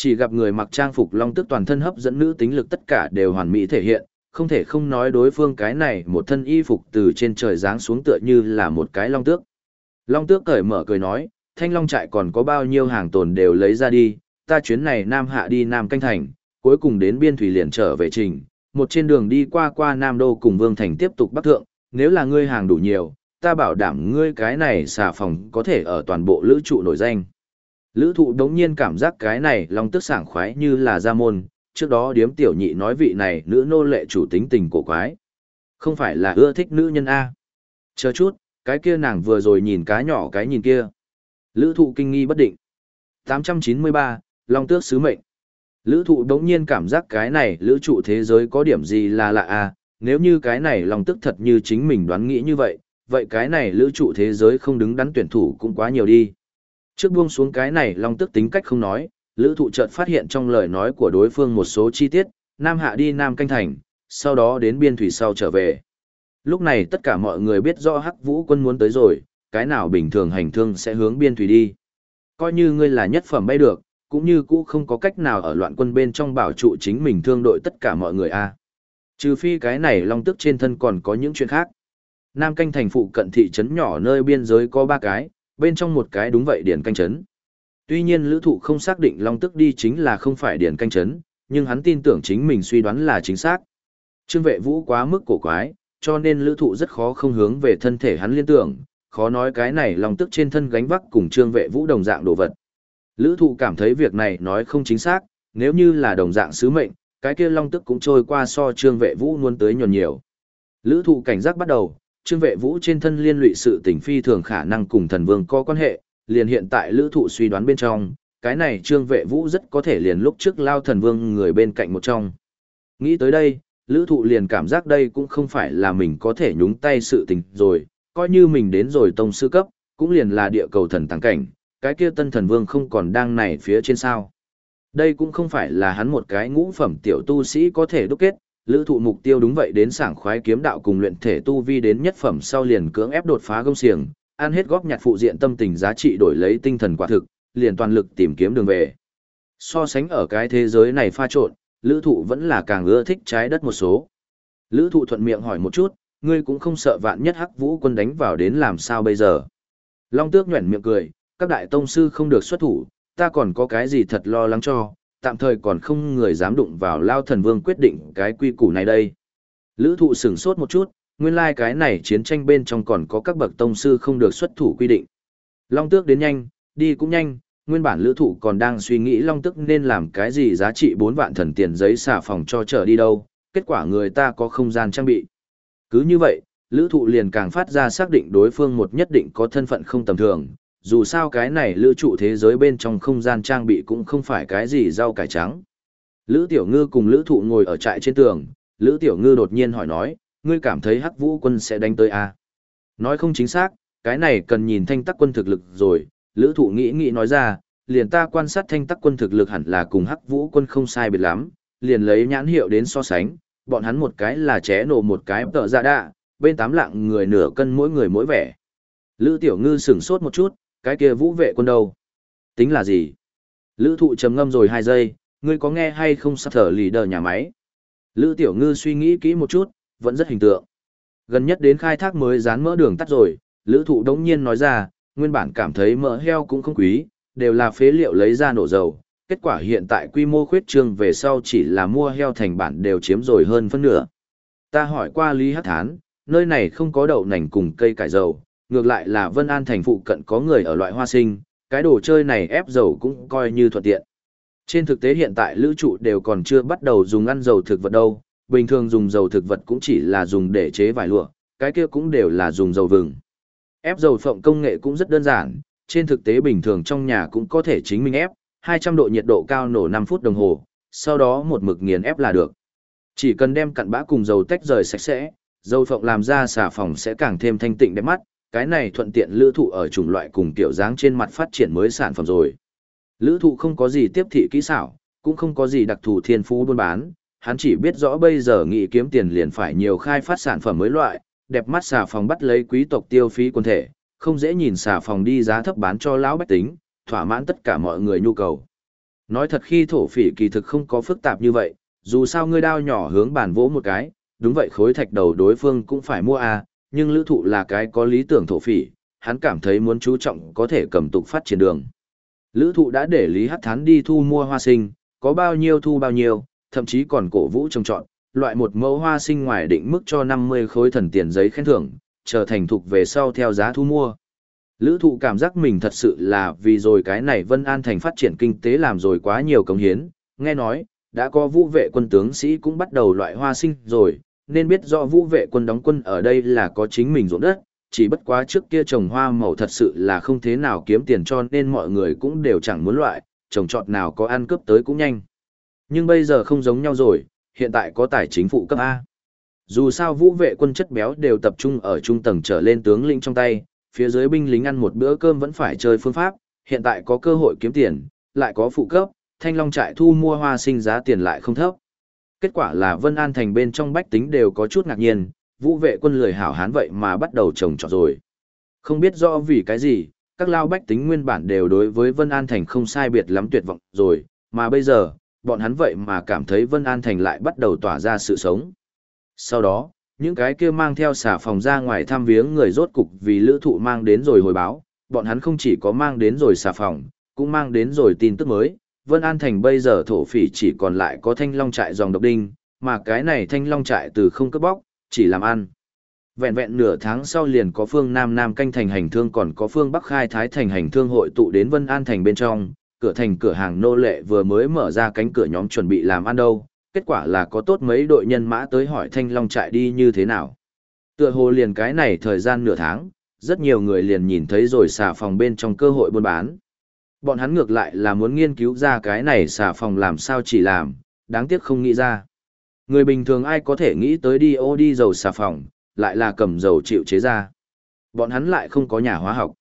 Chỉ gặp người mặc trang phục long tức toàn thân hấp dẫn nữ tính lực tất cả đều hoàn mỹ thể hiện, không thể không nói đối phương cái này một thân y phục từ trên trời giáng xuống tựa như là một cái long tước. Long tước cởi mở cười nói, thanh long trại còn có bao nhiêu hàng tồn đều lấy ra đi, ta chuyến này Nam Hạ đi Nam Canh Thành, cuối cùng đến biên thủy liền trở về trình, một trên đường đi qua qua Nam Đô cùng Vương Thành tiếp tục bắc thượng, nếu là ngươi hàng đủ nhiều, ta bảo đảm ngươi cái này xà phòng có thể ở toàn bộ lữ trụ nổi danh. Lữ thụ đống nhiên cảm giác cái này lòng tức sảng khoái như là ra môn, trước đó điếm tiểu nhị nói vị này nữ nô lệ chủ tính tình cổ quái. Không phải là ưa thích nữ nhân A. Chờ chút, cái kia nàng vừa rồi nhìn cá nhỏ cái nhìn kia. Lữ thụ kinh nghi bất định. 893, Long tước sứ mệnh. Lữ thụ đống nhiên cảm giác cái này lữ trụ thế giới có điểm gì là lạ à, nếu như cái này Long tước thật như chính mình đoán nghĩ như vậy, vậy cái này lữ trụ thế giới không đứng đắn tuyển thủ cũng quá nhiều đi. Trước buông xuống cái này Long tước tính cách không nói, lữ thụ chợt phát hiện trong lời nói của đối phương một số chi tiết, Nam Hạ đi Nam Canh Thành, sau đó đến biên thủy sau trở về. Lúc này tất cả mọi người biết rõ Hắc Vũ quân muốn tới rồi, cái nào bình thường hành thương sẽ hướng biên thủy đi. Coi như ngươi là nhất phẩm bay được, cũng như cũ không có cách nào ở loạn quân bên trong bảo trụ chính mình thương đội tất cả mọi người a. Trừ phi cái này long tức trên thân còn có những chuyện khác. Nam canh thành phụ cận thị trấn nhỏ nơi biên giới có ba cái, bên trong một cái đúng vậy điển canh chấn. Tuy nhiên lữ thụ không xác định long tức đi chính là không phải điển canh chấn, nhưng hắn tin tưởng chính mình suy đoán là chính xác. Trương vệ vũ quá mức cổ quái, cho nên lữ thụ rất khó không hướng về thân thể hắn liên tưởng, khó nói cái này long tức trên thân gánh vác cùng trương vệ vũ đồng dạng đồ vật. Lữ thụ cảm thấy việc này nói không chính xác, nếu như là đồng dạng sứ mệnh, cái kia long tức cũng trôi qua so trương vệ vũ luôn tới nhuần nhiều. Lữ thụ cảnh giác bắt đầu, trương vệ vũ trên thân liên lụy sự tình phi thường khả năng cùng thần vương có quan hệ, liền hiện tại lữ thụ suy đoán bên trong, cái này trương vệ vũ rất có thể liền lúc trước lao thần vương người bên cạnh một trong. Nghĩ tới đây, lữ thụ liền cảm giác đây cũng không phải là mình có thể nhúng tay sự tình rồi, coi như mình đến rồi tông sư cấp, cũng liền là địa cầu thần tăng cảnh, cái kia tân thần vương không còn đang này phía trên sao. Đây cũng không phải là hắn một cái ngũ phẩm tiểu tu sĩ có thể đúc kết, lữ thụ mục tiêu đúng vậy đến sảng khoái kiếm đạo cùng luyện thể tu vi đến nhất phẩm sau liền cưỡng ép đột phá gông xiềng, ăn hết góp nhặt phụ diện tâm tình giá trị đổi lấy tinh thần quả thực, liền toàn lực tìm kiếm đường về. So sánh ở cái thế giới này pha trộn, lữ thụ vẫn là càng ưa thích trái đất một số. Lữ thụ thuận miệng hỏi một chút, ngươi cũng không sợ vạn nhất hắc vũ quân đánh vào đến làm sao bây giờ. Long tước nhuẩn miệng cười, các đại tông sư không được xuất thủ, ta còn có cái gì thật lo lắng cho, tạm thời còn không người dám đụng vào lao thần vương quyết định cái quy củ này đây. Lữ thụ sửng sốt một chút, nguyên lai like cái này chiến tranh bên trong còn có các bậc tông sư không được xuất thủ quy định. Long tước đến nhanh, đi cũng nhanh, nguyên bản lữ thụ còn đang suy nghĩ long tước nên làm cái gì giá trị 4 vạn thần tiền giấy xả phòng cho trở đi đâu, kết quả người ta có không gian trang bị. Cứ như vậy, lữ thụ liền càng phát ra xác định đối phương một nhất định có thân phận không tầm thường, dù sao cái này lữ trụ thế giới bên trong không gian trang bị cũng không phải cái gì rau cải trắng. Lữ Tiểu Ngư cùng Lữ Thụ ngồi ở trại trên tường, Lữ Tiểu Ngư đột nhiên hỏi nói, ngươi cảm thấy Hắc Vũ quân sẽ đánh tới à? Nói không chính xác, cái này cần nhìn thanh tắc quân thực lực rồi, Lữ Thụ nghĩ nghĩ nói ra, liền ta quan sát thanh tắc quân thực lực hẳn là cùng Hắc Vũ quân không sai biệt lắm, liền lấy nhãn hiệu đến so sánh, bọn hắn một cái là ché nổ một cái tợ ra dạ đạ, bên tám lạng người nửa cân mỗi người mỗi vẻ. Lữ Tiểu Ngư sửng sốt một chút, cái kia vũ vệ quân đâu? Tính là gì? Lữ thụ trầm ngâm rồi hai giây, ngươi có nghe hay không sắp thở lì đờ nhà máy? Lữ tiểu ngư suy nghĩ kỹ một chút, vẫn rất hình tượng. Gần nhất đến khai thác mới dán mỡ đường tắt rồi, lữ thụ đống nhiên nói ra, nguyên bản cảm thấy mỡ heo cũng không quý, đều là phế liệu lấy ra nổ dầu. Kết quả hiện tại quy mô khuyết trương về sau chỉ là mua heo thành bản đều chiếm rồi hơn phân nửa. Ta hỏi qua Lý Hát Thán, nơi này không có đậu nành cùng cây cải dầu, ngược lại là Vân An thành phụ cận có người ở loại hoa sinh, cái đồ chơi này ép dầu cũng coi như thuận tiện. Trên thực tế hiện tại lữ trụ đều còn chưa bắt đầu dùng ăn dầu thực vật đâu, bình thường dùng dầu thực vật cũng chỉ là dùng để chế vải lụa, cái kia cũng đều là dùng dầu vừng. Ép dầu phộng công nghệ cũng rất đơn giản, trên thực tế bình thường trong nhà cũng có thể chính mình ép, 200 độ nhiệt độ cao nổ 5 phút đồng hồ, sau đó một mực nghiền ép là được. Chỉ cần đem cặn bã cùng dầu tách rời sạch sẽ, dầu phộng làm ra xà phòng sẽ càng thêm thanh tịnh đẹp mắt, cái này thuận tiện lữ thụ ở chủng loại cùng tiểu dáng trên mặt phát triển mới sản phẩm rồi. Lữ thụ không có gì tiếp thị kỹ xảo, cũng không có gì đặc thù thiên phú buôn bán, hắn chỉ biết rõ bây giờ nghị kiếm tiền liền phải nhiều khai phát sản phẩm mới loại, đẹp mắt xà phòng bắt lấy quý tộc tiêu phí quân thể, không dễ nhìn xà phòng đi giá thấp bán cho lão bách tính, thỏa mãn tất cả mọi người nhu cầu. Nói thật khi thổ phỉ kỳ thực không có phức tạp như vậy, dù sao ngươi đao nhỏ hướng bàn vỗ một cái, đúng vậy khối thạch đầu đối phương cũng phải mua à, nhưng lữ thụ là cái có lý tưởng thổ phỉ, hắn cảm thấy muốn chú trọng có thể cầm tục phát triển đường. Lữ thụ đã để Lý Hắc Thán đi thu mua hoa sinh, có bao nhiêu thu bao nhiêu, thậm chí còn cổ vũ trồng trọn, loại một mẫu hoa sinh ngoài định mức cho 50 khối thần tiền giấy khen thưởng, trở thành thuộc về sau theo giá thu mua. Lữ thụ cảm giác mình thật sự là vì rồi cái này Vân An Thành phát triển kinh tế làm rồi quá nhiều công hiến, nghe nói, đã có vũ vệ quân tướng sĩ cũng bắt đầu loại hoa sinh rồi, nên biết rõ vũ vệ quân đóng quân ở đây là có chính mình ruộng đất, chỉ bất quá trước kia trồng hoa màu thật sự là không thế nào kiếm tiền cho nên mọi người cũng đều chẳng muốn loại, trồng trọt nào có ăn cướp tới cũng nhanh. Nhưng bây giờ không giống nhau rồi, hiện tại có tài chính phụ cấp A. Dù sao vũ vệ quân chất béo đều tập trung ở trung tầng trở lên tướng lĩnh trong tay, phía dưới binh lính ăn một bữa cơm vẫn phải chơi phương pháp, hiện tại có cơ hội kiếm tiền, lại có phụ cấp, thanh long trại thu mua hoa sinh giá tiền lại không thấp. Kết quả là Vân An thành bên trong bách tính đều có chút ngạc nhiên, vũ vệ quân lười hảo hán vậy mà bắt đầu trồng trọt rồi. Không biết rõ vì cái gì, các lao bách tính nguyên bản đều đối với Vân An thành không sai biệt lắm tuyệt vọng rồi, mà bây giờ, bọn hắn vậy mà cảm thấy Vân An thành lại bắt đầu tỏa ra sự sống. Sau đó, những cái kia mang theo xà phòng ra ngoài thăm viếng người rốt cục vì lữ thụ mang đến rồi hồi báo, bọn hắn không chỉ có mang đến rồi xà phòng, cũng mang đến rồi tin tức mới. Vân An Thành bây giờ thổ phỉ chỉ còn lại có thanh long trại dòng độc đinh, mà cái này thanh long trại từ không cướp bóc, chỉ làm ăn. Vẹn vẹn nửa tháng sau liền có phương Nam Nam canh thành hành thương còn có phương Bắc khai thái thành hành thương hội tụ đến Vân An Thành bên trong, cửa thành cửa hàng nô lệ vừa mới mở ra cánh cửa nhóm chuẩn bị làm ăn đâu, kết quả là có tốt mấy đội nhân mã tới hỏi thanh long trại đi như thế nào. Tựa hồ liền cái này thời gian nửa tháng, rất nhiều người liền nhìn thấy rồi xà phòng bên trong cơ hội buôn bán. Bọn hắn ngược lại là muốn nghiên cứu ra cái này xà phòng làm sao chỉ làm, đáng tiếc không nghĩ ra. Người bình thường ai có thể nghĩ tới đi ô đi dầu xà phòng, lại là cầm dầu chịu chế ra. Bọn hắn lại không có nhà hóa học.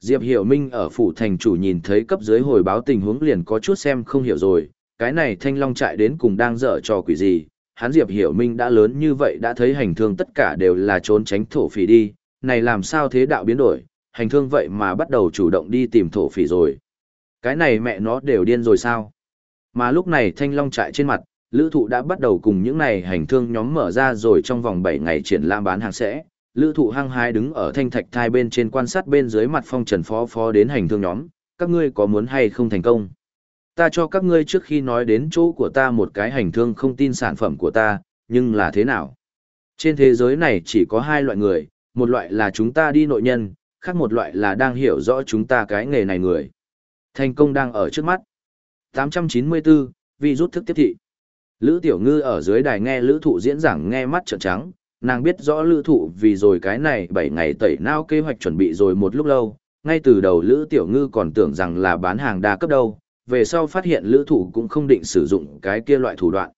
Diệp Hiểu Minh ở phủ thành chủ nhìn thấy cấp dưới hồi báo tình huống liền có chút xem không hiểu rồi, cái này thanh long trại đến cùng đang dở trò quỷ gì, hắn Diệp Hiểu Minh đã lớn như vậy đã thấy hành thương tất cả đều là trốn tránh thổ phỉ đi, này làm sao thế đạo biến đổi, hành thương vậy mà bắt đầu chủ động đi tìm thổ phỉ rồi. Cái này mẹ nó đều điên rồi sao? Mà lúc này thanh long trại trên mặt, lữ thụ đã bắt đầu cùng những này hành thương nhóm mở ra rồi trong vòng 7 ngày triển lãm bán hàng sẽ. Lữ thụ hăng hái đứng ở thanh thạch thai bên trên quan sát bên dưới mặt phong trần phó phó đến hành thương nhóm, các ngươi có muốn hay không thành công? Ta cho các ngươi trước khi nói đến chỗ của ta một cái hành thương không tin sản phẩm của ta, nhưng là thế nào? Trên thế giới này chỉ có hai loại người, một loại là chúng ta đi nội nhân, khác một loại là đang hiểu rõ chúng ta cái nghề này người. Thành công đang ở trước mắt. 894, vi rút thức tiếp thị. Lữ Tiểu Ngư ở dưới đài nghe Lữ Thụ diễn giảng nghe mắt trợn trắng, nàng biết rõ Lữ Thụ vì rồi cái này 7 ngày tẩy nao kế hoạch chuẩn bị rồi một lúc lâu, ngay từ đầu Lữ Tiểu Ngư còn tưởng rằng là bán hàng đa cấp đâu, về sau phát hiện Lữ Thụ cũng không định sử dụng cái kia loại thủ đoạn.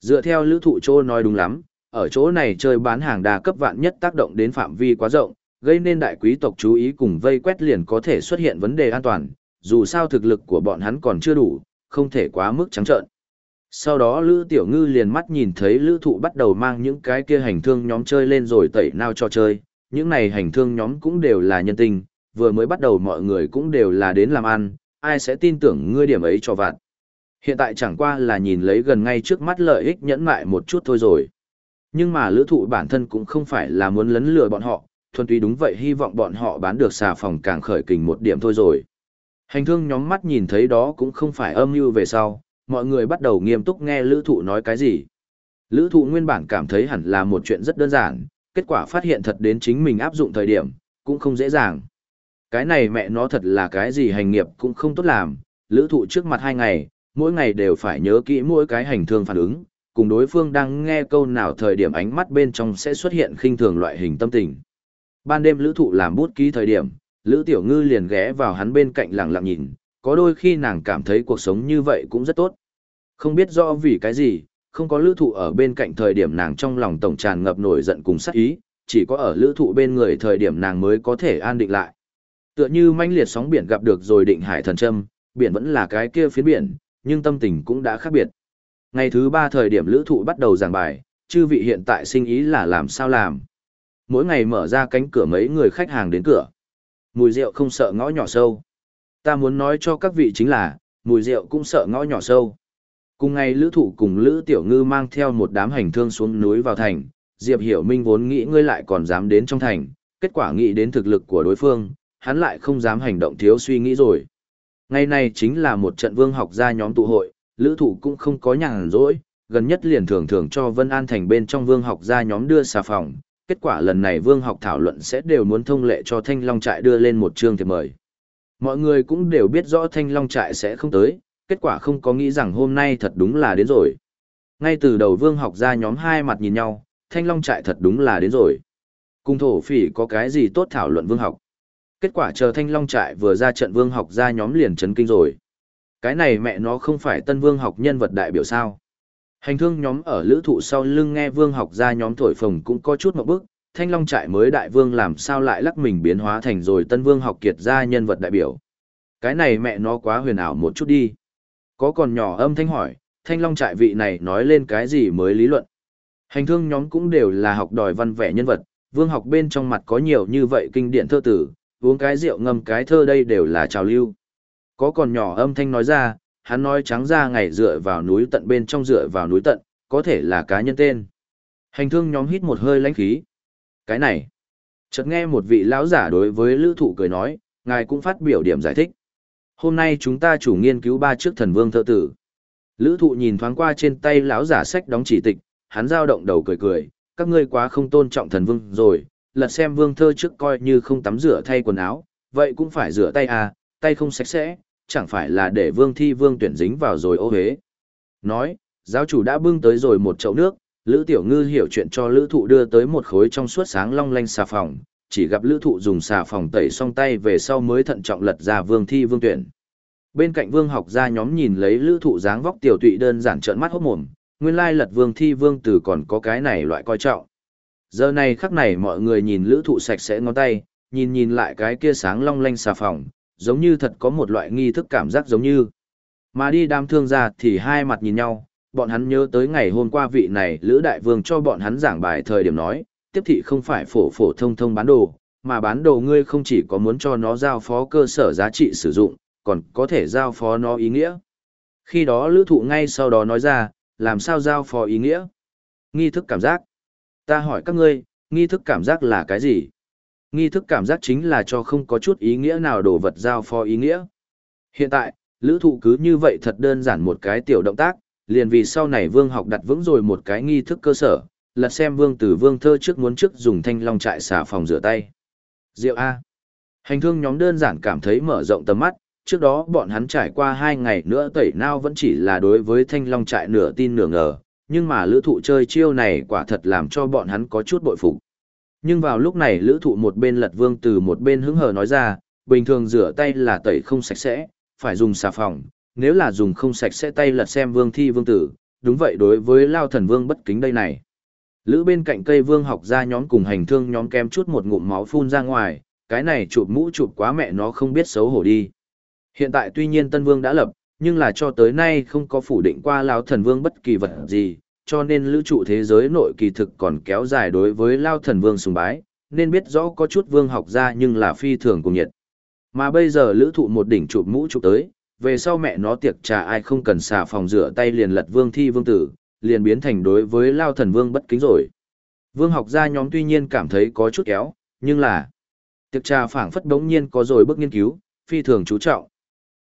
Dựa theo Lữ Thụ chỗ nói đúng lắm, ở chỗ này chơi bán hàng đa cấp vạn nhất tác động đến phạm vi quá rộng, gây nên đại quý tộc chú ý cùng vây quét liền có thể xuất hiện vấn đề an toàn, dù sao thực lực của bọn hắn còn chưa đủ, không thể quá mức trắng trợn. Sau đó Lữ Tiểu Ngư liền mắt nhìn thấy Lữ Thụ bắt đầu mang những cái kia hành thương nhóm chơi lên rồi tẩy nào cho chơi, những này hành thương nhóm cũng đều là nhân tình, vừa mới bắt đầu mọi người cũng đều là đến làm ăn, ai sẽ tin tưởng ngươi điểm ấy cho vạn. Hiện tại chẳng qua là nhìn lấy gần ngay trước mắt lợi ích nhẫn mại một chút thôi rồi. Nhưng mà lữ thụ bản thân cũng không phải là muốn lấn lừa bọn họ, thuần túy đúng vậy hy vọng bọn họ bán được xà phòng càng khởi kình một điểm thôi rồi. Hành thương nhóm mắt nhìn thấy đó cũng không phải âm mưu về sau, mọi người bắt đầu nghiêm túc nghe lữ thụ nói cái gì. Lữ thụ nguyên bản cảm thấy hẳn là một chuyện rất đơn giản, kết quả phát hiện thật đến chính mình áp dụng thời điểm, cũng không dễ dàng. Cái này mẹ nó thật là cái gì hành nghiệp cũng không tốt làm, lữ thụ trước mặt hai ngày, mỗi ngày đều phải nhớ kỹ mỗi cái hành thương phản ứng, cùng đối phương đang nghe câu nào thời điểm ánh mắt bên trong sẽ xuất hiện khinh thường loại hình tâm tình. Ban đêm lữ thụ làm bút ký thời điểm, lữ tiểu ngư liền ghé vào hắn bên cạnh lặng lặng nhìn, có đôi khi nàng cảm thấy cuộc sống như vậy cũng rất tốt. Không biết rõ vì cái gì, không có lữ thụ ở bên cạnh thời điểm nàng trong lòng tổng tràn ngập nổi giận cùng sát ý, chỉ có ở lữ thụ bên người thời điểm nàng mới có thể an định lại. Tựa như manh liệt sóng biển gặp được rồi định hải thần châm, biển vẫn là cái kia phiến biển, nhưng tâm tình cũng đã khác biệt. Ngày thứ ba thời điểm lữ thụ bắt đầu giảng bài, chư vị hiện tại sinh ý là làm sao làm. Mỗi ngày mở ra cánh cửa mấy người khách hàng đến cửa. Mùi rượu không sợ ngõ nhỏ sâu. Ta muốn nói cho các vị chính là, mùi rượu cũng sợ ngõ nhỏ sâu. Cùng ngày lữ thụ cùng lữ tiểu ngư mang theo một đám hành thương xuống núi vào thành, Diệp Hiểu Minh vốn nghĩ ngươi lại còn dám đến trong thành, kết quả nghĩ đến thực lực của đối phương, hắn lại không dám hành động thiếu suy nghĩ rồi. Ngày này chính là một trận vương học gia nhóm tụ hội, lữ thụ cũng không có nhàn rỗi, gần nhất liền thường thường cho Vân An Thành bên trong vương học gia nhóm đưa xà phòng. Kết quả lần này vương học thảo luận sẽ đều muốn thông lệ cho Thanh Long Trại đưa lên một chương thiệp mời. Mọi người cũng đều biết rõ Thanh Long Trại sẽ không tới, kết quả không có nghĩ rằng hôm nay thật đúng là đến rồi. Ngay từ đầu vương học ra nhóm hai mặt nhìn nhau, Thanh Long Trại thật đúng là đến rồi. Cung thổ phỉ có cái gì tốt thảo luận vương học. Kết quả chờ Thanh Long Trại vừa ra trận vương học ra nhóm liền chấn kinh rồi. Cái này mẹ nó không phải tân vương học nhân vật đại biểu sao. Hành thương nhóm ở lữ thụ sau lưng nghe vương học ra nhóm thổi phồng cũng có chút một bước, thanh long trại mới đại vương làm sao lại lắc mình biến hóa thành rồi tân vương học kiệt ra nhân vật đại biểu. Cái này mẹ nó quá huyền ảo một chút đi. Có còn nhỏ âm thanh hỏi, thanh long trại vị này nói lên cái gì mới lý luận. Hành thương nhóm cũng đều là học đòi văn vẻ nhân vật, vương học bên trong mặt có nhiều như vậy kinh điển thơ tử, uống cái rượu ngâm cái thơ đây đều là trào lưu. Có còn nhỏ âm thanh nói ra, hắn nói trắng ra ngày dựa vào núi tận bên trong dựa vào núi tận, có thể là cá nhân tên. Hành thương nhóm hít một hơi lãnh khí. Cái này, chợt nghe một vị lão giả đối với lữ thụ cười nói, ngài cũng phát biểu điểm giải thích. Hôm nay chúng ta chủ nghiên cứu ba trước thần vương thơ tử. Lữ thụ nhìn thoáng qua trên tay lão giả sách đóng chỉ tịch, hắn giao động đầu cười cười, các ngươi quá không tôn trọng thần vương rồi, lật xem vương thơ trước coi như không tắm rửa thay quần áo, vậy cũng phải rửa tay à, tay không sạch sẽ, chẳng phải là để vương thi vương tuyển dính vào rồi ô huế. Nói, giáo chủ đã bưng tới rồi một chậu nước, Lữ Tiểu Ngư hiểu chuyện cho Lữ Thụ đưa tới một khối trong suốt sáng long lanh xà phòng, chỉ gặp Lữ Thụ dùng xà phòng tẩy xong tay về sau mới thận trọng lật ra vương thi vương tuyển. Bên cạnh vương học gia nhóm nhìn lấy Lữ Thụ dáng vóc tiểu tụy đơn giản trợn mắt hốt mồm, nguyên lai lật vương thi vương tử còn có cái này loại coi trọng. Giờ này khắc này mọi người nhìn Lữ Thụ sạch sẽ ngón tay, nhìn nhìn lại cái kia sáng long lanh xà phòng, giống như thật có một loại nghi thức cảm giác giống như. Mà đi đám thương gia thì hai mặt nhìn nhau, bọn hắn nhớ tới ngày hôm qua vị này Lữ Đại Vương cho bọn hắn giảng bài thời điểm nói, tiếp thị không phải phổ phổ thông thông bán đồ, mà bán đồ ngươi không chỉ có muốn cho nó giao phó cơ sở giá trị sử dụng, còn có thể giao phó nó ý nghĩa. Khi đó Lữ Thụ ngay sau đó nói ra, làm sao giao phó ý nghĩa? Nghi thức cảm giác. Ta hỏi các ngươi, nghi thức cảm giác là cái gì? Nghi thức cảm giác chính là cho không có chút ý nghĩa nào đồ vật giao phó ý nghĩa. Hiện tại, lữ thụ cứ như vậy thật đơn giản một cái tiểu động tác, liền vì sau này vương học đặt vững rồi một cái nghi thức cơ sở, lật xem vương tử vương thơ trước muốn trước dùng thanh long trại xả phòng rửa tay. Diệu A. Hành thương nhóm đơn giản cảm thấy mở rộng tầm mắt, trước đó bọn hắn trải qua hai ngày nữa tẩy nao vẫn chỉ là đối với thanh long trại nửa tin nửa ngờ, nhưng mà lữ thụ chơi chiêu này quả thật làm cho bọn hắn có chút bội phục. Nhưng vào lúc này lữ thụ một bên lật vương từ một bên hứng hờ nói ra, bình thường rửa tay là tẩy không sạch sẽ, phải dùng xà phòng, nếu là dùng không sạch sẽ tay lật xem vương thi vương tử, đúng vậy đối với lao thần vương bất kính đây này. Lữ bên cạnh cây vương học ra nhóm cùng hành thương nhóm kem chút một ngụm máu phun ra ngoài, cái này chụp mũ chụp quá mẹ nó không biết xấu hổ đi. Hiện tại tuy nhiên tân vương đã lập, nhưng là cho tới nay không có phủ định qua lao thần vương bất kỳ vật gì, cho nên lữ trụ thế giới nội kỳ thực còn kéo dài đối với lao thần vương sùng bái, nên biết rõ có chút vương học ra nhưng là phi thường cùng nhiệt. Mà bây giờ lữ thụ một đỉnh chụp mũ chụp tới, về sau mẹ nó tiệc trà ai không cần xả phòng rửa tay liền lật vương thi vương tử, liền biến thành đối với lao thần vương bất kính rồi. Vương học gia nhóm tuy nhiên cảm thấy có chút kéo, nhưng là tiệc trà phảng phất đống nhiên có rồi bước nghiên cứu, phi thường chú trọng.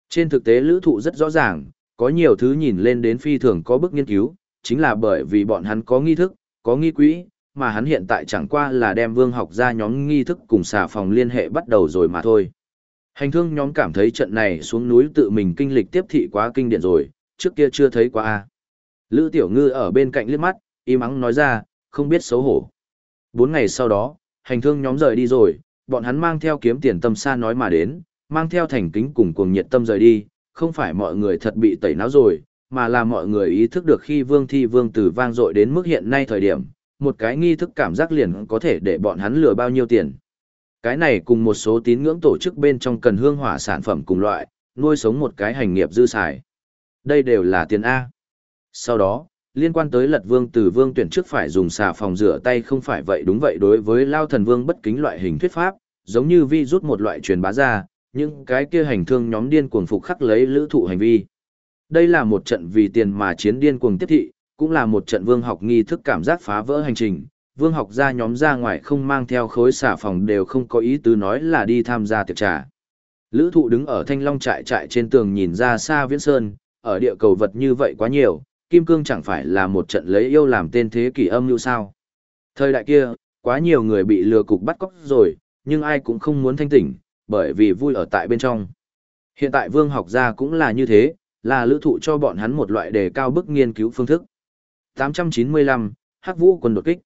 Trên thực tế lữ thụ rất rõ ràng, có nhiều thứ nhìn lên đến phi thường có bước nghiên cứu, chính là bởi vì bọn hắn có nghi thức, có nghi quỹ, mà hắn hiện tại chẳng qua là đem vương học ra nhóm nghi thức cùng xà phòng liên hệ bắt đầu rồi mà thôi. Hành thương nhóm cảm thấy trận này xuống núi tự mình kinh lịch tiếp thị quá kinh điển rồi, trước kia chưa thấy qua. a Lữ Tiểu Ngư ở bên cạnh liếc mắt, im ắng nói ra, không biết xấu hổ. Bốn ngày sau đó, hành thương nhóm rời đi rồi, bọn hắn mang theo kiếm tiền tâm xa nói mà đến, mang theo thành kính cùng cuồng nhiệt tâm rời đi, không phải mọi người thật bị tẩy não rồi, mà là mọi người ý thức được khi vương thi vương tử vang dội đến mức hiện nay thời điểm, một cái nghi thức cảm giác liền có thể để bọn hắn lừa bao nhiêu tiền. Cái này cùng một số tín ngưỡng tổ chức bên trong cần hương hỏa sản phẩm cùng loại, nuôi sống một cái hành nghiệp dư xài. Đây đều là tiền A. Sau đó, liên quan tới lật vương từ vương tuyển trước phải dùng xà phòng rửa tay không phải vậy đúng vậy đối với lao thần vương bất kính loại hình thuyết pháp, giống như vi rút một loại truyền bá ra, những cái kia hành thương nhóm điên cuồng phục khắc lấy lữ thụ hành vi. Đây là một trận vì tiền mà chiến điên cuồng tiếp thị, cũng là một trận vương học nghi thức cảm giác phá vỡ hành trình, vương học gia nhóm ra ngoài không mang theo khối xả phòng đều không có ý tứ nói là đi tham gia tiệc trà. Lữ thụ đứng ở thanh long trại trại trên tường nhìn ra xa viễn sơn, ở địa cầu vật như vậy quá nhiều, kim cương chẳng phải là một trận lấy yêu làm tên thế kỷ âm như sao. Thời đại kia, quá nhiều người bị lừa cục bắt cóc rồi, nhưng ai cũng không muốn thanh tỉnh, bởi vì vui ở tại bên trong. Hiện tại vương học gia cũng là như thế, là lữ thụ cho bọn hắn một loại đề cao bức nghiên cứu phương thức. 895, Hắc Vũ quân đột kích.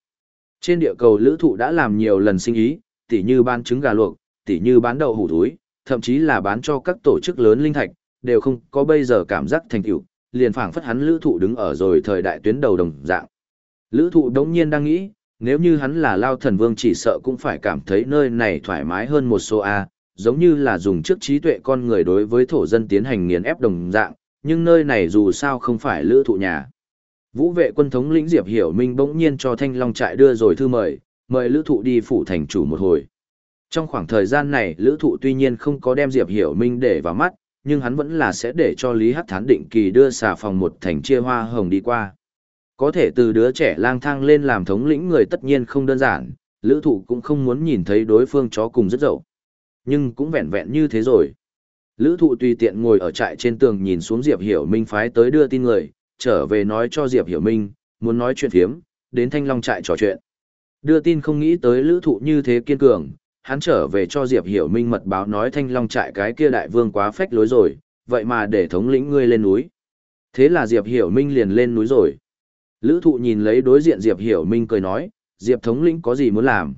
Trên địa cầu lữ thụ đã làm nhiều lần sinh ý, tỉ như bán trứng gà luộc, tỉ như bán đậu hủ túi, thậm chí là bán cho các tổ chức lớn linh thạch, đều không có bây giờ cảm giác thành tựu, liền phảng phất hắn lữ thụ đứng ở rồi thời đại tuyến đầu đồng dạng. Lữ thụ đống nhiên đang nghĩ, nếu như hắn là lao thần vương chỉ sợ cũng phải cảm thấy nơi này thoải mái hơn một số A, giống như là dùng trước trí tuệ con người đối với thổ dân tiến hành nghiền ép đồng dạng, nhưng nơi này dù sao không phải lữ thụ nhà. Vũ vệ quân thống lĩnh Diệp Hiểu Minh bỗng nhiên cho Thanh Long trại đưa rồi thư mời, mời lữ thụ đi phủ thành chủ một hồi. Trong khoảng thời gian này lữ thụ tuy nhiên không có đem Diệp Hiểu Minh để vào mắt, nhưng hắn vẫn là sẽ để cho Lý Hắc Thán định kỳ đưa xà phòng một thành chia hoa hồng đi qua. Có thể từ đứa trẻ lang thang lên làm thống lĩnh người tất nhiên không đơn giản, lữ thụ cũng không muốn nhìn thấy đối phương chó cùng rất dậu. Nhưng cũng vẹn vẹn như thế rồi. Lữ thụ tùy tiện ngồi ở trại trên tường nhìn xuống Diệp Hiểu Minh phái tới đưa tin người, trở về nói cho Diệp Hiểu Minh, muốn nói chuyện phiếm, đến Thanh Long trại trò chuyện. Đưa tin không nghĩ tới lữ thụ như thế kiên cường, hắn trở về cho Diệp Hiểu Minh mật báo nói Thanh Long trại cái kia đại vương quá phách lối rồi, vậy mà để thống lĩnh ngươi lên núi. Thế là Diệp Hiểu Minh liền lên núi rồi. Lữ thụ nhìn lấy đối diện Diệp Hiểu Minh cười nói, Diệp thống lĩnh có gì muốn làm?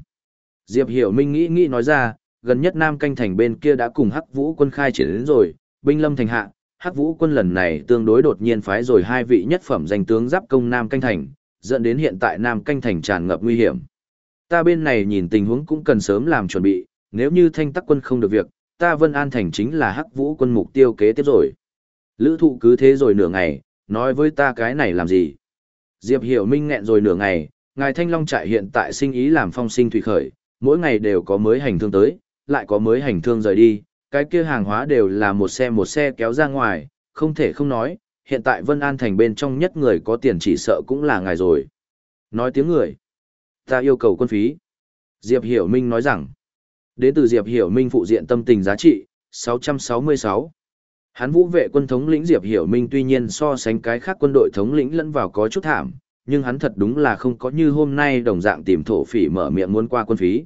Diệp Hiểu Minh nghĩ nghĩ nói ra, gần nhất Nam Canh Thành bên kia đã cùng Hắc Vũ quân khai triển đến rồi, binh lâm thành hạ, Hắc Vũ quân lần này tương đối đột nhiên phái rồi hai vị nhất phẩm danh tướng giáp công Nam Canh Thành, dẫn đến hiện tại Nam Canh Thành tràn ngập nguy hiểm. Ta bên này nhìn tình huống cũng cần sớm làm chuẩn bị, nếu như thanh tắc quân không được việc, ta Vân An Thành chính là Hắc Vũ quân mục tiêu kế tiếp rồi. Lữ thụ cứ thế rồi nửa ngày, nói với ta cái này làm gì? Diệp Hiểu Minh nghẹn rồi nửa ngày, ngài Thanh Long trại hiện tại sinh ý làm phong sinh thủy khởi, mỗi ngày đều có mới hành thương tới, lại có mới hành thương rời đi, cái kia hàng hóa đều là một xe một xe kéo ra ngoài, không thể không nói, hiện tại Vân An thành bên trong nhất người có tiền chỉ sợ cũng là ngài rồi. Nói tiếng người, ta yêu cầu quân phí. Diệp Hiểu Minh nói rằng, đến từ Diệp Hiểu Minh phụ diện tâm tình giá trị, 666. Hắn vũ vệ quân thống lĩnh Diệp Hiểu Minh tuy nhiên so sánh cái khác quân đội thống lĩnh lẫn vào có chút thảm, nhưng hắn thật đúng là không có như hôm nay đồng dạng tìm thổ phỉ mở miệng muốn qua quân phí.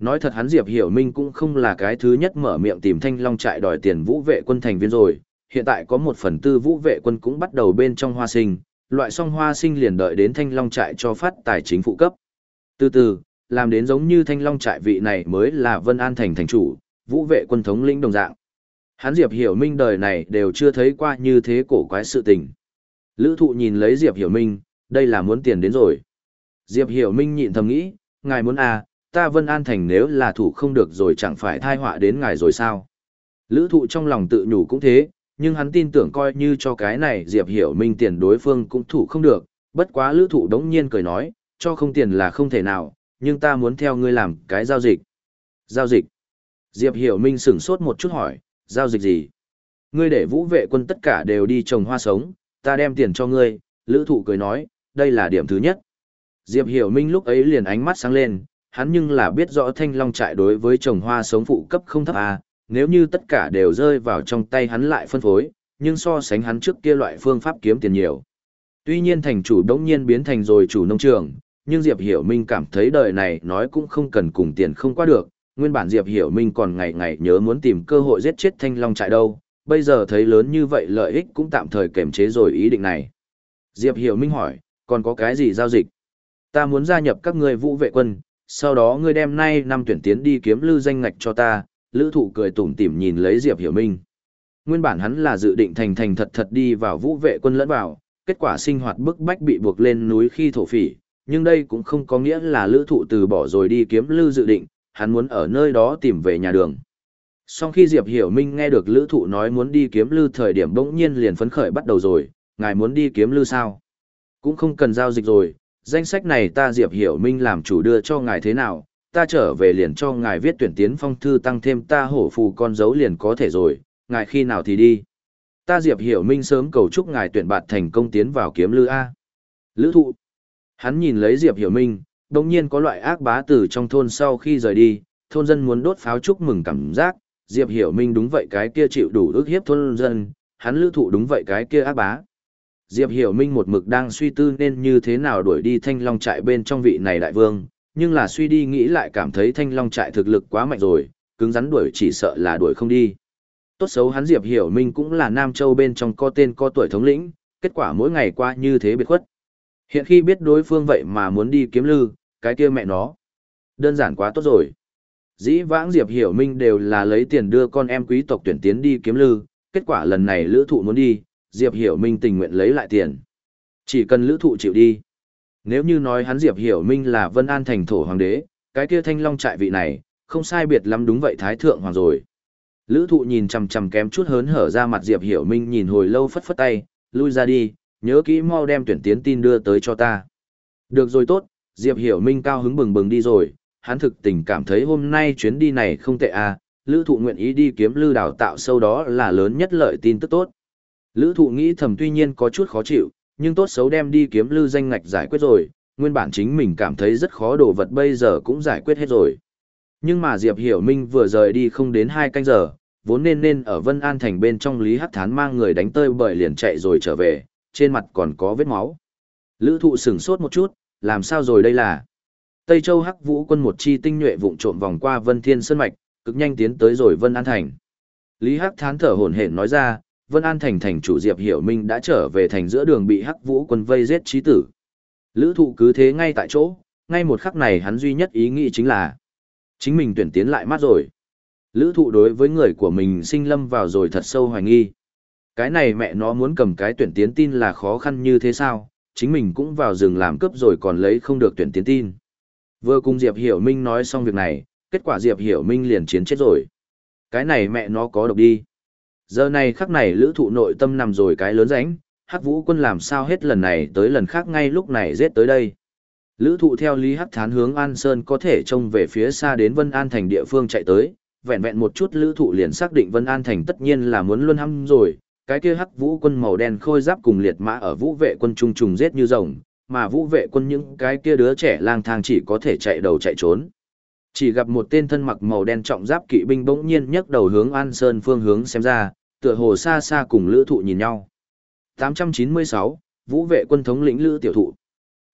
Nói thật hắn Diệp Hiểu Minh cũng không là cái thứ nhất mở miệng tìm Thanh Long trại đòi tiền vũ vệ quân thành viên rồi, hiện tại có một phần tư vũ vệ quân cũng bắt đầu bên trong hoa sinh, loại song hoa sinh liền đợi đến Thanh Long trại cho phát tài chính phụ cấp. Từ từ, làm đến giống như Thanh Long trại vị này mới là Vân An thành thành chủ, vũ vệ quân thống lĩnh đồng dạng. Hắn Diệp Hiểu Minh đời này đều chưa thấy qua như thế cổ quái sự tình. Lữ thụ nhìn lấy Diệp Hiểu Minh, đây là muốn tiền đến rồi. Diệp Hiểu Minh nhịn thầm nghĩ, ngài muốn à, ta Vân An Thành nếu là thủ không được rồi chẳng phải thai họa đến ngài rồi sao. Lữ thụ trong lòng tự nhủ cũng thế, nhưng hắn tin tưởng coi như cho cái này Diệp Hiểu Minh tiền đối phương cũng thủ không được, bất quá lữ thụ đống nhiên cười nói, cho không tiền là không thể nào, nhưng ta muốn theo ngươi làm cái giao dịch. Giao dịch. Diệp Hiểu Minh sửng sốt một chút hỏi, giao dịch gì? Ngươi để vũ vệ quân tất cả đều đi trồng hoa sống, ta đem tiền cho ngươi, lữ thụ cười nói, đây là điểm thứ nhất. Diệp Hiểu Minh lúc ấy liền ánh mắt sáng lên, hắn nhưng là biết rõ thanh long trại đối với trồng hoa sống phụ cấp không thấp à, nếu như tất cả đều rơi vào trong tay hắn lại phân phối, nhưng so sánh hắn trước kia loại phương pháp kiếm tiền nhiều. Tuy nhiên thành chủ đống nhiên biến thành rồi chủ nông trường, nhưng Diệp Hiểu Minh cảm thấy đời này nói cũng không cần cùng tiền không qua được, nguyên bản Diệp Hiểu Minh còn ngày ngày nhớ muốn tìm cơ hội giết chết thanh long trại đâu, bây giờ thấy lớn như vậy lợi ích cũng tạm thời kềm chế rồi ý định này. Diệp Hiểu Minh hỏi, còn có cái gì giao dịch? Ta muốn gia nhập các ngươi vũ vệ quân, sau đó ngươi đem nay năm tuyển tiến đi kiếm lư danh ngạch cho ta, lữ thụ cười tủm tỉm nhìn lấy Diệp Hiểu Minh. Nguyên bản hắn là dự định thành thành thật thật đi vào vũ vệ quân lẫn vào, kết quả sinh hoạt bức bách bị buộc lên núi khi thổ phỉ, nhưng đây cũng không có nghĩa là lữ thụ từ bỏ rồi đi kiếm lư dự định, hắn muốn ở nơi đó tìm về nhà đường. Sau khi Diệp Hiểu Minh nghe được lữ thụ nói muốn đi kiếm lư thời điểm bỗng nhiên liền phấn khởi bắt đầu rồi, ngài muốn đi kiếm lư sao? Cũng không cần giao dịch rồi, danh sách này ta Diệp Hiểu Minh làm chủ đưa cho ngài thế nào, ta trở về liền cho ngài viết tuyển tiến phong thư tăng thêm ta hổ phù con dấu liền có thể rồi, ngài khi nào thì đi. Ta Diệp Hiểu Minh sớm cầu chúc ngài tuyển bạt thành công tiến vào kiếm lư A. Lữ thụ. Hắn nhìn lấy Diệp Hiểu Minh, đồng nhiên có loại ác bá tử trong thôn sau khi rời đi, thôn dân muốn đốt pháo chúc mừng cảm giác, Diệp Hiểu Minh đúng vậy cái kia chịu đủ ức hiếp thôn dân, hắn lữ thụ đúng vậy cái kia ác bá. Diệp Hiểu Minh một mực đang suy tư nên như thế nào đuổi đi thanh long trại bên trong vị này đại vương, nhưng là suy đi nghĩ lại cảm thấy thanh long trại thực lực quá mạnh rồi, cứng rắn đuổi chỉ sợ là đuổi không đi. Tốt xấu hắn Diệp Hiểu Minh cũng là Nam Châu bên trong có tên có tuổi thống lĩnh, kết quả mỗi ngày qua như thế biệt khuất. Hiện khi biết đối phương vậy mà muốn đi kiếm lư, cái kia mẹ nó. Đơn giản quá tốt rồi. Dĩ vãng Diệp Hiểu Minh đều là lấy tiền đưa con em quý tộc tuyển tiến đi kiếm lư, kết quả lần này lữ thụ muốn đi, Diệp Hiểu Minh tình nguyện lấy lại tiền. Chỉ cần lữ thụ chịu đi. Nếu như nói hắn Diệp Hiểu Minh là Vân An thành thổ hoàng đế, cái kia thanh long trại vị này, không sai biệt lắm đúng vậy thái thượng hoàng rồi. Lữ thụ nhìn chầm chầm kém chút hớn hở ra mặt Diệp Hiểu Minh nhìn hồi lâu phất phất tay, lui ra đi, nhớ kỹ mau đem tuyển tiến tin đưa tới cho ta. Được rồi tốt, Diệp Hiểu Minh cao hứng bừng bừng đi rồi, hắn thực tình cảm thấy hôm nay chuyến đi này không tệ à, lữ thụ nguyện ý đi kiếm lư đào tạo sâu đó là lớn nhất lợi tin tức tốt. Lữ thụ nghĩ thầm tuy nhiên có chút khó chịu, nhưng tốt xấu đem đi kiếm lư danh ngạch giải quyết rồi, nguyên bản chính mình cảm thấy rất khó đồ vật bây giờ cũng giải quyết hết rồi. Nhưng mà Diệp Hiểu Minh vừa rời đi không đến 2 canh giờ, vốn nên nên ở Vân An Thành bên trong Lý Hắc Thán mang người đánh tơi bởi liền chạy rồi trở về, trên mặt còn có vết máu. Lữ thụ sửng sốt một chút, làm sao rồi đây là? Tây Châu Hắc Vũ quân một chi tinh nhuệ vụng trộm vòng qua Vân Thiên Sơn Mạch, cực nhanh tiến tới rồi Vân An Thành. Lý Hắc Thán thở hổn hển nói ra, Vân An Thành thành chủ Diệp Hiểu Minh đã trở về thành giữa đường bị Hắc Vũ quân vây giết chí tử. Lữ thụ cứ thế ngay tại chỗ, ngay một khắc này hắn duy nhất ý nghĩ chính là chính mình tuyển tiến lại mắt rồi. Lữ thụ đối với người của mình sinh lâm vào rồi thật sâu hoài nghi. Cái này mẹ nó muốn cầm cái tuyển tiến tin là khó khăn như thế sao, chính mình cũng vào rừng làm cướp rồi còn lấy không được tuyển tiến tin. Vừa cùng Diệp Hiểu Minh nói xong việc này, kết quả Diệp Hiểu Minh liền chiến chết rồi. Cái này mẹ nó có độc đi. Giờ này khắc này lữ thụ nội tâm nằm rồi cái lớn ránh, hắc vũ quân làm sao hết lần này tới lần khác ngay lúc này giết tới đây. Lữ thụ theo Lý Hắc Thán hướng An Sơn có thể trông về phía xa đến Vân An Thành địa phương chạy tới, vẹn vẹn một chút lữ thụ liền xác định Vân An Thành tất nhiên là muốn luôn hăm rồi, cái kia hắc vũ quân màu đen khôi giáp cùng liệt mã ở vũ vệ quân trung trùng giết như rồng, mà vũ vệ quân những cái kia đứa trẻ lang thang chỉ có thể chạy đầu chạy trốn. Chỉ gặp một tên thân mặc màu đen trọng giáp kỵ binh bỗng nhiên nhấc đầu hướng An Sơn phương hướng xem ra, tựa hồ xa xa cùng lữ thụ nhìn nhau. 896, Vũ vệ quân thống lĩnh lữ tiểu thụ.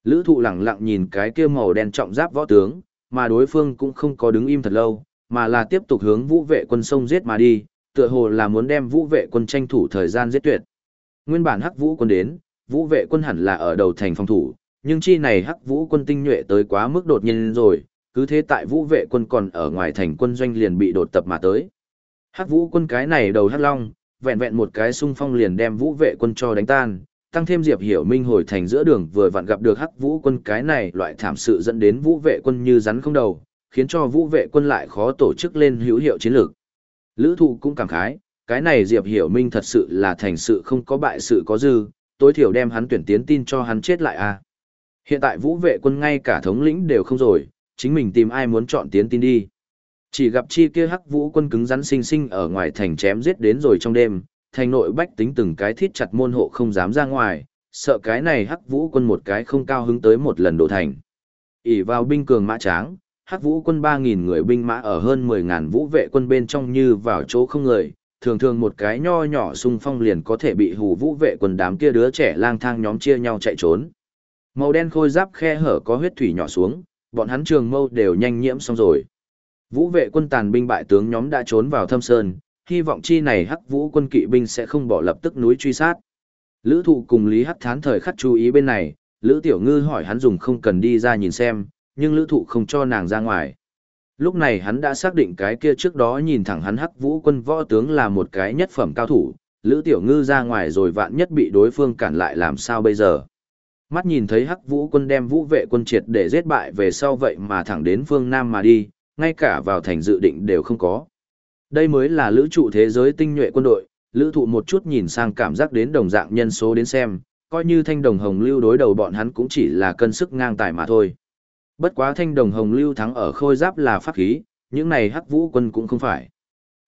Lữ thụ lặng lặng nhìn cái kia màu đen trọng giáp võ tướng, mà đối phương cũng không có đứng im thật lâu, mà là tiếp tục hướng vũ vệ quân sông giết mà đi, tựa hồ là muốn đem vũ vệ quân tranh thủ thời gian giết tuyệt. Nguyên bản hắc vũ quân đến, vũ vệ quân hẳn là ở đầu thành phòng thủ, nhưng chi này hắc vũ quân tinh nhuệ tới quá mức đột nhiên rồi, cứ thế tại vũ vệ quân còn ở ngoài thành quân doanh liền bị đột tập mà tới. Hắc vũ quân cái này đầu hắc long, vẹn vẹn một cái xung phong liền đem vũ vệ quân cho đánh tan, tăng thêm Diệp Hiểu Minh hồi thành giữa đường vừa vặn gặp được Hắc Vũ quân cái này loại thảm sự dẫn đến vũ vệ quân như rắn không đầu, khiến cho vũ vệ quân lại khó tổ chức lên hữu hiệu chiến lược. Lữ thụ cũng cảm khái, cái này Diệp Hiểu Minh thật sự là thành sự không có bại sự có dư, tối thiểu đem hắn tuyển tiến tin cho hắn chết lại à. Hiện tại vũ vệ quân ngay cả thống lĩnh đều không rồi, chính mình tìm ai muốn chọn tiến tin đi. Chỉ gặp chi kia hắc vũ quân cứng rắn sinh sinh ở ngoài thành chém giết đến rồi trong đêm, thành nội bách tính từng cái thít chặt môn hộ không dám ra ngoài, sợ cái này hắc vũ quân một cái không cao hứng tới một lần đổ thành. ỉ vào binh cường mã tráng, hắc vũ quân 3.000 người binh mã ở hơn 10.000 vũ vệ quân bên trong như vào chỗ không người, thường thường một cái nho nhỏ xung phong liền có thể bị hù vũ vệ quân đám kia đứa trẻ lang thang nhóm chia nhau chạy trốn. Màu đen khôi giáp khe hở có huyết thủy nhỏ xuống, bọn hắn trường mâu đều nhanh nhiễm xong rồi. Vũ vệ quân tàn binh bại tướng nhóm đã trốn vào thâm sơn, hy vọng chi này hắc vũ quân kỵ binh sẽ không bỏ lập tức núi truy sát. Lữ thụ cùng Lý Hắc Thán thời khắc chú ý bên này, Lữ Tiểu Ngư hỏi hắn dùng không cần đi ra nhìn xem, nhưng Lữ thụ không cho nàng ra ngoài. Lúc này hắn đã xác định cái kia trước đó nhìn thẳng hắn hắc vũ quân võ tướng là một cái nhất phẩm cao thủ, Lữ Tiểu Ngư ra ngoài rồi vạn nhất bị đối phương cản lại làm sao bây giờ. Mắt nhìn thấy hắc vũ quân đem vũ vệ quân triệt để giết bại về sau vậy mà thẳng đến phương Nam mà đi, ngay cả vào thành dự định đều không có. Đây mới là lữ trụ thế giới tinh nhuệ quân đội, lữ thụ một chút nhìn sang cảm giác đến đồng dạng nhân số đến xem, coi như thanh đồng hồng lưu đối đầu bọn hắn cũng chỉ là cân sức ngang tài mà thôi. Bất quá thanh đồng hồng lưu thắng ở khôi giáp là pháp khí, những này hắc vũ quân cũng không phải.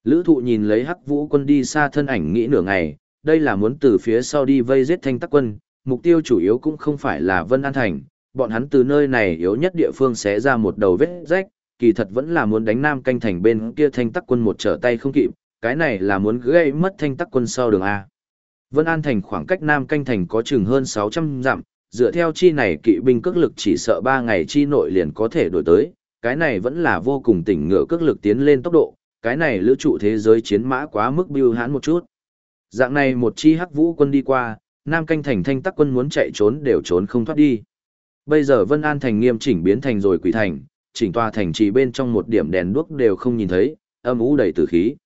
Lữ thụ nhìn lấy hắc vũ quân đi xa thân ảnh nghĩ nửa ngày, đây là muốn từ phía sau đi vây giết thanh tắc quân, mục tiêu chủ yếu cũng không phải là Vân An Thành, bọn hắn từ nơi này yếu nhất địa phương sẽ ra một đầu vết rách, kỳ thật vẫn là muốn đánh Nam canh thành bên kia thanh tắc quân một trở tay không kịp, cái này là muốn gây mất thanh tắc quân sau đường A. Vân An thành khoảng cách Nam canh thành có chừng hơn 600 dặm, dựa theo chi này kỵ binh cước lực chỉ sợ 3 ngày chi nội liền có thể đổi tới, cái này vẫn là vô cùng tỉnh ngựa cước lực tiến lên tốc độ, cái này lữ trụ thế giới chiến mã quá mức biêu hãn một chút. Dạng này một chi hắc vũ quân đi qua, Nam canh thành thanh tắc quân muốn chạy trốn đều trốn không thoát đi. Bây giờ Vân An thành nghiêm chỉnh biến thành rồi quỷ thành, chỉnh tòa thành chỉ bên trong một điểm đèn đuốc đều không nhìn thấy, âm u đầy tử khí.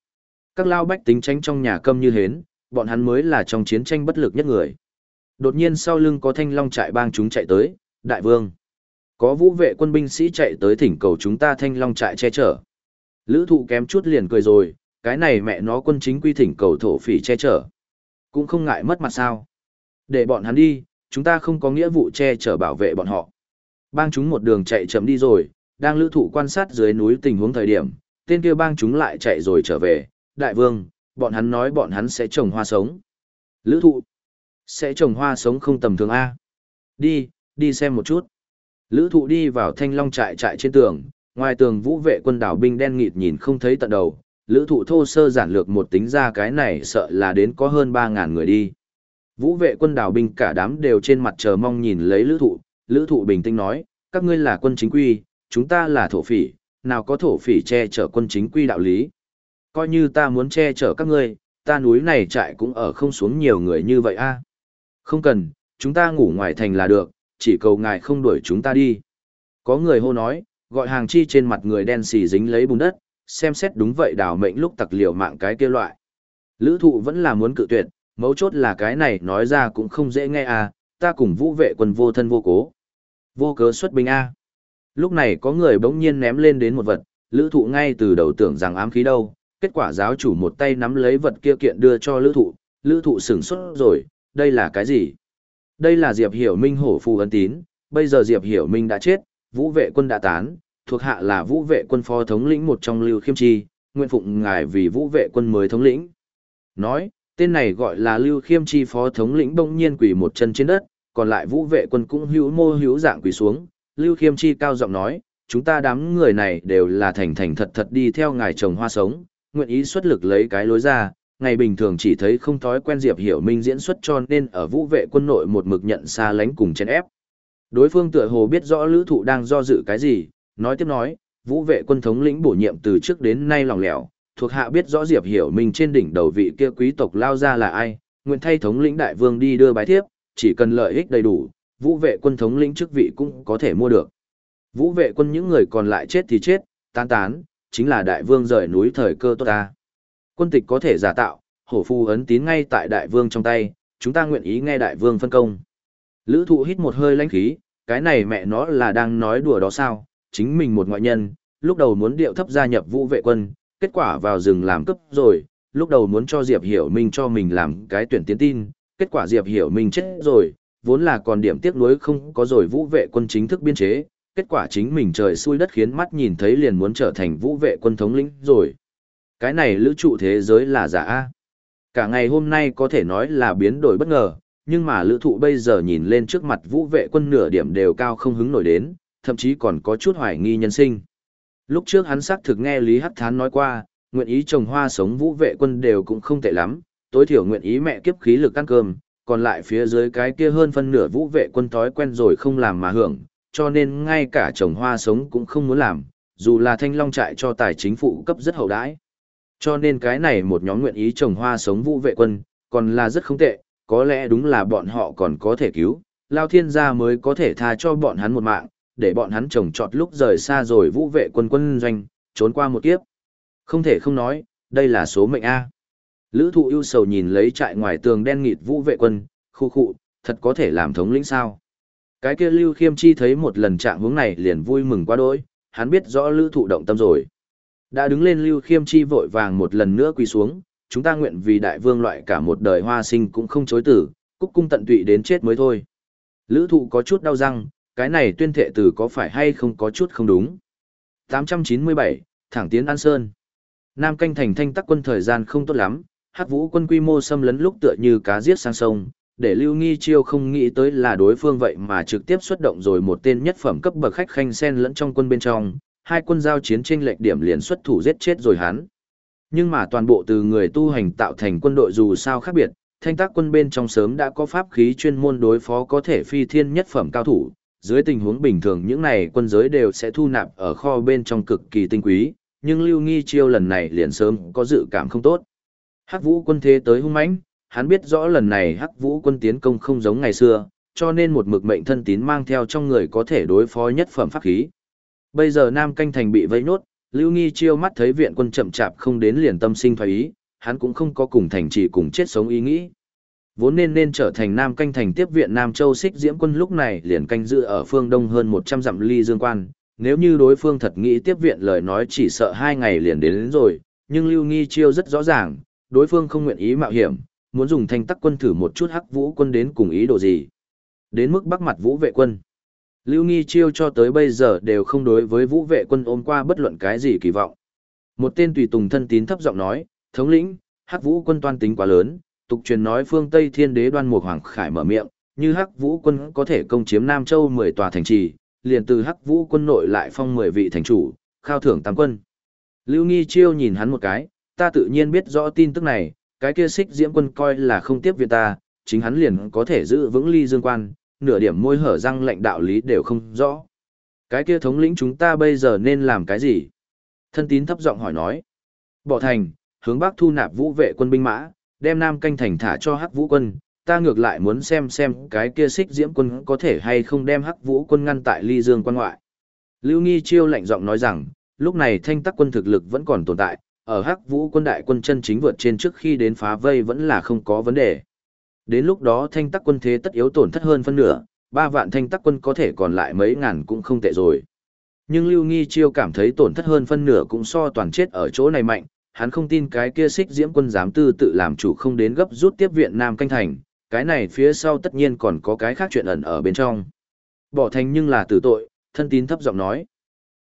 Các lao bách tính tránh trong nhà câm như hến, bọn hắn mới là trong chiến tranh bất lực nhất người. Đột nhiên sau lưng có thanh long trại bang chúng chạy tới, đại vương. Có vũ vệ quân binh sĩ chạy tới thỉnh cầu chúng ta thanh long trại che chở. Lữ thụ kém chút liền cười rồi, cái này mẹ nó quân chính quy thỉnh cầu thổ phỉ che chở. Cũng không ngại mất mặt sao. Để bọn hắn đi, chúng ta không có nghĩa vụ che chở bảo vệ bọn họ. Bang chúng một đường chạy chậm đi rồi, đang lữ thụ quan sát dưới núi tình huống thời điểm, tên kia bang chúng lại chạy rồi trở về, đại vương, bọn hắn nói bọn hắn sẽ trồng hoa sống. Lữ thụ, sẽ trồng hoa sống không tầm thường A. Đi, đi xem một chút. Lữ thụ đi vào thanh long trại trại trên tường, ngoài tường vũ vệ quân đảo binh đen nghịt nhìn không thấy tận đầu. Lữ thụ thô sơ giản lược một tính ra cái này sợ là đến có hơn 3.000 người đi. Vũ vệ quân đảo binh cả đám đều trên mặt chờ mong nhìn lấy lữ thụ. Lữ thụ bình tĩnh nói, các ngươi là quân chính quy, chúng ta là thổ phỉ, nào có thổ phỉ che chở quân chính quy đạo lý. Coi như ta muốn che chở các ngươi, ta núi này trại cũng ở không xuống nhiều người như vậy a Không cần, chúng ta ngủ ngoài thành là được, chỉ cầu ngài không đuổi chúng ta đi. Có người hô nói, gọi hàng chi trên mặt người đen xì dính lấy bùn đất, xem xét đúng vậy đảo mệnh lúc tặc liều mạng cái kia loại. Lữ thụ vẫn là muốn cự tuyệt, mấu chốt là cái này nói ra cũng không dễ nghe à, ta cùng vũ vệ quân vô thân vô cố. Vô cớ xuất binh A. Lúc này có người bỗng nhiên ném lên đến một vật, lữ thụ ngay từ đầu tưởng rằng ám khí đâu, kết quả giáo chủ một tay nắm lấy vật kia kiện đưa cho lữ thụ, lữ thụ sửng xuất rồi, đây là cái gì? Đây là Diệp Hiểu Minh hổ phù ấn tín, bây giờ Diệp Hiểu Minh đã chết, vũ vệ quân đã tán, thuộc hạ là vũ vệ quân phó thống lĩnh một trong lưu khiêm chi, nguyện phụng ngài vì vũ vệ quân mới thống lĩnh. Nói, tên này gọi là lưu khiêm chi phó thống lĩnh bỗng nhiên quỳ một chân trên đất, còn lại vũ vệ quân cũng hữu mô hữu dạng quỳ xuống, Lưu Khiêm Chi cao giọng nói, chúng ta đám người này đều là thành thành thật thật đi theo ngài trồng hoa sống, nguyện ý xuất lực lấy cái lối ra, ngày bình thường chỉ thấy không thói quen Diệp Hiểu Minh diễn xuất cho nên ở vũ vệ quân nội một mực nhận xa lánh cùng chen ép. Đối phương tựa hồ biết rõ lữ thụ đang do dự cái gì, nói tiếp nói, vũ vệ quân thống lĩnh bổ nhiệm từ trước đến nay lòng lẻo, thuộc hạ biết rõ Diệp Hiểu Minh trên đỉnh đầu vị kia quý tộc lao ra là ai, nguyện thay thống lĩnh đại vương đi đưa bái thiếp, chỉ cần lợi ích đầy đủ, vũ vệ quân thống lĩnh chức vị cũng có thể mua được. Vũ vệ quân những người còn lại chết thì chết, tán tán, chính là đại vương rời núi thời cơ tốt ta. Quân tịch có thể giả tạo, hổ phu ấn tín ngay tại đại vương trong tay, chúng ta nguyện ý nghe đại vương phân công. Lữ thụ hít một hơi lãnh khí, cái này mẹ nó là đang nói đùa đó sao, chính mình một ngoại nhân, lúc đầu muốn điệu thấp gia nhập vũ vệ quân, kết quả vào rừng làm cấp rồi, lúc đầu muốn cho Diệp Hiểu Minh cho mình làm cái tuyển tiến tin, kết quả Diệp Hiểu Minh chết rồi, vốn là còn điểm tiếc nuối không có rồi vũ vệ quân chính thức biên chế, kết quả chính mình trời xui đất khiến mắt nhìn thấy liền muốn trở thành vũ vệ quân thống lĩnh rồi. Cái này lữ trụ thế giới là giả a. Cả ngày hôm nay có thể nói là biến đổi bất ngờ, nhưng mà lữ thụ bây giờ nhìn lên trước mặt vũ vệ quân nửa điểm đều cao không hứng nổi đến, thậm chí còn có chút hoài nghi nhân sinh. Lúc trước hắn xác thực nghe Lý Hắc Thán nói qua, nguyện ý trồng hoa sống vũ vệ quân đều cũng không tệ lắm, tối thiểu nguyện ý mẹ kiếp khí lực ăn cơm, còn lại phía dưới cái kia hơn phân nửa vũ vệ quân thói quen rồi không làm mà hưởng, cho nên ngay cả trồng hoa sống cũng không muốn làm, dù là thanh long trại cho tài chính phụ cấp rất hậu đãi. Cho nên cái này một nhóm nguyện ý trồng hoa sống vũ vệ quân, còn là rất không tệ, có lẽ đúng là bọn họ còn có thể cứu, Lao Thiên gia mới có thể tha cho bọn hắn một mạng, để bọn hắn trồng trọt lúc rời xa rồi vũ vệ quân quân doanh, trốn qua một kiếp. Không thể không nói, đây là số mệnh A. Lữ thụ yêu sầu nhìn lấy trại ngoài tường đen nghịt vũ vệ quân, khu khu, thật có thể làm thống lĩnh sao. Cái kia Lưu Khiêm Chi thấy một lần trạng hướng này liền vui mừng quá đỗi, hắn biết rõ lữ thụ động tâm rồi. Đã đứng lên Lưu Khiêm Chi vội vàng một lần nữa quỳ xuống, chúng ta nguyện vì đại vương loại cả một đời hoa sinh cũng không chối tử, cúc cung tận tụy đến chết mới thôi. Lữ thụ có chút đau răng, cái này tuyên thệ từ có phải hay không có chút không đúng. 897, thẳng tiến An Sơn. Nam canh thành thanh tắc quân thời gian không tốt lắm, hắc vũ quân quy mô xâm lấn lúc tựa như cá giết sang sông, để Lưu Nghi Chiêu không nghĩ tới là đối phương vậy mà trực tiếp xuất động rồi một tên nhất phẩm cấp bậc khách khanh sen lẫn trong quân bên trong, hai quân giao chiến tranh lệch điểm liền xuất thủ giết chết rồi hắn. Nhưng mà toàn bộ từ người tu hành tạo thành quân đội dù sao khác biệt, thanh tác quân bên trong sớm đã có pháp khí chuyên môn đối phó có thể phi thiên nhất phẩm cao thủ, dưới tình huống bình thường những này quân giới đều sẽ thu nạp ở kho bên trong cực kỳ tinh quý, nhưng Lưu Nghi Chiêu lần này liền sớm có dự cảm không tốt. Hắc Vũ quân thế tới hung mãnh, hắn biết rõ lần này Hắc Vũ quân tiến công không giống ngày xưa, cho nên một mực mệnh thân tín mang theo trong người có thể đối phó nhất phẩm pháp khí. Bây giờ Nam Canh Thành bị vây nốt, Lưu Nghi Chiêu mắt thấy viện quân chậm chạp không đến liền tâm sinh thoái ý, hắn cũng không có cùng thành trì cùng chết sống ý nghĩ. Vốn nên nên trở thành Nam canh thành tiếp viện Nam Châu Xích Diễm quân lúc này liền canh giữ ở phương đông hơn 100 dặm ly dương quan, nếu như đối phương thật nghĩ tiếp viện lời nói chỉ sợ hai ngày liền đến, đến rồi, nhưng Lưu Nghi Chiêu rất rõ ràng, đối phương không nguyện ý mạo hiểm, muốn dùng thanh tắc quân thử một chút hắc vũ quân đến cùng ý đồ gì. Đến mức bắc mặt vũ vệ quân. Lưu Nghi Chiêu cho tới bây giờ đều không đối với vũ vệ quân ôm qua bất luận cái gì kỳ vọng. Một tên tùy tùng thân tín thấp giọng nói, thống lĩnh, hắc vũ quân toan tính quá lớn, tục truyền nói phương Tây thiên đế đoan mục hoàng khải mở miệng, như hắc vũ quân có thể công chiếm Nam Châu 10 tòa thành trì, liền từ hắc vũ quân nội lại phong 10 vị thành chủ, khao thưởng tam quân. Lưu Nghi Chiêu nhìn hắn một cái, ta tự nhiên biết rõ tin tức này, cái kia xích diễm quân coi là không tiếp viện ta, chính hắn liền có thể giữ vững ly dương quan, nửa điểm môi hở răng lệnh đạo lý đều không rõ. Cái kia thống lĩnh chúng ta bây giờ nên làm cái gì? Thân tín thấp giọng hỏi nói. Bỏ thành, hướng bắc thu nạp vũ vệ quân binh mã, đem nam canh thành thả cho hắc vũ quân. Ta ngược lại muốn xem xem cái kia xích diễm quân có thể hay không đem hắc vũ quân ngăn tại ly dương quan ngoại. Lưu Nghi Chiêu lạnh giọng nói rằng, lúc này thanh tắc quân thực lực vẫn còn tồn tại, ở hắc vũ quân đại quân chân chính vượt trên trước khi đến phá vây vẫn là không có vấn đề. Đến lúc đó thanh tắc quân thế tất yếu tổn thất hơn phân nửa, ba vạn thanh tắc quân có thể còn lại mấy ngàn cũng không tệ rồi. Nhưng Lưu Nghi Chiêu cảm thấy tổn thất hơn phân nửa cũng so toàn chết ở chỗ này mạnh, hắn không tin cái kia xích diễm quân dám tư tự làm chủ không đến gấp rút tiếp viện Nam Canh Thành, cái này phía sau tất nhiên còn có cái khác chuyện ẩn ở bên trong. Bỏ thành nhưng là tử tội, thân tín thấp giọng nói.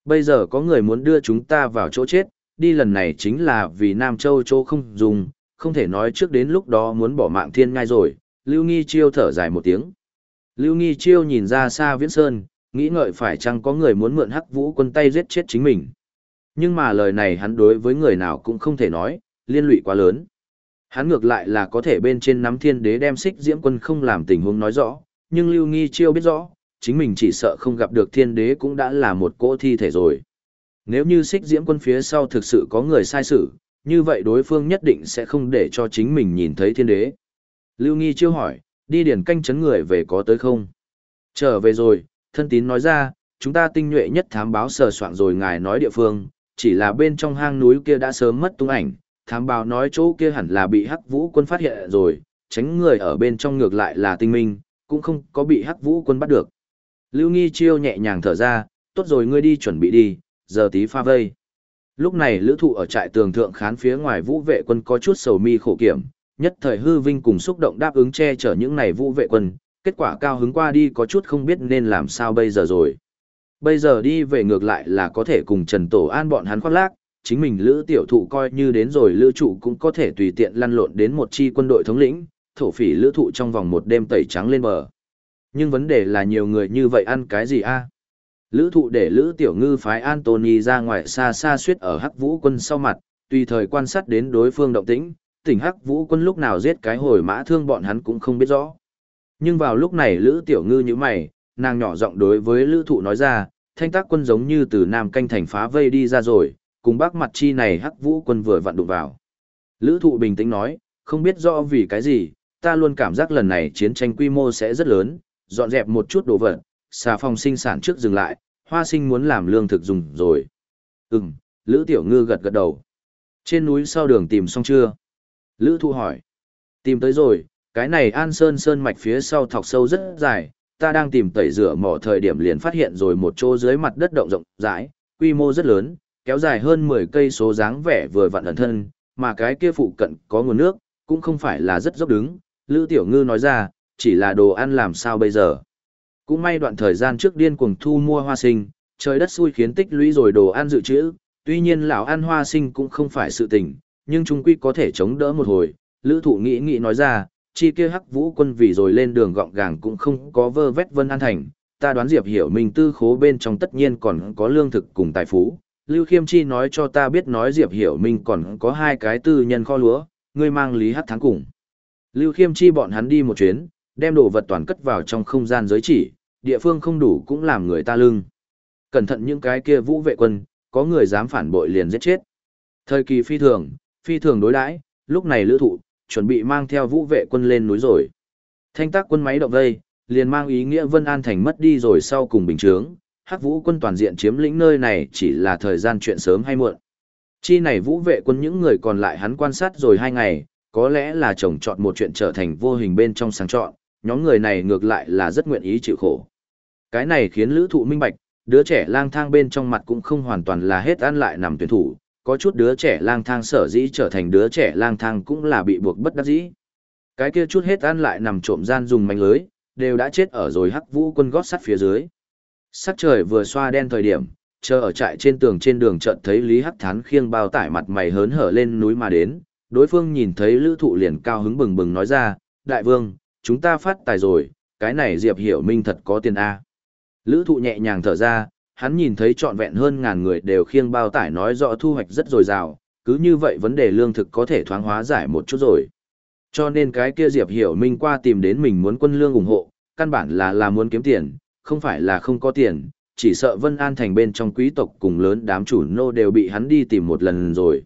Bây giờ có người muốn đưa chúng ta vào chỗ chết, đi lần này chính là vì Nam Châu chỗ không dùng, không thể nói trước đến lúc đó muốn bỏ mạng thiên ngai rồi, Lưu Nghi Chiêu thở dài một tiếng. Lưu Nghi Chiêu nhìn ra xa viễn sơn, nghĩ ngợi phải chăng có người muốn mượn hắc vũ quân tay giết chết chính mình. Nhưng mà lời này hắn đối với người nào cũng không thể nói, liên lụy quá lớn. Hắn ngược lại là có thể bên trên nắm thiên đế đem xích diễm quân không làm tình huống nói rõ, nhưng Lưu Nghi Chiêu biết rõ, chính mình chỉ sợ không gặp được thiên đế cũng đã là một cỗ thi thể rồi. Nếu như xích diễm quân phía sau thực sự có người sai sự, như vậy đối phương nhất định sẽ không để cho chính mình nhìn thấy thiên đế. Lưu Nghi Chiêu hỏi, đi điển canh chấn người về có tới không? Trở về rồi, thân tín nói ra, chúng ta tinh nhuệ nhất thám báo sờ soạn rồi ngài nói địa phương, chỉ là bên trong hang núi kia đã sớm mất tung ảnh, thám báo nói chỗ kia hẳn là bị hắc vũ quân phát hiện rồi, tránh người ở bên trong ngược lại là tinh minh, cũng không có bị hắc vũ quân bắt được. Lưu Nghi Chiêu nhẹ nhàng thở ra, tốt rồi ngươi đi chuẩn bị đi, giờ tí pha vây. Lúc này lữ thụ ở trại tường thượng khán phía ngoài vũ vệ quân có chút sầu mi khổ kiểm, nhất thời hư vinh cùng xúc động đáp ứng che chở những này vũ vệ quân, kết quả cao hứng qua đi có chút không biết nên làm sao bây giờ rồi. Bây giờ đi về ngược lại là có thể cùng Trần Tổ An bọn hắn khoác lác, chính mình lữ tiểu thụ coi như đến rồi lữ trụ cũng có thể tùy tiện lăn lộn đến một chi quân đội thống lĩnh, thổ phỉ lữ thụ trong vòng một đêm tẩy trắng lên bờ. Nhưng vấn đề là nhiều người như vậy ăn cái gì a Lữ thụ để Lữ Tiểu Ngư phái Anthony ra ngoài xa xa suyết ở Hắc Vũ quân sau mặt, tùy thời quan sát đến đối phương động tĩnh, tỉnh Hắc Vũ quân lúc nào giết cái hồi mã thương bọn hắn cũng không biết rõ. Nhưng vào lúc này Lữ Tiểu Ngư như mày, nàng nhỏ giọng đối với Lữ thụ nói ra, thanh tác quân giống như từ Nam canh thành phá vây đi ra rồi, cùng bác mặt chi này Hắc Vũ quân vừa vặn đụng vào. Lữ thụ bình tĩnh nói, không biết rõ vì cái gì, ta luôn cảm giác lần này chiến tranh quy mô sẽ rất lớn, dọn dẹp một chút đồ vật, xà phòng sinh sản trước dừng lại, hoa sinh muốn làm lương thực dùng rồi. Ừm, Lữ Tiểu Ngư gật gật đầu. Trên núi sau đường tìm xong chưa? Lữ Thu hỏi. Tìm tới rồi, cái này An Sơn Sơn mạch phía sau thọc sâu rất dài, ta đang tìm tẩy rửa mỏ thời điểm liền phát hiện rồi một chỗ dưới mặt đất động rộng rãi, quy mô rất lớn, kéo dài hơn 10 cây số dáng vẻ vừa vặn ẩn thân, mà cái kia phụ cận có nguồn nước, cũng không phải là rất dốc đứng. Lữ Tiểu Ngư nói ra, chỉ là đồ ăn làm sao bây giờ. Cũng may đoạn thời gian trước điên cuồng thu mua hoa sinh, trời đất xui khiến tích lũy rồi đồ ăn dự trữ, tuy nhiên lão ăn hoa sinh cũng không phải sự tình, nhưng chúng quy có thể chống đỡ một hồi, lữ thụ nghĩ nghĩ nói ra, chi kia hắc vũ quân vì rồi lên đường gọng gàng cũng không có vơ vét Vân An Thành, ta đoán Diệp Hiểu Minh tư khố bên trong tất nhiên còn có lương thực cùng tài phú. Lưu Khiêm Chi nói cho ta biết nói Diệp Hiểu Minh còn có hai cái tư nhân kho lúa, ngươi mang Lý Hắc Thắng cùng. Lưu Khiêm Chi bọn hắn đi một chuyến, đem đồ vật toàn cất vào trong không gian giới chỉ, địa phương không đủ cũng làm người ta lưng. Cẩn thận những cái kia vũ vệ quân, có người dám phản bội liền giết chết. Thời kỳ phi thường, phi thường đối đãi, lúc này lữ thụ, chuẩn bị mang theo vũ vệ quân lên núi rồi. Thanh tác quân máy động vây, liền mang ý nghĩa Vân An Thành mất đi rồi sau cùng bình trướng, hắc vũ quân toàn diện chiếm lĩnh nơi này chỉ là thời gian chuyện sớm hay muộn. Chi này vũ vệ quân những người còn lại hắn quan sát rồi hai ngày, có lẽ là chồng chọn một chuyện trở thành vô hình bên trong sáng chọn, nhóm người này ngược lại là rất nguyện ý chịu khổ. Cái này khiến lữ thụ minh bạch, đứa trẻ lang thang bên trong mặt cũng không hoàn toàn là hết ăn lại nằm tuyển thủ, có chút đứa trẻ lang thang sở dĩ trở thành đứa trẻ lang thang cũng là bị buộc bất đắc dĩ. Cái kia chút hết ăn lại nằm trộm gian dùng mảnh lưới, đều đã chết ở rồi hắc vũ quân gót sắt phía dưới. Sắc trời vừa xoa đen thời điểm, chờ ở trại trên tường trên đường chợt thấy Lý Hắc Thán khiêng bao tải mặt mày hớn hở lên núi mà đến, đối phương nhìn thấy lữ thụ liền cao hứng bừng bừng nói ra, đại vương, chúng ta phát tài rồi, cái này Diệp Hiểu Minh thật có tiền A. Lữ thụ nhẹ nhàng thở ra, hắn nhìn thấy trọn vẹn hơn ngàn người đều khiêng bao tải nói rõ thu hoạch rất dồi dào, cứ như vậy vấn đề lương thực có thể thoáng hóa giải một chút rồi. Cho nên cái kia Diệp Hiểu Minh qua tìm đến mình muốn quân lương ủng hộ, căn bản là là muốn kiếm tiền, không phải là không có tiền, chỉ sợ Vân An thành bên trong quý tộc cùng lớn đám chủ nô đều bị hắn đi tìm một lần rồi.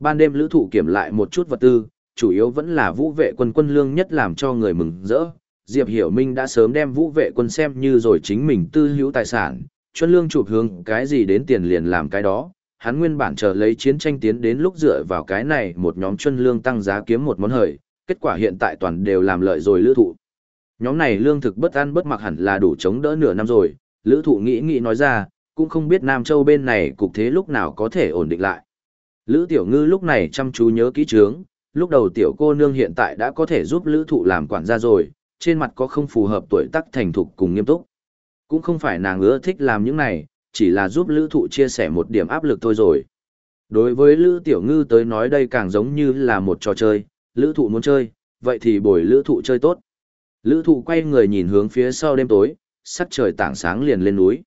Ban đêm lữ thụ kiểm lại một chút vật tư, chủ yếu vẫn là vũ vệ quân quân lương nhất làm cho người mừng rỡ. Diệp Hiểu Minh đã sớm đem vũ vệ quân xem như rồi chính mình tư hữu tài sản, chuân lương chụp hướng cái gì đến tiền liền làm cái đó. Hắn nguyên bản chờ lấy chiến tranh tiến đến lúc dựa vào cái này một nhóm chuân lương tăng giá kiếm một món hời, kết quả hiện tại toàn đều làm lợi rồi lữ thụ. Nhóm này lương thực bất ăn bất mặc hẳn là đủ chống đỡ nửa năm rồi, lữ thụ nghĩ nghĩ nói ra, cũng không biết Nam Châu bên này cục thế lúc nào có thể ổn định lại. Lữ Tiểu Ngư lúc này chăm chú nhớ kỹ trướng, lúc đầu tiểu cô nương hiện tại đã có thể giúp lữ thụ làm quản gia rồi, trên mặt có không phù hợp tuổi tác thành thục cùng nghiêm túc. Cũng không phải nàng ưa thích làm những này, chỉ là giúp lữ thụ chia sẻ một điểm áp lực thôi rồi. Đối với lữ tiểu ngư tới nói đây càng giống như là một trò chơi, lữ thụ muốn chơi, vậy thì bồi lữ thụ chơi tốt. Lữ thụ quay người nhìn hướng phía sau đêm tối, sắc trời tảng sáng liền lên núi.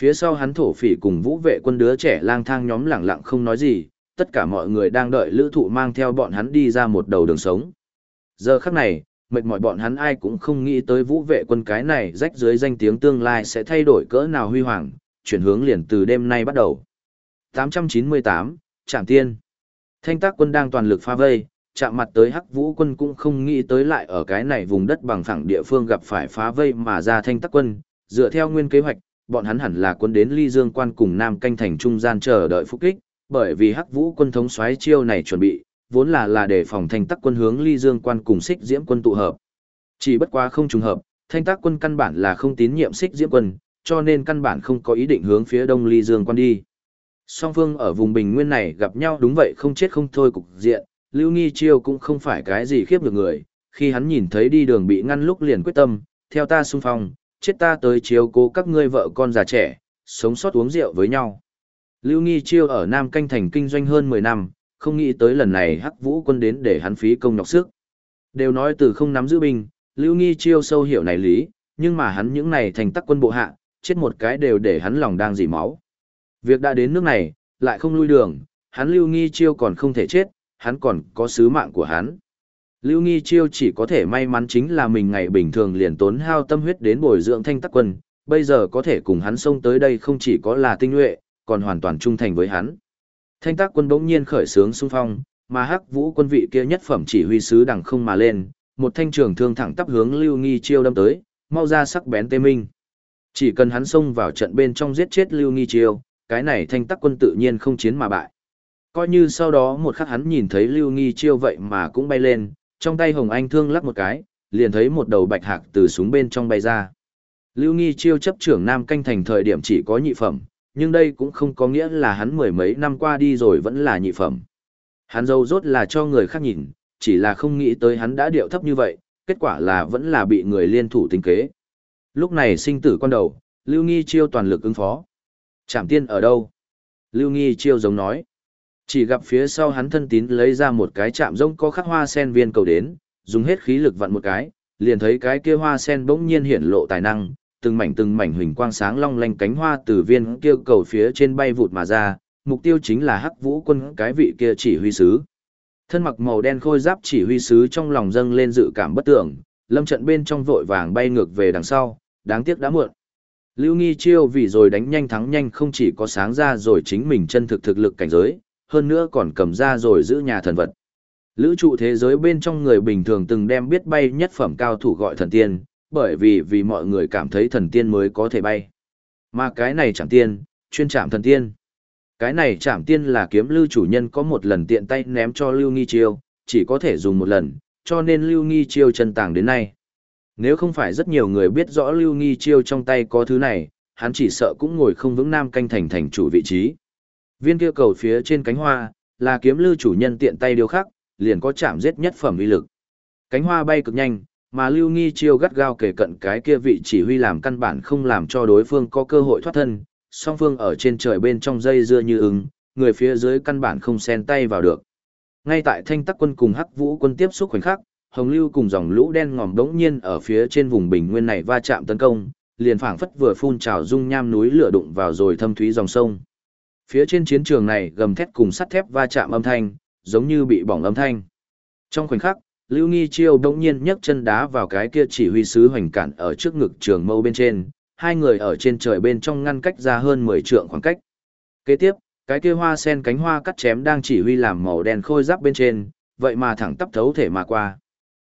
Phía sau hắn thổ phỉ cùng vũ vệ quân đứa trẻ lang thang nhóm lặng lặng không nói gì, tất cả mọi người đang đợi lữ thụ mang theo bọn hắn đi ra một đầu đường sống. Giờ khắc này, mệt mỏi bọn hắn ai cũng không nghĩ tới vũ vệ quân cái này rách dưới danh tiếng tương lai sẽ thay đổi cỡ nào huy hoàng, chuyển hướng liền từ đêm nay bắt đầu. 898, Trạm Tiên Thanh tác quân đang toàn lực pha vây, chạm mặt tới hắc vũ quân cũng không nghĩ tới lại ở cái này vùng đất bằng phẳng địa phương gặp phải phá vây mà ra thanh tác quân, dựa theo nguyên kế hoạch, bọn hắn hẳn là quân đến ly dương quan cùng nam canh thành trung gian chờ đợi phục kích, bởi vì hắc vũ quân thống xoáy chiêu này chuẩn bị, vốn là là để phòng thanh tắc quân hướng ly dương quan cùng xích diễm quân tụ hợp. Chỉ bất quá không trùng hợp, thanh tác quân căn bản là không tín nhiệm xích diễm quân, cho nên căn bản không có ý định hướng phía đông ly dương quan đi. Song phương ở vùng bình nguyên này gặp nhau đúng vậy không chết không thôi cục diện, Lưu Nghi Chiêu cũng không phải cái gì khiếp được người, khi hắn nhìn thấy đi đường bị ngăn lúc liền quyết tâm, theo ta xung phong, chết ta tới chiếu cố các ngươi vợ con già trẻ, sống sót uống rượu với nhau. Lưu Nghi Chiêu ở Nam Canh Thành kinh doanh hơn 10 năm, không nghĩ tới lần này hắc vũ quân đến để hắn phí công nhọc sức. Đều nói từ không nắm giữ binh, Lưu Nghi Chiêu sâu hiểu này lý, nhưng mà hắn những này thành tắc quân bộ hạ, chết một cái đều để hắn lòng đang dỉ máu. Việc đã đến nước này, lại không lui đường, hắn Lưu Nghi Chiêu còn không thể chết, hắn còn có sứ mạng của hắn. Lưu Nghi Chiêu chỉ có thể may mắn chính là mình ngày bình thường liền tốn hao tâm huyết đến bồi dưỡng thanh tắc quân, bây giờ có thể cùng hắn xông tới đây không chỉ có là tinh nhuệ, còn hoàn toàn trung thành với hắn. Thanh tác quân bỗng nhiên khởi sướng xung phong, mà hắc vũ quân vị kia nhất phẩm chỉ huy sứ đằng không mà lên, một thanh trường thương thẳng tắp hướng Lưu Nghi Chiêu đâm tới, mau ra sắc bén tê minh. Chỉ cần hắn xông vào trận bên trong giết chết Lưu Nghi Chiêu, cái này thanh tác quân tự nhiên không chiến mà bại. Coi như sau đó một khắc hắn nhìn thấy Lưu Nghi Chiêu vậy mà cũng bay lên, trong tay Hồng Anh thương lắc một cái, liền thấy một đầu bạch hạc từ súng bên trong bay ra. Lưu Nghi Chiêu chấp trưởng Nam canh thành thời điểm chỉ có nhị phẩm, nhưng đây cũng không có nghĩa là hắn mười mấy năm qua đi rồi vẫn là nhị phẩm. Hắn dâu rốt là cho người khác nhìn, chỉ là không nghĩ tới hắn đã điệu thấp như vậy, kết quả là vẫn là bị người liên thủ tính kế. Lúc này sinh tử con đầu, Lưu Nghi Chiêu toàn lực ứng phó. Trảm tiên ở đâu? Lưu Nghi Chiêu giống nói. Chỉ gặp phía sau hắn thân tín lấy ra một cái chạm rông có khắc hoa sen viên cầu đến, dùng hết khí lực vặn một cái, liền thấy cái kia hoa sen bỗng nhiên hiện lộ tài năng, từng mảnh từng mảnh huỳnh quang sáng long lanh cánh hoa từ viên kia cầu phía trên bay vụt mà ra, mục tiêu chính là Hắc Vũ quân cái vị kia chỉ huy sứ. Thân mặc màu đen khôi giáp chỉ huy sứ trong lòng dâng lên dự cảm bất tưởng, lâm trận bên trong vội vàng bay ngược về đằng sau, đáng tiếc đã muộn. Lưu Nghi Chiêu vì rồi đánh nhanh thắng nhanh không chỉ có sáng ra rồi chính mình chân thực thực lực cảnh giới, hơn nữa còn cầm ra rồi giữ nhà thần vật. Lữ trụ thế giới bên trong người bình thường từng đem biết bay nhất phẩm cao thủ gọi thần tiên, bởi vì vì mọi người cảm thấy thần tiên mới có thể bay. Mà cái này chẳng tiên, chuyên chạm thần tiên. Cái này chạm tiên là kiếm lưu chủ nhân có một lần tiện tay ném cho Lưu Nghi Chiêu, chỉ có thể dùng một lần, cho nên Lưu Nghi Chiêu chân tàng đến nay. Nếu không phải rất nhiều người biết rõ Lưu Nghi Chiêu trong tay có thứ này, hắn chỉ sợ cũng ngồi không vững nam canh thành thành chủ vị trí. Viên kia cầu phía trên cánh hoa, là kiếm lưu chủ nhân tiện tay điều khắc, liền có chạm giết nhất phẩm uy lực. Cánh hoa bay cực nhanh, mà Lưu Nghi Chiêu gắt gao kể cận cái kia vị chỉ huy làm căn bản không làm cho đối phương có cơ hội thoát thân, song phương ở trên trời bên trong dây dưa như ứng, người phía dưới căn bản không xen tay vào được. Ngay tại Thanh Tắc quân cùng Hắc Vũ quân tiếp xúc khoảnh khắc, Hồng Lưu cùng dòng lũ đen ngòm đống nhiên ở phía trên vùng bình nguyên này va chạm tấn công, liền phảng phất vừa phun trào dung nham núi lửa đụng vào rồi thâm thúy dòng sông. Phía trên chiến trường này gầm thét cùng sắt thép va chạm âm thanh, giống như bị bỏng âm thanh. Trong khoảnh khắc, Lưu Nghi Chiêu đống nhiên nhấc chân đá vào cái kia chỉ huy sứ hoành cản ở trước ngực trường mâu bên trên, hai người ở trên trời bên trong ngăn cách ra hơn 10 trượng khoảng cách. Kế tiếp, cái kia hoa sen cánh hoa cắt chém đang chỉ huy làm màu đen khôi giáp bên trên, vậy mà thẳng tắp thấu thể mà qua.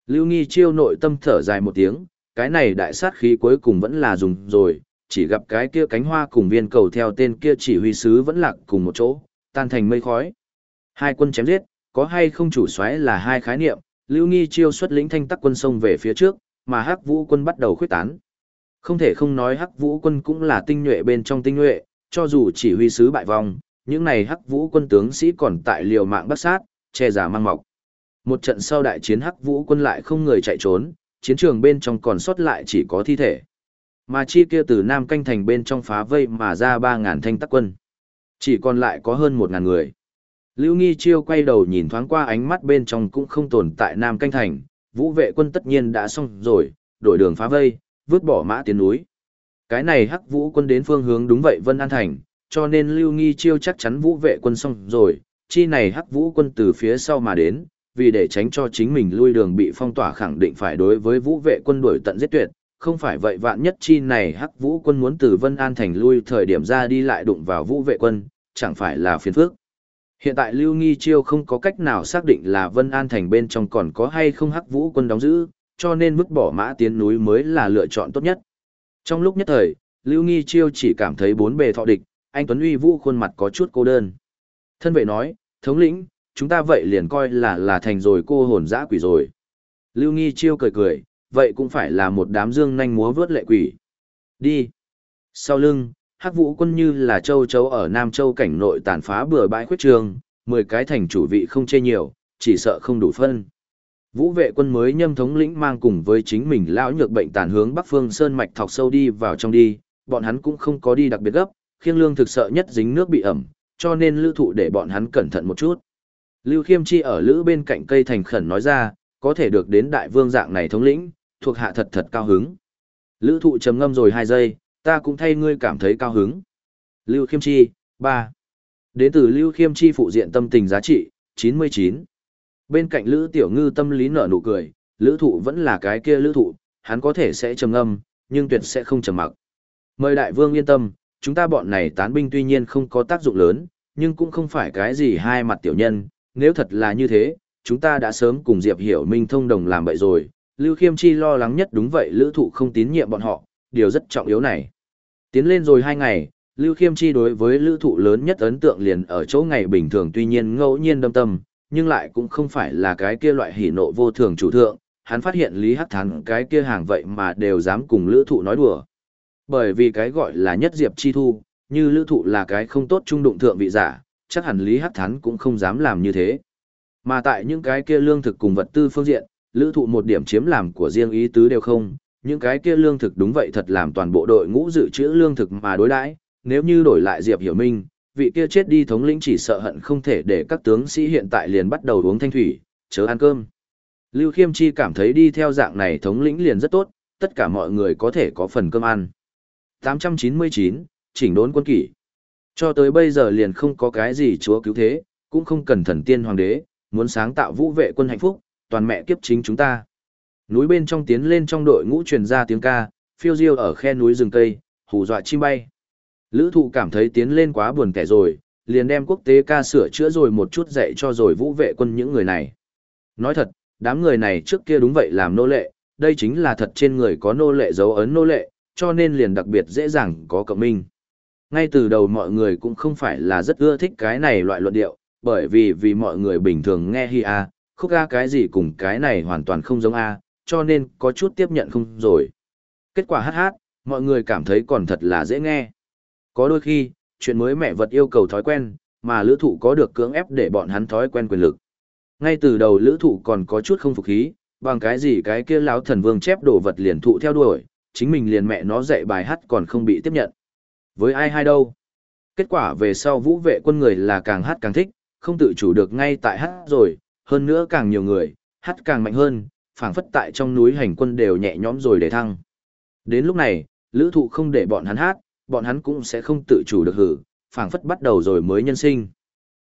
Lưu Nghi Chiêu nội tâm thở dài một tiếng, cái này đại sát khí cuối cùng vẫn là dùng rồi, chỉ gặp cái kia cánh hoa cùng viên cầu theo tên kia chỉ huy sứ vẫn lạc cùng một chỗ, tan thành mây khói. Hai quân chém giết, có hay không chủ xoáy là hai khái niệm, Lưu Nghi chiêu xuất lĩnh thanh tắc quân sông về phía trước, mà Hắc Vũ quân bắt đầu khuyết tán. Không thể không nói Hắc Vũ quân cũng là tinh nhuệ bên trong tinh nhuệ, cho dù chỉ huy sứ bại vong, những này Hắc Vũ quân tướng sĩ còn tại liều mạng bắt sát, che giả mang mọc. Một trận sau đại chiến Hắc Vũ quân lại không người chạy trốn, chiến trường bên trong còn sót lại chỉ có thi thể. Mà chi kia từ Nam Canh Thành bên trong phá vây mà ra 3.000 thanh tắc quân. Chỉ còn lại có hơn 1.000 người. Lưu Nghi Chiêu quay đầu nhìn thoáng qua ánh mắt bên trong cũng không tồn tại Nam Canh Thành, vũ vệ quân tất nhiên đã xong rồi, đổi đường phá vây, vứt bỏ mã tiến núi. Cái này hắc vũ quân đến phương hướng đúng vậy Vân An Thành, cho nên Lưu Nghi Chiêu chắc chắn vũ vệ quân xong rồi, chi này hắc vũ quân từ phía sau mà đến, vì để tránh cho chính mình lui đường bị phong tỏa khẳng định phải đối với vũ vệ quân đuổi tận giết tuyệt, không phải vậy vạn nhất chi này hắc vũ quân muốn từ Vân An thành lui thời điểm ra đi lại đụng vào vũ vệ quân, chẳng phải là phiền phức. Hiện tại Lưu Nghi Chiêu không có cách nào xác định là Vân An thành bên trong còn có hay không hắc vũ quân đóng giữ, cho nên vứt bỏ mã tiến núi mới là lựa chọn tốt nhất. Trong lúc nhất thời, Lưu Nghi Chiêu chỉ cảm thấy bốn bề thọ địch, anh Tuấn Uy Vũ khuôn mặt có chút cô đơn. Thân vệ nói, thống lĩnh, chúng ta vậy liền coi là là thành rồi cô hồn dã quỷ rồi. Lưu Nghi Chiêu cười cười, vậy cũng phải là một đám dương nhanh múa vớt lệ quỷ. Đi. Sau lưng, Hắc Vũ quân như là châu chấu ở Nam Châu cảnh nội tàn phá bừa bãi khuyết trường, 10 cái thành chủ vị không chê nhiều, chỉ sợ không đủ phân. Vũ vệ quân mới nhâm thống lĩnh mang cùng với chính mình lão nhược bệnh tàn hướng Bắc Phương Sơn mạch thọc sâu đi vào trong đi, bọn hắn cũng không có đi đặc biệt gấp, khiêng lương thực sợ nhất dính nước bị ẩm, cho nên lưu thụ để bọn hắn cẩn thận một chút. Lưu Khiêm Chi ở lữ bên cạnh cây thành khẩn nói ra, có thể được đến đại vương dạng này thống lĩnh, thuộc hạ thật thật cao hứng. Lữ thụ trầm ngâm rồi hai giây, ta cũng thay ngươi cảm thấy cao hứng. Lưu Khiêm Chi, 3. Đến từ Lưu Khiêm Chi phụ diện tâm tình giá trị, 99. Bên cạnh Lữ Tiểu Ngư tâm lý nở nụ cười, Lữ thụ vẫn là cái kia Lữ thụ, hắn có thể sẽ trầm ngâm, nhưng tuyệt sẽ không trầm mặc. Mời đại vương yên tâm, chúng ta bọn này tán binh tuy nhiên không có tác dụng lớn, nhưng cũng không phải cái gì hai mặt tiểu nhân, nếu thật là như thế, chúng ta đã sớm cùng Diệp Hiểu Minh thông đồng làm vậy rồi, Lưu Khiêm Chi lo lắng nhất đúng vậy lữ thụ không tín nhiệm bọn họ, điều rất trọng yếu này. Tiến lên rồi hai ngày, Lưu Khiêm Chi đối với lữ thụ lớn nhất ấn tượng liền ở chỗ ngày bình thường tuy nhiên ngẫu nhiên đâm tâm, nhưng lại cũng không phải là cái kia loại hỉ nộ vô thường chủ thượng, hắn phát hiện Lý Hắc Thắng cái kia hàng vậy mà đều dám cùng lữ thụ nói đùa. Bởi vì cái gọi là nhất diệp chi thu, như lữ thụ là cái không tốt trung đụng thượng vị giả, chắc hẳn Lý Hắc Thắng cũng không dám làm như thế. Mà tại những cái kia lương thực cùng vật tư phương diện, lữ thụ một điểm chiếm làm của riêng ý tứ đều không, những cái kia lương thực đúng vậy thật làm toàn bộ đội ngũ dự trữ lương thực mà đối đãi nếu như đổi lại Diệp Hiểu Minh, vị kia chết đi thống lĩnh chỉ sợ hận không thể để các tướng sĩ hiện tại liền bắt đầu uống thanh thủy, chớ ăn cơm. Lưu Khiêm Chi cảm thấy đi theo dạng này thống lĩnh liền rất tốt, tất cả mọi người có thể có phần cơm ăn. 899, chỉnh đốn quân kỷ. Cho tới bây giờ liền không có cái gì chúa cứu thế, cũng không cần thần tiên hoàng đế, muốn sáng tạo vũ vệ quân hạnh phúc, toàn mẹ kiếp chính chúng ta. Núi bên trong tiến lên trong đội ngũ truyền ra tiếng ca, phiêu diêu ở khe núi rừng cây, hù dọa chim bay. Lữ thụ cảm thấy tiến lên quá buồn kẻ rồi, liền đem quốc tế ca sửa chữa rồi một chút dạy cho rồi vũ vệ quân những người này. Nói thật, đám người này trước kia đúng vậy làm nô lệ, đây chính là thật trên người có nô lệ dấu ấn nô lệ, cho nên liền đặc biệt dễ dàng có cộng minh. Ngay từ đầu mọi người cũng không phải là rất ưa thích cái này loại luận điệu, bởi vì vì mọi người bình thường nghe hi a, khúc a cái gì cùng cái này hoàn toàn không giống a, cho nên có chút tiếp nhận không rồi. Kết quả hát hát, mọi người cảm thấy còn thật là dễ nghe. Có đôi khi, chuyện mới mẹ vật yêu cầu thói quen, mà lữ thụ có được cưỡng ép để bọn hắn thói quen quyền lực. Ngay từ đầu lữ thụ còn có chút không phục khí, bằng cái gì cái kia lão thần vương chép đồ vật liền thụ theo đuổi, chính mình liền mẹ nó dạy bài hát còn không bị tiếp nhận. Với ai hay đâu? Kết quả về sau vũ vệ quân người là càng hát càng thích, không tự chủ được ngay tại hát rồi, hơn nữa càng nhiều người, hát càng mạnh hơn, phảng phất tại trong núi hành quân đều nhẹ nhõm rồi để thăng. Đến lúc này, lữ thụ không để bọn hắn hát, bọn hắn cũng sẽ không tự chủ được hử, phảng phất bắt đầu rồi mới nhân sinh.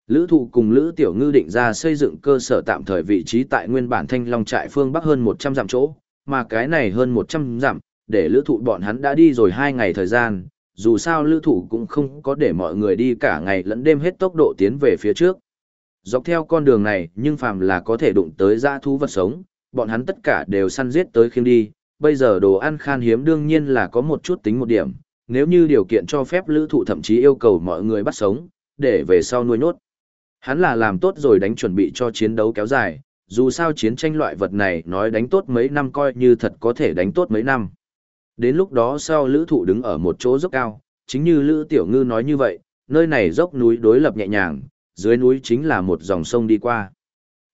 Lữ thụ cùng Lữ Tiểu Ngư định ra xây dựng cơ sở tạm thời vị trí tại nguyên bản Thanh Long trại phương Bắc hơn 100 dặm chỗ, mà cái này hơn 100 dặm, để lữ thụ bọn hắn đã đi rồi 2 ngày thời gian, dù sao lữ thụ cũng không có để mọi người đi cả ngày lẫn đêm hết tốc độ tiến về phía trước. Dọc theo con đường này nhưng phàm là có thể đụng tới dã thú vật sống, bọn hắn tất cả đều săn giết tới khiêng đi, bây giờ đồ ăn khan hiếm đương nhiên là có một chút tính một điểm, nếu như điều kiện cho phép lữ thụ thậm chí yêu cầu mọi người bắt sống, để về sau nuôi nốt. Hắn là làm tốt rồi đánh chuẩn bị cho chiến đấu kéo dài, dù sao chiến tranh loại vật này nói đánh tốt mấy năm coi như thật có thể đánh tốt mấy năm. Đến lúc đó sau lữ thụ đứng ở một chỗ dốc cao, chính như lữ tiểu ngư nói như vậy, nơi này dốc núi đối lập nhẹ nhàng, dưới núi chính là một dòng sông đi qua.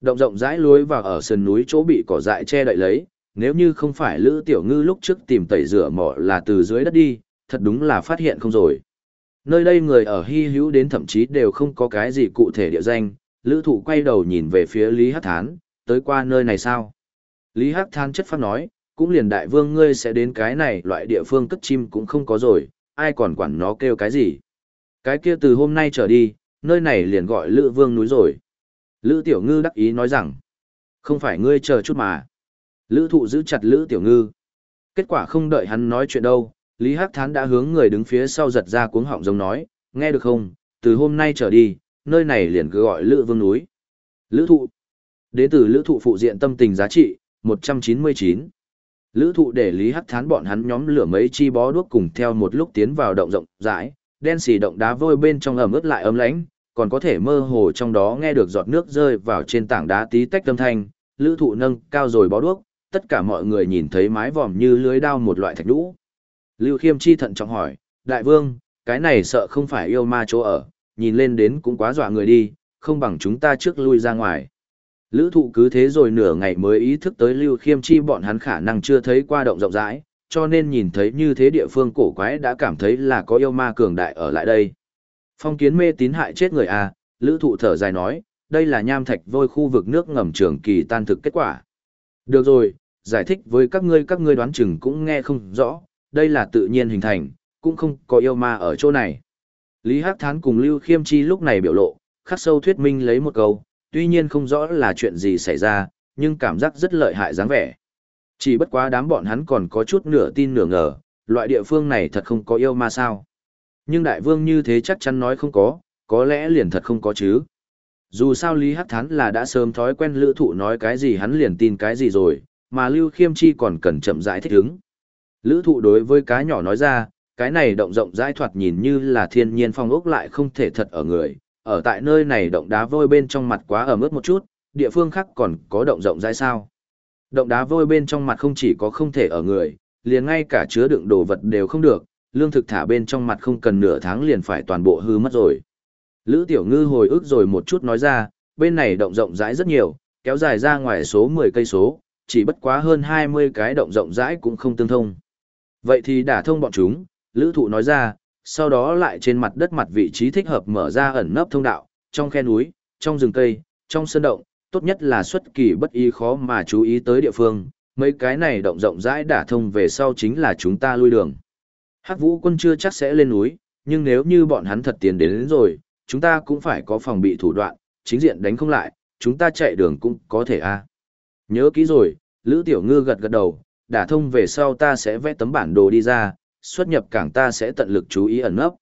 Động rộng rãi lối vào ở sườn núi chỗ bị cỏ dại che đậy lấy, nếu như không phải lữ tiểu ngư lúc trước tìm tẩy rửa mỏ là từ dưới đất đi, thật đúng là phát hiện không rồi. Nơi đây người ở hy hữu đến thậm chí đều không có cái gì cụ thể địa danh, lữ thụ quay đầu nhìn về phía Lý Hắc Thán, tới qua nơi này sao? Lý Hắc Thán chất phát nói, cũng liền đại vương ngươi sẽ đến cái này loại địa phương cất chim cũng không có rồi, ai còn quản nó kêu cái gì? Cái kia từ hôm nay trở đi, nơi này liền gọi lữ vương núi rồi. Lữ tiểu ngư đắc ý nói rằng, không phải ngươi chờ chút mà. Lữ thụ giữ chặt lữ tiểu ngư. Kết quả không đợi hắn nói chuyện đâu, Lý Hắc Thán đã hướng người đứng phía sau giật ra cuống họng giống nói, nghe được không, từ hôm nay trở đi, nơi này liền cứ gọi Lữ Vương núi. Lữ thụ. Đến từ Lữ thụ phụ diện tâm tình giá trị, 199. Lữ thụ để Lý Hắc Thán bọn hắn nhóm lửa mấy chi bó đuốc cùng theo một lúc tiến vào động rộng rãi, đen xì động đá vôi bên trong ẩm ướt lại ấm lánh, còn có thể mơ hồ trong đó nghe được giọt nước rơi vào trên tảng đá tí tách âm thanh, lữ thụ nâng cao rồi bó đuốc, tất cả mọi người nhìn thấy mái vòm như lưới đao một loại thạch đũ. Lưu Khiêm Chi thận trọng hỏi, đại vương, cái này sợ không phải yêu ma chỗ ở, nhìn lên đến cũng quá dọa người đi, không bằng chúng ta trước lui ra ngoài. Lữ thụ cứ thế rồi nửa ngày mới ý thức tới Lưu Khiêm Chi bọn hắn khả năng chưa thấy qua động rộng rãi, cho nên nhìn thấy như thế địa phương cổ quái đã cảm thấy là có yêu ma cường đại ở lại đây. Phong kiến mê tín hại chết người à, lữ thụ thở dài nói, đây là nham thạch vôi khu vực nước ngầm trường kỳ tan thực kết quả. Được rồi, giải thích với các ngươi các ngươi đoán chừng cũng nghe không rõ, đây là tự nhiên hình thành, cũng không có yêu ma ở chỗ này. Lý Hắc Thán cùng Lưu Khiêm Chi lúc này biểu lộ, khắc sâu thuyết minh lấy một câu, tuy nhiên không rõ là chuyện gì xảy ra, nhưng cảm giác rất lợi hại dáng vẻ. Chỉ bất quá đám bọn hắn còn có chút nửa tin nửa ngờ, loại địa phương này thật không có yêu ma sao. Nhưng đại vương như thế chắc chắn nói không có, có lẽ liền thật không có chứ. Dù sao Lý Hắc Thán là đã sớm thói quen lữ thụ nói cái gì hắn liền tin cái gì rồi, mà Lưu Khiêm Chi còn cần chậm rãi thích ứng. Lữ thụ đối với cá nhỏ nói ra, cái này động rộng rãi thoạt nhìn như là thiên nhiên phong ốc lại không thể thật ở người, ở tại nơi này động đá vôi bên trong mặt quá ẩm ướt một chút, địa phương khác còn có động rộng rãi sao. Động đá vôi bên trong mặt không chỉ có không thể ở người, liền ngay cả chứa đựng đồ vật đều không được, lương thực thả bên trong mặt không cần nửa tháng liền phải toàn bộ hư mất rồi. Lữ Tiểu Ngư hồi ức rồi một chút nói ra, bên này động rộng rãi rất nhiều, kéo dài ra ngoài số 10 cây số, chỉ bất quá hơn 20 cái động rộng rãi cũng không tương thông. Vậy thì đả thông bọn chúng, Lữ Thụ nói ra, sau đó lại trên mặt đất mặt vị trí thích hợp mở ra ẩn nấp thông đạo, trong khe núi, trong rừng cây, trong sơn động, tốt nhất là xuất kỳ bất ý khó mà chú ý tới địa phương, mấy cái này động rộng rãi đả thông về sau chính là chúng ta lui đường. Hắc vũ quân chưa chắc sẽ lên núi, nhưng nếu như bọn hắn thật tiến đến, đến rồi, chúng ta cũng phải có phòng bị thủ đoạn, chính diện đánh không lại, chúng ta chạy đường cũng có thể a. Nhớ kỹ rồi, Lữ Tiểu Ngư gật gật đầu, đả thông về sau ta sẽ vẽ tấm bản đồ đi ra, xuất nhập cảng ta sẽ tận lực chú ý ẩn nấp.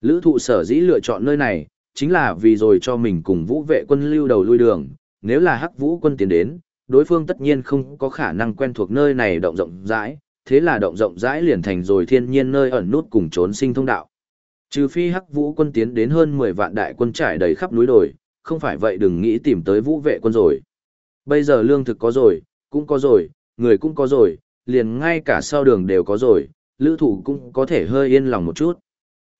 Lữ thụ sở dĩ lựa chọn nơi này, chính là vì rồi cho mình cùng vũ vệ quân lưu đầu lui đường, nếu là hắc vũ quân tiến đến, đối phương tất nhiên không có khả năng quen thuộc nơi này động rộng rãi, thế là động rộng rãi liền thành rồi thiên nhiên nơi ẩn nút cùng trốn sinh thông đạo. Trừ phi hắc vũ quân tiến đến hơn 10 vạn đại quân trải đầy khắp núi đồi, không phải vậy đừng nghĩ tìm tới vũ vệ quân rồi. Bây giờ lương thực có rồi, cũng có rồi, người cũng có rồi, liền ngay cả sau đường đều có rồi, lữ thụ cũng có thể hơi yên lòng một chút.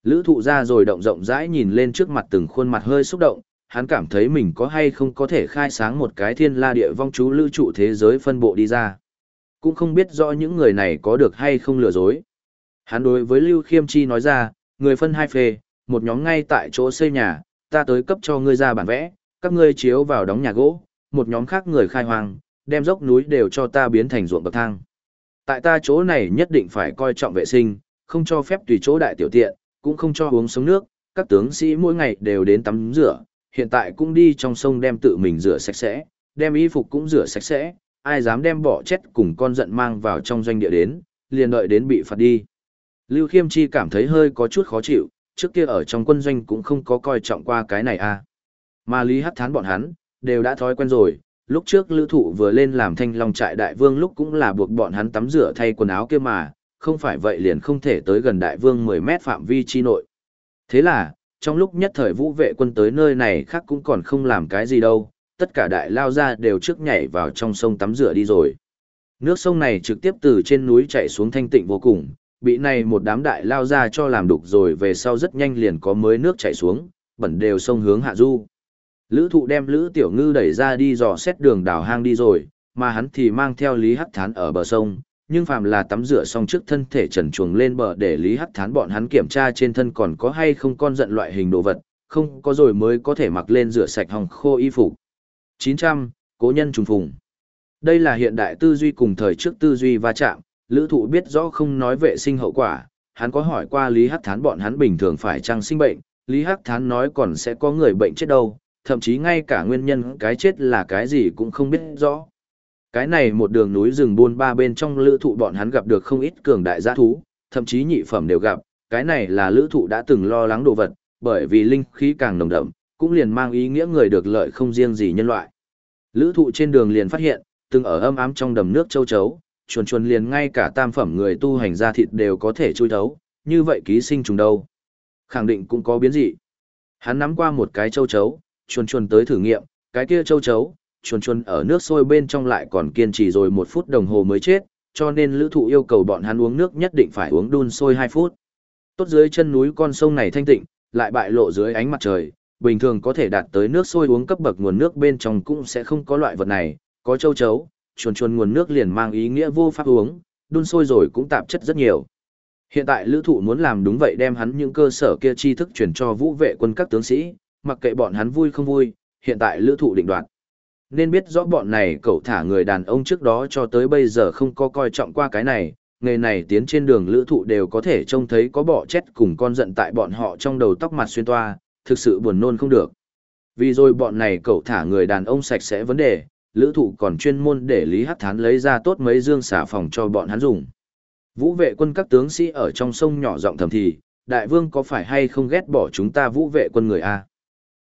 Lữ thụ ra rồi động rộng rãi nhìn lên trước mặt từng khuôn mặt hơi xúc động, hắn cảm thấy mình có hay không có thể khai sáng một cái thiên la địa vong chú lưu trụ thế giới phân bộ đi ra. Cũng không biết rõ những người này có được hay không lừa dối. Hắn đối với Lưu Khiêm Chi nói ra, người phân hai phê, một nhóm ngay tại chỗ xây nhà, ta tới cấp cho ngươi ra bản vẽ, các ngươi chiếu vào đóng nhà gỗ, một nhóm khác người khai hoang, đem dốc núi đều cho ta biến thành ruộng bậc thang. Tại ta chỗ này nhất định phải coi trọng vệ sinh, không cho phép tùy chỗ đại tiểu tiện, cũng không cho uống sống nước, các tướng sĩ mỗi ngày đều đến tắm rửa, hiện tại cũng đi trong sông đem tự mình rửa sạch sẽ, đem y phục cũng rửa sạch sẽ, ai dám đem bỏ chết cùng con giận mang vào trong doanh địa đến, liền đợi đến bị phạt đi. Lưu Khiêm Chi cảm thấy hơi có chút khó chịu, trước kia ở trong quân doanh cũng không có coi trọng qua cái này à. Mà Lý Hắc Thán bọn hắn, đều đã thói quen rồi, lúc trước lữ thụ vừa lên làm thanh long trại đại vương lúc cũng là buộc bọn hắn tắm rửa thay quần áo kia mà, không phải vậy liền không thể tới gần đại vương 10 mét phạm vi chi nội. Thế là, trong lúc nhất thời vũ vệ quân tới nơi này khác cũng còn không làm cái gì đâu, tất cả đại lao ra đều trước nhảy vào trong sông tắm rửa đi rồi. Nước sông này trực tiếp từ trên núi chạy xuống thanh tịnh vô cùng, bị này một đám đại lao ra cho làm đục rồi về sau rất nhanh liền có mới nước chảy xuống, bẩn đều sông hướng hạ du. Lữ thụ đem Lữ Tiểu Ngư đẩy ra đi dò xét đường đào hang đi rồi, mà hắn thì mang theo Lý Hắc Thán ở bờ sông, nhưng phàm là tắm rửa xong trước thân thể trần chuồng lên bờ để Lý Hắc Thán bọn hắn kiểm tra trên thân còn có hay không con giận loại hình đồ vật, không có rồi mới có thể mặc lên rửa sạch hồng khô y phục. 900. Cố nhân trùng phùng. Đây là hiện đại tư duy cùng thời trước tư duy va chạm, lữ thụ biết rõ không nói vệ sinh hậu quả, hắn có hỏi qua Lý Hắc Thán bọn hắn bình thường phải chăng sinh bệnh, Lý Hắc Thán nói còn sẽ có người bệnh chết đâu, thậm chí ngay cả nguyên nhân cái chết là cái gì cũng không biết rõ. Cái này một đường núi rừng buôn ba bên trong lữ thụ bọn hắn gặp được không ít cường đại giã thú, thậm chí nhị phẩm đều gặp, cái này là lữ thụ đã từng lo lắng đồ vật, bởi vì linh khí càng nồng đậm, cũng liền mang ý nghĩa người được lợi không riêng gì nhân loại. Lữ thụ trên đường liền phát hiện, từng ở âm ám trong đầm nước châu chấu, chuồn chuồn liền ngay cả tam phẩm người tu hành ra thịt đều có thể chui thấu, như vậy ký sinh trùng đâu. Khẳng định cũng có biến dị. Hắn nắm qua một cái châu chấu, chuồn chuồn tới thử nghiệm, cái kia châu chấu, chuồn chuồn ở nước sôi bên trong lại còn kiên trì rồi một phút đồng hồ mới chết, cho nên lữ thụ yêu cầu bọn hắn uống nước nhất định phải uống đun sôi 2 phút. Tốt dưới chân núi con sông này thanh tịnh, lại bại lộ dưới ánh mặt trời, bình thường có thể đạt tới nước sôi uống cấp bậc nguồn nước bên trong cũng sẽ không có loại vật này, có châu chấu, chuồn chuồn nguồn nước liền mang ý nghĩa vô pháp uống, đun sôi rồi cũng tạp chất rất nhiều. Hiện tại lữ thụ muốn làm đúng vậy đem hắn những cơ sở kia tri thức truyền cho vũ vệ quân các tướng sĩ, mặc kệ bọn hắn vui không vui, hiện tại lữ thụ định đoạt. Nên biết rõ bọn này cậu thả người đàn ông trước đó cho tới bây giờ không có coi trọng qua cái này, nghề này tiến trên đường lữ thụ đều có thể trông thấy có bọ chết cùng con giận tại bọn họ trong đầu tóc mặt xuyên toa, thực sự buồn nôn không được. Vì rồi bọn này cậu thả người đàn ông sạch sẽ vấn đề, lữ thụ còn chuyên môn để Lý Hắc Thán lấy ra tốt mấy dương xả phòng cho bọn hắn dùng. Vũ vệ quân các tướng sĩ ở trong sông nhỏ giọng thầm thì, đại vương có phải hay không ghét bỏ chúng ta vũ vệ quân người A?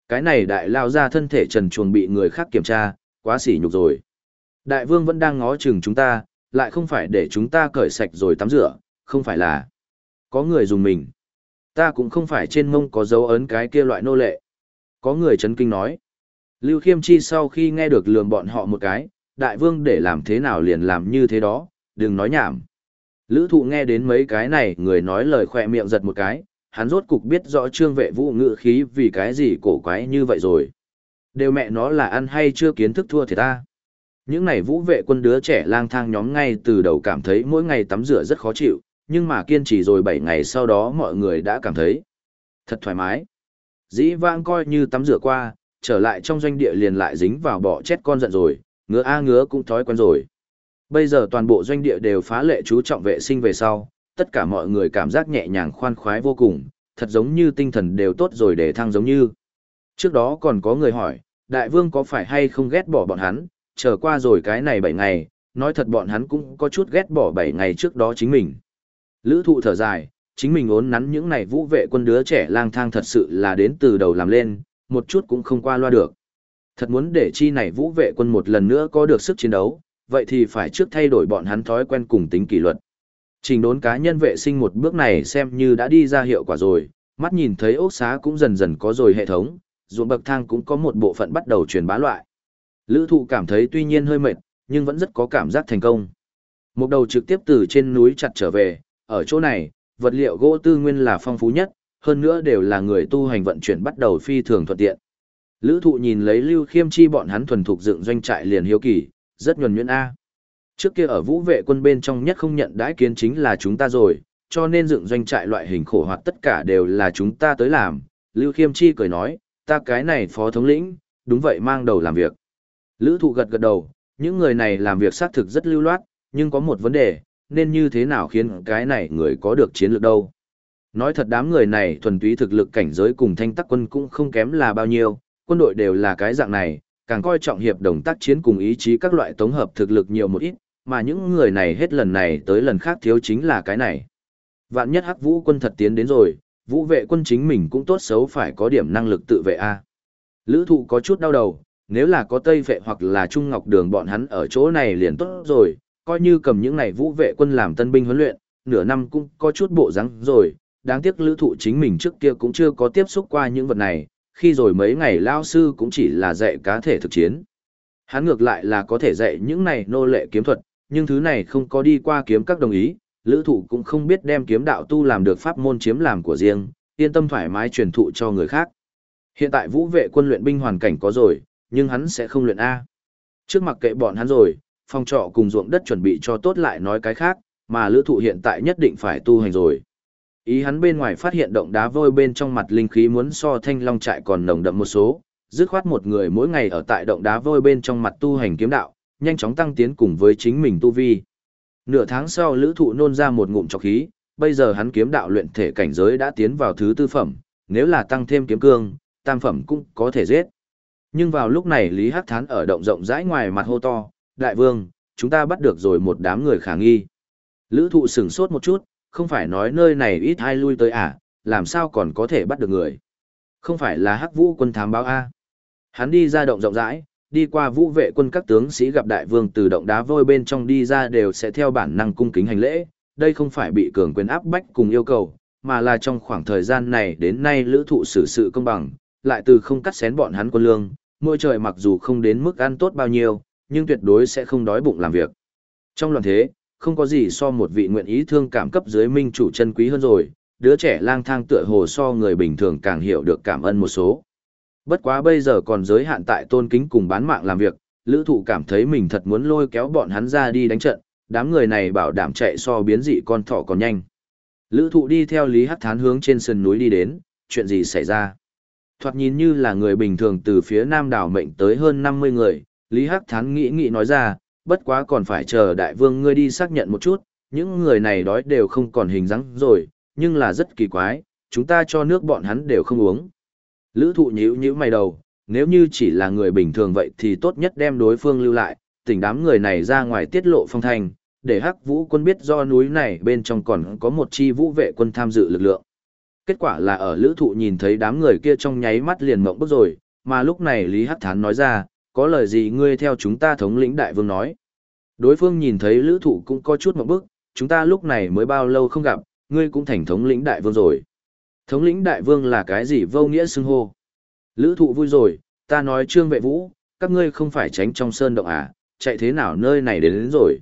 Cái này đại lao ra thân thể trần chuồng bị người khác kiểm tra, quá sỉ nhục rồi. Đại vương vẫn đang ngó chừng chúng ta, lại không phải để chúng ta cởi sạch rồi tắm rửa, không phải là có người dùng mình. Ta cũng không phải trên mông có dấu ấn cái kia loại nô lệ. Có người chấn kinh nói. Lưu Khiêm Chi sau khi nghe được lường bọn họ một cái, đại vương để làm thế nào liền làm như thế đó, đừng nói nhảm. Lữ thụ nghe đến mấy cái này người nói lời khỏe miệng giật một cái, hắn rốt cục biết rõ trương vệ vũ ngự khí vì cái gì cổ quái như vậy rồi. Đều mẹ nó là ăn hay chưa kiến thức thua thì ta. Những này vũ vệ quân đứa trẻ lang thang nhóm ngay từ đầu cảm thấy mỗi ngày tắm rửa rất khó chịu, nhưng mà kiên trì rồi 7 ngày sau đó mọi người đã cảm thấy thật thoải mái. Dĩ vãng coi như tắm rửa qua, trở lại trong doanh địa liền lại dính vào bọ chết con giận rồi, ngứa a ngứa cũng thói quen rồi. Bây giờ toàn bộ doanh địa đều phá lệ chú trọng vệ sinh về sau, tất cả mọi người cảm giác nhẹ nhàng khoan khoái vô cùng, thật giống như tinh thần đều tốt rồi để thăng giống như. Trước đó còn có người hỏi, đại vương có phải hay không ghét bỏ bọn hắn, trở qua rồi cái này 7 ngày, nói thật bọn hắn cũng có chút ghét bỏ 7 ngày trước đó chính mình. Lữ thụ thở dài, chính mình ốn nắn những này vũ vệ quân đứa trẻ lang thang thật sự là đến từ đầu làm lên, một chút cũng không qua loa được. Thật muốn để chi này vũ vệ quân một lần nữa có được sức chiến đấu, vậy thì phải trước thay đổi bọn hắn thói quen cùng tính kỷ luật. Trình đốn cá nhân vệ sinh một bước này xem như đã đi ra hiệu quả rồi, mắt nhìn thấy ốc xá cũng dần dần có rồi hệ thống, ruộng bậc thang cũng có một bộ phận bắt đầu truyền bá loại. Lữ thụ cảm thấy tuy nhiên hơi mệt, nhưng vẫn rất có cảm giác thành công. Một đầu trực tiếp từ trên núi chặt trở về, ở chỗ này, vật liệu gỗ tư nguyên là phong phú nhất, hơn nữa đều là người tu hành vận chuyển bắt đầu phi thường thuận tiện. Lữ thụ nhìn lấy Lưu Khiêm Chi bọn hắn thuần thục dựng doanh trại liền hiếu kỳ, rất nhuần nhuyễn A. Trước kia ở vũ vệ quân bên trong nhất không nhận đãi kiến chính là chúng ta rồi, cho nên dựng doanh trại loại hình khổ hoạt tất cả đều là chúng ta tới làm. Lưu Khiêm Chi cười nói, ta cái này phó thống lĩnh, đúng vậy mang đầu làm việc. Lữ thụ gật gật đầu, những người này làm việc xác thực rất lưu loát, nhưng có một vấn đề, nên như thế nào khiến cái này người có được chiến lược đâu. Nói thật đám người này thuần túy thực lực cảnh giới cùng thanh tắc quân cũng không kém là bao nhiêu, quân đội đều là cái dạng này, càng coi trọng hiệp đồng tác chiến cùng ý chí các loại tổng hợp thực lực nhiều một ít, mà những người này hết lần này tới lần khác thiếu chính là cái này. Vạn nhất hắc vũ quân thật tiến đến rồi, vũ vệ quân chính mình cũng tốt xấu phải có điểm năng lực tự vệ a. Lữ thụ có chút đau đầu, nếu là có Tây vệ hoặc là Trung Ngọc Đường bọn hắn ở chỗ này liền tốt rồi, coi như cầm những này vũ vệ quân làm tân binh huấn luyện, nửa năm cũng có chút bộ dáng rồi, đáng tiếc lữ thụ chính mình trước kia cũng chưa có tiếp xúc qua những vật này, khi rồi mấy ngày lao sư cũng chỉ là dạy cá thể thực chiến. Hắn ngược lại là có thể dạy những này nô lệ kiếm thuật, nhưng thứ này không có đi qua kiếm các đồng ý, lữ thụ cũng không biết đem kiếm đạo tu làm được pháp môn chiếm làm của riêng, yên tâm thoải mái truyền thụ cho người khác. Hiện tại vũ vệ quân luyện binh hoàn cảnh có rồi, nhưng hắn sẽ không luyện A. Trước mặt kệ bọn hắn rồi, phòng trọ cùng ruộng đất chuẩn bị cho tốt lại nói cái khác, mà lữ thụ hiện tại nhất định phải tu hành rồi. Ý hắn bên ngoài phát hiện động đá vôi bên trong mặt linh khí muốn so thanh long trại còn nồng đậm một số, dứt khoát một người mỗi ngày ở tại động đá vôi bên trong mặt tu hành kiếm đạo, nhanh chóng tăng tiến cùng với chính mình tu vi. Nửa tháng sau lữ thụ nôn ra một ngụm trọc khí, bây giờ hắn kiếm đạo luyện thể cảnh giới đã tiến vào thứ tư phẩm, nếu là tăng thêm kiếm cương, tam phẩm cũng có thể giết. Nhưng vào lúc này Lý Hắc Thán ở động rộng rãi ngoài mặt hô to, đại vương, chúng ta bắt được rồi một đám người khả nghi. Lữ thụ sửng sốt một chút, không phải nói nơi này ít ai lui tới à, làm sao còn có thể bắt được người. Không phải là hắc vũ quân thám báo A. Hắn đi ra động rộng rãi, đi qua vũ vệ quân các tướng sĩ gặp đại vương từ động đá vôi bên trong đi ra đều sẽ theo bản năng cung kính hành lễ, đây không phải bị cường quyền áp bách cùng yêu cầu, mà là trong khoảng thời gian này đến nay lữ thụ xử sự công bằng, lại từ không cắt xén bọn hắn quân lương, môi trời mặc dù không đến mức ăn tốt bao nhiêu, nhưng tuyệt đối sẽ không đói bụng làm việc. Trong loạn thế, không có gì so một vị nguyện ý thương cảm cấp dưới minh chủ chân quý hơn rồi, đứa trẻ lang thang tựa hồ so người bình thường càng hiểu được cảm ơn một số. Bất quá bây giờ còn giới hạn tại tôn kính cùng bán mạng làm việc, lữ thụ cảm thấy mình thật muốn lôi kéo bọn hắn ra đi đánh trận, đám người này bảo đảm chạy so biến dị con thỏ còn nhanh. Lữ thụ đi theo Lý Hắc Thán hướng trên sườn núi đi đến, chuyện gì xảy ra? Thoạt nhìn như là người bình thường từ phía nam đảo mệnh tới hơn 50 người, Lý Hắc Thán nghĩ nghĩ nói ra, bất quá còn phải chờ đại vương ngươi đi xác nhận một chút, những người này đói đều không còn hình dáng rồi, nhưng là rất kỳ quái, chúng ta cho nước bọn hắn đều không uống. Lữ thụ nhíu nhíu mày đầu, nếu như chỉ là người bình thường vậy thì tốt nhất đem đối phương lưu lại, tỉnh đám người này ra ngoài tiết lộ phong thành, để hắc vũ quân biết do núi này bên trong còn có một chi vũ vệ quân tham dự lực lượng. Kết quả là ở lữ thụ nhìn thấy đám người kia trong nháy mắt liền mộng bức rồi, mà lúc này Lý Hắc Thán nói ra, có lời gì ngươi theo chúng ta thống lĩnh đại vương nói. Đối phương nhìn thấy lữ thụ cũng có chút một bức, chúng ta lúc này mới bao lâu không gặp, ngươi cũng thành thống lĩnh đại vương rồi. Thống lĩnh đại vương là cái gì vô nghĩa xưng hô? Lữ thụ vui rồi, ta nói trương vệ vũ, các ngươi không phải tránh trong sơn động à, chạy thế nào nơi này đến, đến rồi.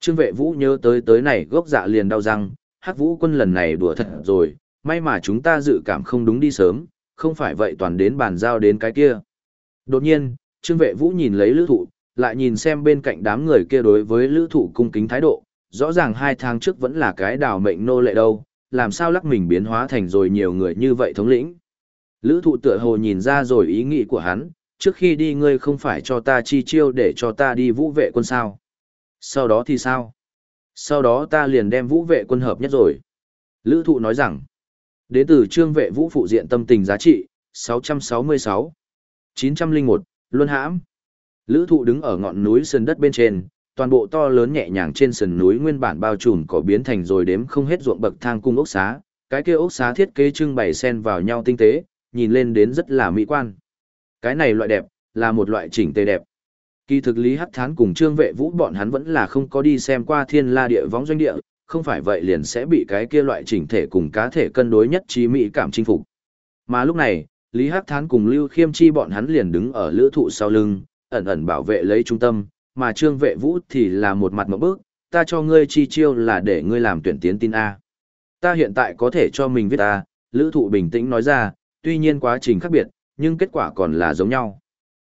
Trương vệ vũ nhớ tới tới này gốc dạ liền đau răng, hắc vũ quân lần này đùa thật rồi, may mà chúng ta dự cảm không đúng đi sớm, không phải vậy toàn đến bàn giao đến cái kia. Đột nhiên, trương vệ vũ nhìn lấy lữ thụ, lại nhìn xem bên cạnh đám người kia đối với lữ thụ cung kính thái độ, rõ ràng hai tháng trước vẫn là cái đào mệnh nô lệ đâu, làm sao lắc mình biến hóa thành rồi nhiều người như vậy thống lĩnh. Lữ thụ tựa hồ nhìn ra rồi ý nghĩ của hắn, trước khi đi ngươi không phải cho ta chi chiêu để cho ta đi vũ vệ quân sao. Sau đó thì sao? Sau đó ta liền đem vũ vệ quân hợp nhất rồi. Lữ thụ nói rằng, đến từ trương vệ vũ phụ diện tâm tình giá trị, 666, 901, Luân Hãm. Lữ thụ đứng ở ngọn núi sườn đất bên trên, toàn bộ to lớn nhẹ nhàng trên sườn núi nguyên bản bao trùm cỏ biến thành rồi đếm không hết ruộng bậc thang cung ốc xá, cái kia ốc xá thiết kế trưng bày xen vào nhau tinh tế, nhìn lên đến rất là mỹ quan. Cái này loại đẹp, là một loại chỉnh tề đẹp. Kỳ thực Lý Hắc Thán cùng Trương Vệ Vũ bọn hắn vẫn là không có đi xem qua Thiên La địa võng doanh địa, không phải vậy liền sẽ bị cái kia loại chỉnh thể cùng cá thể cân đối nhất trí mỹ cảm chinh phục. Mà lúc này, Lý Hắc Thán cùng Lưu Khiêm Chi bọn hắn liền đứng ở lữ thụ sau lưng, ẩn ẩn bảo vệ lấy trung tâm, mà Trương Vệ Vũ thì là một mặt một bước, ta cho ngươi chi chiêu là để ngươi làm tuyển tiến tin A. Ta hiện tại có thể cho mình viết A, lữ thụ bình tĩnh nói ra, tuy nhiên quá trình khác biệt, nhưng kết quả còn là giống nhau.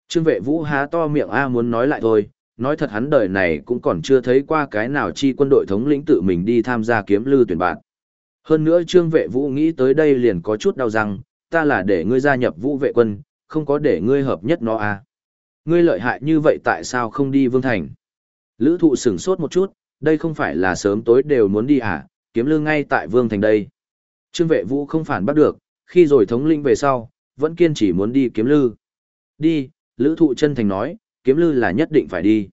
Trương vệ vũ há to miệng A muốn nói lại thôi, nói thật hắn đời này cũng còn chưa thấy qua cái nào chi quân đội thống lĩnh tự mình đi tham gia kiếm lưu tuyển bạn. Hơn nữa trương vệ vũ nghĩ tới đây liền có chút đau răng, ta là để ngươi gia nhập vũ vệ quân, không có để ngươi hợp nhất nó à? Ngươi lợi hại như vậy tại sao không đi vương thành? Lữ thụ sửng sốt một chút, đây không phải là sớm tối đều muốn đi à, kiếm lương ngay tại vương thành đây. Trương vệ vũ không phản bắt được, khi rồi thống linh về sau, vẫn kiên trì muốn đi kiếm lư. Đi, Lữ thụ chân thành nói, kiếm lư là nhất định phải đi.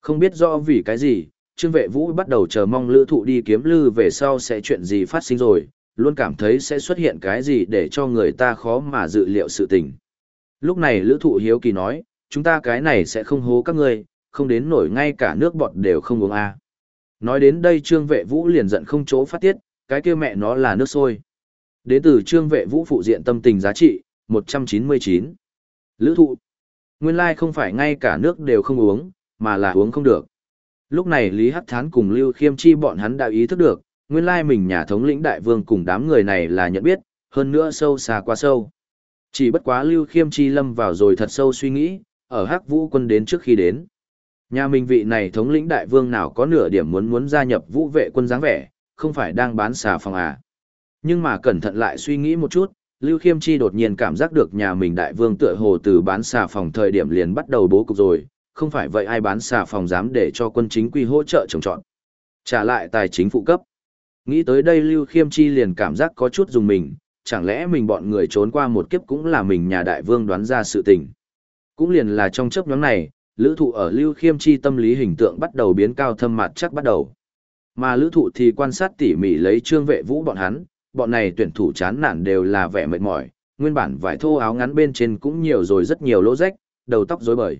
Không biết rõ vì cái gì, Trương Vệ Vũ bắt đầu chờ mong lữ thụ đi kiếm lư về sau sẽ chuyện gì phát sinh rồi, luôn cảm thấy sẽ xuất hiện cái gì để cho người ta khó mà dự liệu sự tình. Lúc này lữ thụ hiếu kỳ nói, chúng ta cái này sẽ không hố các ngươi, không đến nổi ngay cả nước bọt đều không uống a Nói đến đây Trương Vệ Vũ liền giận không chỗ phát tiết, cái kia mẹ nó là nước sôi. Đến từ Trương Vệ Vũ phụ diện tâm tình giá trị, 199. Lữ thụ. Nguyên lai không phải ngay cả nước đều không uống, mà là uống không được. Lúc này Lý Hắc Thán cùng Lưu Khiêm Chi bọn hắn đã ý thức được, nguyên lai mình nhà thống lĩnh đại vương cùng đám người này là nhận biết, hơn nữa sâu xa quá sâu. Chỉ bất quá Lưu Khiêm Chi lâm vào rồi thật sâu suy nghĩ, ở Hắc Vũ quân đến trước khi đến. Nhà mình vị này thống lĩnh đại vương nào có nửa điểm muốn muốn gia nhập vũ vệ quân dáng vẻ, không phải đang bán xà phòng à. Nhưng mà cẩn thận lại suy nghĩ một chút, Lưu Khiêm Chi đột nhiên cảm giác được nhà mình đại vương tựa hồ từ bán xà phòng thời điểm liền bắt đầu bố cục rồi, không phải vậy ai bán xà phòng dám để cho quân chính quy hỗ trợ trồng trọt. Trả lại tài chính phụ cấp. Nghĩ tới đây Lưu Khiêm Chi liền cảm giác có chút dùng mình, chẳng lẽ mình bọn người trốn qua một kiếp cũng là mình nhà đại vương đoán ra sự tình. Cũng liền là trong chấp nhóm này, lữ thụ ở Lưu Khiêm Chi tâm lý hình tượng bắt đầu biến cao thâm mặt chắc bắt đầu. Mà lữ thụ thì quan sát tỉ mỉ lấy trương vệ vũ bọn hắn, bọn này tuyển thủ chán nản đều là vẻ mệt mỏi, nguyên bản vải thô áo ngắn bên trên cũng nhiều rồi rất nhiều lỗ rách, đầu tóc rối bời.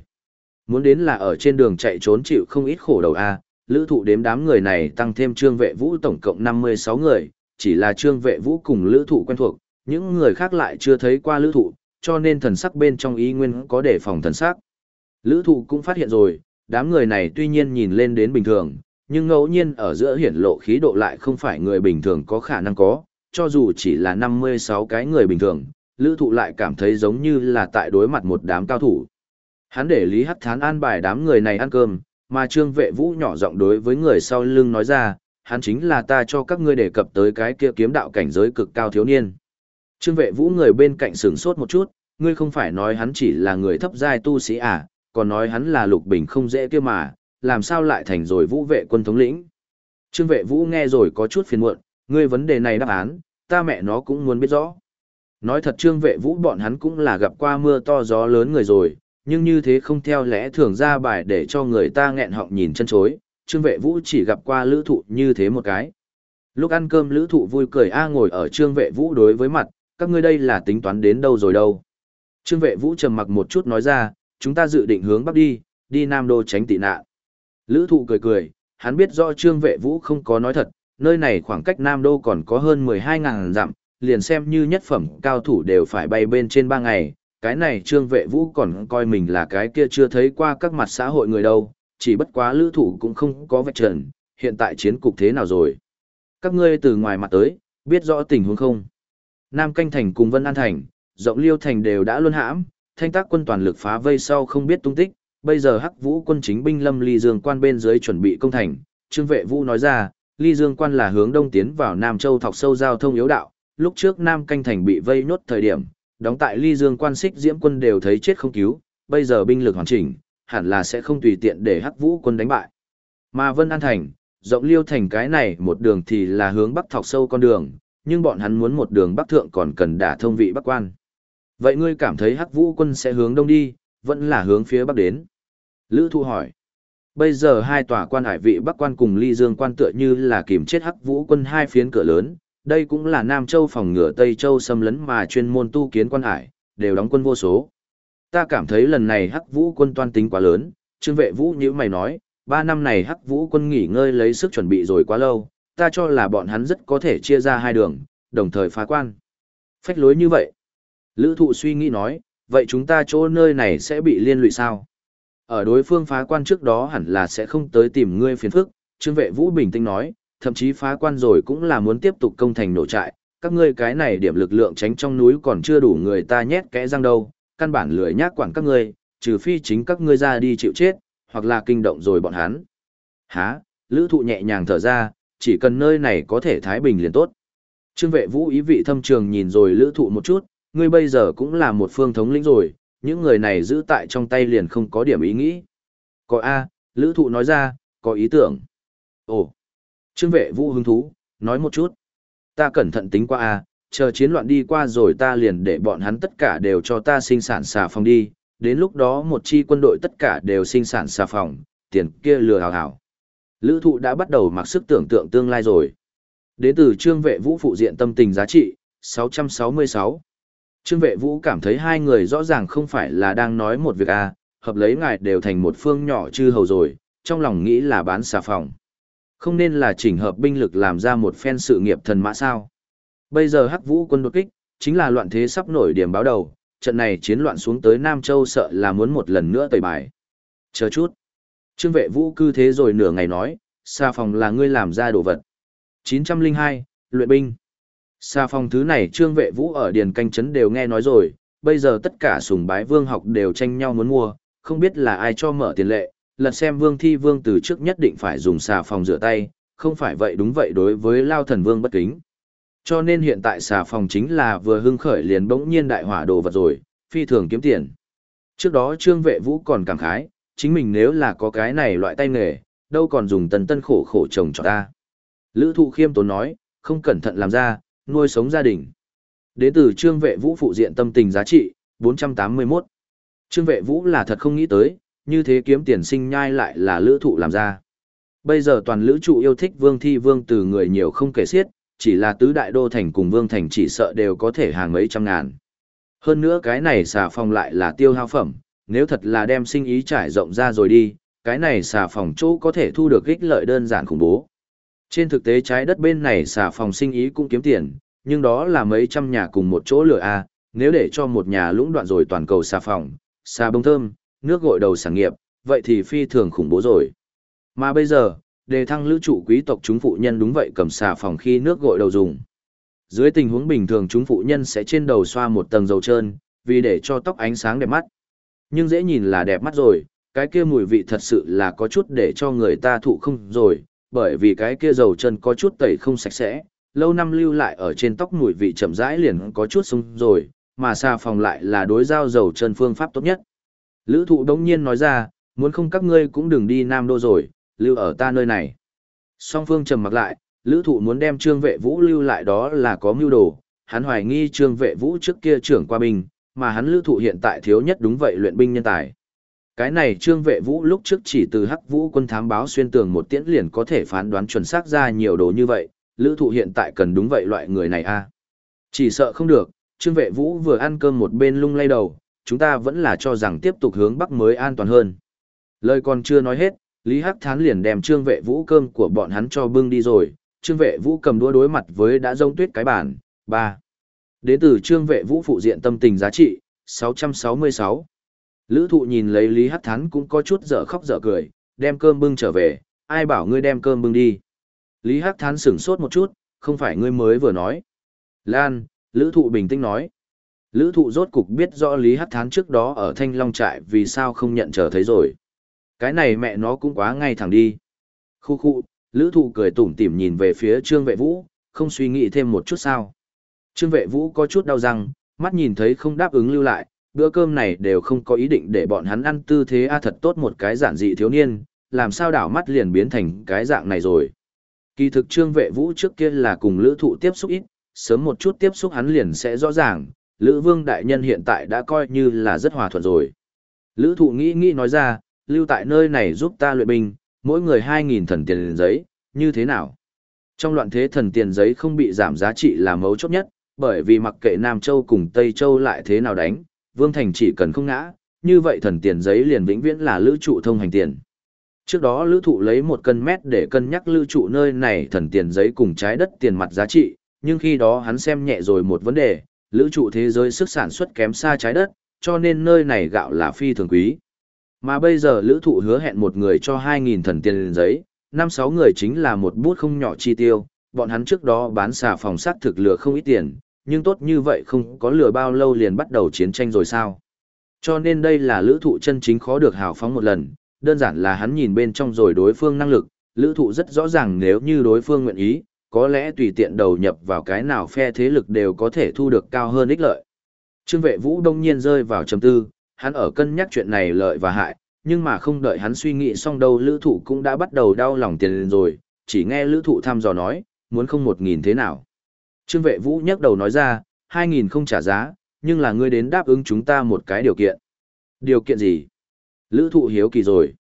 Muốn đến là ở trên đường chạy trốn chịu không ít khổ đầu a, lữ thụ đếm đám người này tăng thêm trương vệ vũ tổng cộng 56 người, chỉ là trương vệ vũ cùng lữ thụ quen thuộc, những người khác lại chưa thấy qua lữ thụ, cho nên thần sắc bên trong ý nguyên có đề phòng thần sắc. Lữ thụ cũng phát hiện rồi, đám người này tuy nhiên nhìn lên đến bình thường, nhưng ngẫu nhiên ở giữa hiển lộ khí độ lại không phải người bình thường có khả năng có, cho dù chỉ là 56 cái người bình thường, lữ thụ lại cảm thấy giống như là tại đối mặt một đám cao thủ. Hắn để Lý Hắc Thán an bài đám người này ăn cơm, mà Trương Vệ Vũ nhỏ giọng đối với người sau lưng nói ra, hắn chính là ta cho các ngươi đề cập tới cái kia kiếm đạo cảnh giới cực cao thiếu niên. Trương Vệ Vũ người bên cạnh sửng sốt một chút, ngươi không phải nói hắn chỉ là người thấp giai tu sĩ à, còn nói hắn là lục bình không dễ kia mà, làm sao lại thành rồi vũ vệ quân thống lĩnh. Trương Vệ Vũ nghe rồi có chút phiền muộn, ngươi vấn đề này đáp án, ta mẹ nó cũng muốn biết rõ. Nói thật trương vệ vũ bọn hắn cũng là gặp qua mưa to gió lớn người rồi, nhưng như thế không theo lẽ thường ra bài để cho người ta nghẹn họng nhìn chân chối, trương vệ vũ chỉ gặp qua lữ thụ như thế một cái. Lúc ăn cơm lữ thụ vui cười a ngồi ở trương vệ vũ đối với mặt, các ngươi đây là tính toán đến đâu rồi đâu. Trương vệ vũ trầm mặc một chút nói ra, chúng ta dự định hướng bắc đi, đi Nam Đô tránh tị nạn. Lữ thụ cười cười, hắn biết rõ trương vệ vũ không có nói thật, nơi này khoảng cách Nam Đô còn có hơn 12.000 dặm, liền xem như nhất phẩm cao thủ đều phải bay bên trên 3 ngày, cái này trương vệ vũ còn coi mình là cái kia chưa thấy qua các mặt xã hội người đâu, chỉ bất quá lữ thủ cũng không có vạch trần, hiện tại chiến cục thế nào rồi. Các ngươi từ ngoài mặt tới, biết rõ tình huống không? Nam Canh Thành cùng Vân An Thành, rộng liêu thành đều đã luân hãm, thanh tác quân toàn lực phá vây sau không biết tung tích, bây giờ hắc vũ quân chính binh lâm ly dương quan bên dưới chuẩn bị công thành, trương vệ vũ nói ra, ly dương quan là hướng đông tiến vào Nam Châu thọc sâu giao thông yếu đạo, lúc trước Nam Canh Thành bị vây nốt thời điểm, đóng tại ly dương quan xích diễm quân đều thấy chết không cứu, bây giờ binh lực hoàn chỉnh, hẳn là sẽ không tùy tiện để hắc vũ quân đánh bại. Mà Vân An Thành, rộng liêu thành cái này một đường thì là hướng bắc thọc sâu con đường, nhưng bọn hắn muốn một đường bắc thượng còn cần đả thông vị bắc quan. Vậy ngươi cảm thấy hắc vũ quân sẽ hướng đông đi, vẫn là hướng phía bắc đến? Lữ Thu hỏi. Bây giờ hai tòa quan hải vị bắc quan cùng ly dương quan tựa như là kìm chết hắc vũ quân hai phiến cửa lớn, đây cũng là Nam Châu phòng ngừa Tây Châu xâm lấn mà chuyên môn tu kiến quan hải, đều đóng quân vô số. Ta cảm thấy lần này hắc vũ quân toan tính quá lớn, trương vệ vũ như mày nói, ba năm này hắc vũ quân nghỉ ngơi lấy sức chuẩn bị rồi quá lâu, ta cho là bọn hắn rất có thể chia ra hai đường, đồng thời phá quan. Phách lối như vậy. Lữ thụ suy nghĩ nói, vậy chúng ta chỗ nơi này sẽ bị liên lụy sao? Ở đối phương phá quan trước đó hẳn là sẽ không tới tìm ngươi phiền phức, Trương Vệ Vũ bình tĩnh nói, thậm chí phá quan rồi cũng là muốn tiếp tục công thành nổ trại, các ngươi cái này điểm lực lượng tránh trong núi còn chưa đủ người ta nhét kẽ răng đâu, căn bản lười nhác quản các ngươi, trừ phi chính các ngươi ra đi chịu chết, hoặc là kinh động rồi bọn hắn. Hả, lữ thụ nhẹ nhàng thở ra, chỉ cần nơi này có thể thái bình liền tốt. Trương vệ vũ ý vị thâm trường nhìn rồi lữ thụ một chút, ngươi bây giờ cũng là một phương thống lĩnh rồi, những người này giữ tại trong tay liền không có điểm ý nghĩ. Có A, lữ thụ nói ra, có ý tưởng. Ồ, trương vệ vũ hứng thú, nói một chút. Ta cẩn thận tính qua A, chờ chiến loạn đi qua rồi ta liền để bọn hắn tất cả đều cho ta sinh sản xà phòng đi, đến lúc đó một chi quân đội tất cả đều sinh sản xà phòng, tiền kia lừa hào hào. Lữ thụ đã bắt đầu mặc sức tưởng tượng tương lai rồi. Đến từ trương vệ vũ phụ diện tâm tình giá trị, 666. Trương vệ vũ cảm thấy hai người rõ ràng không phải là đang nói một việc à, hợp lấy ngài đều thành một phương nhỏ chư hầu rồi, trong lòng nghĩ là bán xà phòng. Không nên là chỉnh hợp binh lực làm ra một phen sự nghiệp thần mã sao. Bây giờ hắc vũ quân đột kích, chính là loạn thế sắp nổi điểm báo đầu, trận này chiến loạn xuống tới Nam Châu sợ là muốn một lần nữa tẩy bài. Chờ chút. Trương vệ vũ cư thế rồi nửa ngày nói, xa phòng là ngươi làm ra đồ vật. 902, luyện binh. Xa phòng thứ này trương vệ vũ ở điền canh trấn đều nghe nói rồi, bây giờ tất cả sùng bái vương học đều tranh nhau muốn mua, không biết là ai cho mở tiền lệ, lật xem vương thi vương từ trước nhất định phải dùng xà phòng rửa tay, không phải vậy đúng vậy đối với lao thần vương bất kính. Cho nên hiện tại xà phòng chính là vừa hưng khởi liền bỗng nhiên đại hỏa đồ vật rồi, phi thường kiếm tiền. Trước đó trương vệ vũ còn cảm khái, chính mình nếu là có cái này loại tay nghề, đâu còn dùng tần tân khổ khổ chồng cho ta. Lữ thụ khiêm tốn nói, không cẩn thận làm ra, nuôi sống gia đình. Đến từ trương vệ vũ phụ diện tâm tình giá trị, 481. Trương vệ vũ là thật không nghĩ tới, như thế kiếm tiền sinh nhai lại là lữ thụ làm ra. Bây giờ toàn lữ trụ yêu thích vương thi vương từ người nhiều không kể xiết, chỉ là tứ đại đô thành cùng vương thành chỉ sợ đều có thể hàng mấy trăm ngàn. Hơn nữa cái này xà phòng lại là tiêu hao phẩm, nếu thật là đem sinh ý trải rộng ra rồi đi, cái này xà phòng chỗ có thể thu được ích lợi đơn giản khủng bố. Trên thực tế trái đất bên này xà phòng sinh ý cũng kiếm tiền, nhưng đó là mấy trăm nhà cùng một chỗ lửa A, nếu để cho một nhà lũng đoạn rồi toàn cầu xà phòng, xà bông thơm, nước gội đầu sản nghiệp, vậy thì phi thường khủng bố rồi. Mà bây giờ, đề thăng lữ trụ quý tộc chúng phụ nhân đúng vậy cầm xà phòng khi nước gội đầu dùng. Dưới tình huống bình thường chúng phụ nhân sẽ trên đầu xoa một tầng dầu trơn, vì để cho tóc ánh sáng đẹp mắt. Nhưng dễ nhìn là đẹp mắt rồi, cái kia mùi vị thật sự là có chút để cho người ta thụ không rồi, bởi vì cái kia dầu chân có chút tẩy không sạch sẽ, lâu năm lưu lại ở trên tóc mùi vị chậm rãi liền có chút sung rồi, mà xà phòng lại là đối giao dầu chân phương pháp tốt nhất. Lữ thụ đống nhiên nói ra, muốn không các ngươi cũng đừng đi Nam Đô rồi, lưu ở ta nơi này. Song phương trầm mặc lại, lữ thụ muốn đem trương vệ vũ lưu lại đó là có mưu đồ, hắn hoài nghi trương vệ vũ trước kia trưởng qua binh, mà hắn lữ thụ hiện tại thiếu nhất đúng vậy luyện binh nhân tài. Cái này trương vệ vũ lúc trước chỉ từ hắc vũ quân thám báo xuyên tường một tiễn liền có thể phán đoán chuẩn xác ra nhiều đồ như vậy, lữ thụ hiện tại cần đúng vậy loại người này a à? Chỉ sợ không được, trương vệ vũ vừa ăn cơm một bên lung lay đầu, chúng ta vẫn là cho rằng tiếp tục hướng bắc mới an toàn hơn. Lời còn chưa nói hết, Lý Hắc Thán liền đem trương vệ vũ cơm của bọn hắn cho bưng đi rồi, trương vệ vũ cầm đũa đối mặt với đã rông tuyết cái bản, 3. Đến từ trương vệ vũ phụ diện tâm tình giá trị, 666. Lữ thụ nhìn lấy Lý Hắc Thán cũng có chút dở khóc dở cười, đem cơm bưng trở về, ai bảo ngươi đem cơm bưng đi. Lý Hắc Thán sửng sốt một chút, không phải ngươi mới vừa nói. Lan, Lữ thụ bình tĩnh nói. Lữ thụ rốt cục biết rõ Lý Hắc Thán trước đó ở Thanh Long Trại vì sao không nhận trở thấy rồi. Cái này mẹ nó cũng quá ngay thẳng đi. Khu khu, Lữ thụ cười tủm tỉm nhìn về phía Trương Vệ Vũ, không suy nghĩ thêm một chút sao. Trương Vệ Vũ có chút đau răng, mắt nhìn thấy không đáp ứng lưu lại, bữa cơm này đều không có ý định để bọn hắn ăn tư thế a thật tốt một cái giản dị thiếu niên, làm sao đảo mắt liền biến thành cái dạng này rồi. Kỳ thực trương vệ vũ trước kia là cùng lữ thụ tiếp xúc ít, sớm một chút tiếp xúc hắn liền sẽ rõ ràng, lữ vương đại nhân hiện tại đã coi như là rất hòa thuận rồi. Lữ thụ nghĩ nghĩ nói ra, lưu tại nơi này giúp ta luyện binh, mỗi người 2.000 thần tiền giấy, như thế nào? Trong loạn thế thần tiền giấy không bị giảm giá trị là mấu chốt nhất, bởi vì mặc kệ Nam Châu cùng Tây Châu lại thế nào đánh, Vương Thành chỉ cần không ngã, như vậy thần tiền giấy liền vĩnh viễn là lữ trụ thông hành tiền. Trước đó lữ thụ lấy một cân mét để cân nhắc lữ trụ nơi này thần tiền giấy cùng trái đất tiền mặt giá trị, nhưng khi đó hắn xem nhẹ rồi một vấn đề, lữ trụ thế giới sức sản xuất kém xa trái đất, cho nên nơi này gạo là phi thường quý. Mà bây giờ lữ thụ hứa hẹn một người cho 2.000 thần tiền giấy, năm sáu người chính là một bút không nhỏ chi tiêu, bọn hắn trước đó bán xà phòng sát thực lừa không ít tiền, nhưng tốt như vậy không có lừa bao lâu liền bắt đầu chiến tranh rồi sao. Cho nên đây là lữ thụ chân chính khó được hào phóng một lần, đơn giản là hắn nhìn bên trong rồi đối phương năng lực, lữ thụ rất rõ ràng nếu như đối phương nguyện ý, có lẽ tùy tiện đầu nhập vào cái nào phe thế lực đều có thể thu được cao hơn ích lợi. Trương vệ vũ đông nhiên rơi vào trầm tư, hắn ở cân nhắc chuyện này lợi và hại, nhưng mà không đợi hắn suy nghĩ xong đâu lữ thụ cũng đã bắt đầu đau lòng tiền lên rồi, chỉ nghe lữ thụ thăm dò nói, muốn không một nghìn thế nào. Trương vệ vũ nhắc đầu nói ra, hai nghìn không trả giá, nhưng là ngươi đến đáp ứng chúng ta một cái điều kiện. Điều kiện gì? Lữ thụ hiếu kỳ rồi.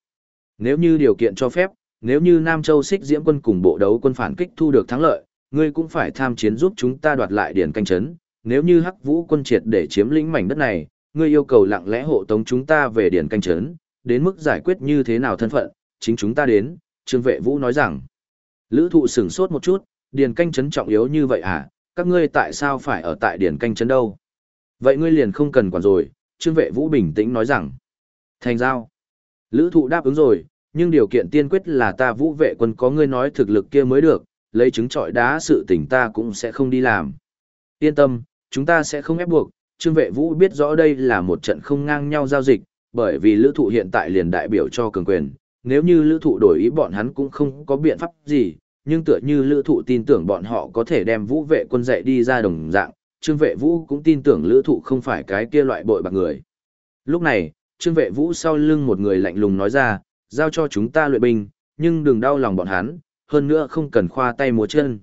Nếu như điều kiện cho phép, nếu như Nam Châu xích diễm quân cùng bộ đấu quân phản kích thu được thắng lợi, ngươi cũng phải tham chiến giúp chúng ta đoạt lại điển canh chấn. Nếu như hắc vũ quân triệt để chiếm lĩnh mảnh đất này, ngươi yêu cầu lặng lẽ hộ tống chúng ta về điển canh chấn, đến mức giải quyết như thế nào thân phận, chính chúng ta đến, Trương Vệ Vũ nói rằng. Lữ thụ sửng sốt một chút, điền canh chấn trọng yếu như vậy à, các ngươi tại sao phải ở tại điền canh chấn đâu? Vậy ngươi liền không cần quản rồi, Trương Vệ Vũ bình tĩnh nói rằng. Thành giao. Lữ thụ đáp ứng rồi, nhưng điều kiện tiên quyết là ta vũ vệ quân có ngươi nói thực lực kia mới được, lấy chứng trọi đá sự tình ta cũng sẽ không đi làm. Yên tâm, chúng ta sẽ không ép buộc, Trương Vệ Vũ biết rõ đây là một trận không ngang nhau giao dịch, bởi vì lữ thụ hiện tại liền đại biểu cho cường quyền, nếu như lữ thụ đổi ý bọn hắn cũng không có biện pháp gì, nhưng tựa như lữ thụ tin tưởng bọn họ có thể đem vũ vệ quân dạy đi ra đồng dạng, trương vệ vũ cũng tin tưởng lữ thụ không phải cái kia loại bội bạc người. Lúc này, trương vệ vũ sau lưng một người lạnh lùng nói ra, giao cho chúng ta luyện binh, nhưng đừng đau lòng bọn hắn, hơn nữa không cần khoa tay múa chân.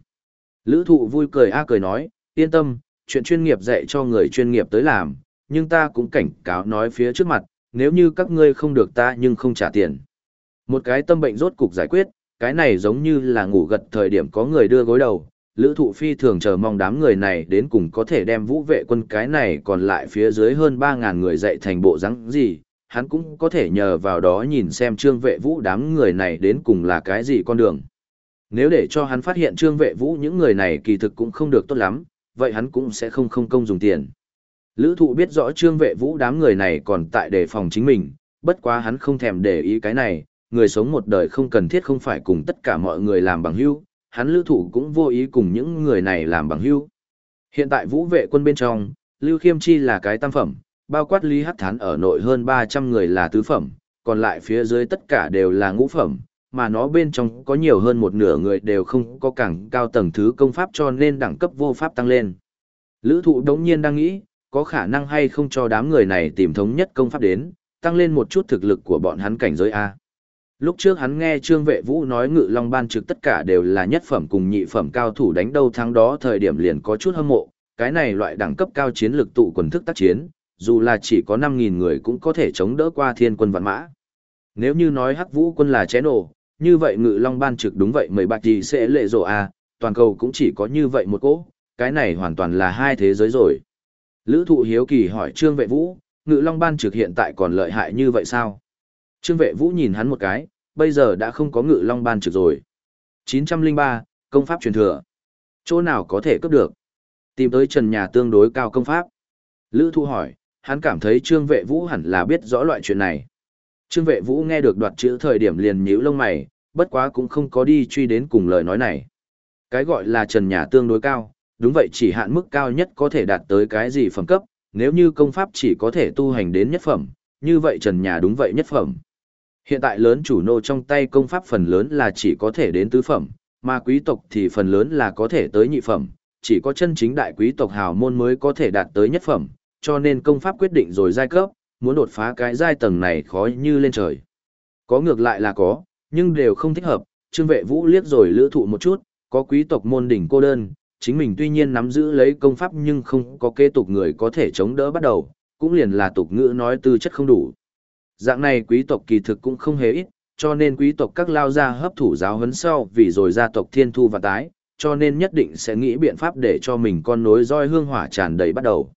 Lữ thụ vui cười a cười nói, yên tâm, chuyện chuyên nghiệp dạy cho người chuyên nghiệp tới làm, nhưng ta cũng cảnh cáo nói phía trước mặt, nếu như các ngươi không được ta nhưng không trả tiền. Một cái tâm bệnh rốt cục giải quyết, cái này giống như là ngủ gật thời điểm có người đưa gối đầu. Lữ thụ phi thường chờ mong đám người này đến cùng có thể đem vũ vệ quân cái này còn lại phía dưới hơn 3.000 người dạy thành bộ rắn gì, hắn cũng có thể nhờ vào đó nhìn xem trương vệ vũ đám người này đến cùng là cái gì con đường. Nếu để cho hắn phát hiện trương vệ vũ những người này kỳ thực cũng không được tốt lắm, vậy hắn cũng sẽ không không công dùng tiền. Lữ thụ biết rõ trương vệ vũ đám người này còn tại đề phòng chính mình, bất quá hắn không thèm để ý cái này, người sống một đời không cần thiết không phải cùng tất cả mọi người làm bằng hữu, hắn lữ thụ cũng vô ý cùng những người này làm bằng hữu. Hiện tại vũ vệ quân bên trong, Lưu Khiêm Chi là cái tam phẩm, bao quát Lý Hắc Thán ở nội hơn 300 người là tứ phẩm, còn lại phía dưới tất cả đều là ngũ phẩm, mà nó bên trong có nhiều hơn một nửa người đều không có càng cao tầng thứ công pháp cho nên đẳng cấp vô pháp tăng lên. Lữ thụ đống nhiên đang nghĩ, có khả năng hay không cho đám người này tìm thống nhất công pháp đến, tăng lên một chút thực lực của bọn hắn cảnh giới A. Lúc trước hắn nghe Trương Vệ Vũ nói ngự long ban trực tất cả đều là nhất phẩm cùng nhị phẩm cao thủ đánh đâu thắng đó thời điểm liền có chút hâm mộ, cái này loại đẳng cấp cao chiến lực tụ quần thức tác chiến, dù là chỉ có 5.000 người cũng có thể chống đỡ qua thiên quân vạn mã. Nếu như nói hắc vũ quân là chén nổ, như vậy ngự long ban trực đúng vậy mười bạc gì sẽ lệ rộ à? toàn cầu cũng chỉ có như vậy một cỗ, cái này hoàn toàn là hai thế giới rồi. Lữ thụ hiếu kỳ hỏi Trương Vệ Vũ, ngự long ban trực hiện tại còn lợi hại như vậy sao? Trương Vệ Vũ nhìn hắn một cái, bây giờ đã không có ngự long ban trực rồi. 903, công pháp truyền thừa. Chỗ nào có thể cấp được? Tìm tới trần nhà tương đối cao công pháp. Lữ thụ hỏi, hắn cảm thấy Trương Vệ Vũ hẳn là biết rõ loại chuyện này. Trương Vệ Vũ nghe được đoạt chữ thời điểm liền nhíu lông mày, bất quá cũng không có đi truy đến cùng lời nói này. Cái gọi là trần nhà tương đối cao, đúng vậy chỉ hạn mức cao nhất có thể đạt tới cái gì phẩm cấp, nếu như công pháp chỉ có thể tu hành đến nhất phẩm, như vậy trần nhà đúng vậy nhất phẩm. Hiện tại lớn chủ nô trong tay công pháp phần lớn là chỉ có thể đến tứ phẩm, mà quý tộc thì phần lớn là có thể tới nhị phẩm, chỉ có chân chính đại quý tộc hào môn mới có thể đạt tới nhất phẩm, cho nên công pháp quyết định rồi giai cấp, muốn đột phá cái giai tầng này khó như lên trời. Có ngược lại là có, nhưng đều không thích hợp, Trương Vệ Vũ liếc rồi lữ thụ một chút, có quý tộc môn đỉnh cô đơn, chính mình tuy nhiên nắm giữ lấy công pháp nhưng không có kế tục người có thể chống đỡ bắt đầu, cũng liền là tục ngữ nói tư chất không đủ. Dạng này quý tộc kỳ thực cũng không hề ít, cho nên quý tộc các lao gia hấp thủ giáo huấn sau vì rồi gia tộc thiên thu và tái, cho nên nhất định sẽ nghĩ biện pháp để cho mình con nối roi hương hỏa tràn đầy bắt đầu.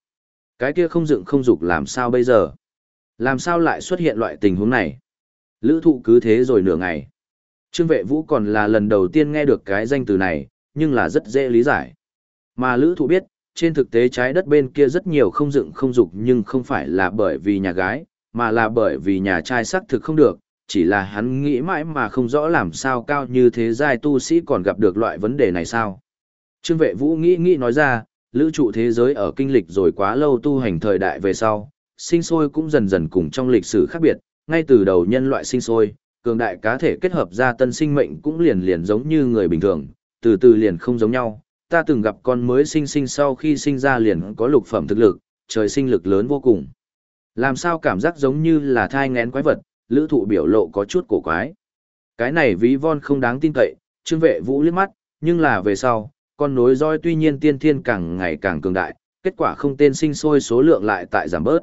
Cái kia không dựng không dục làm sao bây giờ? Làm sao lại xuất hiện loại tình huống này? Lữ thụ cứ thế rồi nửa ngày. Trương vệ vũ còn là lần đầu tiên nghe được cái danh từ này, nhưng là rất dễ lý giải. Mà lữ thụ biết, trên thực tế trái đất bên kia rất nhiều không dựng không dục nhưng không phải là bởi vì nhà gái, mà là bởi vì nhà trai xác thực không được, chỉ là hắn nghĩ mãi mà không rõ làm sao cao như thế giai tu sĩ còn gặp được loại vấn đề này sao. Trương vệ vũ nghĩ nghĩ nói ra, lữ trụ thế giới ở kinh lịch rồi quá lâu tu hành thời đại về sau, sinh sôi cũng dần dần cùng trong lịch sử khác biệt, ngay từ đầu nhân loại sinh sôi, cường đại cá thể kết hợp ra tân sinh mệnh cũng liền liền giống như người bình thường, từ từ liền không giống nhau. Ta từng gặp con mới sinh sinh sau khi sinh ra liền có lục phẩm thực lực, trời sinh lực lớn vô cùng. Làm sao cảm giác giống như là thai ngén quái vật, lữ thụ biểu lộ có chút cổ quái. Cái này ví von không đáng tin cậy, trương vệ vũ liếc mắt, nhưng là về sau, con nối roi tuy nhiên tiên thiên càng ngày càng cường đại, kết quả không tên sinh sôi số lượng lại tại giảm bớt.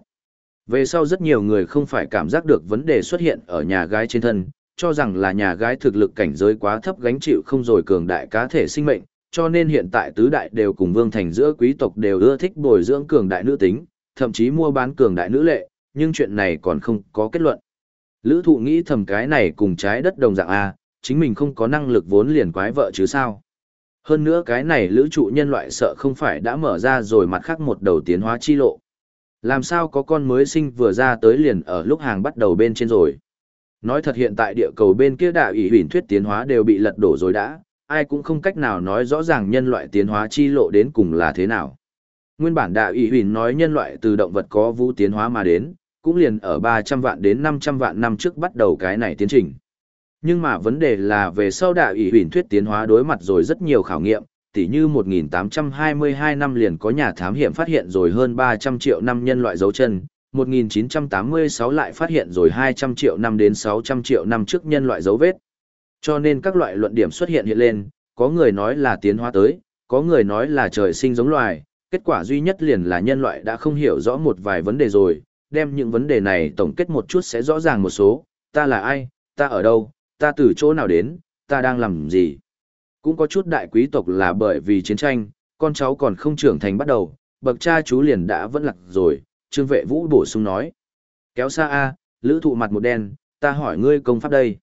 Về sau rất nhiều người không phải cảm giác được vấn đề xuất hiện ở nhà gái trên thân, cho rằng là nhà gái thực lực cảnh giới quá thấp gánh chịu không rồi cường đại cá thể sinh mệnh, cho nên hiện tại tứ đại đều cùng vương thành giữa quý tộc đều ưa thích bồi dưỡng cường đại nữ tính, thậm chí mua bán cường đại nữ lệ, nhưng chuyện này còn không có kết luận. Lữ thụ nghĩ thầm cái này cùng trái đất đồng dạng A, chính mình không có năng lực vốn liền quái vợ chứ sao. Hơn nữa cái này lữ trụ nhân loại sợ không phải đã mở ra rồi mặt khác một đầu tiến hóa chi lộ. Làm sao có con mới sinh vừa ra tới liền ở lúc hàng bắt đầu bên trên rồi. Nói thật hiện tại địa cầu bên kia đạo ủy huyền thuyết tiến hóa đều bị lật đổ rồi đã, ai cũng không cách nào nói rõ ràng nhân loại tiến hóa chi lộ đến cùng là thế nào. Nguyên bản đạo ủy huyền nói nhân loại từ động vật có vũ tiến hóa mà đến, cũng liền ở 300 vạn đến 500 vạn năm trước bắt đầu cái này tiến trình. Nhưng mà vấn đề là về sau đạo ủy huyền thuyết tiến hóa đối mặt rồi rất nhiều khảo nghiệm, tỉ như 1822 năm liền có nhà thám hiểm phát hiện rồi hơn 300 triệu năm nhân loại dấu chân, 1986 lại phát hiện rồi 200 triệu năm đến 600 triệu năm trước nhân loại dấu vết. Cho nên các loại luận điểm xuất hiện hiện lên, có người nói là tiến hóa tới, có người nói là trời sinh giống loài, kết quả duy nhất liền là nhân loại đã không hiểu rõ một vài vấn đề rồi, đem những vấn đề này tổng kết một chút sẽ rõ ràng một số, ta là ai, ta ở đâu, ta từ chỗ nào đến, ta đang làm gì. Cũng có chút đại quý tộc là bởi vì chiến tranh, con cháu còn không trưởng thành bắt đầu, bậc cha chú liền đã vẫn lạc rồi, trương vệ vũ bổ sung nói. Kéo xa A, lữ thụ mặt một đen, ta hỏi ngươi công pháp đây.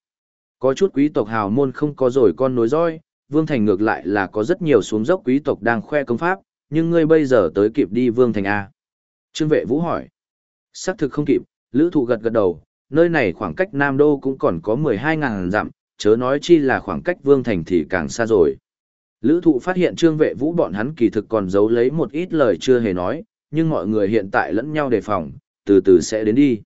Có chút quý tộc hào môn không có rồi con nối roi, vương thành ngược lại là có rất nhiều xuống dốc quý tộc đang khoe công pháp, nhưng ngươi bây giờ tới kịp đi vương thành A. Trương vệ vũ hỏi. Xác thực không kịp, lữ thụ gật gật đầu, nơi này khoảng cách Nam Đô cũng còn có 12.000 dặm, chớ nói chi là khoảng cách Vương Thành thì càng xa rồi. Lữ thụ phát hiện trương vệ vũ bọn hắn kỳ thực còn giấu lấy một ít lời chưa hề nói, nhưng mọi người hiện tại lẫn nhau đề phòng, từ từ sẽ đến đi.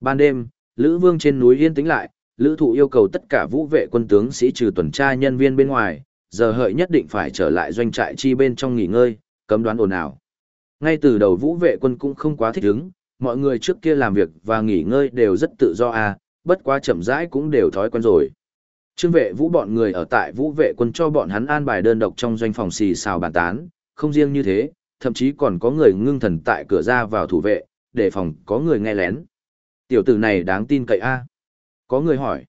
Ban đêm, Lữ Vương trên núi yên tĩnh lại, Lữ thụ yêu cầu tất cả vũ vệ quân tướng sĩ trừ tuần tra nhân viên bên ngoài, giờ hợi nhất định phải trở lại doanh trại chi bên trong nghỉ ngơi, cấm đoán ồn ào. Ngay từ đầu vũ vệ quân cũng không quá thích hứng, mọi người trước kia làm việc và nghỉ ngơi đều rất tự do à, bất quá chậm rãi cũng đều thói quen rồi. Trương vệ vũ bọn người ở tại vũ vệ quân cho bọn hắn an bài đơn độc trong doanh phòng xì xào bàn tán, không riêng như thế, thậm chí còn có người ngưng thần tại cửa ra vào thủ vệ, để phòng có người nghe lén. Tiểu tử này đáng tin cậy a Có người hỏi.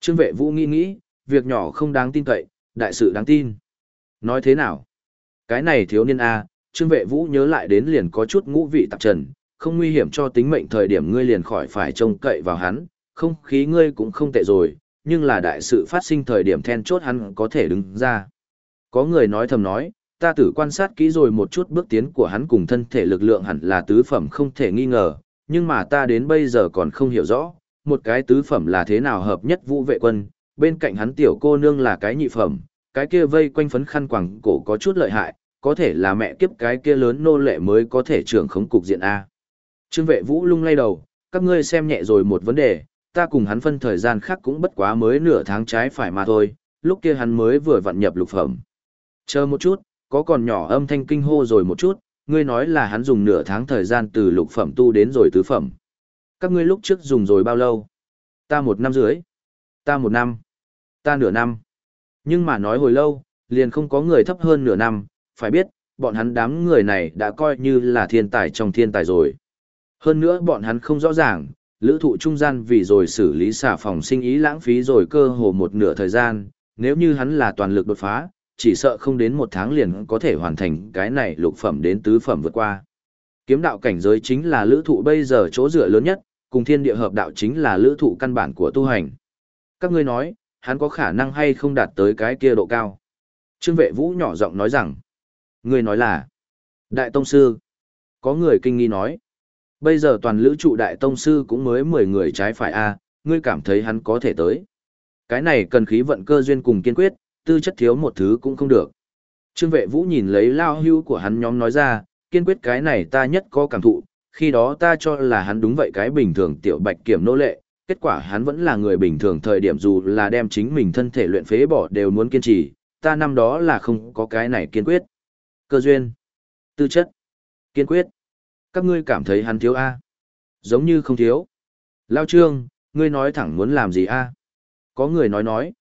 Trương vệ vũ nghĩ nghĩ, việc nhỏ không đáng tin cậy, đại sự đáng tin. Nói thế nào? Cái này thiếu niên a Trương vệ vũ nhớ lại đến liền có chút ngũ vị tạp trần, không nguy hiểm cho tính mệnh thời điểm ngươi liền khỏi phải trông cậy vào hắn, không khí ngươi cũng không tệ rồi, nhưng là đại sự phát sinh thời điểm then chốt hắn có thể đứng ra. Có người nói thầm nói, ta tử quan sát kỹ rồi một chút bước tiến của hắn cùng thân thể lực lượng hẳn là tứ phẩm không thể nghi ngờ, nhưng mà ta đến bây giờ còn không hiểu rõ, một cái tứ phẩm là thế nào hợp nhất vũ vệ quân, bên cạnh hắn tiểu cô nương là cái nhị phẩm, cái kia vây quanh phấn khăn quẳng cổ có chút lợi hại, có thể là mẹ kiếp cái kia lớn nô lệ mới có thể trưởng khống cục diện A. Trương vệ vũ lung lay đầu, các ngươi xem nhẹ rồi một vấn đề, ta cùng hắn phân thời gian khác cũng bất quá mới nửa tháng trái phải mà thôi, lúc kia hắn mới vừa vặn nhập lục phẩm. Chờ một chút, có còn nhỏ âm thanh kinh hô rồi một chút, ngươi nói là hắn dùng nửa tháng thời gian từ lục phẩm tu đến rồi tứ phẩm. Các ngươi lúc trước dùng rồi bao lâu? Ta một năm dưới. Ta một năm. Ta nửa năm. Nhưng mà nói hồi lâu, liền không có người thấp hơn nửa năm, phải biết, bọn hắn đám người này đã coi như là thiên tài trong thiên tài rồi. Hơn nữa bọn hắn không rõ ràng, lữ thụ trung gian vì rồi xử lý xả phòng sinh ý lãng phí rồi cơ hồ một nửa thời gian, nếu như hắn là toàn lực đột phá, chỉ sợ không đến một tháng liền có thể hoàn thành cái này lục phẩm đến tứ phẩm vượt qua. Kiếm đạo cảnh giới chính là lữ thụ bây giờ chỗ dựa lớn nhất, cùng thiên địa hợp đạo chính là lữ thụ căn bản của tu hành. Các ngươi nói, hắn có khả năng hay không đạt tới cái kia độ cao. Trương vệ vũ nhỏ giọng nói rằng, ngươi nói là, Đại Tông Sư. Có người kinh nghi nói, bây giờ toàn lữ trụ Đại Tông Sư cũng mới 10 người trái phải a ngươi cảm thấy hắn có thể tới. Cái này cần khí vận cơ duyên cùng kiên quyết, tư chất thiếu một thứ cũng không được. Trương vệ vũ nhìn lấy lao hưu của hắn nhóm nói ra, kiên quyết cái này ta nhất có cảm thụ, khi đó ta cho là hắn đúng vậy cái bình thường tiểu bạch kiểm nô lệ, kết quả hắn vẫn là người bình thường thời điểm dù là đem chính mình thân thể luyện phế bỏ đều muốn kiên trì, ta năm đó là không có cái này kiên quyết. Cơ duyên, tư chất, kiên quyết. Các ngươi cảm thấy hắn thiếu A. Giống như không thiếu. Lao trương, ngươi nói thẳng muốn làm gì A. Có người nói nói.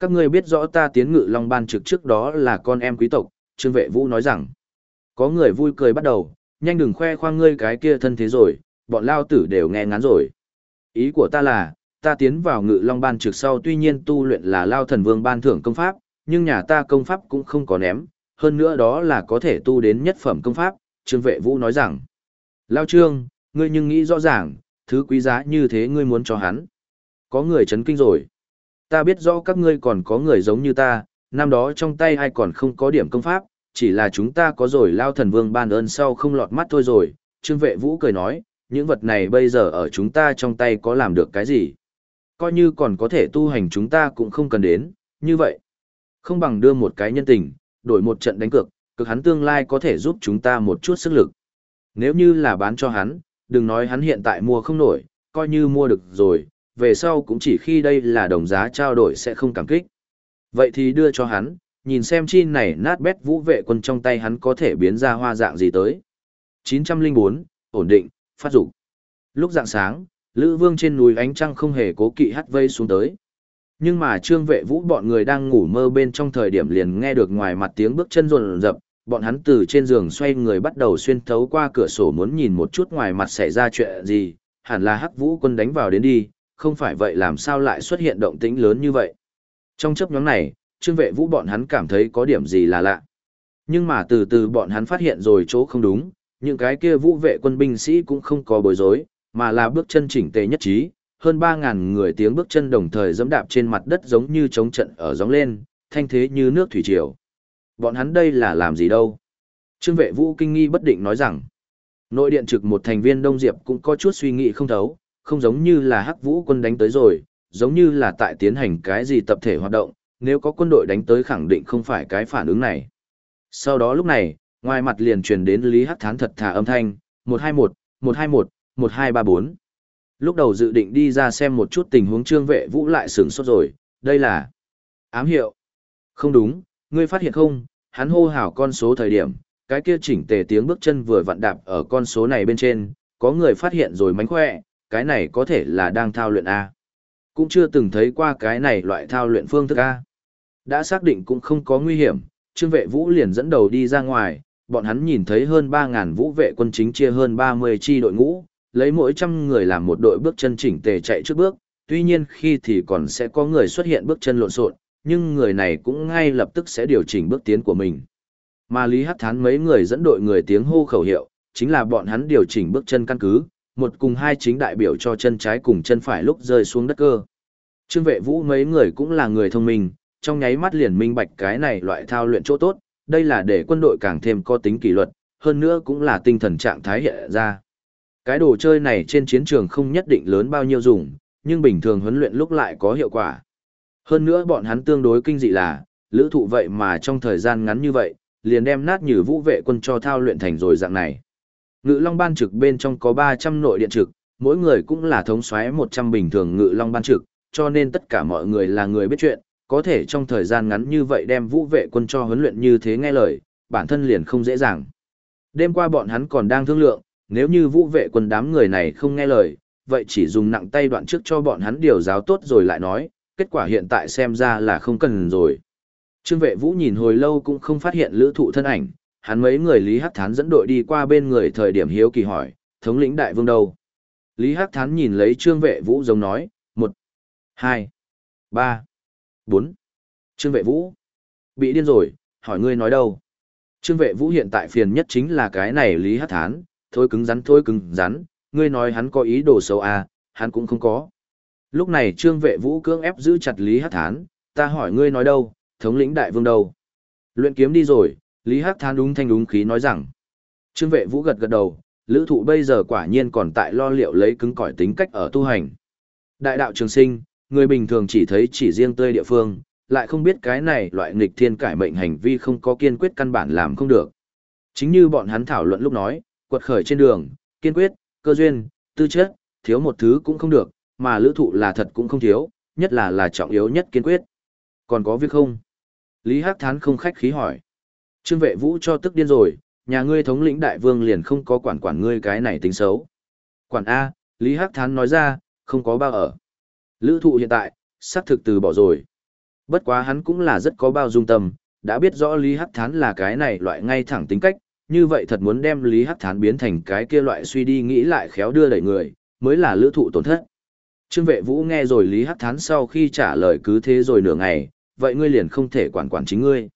Các ngươi biết rõ ta tiến ngự long ban trực trước đó là con em quý tộc, trương vệ vũ nói rằng. Có người vui cười bắt đầu, nhanh đừng khoe khoang ngươi cái kia thân thế rồi, bọn lao tử đều nghe ngán rồi. Ý của ta là, ta tiến vào ngự long ban trực sau tuy nhiên tu luyện là lao thần vương ban thưởng công pháp, nhưng nhà ta công pháp cũng không có ném, hơn nữa đó là có thể tu đến nhất phẩm công pháp, Trương Vệ Vũ nói rằng. Lao Trương, ngươi nhưng nghĩ rõ ràng, thứ quý giá như thế ngươi muốn cho hắn. Có người chấn kinh rồi. Ta biết rõ các ngươi còn có người giống như ta, năm đó trong tay ai còn không có điểm công pháp, chỉ là chúng ta có rồi lao thần vương ban ơn sau không lọt mắt thôi rồi. Trương Vệ Vũ cười nói, những vật này bây giờ ở chúng ta trong tay có làm được cái gì? Coi như còn có thể tu hành chúng ta cũng không cần đến, như vậy. Không bằng đưa một cái nhân tình, đổi một trận đánh cược, cực hắn tương lai có thể giúp chúng ta một chút sức lực. Nếu như là bán cho hắn, đừng nói hắn hiện tại mua không nổi, coi như mua được rồi, về sau cũng chỉ khi đây là đồng giá trao đổi sẽ không cảm kích. Vậy thì đưa cho hắn, nhìn xem chi này nát bét vũ vệ quân trong tay hắn có thể biến ra hoa dạng gì tới. 904, ổn định, phát dục. Lúc dạng sáng, Lữ Vương trên núi ánh trăng không hề cố kỵ hắt vây xuống tới. Nhưng mà trương vệ vũ bọn người đang ngủ mơ bên trong thời điểm liền nghe được ngoài mặt tiếng bước chân rồn rập, bọn hắn từ trên giường xoay người bắt đầu xuyên thấu qua cửa sổ muốn nhìn một chút ngoài mặt xảy ra chuyện gì, hẳn là hắc vũ quân đánh vào đến đi, không phải vậy làm sao lại xuất hiện động tĩnh lớn như vậy. Trong chấp nhóm này, trương vệ vũ bọn hắn cảm thấy có điểm gì là lạ. Nhưng mà từ từ bọn hắn phát hiện rồi chỗ không đúng, những cái kia vũ vệ quân binh sĩ cũng không có bối rối, mà là bước chân chỉnh tề nhất trí, hơn 3.000 người tiếng bước chân đồng thời dẫm đạp trên mặt đất giống như chống trận ở gióng lên, thanh thế như nước thủy triều. Bọn hắn đây là làm gì đâu? Trương vệ vũ kinh nghi bất định nói rằng, nội điện trực một thành viên Đông Diệp cũng có chút suy nghĩ không thấu, không giống như là hắc vũ quân đánh tới rồi, giống như là tại tiến hành cái gì tập thể hoạt động, nếu có quân đội đánh tới khẳng định không phải cái phản ứng này. Sau đó lúc này, ngoài mặt liền truyền đến Lý Hắc Thán thật thà âm thanh, 121, 121, 1234. Lúc đầu dự định đi ra xem một chút tình huống trương vệ vũ lại sửng sốt rồi, đây là ám hiệu. Không đúng, ngươi phát hiện không, hắn hô hào con số thời điểm, cái kia chỉnh tề tiếng bước chân vừa vặn đạp ở con số này bên trên, có người phát hiện rồi mánh khỏe, cái này có thể là đang thao luyện A. Cũng chưa từng thấy qua cái này loại thao luyện phương thức A. Đã xác định cũng không có nguy hiểm, trương vệ vũ liền dẫn đầu đi ra ngoài, bọn hắn nhìn thấy hơn 3.000 vũ vệ quân chính chia hơn 30 chi đội ngũ, lấy mỗi trăm người làm một đội bước chân chỉnh tề chạy trước bước, tuy nhiên khi thì còn sẽ có người xuất hiện bước chân lộn xộn, nhưng người này cũng ngay lập tức sẽ điều chỉnh bước tiến của mình. Mà Lý Hắc Thán mấy người dẫn đội người tiếng hô khẩu hiệu, chính là bọn hắn điều chỉnh bước chân căn cứ, một cùng hai chính đại biểu cho chân trái cùng chân phải lúc rơi xuống đất cơ. Trương vệ vũ mấy người cũng là người thông minh, trong nháy mắt liền minh bạch cái này loại thao luyện chỗ tốt, đây là để quân đội càng thêm có tính kỷ luật, hơn nữa cũng là tinh thần trạng thái hiện ra. Cái đồ chơi này trên chiến trường không nhất định lớn bao nhiêu dùng, nhưng bình thường huấn luyện lúc lại có hiệu quả. Hơn nữa bọn hắn tương đối kinh dị là, lữ thụ vậy mà trong thời gian ngắn như vậy, liền đem nát như vũ vệ quân cho thao luyện thành rồi dạng này. Ngự long ban trực bên trong có 300 nội điện trực, mỗi người cũng là thống xoáy 100 bình thường ngự long ban trực, cho nên tất cả mọi người là người biết chuyện, có thể trong thời gian ngắn như vậy đem vũ vệ quân cho huấn luyện như thế nghe lời, bản thân liền không dễ dàng. Đêm qua bọn hắn còn đang thương lượng, nếu như vũ vệ quân đám người này không nghe lời, vậy chỉ dùng nặng tay đoạn trước cho bọn hắn điều giáo tốt rồi lại nói, kết quả hiện tại xem ra là không cần rồi. Trương vệ vũ nhìn hồi lâu cũng không phát hiện lữ thụ thân ảnh, hắn mấy người Lý Hắc Thán dẫn đội đi qua bên người thời điểm hiếu kỳ hỏi, thống lĩnh đại vương đâu? Lý Hắc Thán nhìn lấy trương vệ vũ giống nói, một, hai, ba, bốn. Trương vệ vũ, bị điên rồi, hỏi ngươi nói đâu? Trương vệ vũ hiện tại phiền nhất chính là cái này Lý Hắc Thán, thôi cứng rắn thôi cứng rắn, ngươi nói hắn có ý đồ xấu à, hắn cũng không có. Lúc này trương vệ vũ cưỡng ép giữ chặt Lý Hắc Thán, ta hỏi ngươi nói đâu, thống lĩnh đại vương đâu? Luyện kiếm đi rồi, Lý Hắc Thán đúng thanh đúng khí nói rằng. Trương vệ vũ gật gật đầu, lữ thụ bây giờ quả nhiên còn tại lo liệu lấy cứng cỏi tính cách ở tu hành. Đại đạo trường sinh, người bình thường chỉ thấy chỉ riêng tươi địa phương, lại không biết cái này loại nghịch thiên cải mệnh hành vi không có kiên quyết căn bản làm không được. Chính như bọn hắn thảo luận lúc nói, quật khởi trên đường, kiên quyết, cơ duyên, tư chất, thiếu một thứ cũng không được, mà lữ thụ là thật cũng không thiếu, nhất là là trọng yếu nhất kiên quyết. Còn có việc không? Lý Hắc Thán không khách khí hỏi. Trương vệ vũ cho tức điên rồi, nhà ngươi thống lĩnh đại vương liền không có quản quản ngươi cái này tính xấu. Quản A, Lý Hắc Thán nói ra, không có bao ở. Lữ thụ hiện tại, xác thực từ bỏ rồi. Bất quá hắn cũng là rất có bao dung tâm, đã biết rõ Lý Hắc Thán là cái này loại ngay thẳng tính cách, như vậy thật muốn đem Lý Hắc Thán biến thành cái kia loại suy đi nghĩ lại khéo đưa đẩy người, mới là lữ thụ tổn thất. Trương vệ vũ nghe rồi Lý Hắc Thán sau khi trả lời cứ thế rồi nửa ngày, vậy ngươi liền không thể quản quản chính ngươi.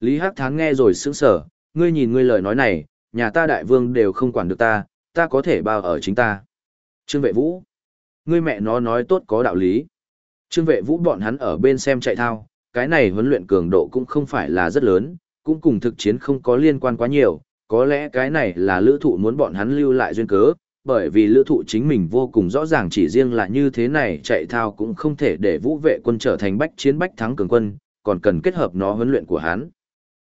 Lý Hắc Thán nghe rồi sững sở, ngươi nhìn ngươi lời nói này, nhà ta đại vương đều không quản được ta, ta có thể bao ở chính ta. Trương vệ vũ, ngươi mẹ nó nói tốt có đạo lý. Trương vệ vũ bọn hắn ở bên xem chạy thao, cái này huấn luyện cường độ cũng không phải là rất lớn, cũng cùng thực chiến không có liên quan quá nhiều, có lẽ cái này là lữ thụ muốn bọn hắn lưu lại duyên cớ, bởi vì lữ thụ chính mình vô cùng rõ ràng chỉ riêng là như thế này chạy thao cũng không thể để vũ vệ quân trở thành bách chiến bách thắng cường quân, còn cần kết hợp nó huấn luyện của hắn.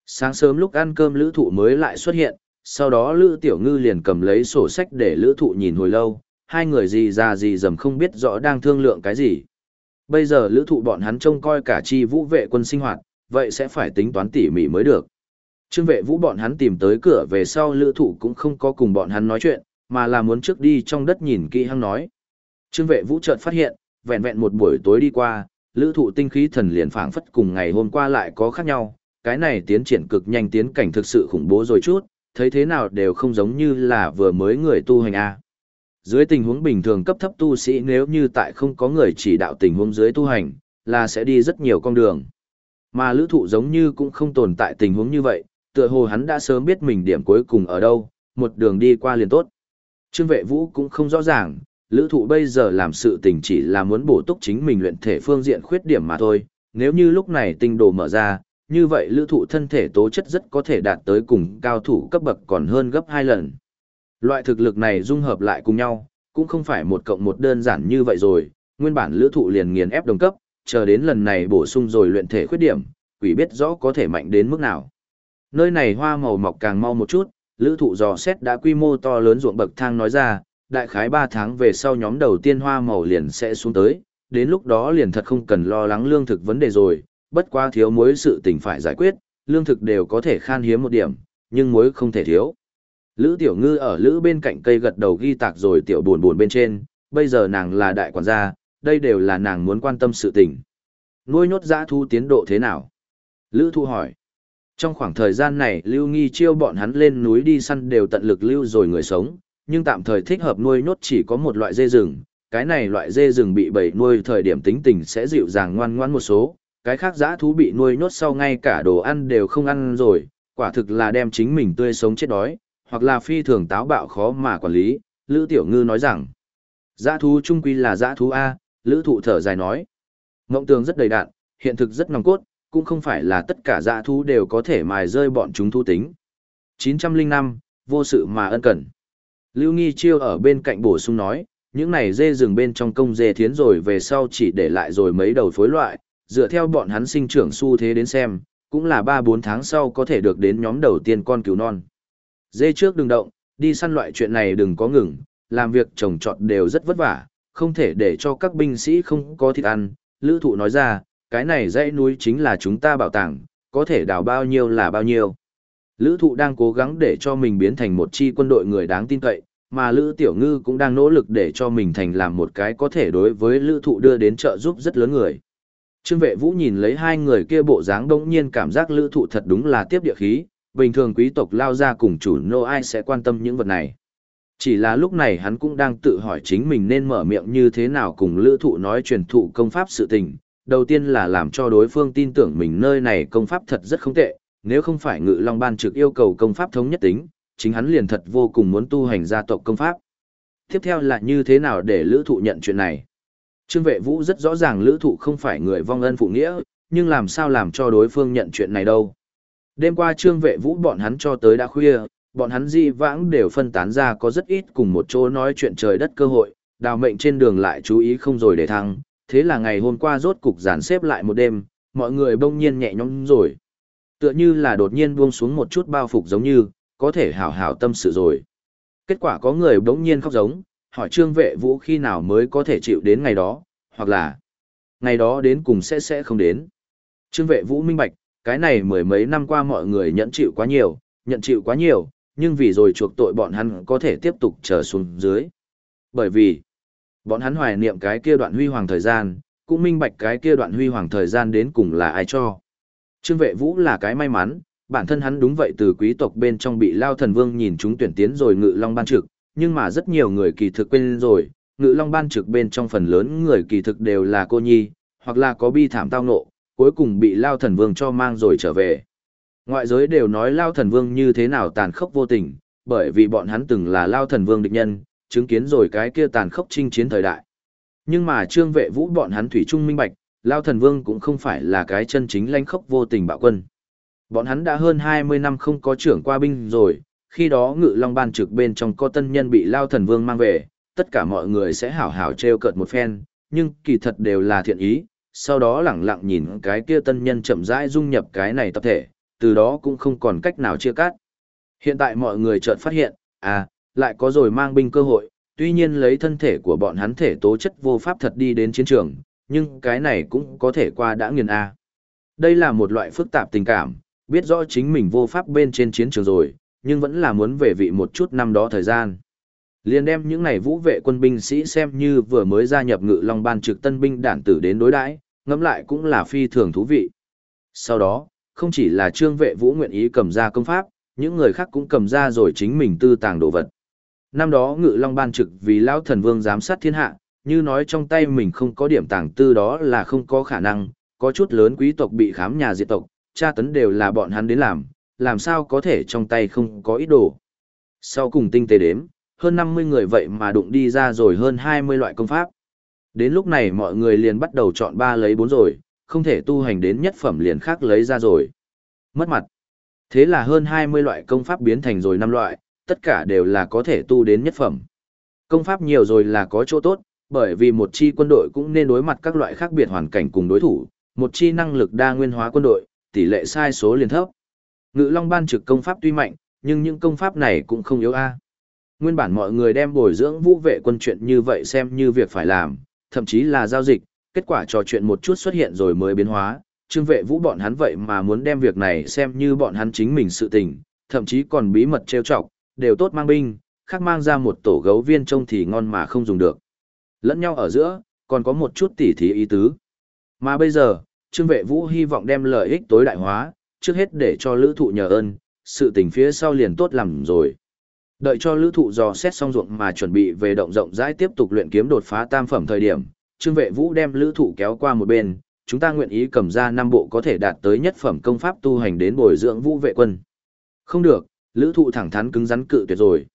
Sáng sớm lúc ăn cơm lữ thụ mới lại xuất hiện, sau đó lữ tiểu ngư liền cầm lấy sổ sách để lữ thụ nhìn hồi lâu, hai người gì ra gì dầm không biết rõ đang thương lượng cái gì. Bây giờ lữ thụ bọn hắn trông coi cả chi vũ vệ quân sinh hoạt, vậy sẽ phải tính toán tỉ mỉ mới được. Trương vệ vũ bọn hắn tìm tới cửa về sau lữ thụ cũng không có cùng bọn hắn nói chuyện, mà là muốn trước đi trong đất nhìn kỹ hăng nói. Trương vệ vũ chợt phát hiện, vẹn vẹn một buổi tối đi qua, lữ thụ tinh khí thần liền phảng phất cùng ngày hôm qua lại có khác nhau, cái này tiến triển cực nhanh tiến cảnh thực sự khủng bố rồi chút, thấy thế nào đều không giống như là vừa mới người tu hành A. Dưới tình huống bình thường cấp thấp tu sĩ nếu như tại không có người chỉ đạo tình huống dưới tu hành, là sẽ đi rất nhiều con đường. Mà lữ thụ giống như cũng không tồn tại tình huống như vậy, tựa hồ hắn đã sớm biết mình điểm cuối cùng ở đâu, một đường đi qua liền tốt. Trương vệ vũ cũng không rõ ràng, lữ thụ bây giờ làm sự tình chỉ là muốn bổ túc chính mình luyện thể phương diện khuyết điểm mà thôi, nếu như lúc này tinh đồ mở ra, như vậy lữ thụ thân thể tố chất rất có thể đạt tới cùng cao thủ cấp bậc còn hơn gấp 2 lần. Loại thực lực này dung hợp lại cùng nhau, cũng không phải một cộng một đơn giản như vậy rồi, nguyên bản lữ thụ liền nghiền ép đồng cấp, chờ đến lần này bổ sung rồi luyện thể khuyết điểm, quỷ biết rõ có thể mạnh đến mức nào. Nơi này hoa màu mọc càng mau một chút, lữ thụ dò xét đã quy mô to lớn ruộng bậc thang nói ra, đại khái 3 tháng về sau nhóm đầu tiên hoa màu liền sẽ xuống tới, đến lúc đó liền thật không cần lo lắng lương thực vấn đề rồi, bất quá thiếu muối sự tình phải giải quyết, lương thực đều có thể khan hiếm một điểm, nhưng muối không thể thiếu. Lữ Tiểu Ngư ở lữ bên cạnh cây gật đầu ghi tạc rồi tiểu buồn buồn bên trên, bây giờ nàng là đại quản gia, đây đều là nàng muốn quan tâm sự tình. Nuôi nhốt dã thu tiến độ thế nào? Lữ Thu hỏi. Trong khoảng thời gian này Lưu Nghi chiêu bọn hắn lên núi đi săn đều tận lực lưu rồi người sống, nhưng tạm thời thích hợp nuôi nhốt chỉ có một loại dê rừng. Cái này loại dê rừng bị bầy nuôi thời điểm tính tình sẽ dịu dàng ngoan ngoãn một số, cái khác dã thú bị nuôi nhốt sau ngay cả đồ ăn đều không ăn rồi, quả thực là đem chính mình tươi sống chết đói, hoặc là phi thường táo bạo khó mà quản lý, Lữ Tiểu Ngư nói rằng, dã thú trung quy là dã thú A, Lữ Thụ thở dài nói, ngộng tường rất đầy đạn, hiện thực rất nòng cốt, cũng không phải là tất cả dã thú đều có thể mài rơi bọn chúng thu tính. 905, vô sự mà ân cần. Lưu Nghi Chiêu ở bên cạnh bổ sung nói, những này dê rừng bên trong công dê thiến rồi về sau chỉ để lại rồi mấy đầu phối loại, dựa theo bọn hắn sinh trưởng xu thế đến xem, cũng là 3-4 tháng sau có thể được đến nhóm đầu tiên con cứu non. Dê trước đừng động, đi săn loại chuyện này đừng có ngừng, làm việc trồng trọt đều rất vất vả, không thể để cho các binh sĩ không có thịt ăn. Lữ thụ nói ra, cái này dãy núi chính là chúng ta bảo tàng, có thể đào bao nhiêu là bao nhiêu. Lữ thụ đang cố gắng để cho mình biến thành một chi quân đội người đáng tin cậy, mà Lữ Tiểu Ngư cũng đang nỗ lực để cho mình thành làm một cái có thể đối với Lữ thụ đưa đến trợ giúp rất lớn người. Trương vệ vũ nhìn lấy hai người kia bộ dáng đông nhiên cảm giác Lữ thụ thật đúng là tiếp địa khí, bình thường quý tộc lao ra cùng chủ nô ai sẽ quan tâm những vật này. Chỉ là lúc này hắn cũng đang tự hỏi chính mình nên mở miệng như thế nào cùng lữ thụ nói truyền thụ công pháp sự tình. Đầu tiên là làm cho đối phương tin tưởng mình nơi này công pháp thật rất không tệ, nếu không phải ngự long ban trực yêu cầu công pháp thống nhất tính, chính hắn liền thật vô cùng muốn tu hành gia tộc công pháp. Tiếp theo là như thế nào để lữ thụ nhận chuyện này. Trương vệ vũ rất rõ ràng lữ thụ không phải người vong ân phụ nghĩa, nhưng làm sao làm cho đối phương nhận chuyện này đâu. Đêm qua trương vệ vũ bọn hắn cho tới đã khuya, bọn hắn di vãng đều phân tán ra có rất ít cùng một chỗ nói chuyện trời đất cơ hội, đào mệnh trên đường lại chú ý không rồi để thăng, thế là ngày hôm qua rốt cục dàn xếp lại một đêm, mọi người bỗng nhiên nhẹ nhõm rồi. Tựa như là đột nhiên buông xuống một chút bao phục giống như, có thể hảo hảo tâm sự rồi. Kết quả có người bỗng nhiên khóc giống, hỏi trương vệ vũ khi nào mới có thể chịu đến ngày đó, hoặc là ngày đó đến cùng sẽ sẽ không đến. Trương vệ vũ minh bạch, cái này mười mấy năm qua mọi người nhận chịu quá nhiều, nhận chịu quá nhiều, nhưng vì rồi chuộc tội bọn hắn có thể tiếp tục chờ xuống dưới. Bởi vì, bọn hắn hoài niệm cái kia đoạn huy hoàng thời gian, cũng minh bạch cái kia đoạn huy hoàng thời gian đến cùng là ai cho. Trương vệ vũ là cái may mắn, bản thân hắn đúng vậy từ quý tộc bên trong bị lao thần vương nhìn chúng tuyển tiến rồi ngự long ban trực, nhưng mà rất nhiều người kỳ thực quên rồi, ngự long ban trực bên trong phần lớn người kỳ thực đều là cô nhi, hoặc là có bi thảm tao nộ, cuối cùng bị lao thần vương cho mang rồi trở về. Ngoại giới đều nói Lao Thần Vương như thế nào tàn khốc vô tình, bởi vì bọn hắn từng là Lao Thần Vương địch nhân, chứng kiến rồi cái kia tàn khốc chinh chiến thời đại. Nhưng mà trương vệ vũ bọn hắn thủy trung minh bạch, Lao Thần Vương cũng không phải là cái chân chính lãnh khốc vô tình bạo quân. Bọn hắn đã hơn 20 năm không có trưởng qua binh rồi, khi đó ngự long ban trực bên trong có tân nhân bị Lao Thần Vương mang về, tất cả mọi người sẽ hảo hảo treo cợt một phen, nhưng kỳ thật đều là thiện ý, sau đó lẳng lặng nhìn cái kia tân nhân chậm rãi dung nhập cái này tập thể, từ đó cũng không còn cách nào chia cắt. Hiện tại mọi người chợt phát hiện, à, lại có rồi mang binh cơ hội, tuy nhiên lấy thân thể của bọn hắn thể tố chất vô pháp thật đi đến chiến trường, nhưng cái này cũng có thể qua đã nghiền A. Đây là một loại phức tạp tình cảm, biết rõ chính mình vô pháp bên trên chiến trường rồi, nhưng vẫn là muốn về vị một chút năm đó thời gian. Liên đem những này vũ vệ quân binh sĩ xem như vừa mới gia nhập ngự long ban trực tân binh đản tử đến đối đãi, ngẫm lại cũng là phi thường thú vị. Sau đó, không chỉ là trương vệ vũ nguyện ý cầm ra công pháp, những người khác cũng cầm ra rồi chính mình tư tàng đồ vật. Năm đó ngự long ban trực vì lão thần vương giám sát thiên hạ, như nói trong tay mình không có điểm tàng tư đó là không có khả năng, có chút lớn quý tộc bị khám nhà diệt tộc, tra tấn đều là bọn hắn đến làm, làm sao có thể trong tay không có ít đồ. Sau cùng tinh tế đếm, hơn 50 người vậy mà đụng đi ra rồi hơn 20 loại công pháp. Đến lúc này mọi người liền bắt đầu chọn ba lấy bốn rồi, không thể tu hành đến nhất phẩm liền khác lấy ra rồi. Mất mặt. Thế là hơn 20 loại công pháp biến thành rồi năm loại, tất cả đều là có thể tu đến nhất phẩm. Công pháp nhiều rồi là có chỗ tốt, bởi vì một chi quân đội cũng nên đối mặt các loại khác biệt hoàn cảnh cùng đối thủ, một chi năng lực đa nguyên hóa quân đội, tỷ lệ sai số liền thấp. Ngự Long ban trực công pháp tuy mạnh, nhưng những công pháp này cũng không yếu a. Nguyên bản mọi người đem bồi dưỡng vũ vệ quân chuyện như vậy xem như việc phải làm, thậm chí là giao dịch, kết quả trò chuyện một chút xuất hiện rồi mới biến hóa, trương vệ vũ bọn hắn vậy mà muốn đem việc này xem như bọn hắn chính mình sự tình, thậm chí còn bí mật trêu chọc, đều tốt mang binh, khác mang ra một tổ gấu viên trông thì ngon mà không dùng được. Lẫn nhau ở giữa, còn có một chút tỉ thí ý tứ. Mà bây giờ, trương vệ vũ hy vọng đem lợi ích tối đại hóa, trước hết để cho lữ thụ nhờ ơn, sự tình phía sau liền tốt làm rồi. Đợi cho lữ thụ dò xét xong ruộng mà chuẩn bị về động rộng rãi tiếp tục luyện kiếm đột phá tam phẩm thời điểm, Trương Vệ Vũ đem lữ thụ kéo qua một bên, chúng ta nguyện ý cầm ra năm bộ có thể đạt tới nhất phẩm công pháp tu hành đến bồi dưỡng vũ vệ quân. Không được, lữ thụ thẳng thắn cứng rắn cự tuyệt rồi.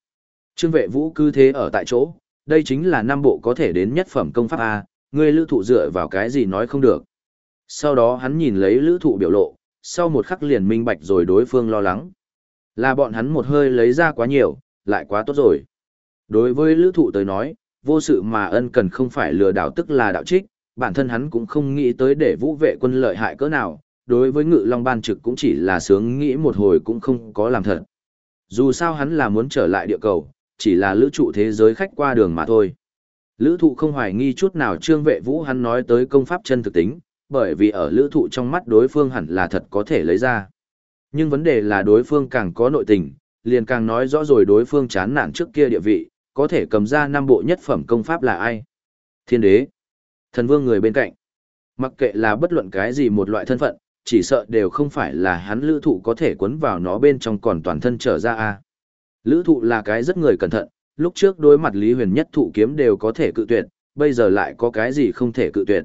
Trương Vệ Vũ cứ thế ở tại chỗ, đây chính là năm bộ có thể đến nhất phẩm công pháp A, người lữ thụ dựa vào cái gì nói không được. Sau đó hắn nhìn lấy lữ thụ biểu lộ, sau một khắc liền minh bạch rồi đối phương lo lắng. Là bọn hắn một hơi lấy ra quá nhiều, lại quá tốt rồi. Đối với lữ thụ tới nói, vô sự mà ân cần không phải lừa đảo tức là đạo trích, bản thân hắn cũng không nghĩ tới để vũ vệ quân lợi hại cỡ nào, đối với ngự long ban trực cũng chỉ là sướng nghĩ một hồi cũng không có làm thật. Dù sao hắn là muốn trở lại địa cầu, chỉ là lữ trụ thế giới khách qua đường mà thôi. Lữ thụ không hoài nghi chút nào trương vệ vũ hắn nói tới công pháp chân thực tính, bởi vì ở lữ thụ trong mắt đối phương hẳn là thật có thể lấy ra. Nhưng vấn đề là đối phương càng có nội tình, liền càng nói rõ rồi đối phương chán nản trước kia địa vị, có thể cầm ra năm bộ nhất phẩm công pháp là ai. Thiên đế, thần vương người bên cạnh. Mặc kệ là bất luận cái gì một loại thân phận, chỉ sợ đều không phải là hắn lữ thụ có thể quấn vào nó bên trong còn toàn thân trở ra a Lữ thụ là cái rất người cẩn thận, lúc trước đối mặt Lý Huyền nhất thụ kiếm đều có thể cự tuyệt, bây giờ lại có cái gì không thể cự tuyệt.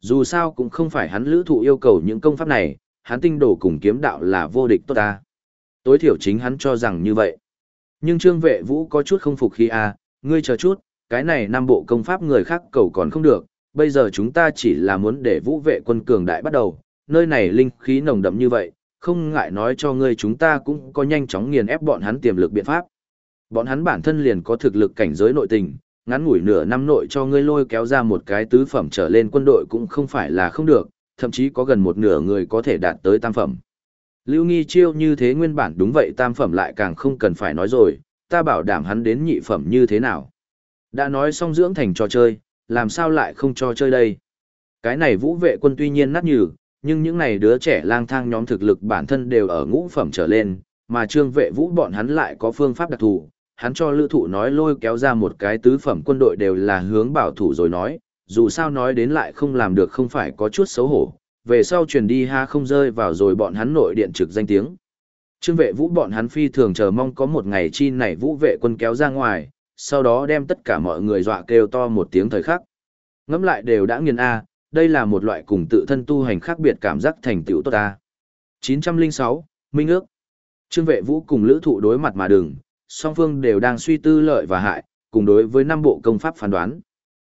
Dù sao cũng không phải hắn lữ thụ yêu cầu những công pháp này, hắn tinh đồ cùng kiếm đạo là vô địch tốt ta. Tối thiểu chính hắn cho rằng như vậy. Nhưng trương vệ vũ có chút không phục khi a ngươi chờ chút, cái này năm bộ công pháp người khác cầu còn không được, bây giờ chúng ta chỉ là muốn để vũ vệ quân cường đại bắt đầu, nơi này linh khí nồng đậm như vậy, không ngại nói cho ngươi chúng ta cũng có nhanh chóng nghiền ép bọn hắn tiềm lực biện pháp. Bọn hắn bản thân liền có thực lực cảnh giới nội tình, ngắn ngủi nửa năm nội cho ngươi lôi kéo ra một cái tứ phẩm trở lên quân đội cũng không phải là không được, thậm chí có gần một nửa người có thể đạt tới tam phẩm. Lưu Nghi Chiêu như thế nguyên bản đúng vậy tam phẩm lại càng không cần phải nói rồi, ta bảo đảm hắn đến nhị phẩm như thế nào. Đã nói xong dưỡng thành trò chơi, làm sao lại không cho chơi đây? Cái này vũ vệ quân tuy nhiên nát nhừ, nhưng những này đứa trẻ lang thang nhóm thực lực bản thân đều ở ngũ phẩm trở lên, mà trương vệ vũ bọn hắn lại có phương pháp đặc thù. Hắn cho lữ thụ nói lôi kéo ra một cái tứ phẩm quân đội đều là hướng bảo thủ rồi nói, dù sao nói đến lại không làm được không phải có chút xấu hổ, về sau truyền đi ha không rơi vào rồi bọn hắn nội điện trực danh tiếng. Trương vệ vũ bọn hắn phi thường chờ mong có một ngày chi này vũ vệ quân kéo ra ngoài, sau đó đem tất cả mọi người dọa kêu to một tiếng thời khắc. Ngắm lại đều đã nghiền A, đây là một loại cùng tự thân tu hành khác biệt cảm giác thành tựu tốt ta. 906, Minh ước. Trương vệ vũ cùng lữ thụ đối mặt mà đừng, song phương đều đang suy tư lợi và hại, cùng đối với năm bộ công pháp phán đoán.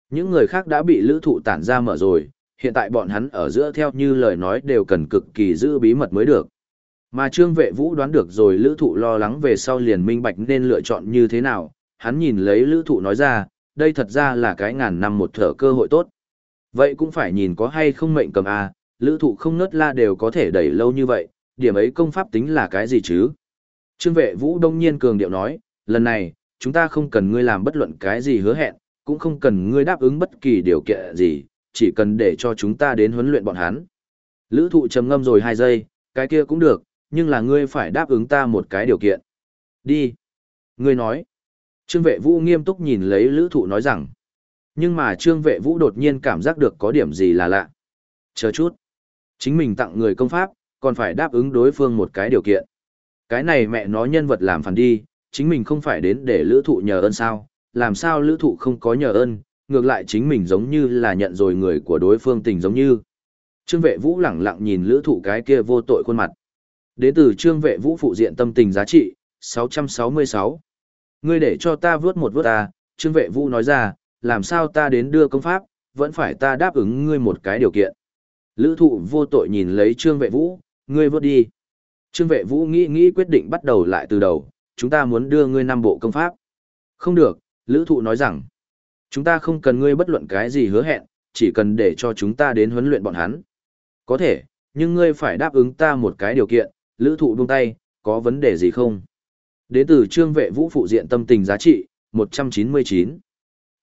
Những người khác đã bị lữ thụ tản ra mở rồi, hiện tại bọn hắn ở giữa theo như lời nói đều cần cực kỳ giữ bí mật mới được. Mà trương vệ vũ đoán được rồi lữ thụ lo lắng về sau liền minh bạch nên lựa chọn như thế nào, hắn nhìn lấy lữ thụ nói ra, đây thật ra là cái ngàn năm một thở cơ hội tốt. Vậy cũng phải nhìn có hay không mệnh cầm A, lữ thụ không nớt la đều có thể đẩy lâu như vậy, điểm ấy công pháp tính là cái gì chứ? Trương vệ vũ đông nhiên cường điệu nói, lần này, chúng ta không cần ngươi làm bất luận cái gì hứa hẹn, cũng không cần ngươi đáp ứng bất kỳ điều kiện gì, chỉ cần để cho chúng ta đến huấn luyện bọn hắn. Lữ thụ trầm ngâm rồi 2 giây, cái kia cũng được, nhưng là ngươi phải đáp ứng ta một cái điều kiện. Đi. Ngươi nói. Trương vệ vũ nghiêm túc nhìn lấy lữ thụ nói rằng. Nhưng mà trương vệ vũ đột nhiên cảm giác được có điểm gì là lạ. Chờ chút. Chính mình tặng người công pháp, còn phải đáp ứng đối phương một cái điều kiện. Cái này mẹ nó nhân vật làm phản đi, chính mình không phải đến để lữ thụ nhờ ơn sao, làm sao lữ thụ không có nhờ ơn, ngược lại chính mình giống như là nhận rồi người của đối phương tình giống như. Trương vệ vũ lẳng lặng nhìn lữ thụ cái kia vô tội khuôn mặt. Đến từ trương vệ vũ phụ diện tâm tình giá trị, 666. Ngươi để cho ta vớt một vớt ta, trương vệ vũ nói ra, làm sao ta đến đưa công pháp, vẫn phải ta đáp ứng ngươi một cái điều kiện. Lữ thụ vô tội nhìn lấy trương vệ vũ, ngươi vớt đi. Trương vệ vũ nghĩ nghĩ quyết định bắt đầu lại từ đầu, chúng ta muốn đưa ngươi năm bộ công pháp. Không được, lữ thụ nói rằng, chúng ta không cần ngươi bất luận cái gì hứa hẹn, chỉ cần để cho chúng ta đến huấn luyện bọn hắn. Có thể, nhưng ngươi phải đáp ứng ta một cái điều kiện, lữ thụ buông tay, có vấn đề gì không? Đến từ trương vệ vũ phụ diện tâm tình giá trị, 199.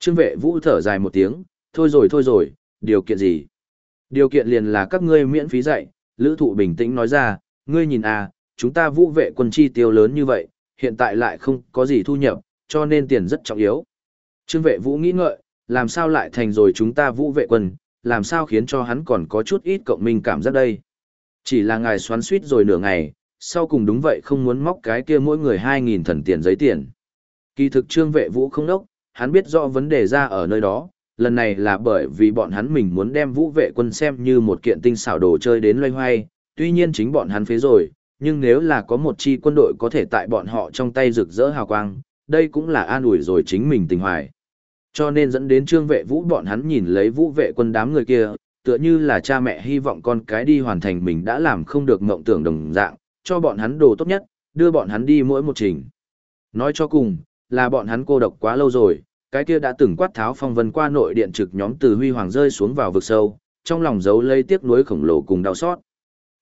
Trương vệ vũ thở dài một tiếng, thôi rồi thôi rồi, điều kiện gì? Điều kiện liền là các ngươi miễn phí dạy, lữ thụ bình tĩnh nói ra, ngươi nhìn à, chúng ta vũ vệ quân chi tiêu lớn như vậy, hiện tại lại không có gì thu nhập, cho nên tiền rất trọng yếu. Trương vệ vũ nghĩ ngợi, làm sao lại thành rồi chúng ta vũ vệ quân, làm sao khiến cho hắn còn có chút ít cộng minh cảm giác đây. Chỉ là ngài xoắn suýt rồi nửa ngày, sau cùng đúng vậy không muốn móc cái kia mỗi người 2.000 thần tiền giấy tiền. Kỳ thực trương vệ vũ không đốc, hắn biết rõ vấn đề ra ở nơi đó, lần này là bởi vì bọn hắn mình muốn đem vũ vệ quân xem như một kiện tinh xảo đồ chơi đến loay hoay, tuy nhiên chính bọn hắn phế rồi, nhưng nếu là có một chi quân đội có thể tại bọn họ trong tay rực rỡ hào quang, đây cũng là an ủi rồi chính mình tình hoài. Cho nên dẫn đến trương vệ vũ bọn hắn nhìn lấy vũ vệ quân đám người kia, tựa như là cha mẹ hy vọng con cái đi hoàn thành mình đã làm không được mộng tưởng đồng dạng, cho bọn hắn đồ tốt nhất, đưa bọn hắn đi mỗi một trình. Nói cho cùng, là bọn hắn cô độc quá lâu rồi, cái kia đã từng quát tháo phong vân qua nội điện trực nhóm từ huy hoàng rơi xuống vào vực sâu, trong lòng giấu lây tiếc nuối khổng lồ cùng đau xót.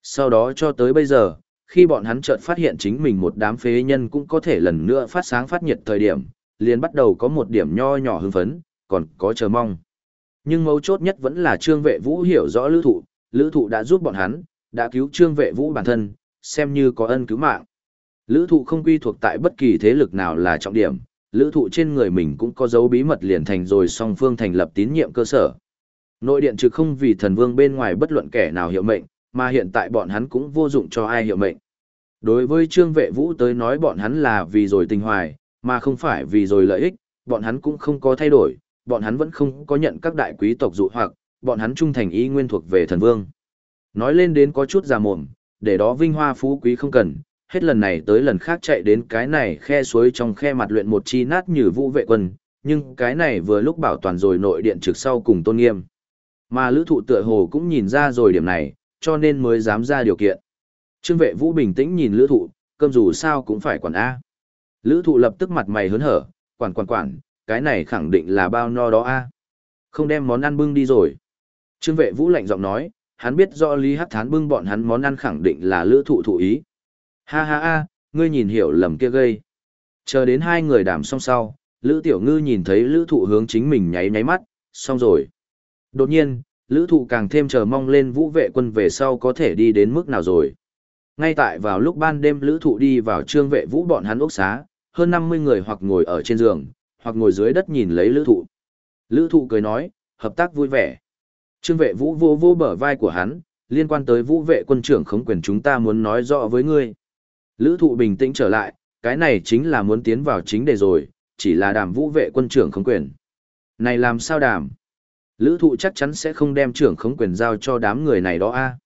Sau đó cho tới bây giờ, khi bọn hắn chợt phát hiện chính mình một đám phế nhân cũng có thể lần nữa phát sáng phát nhiệt thời điểm, liền bắt đầu có một điểm nho nhỏ hưng phấn, còn có chờ mong. Nhưng mấu chốt nhất vẫn là trương vệ vũ hiểu rõ lữ thụ, lữ thụ đã giúp bọn hắn, đã cứu trương vệ vũ bản thân, xem như có ân cứu mạng. Lữ thụ không quy thuộc tại bất kỳ thế lực nào là trọng điểm, lữ thụ trên người mình cũng có dấu bí mật liền thành rồi song phương thành lập tín nhiệm cơ sở. Nội điện trực không vì thần vương bên ngoài bất luận kẻ nào hiệu mệnh, mà hiện tại bọn hắn cũng vô dụng cho ai hiệu mệnh. Đối với trương vệ vũ tới nói bọn hắn là vì rồi tình hoài, mà không phải vì rồi lợi ích, bọn hắn cũng không có thay đổi, bọn hắn vẫn không có nhận các đại quý tộc dụ hoặc, bọn hắn trung thành ý nguyên thuộc về thần vương. Nói lên đến có chút già mồm, để đó vinh hoa phú quý không cần, hết lần này tới lần khác chạy đến cái này khe suối trong khe mặt luyện một chi nát như vũ vệ quân, nhưng cái này vừa lúc bảo toàn rồi nội điện trực sau cùng tôn nghiêm. Mà lữ thụ tựa hồ cũng nhìn ra rồi điểm này, cho nên mới dám ra điều kiện. Trương vệ vũ bình tĩnh nhìn lữ thụ, cơm dù sao cũng phải quản A. Lữ thụ lập tức mặt mày hớn hở, quản quản quản, cái này khẳng định là bao no đó A. Không đem món ăn bưng đi rồi. Trương vệ vũ lạnh giọng nói, hắn biết rõ Lý Hắc Thán bưng bọn hắn món ăn khẳng định là lữ thụ thụ ý. Ha ha ha, ngươi nhìn hiểu lầm kia gây. Chờ đến hai người đàm xong sau, Lữ Tiểu Ngư nhìn thấy Lữ Thụ hướng chính mình nháy nháy mắt, xong rồi. Đột nhiên, Lữ Thụ càng thêm chờ mong lên vũ vệ quân về sau có thể đi đến mức nào rồi. Ngay tại vào lúc ban đêm Lữ Thụ đi vào trương vệ vũ bọn hắn ốc xá, hơn 50 người hoặc ngồi ở trên giường, hoặc ngồi dưới đất nhìn lấy Lữ Thụ. Lữ Thụ cười nói, hợp tác vui vẻ. Trương vệ vũ vô vô bờ vai của hắn, liên quan tới vũ vệ quân trưởng khống quyền chúng ta muốn nói rõ với ngươi. Lữ thụ bình tĩnh trở lại, cái này chính là muốn tiến vào chính đề rồi, chỉ là đàm vũ vệ quân trưởng khống quyền. Này làm sao đàm? Lữ thụ chắc chắn sẽ không đem trưởng khống quyền giao cho đám người này đó a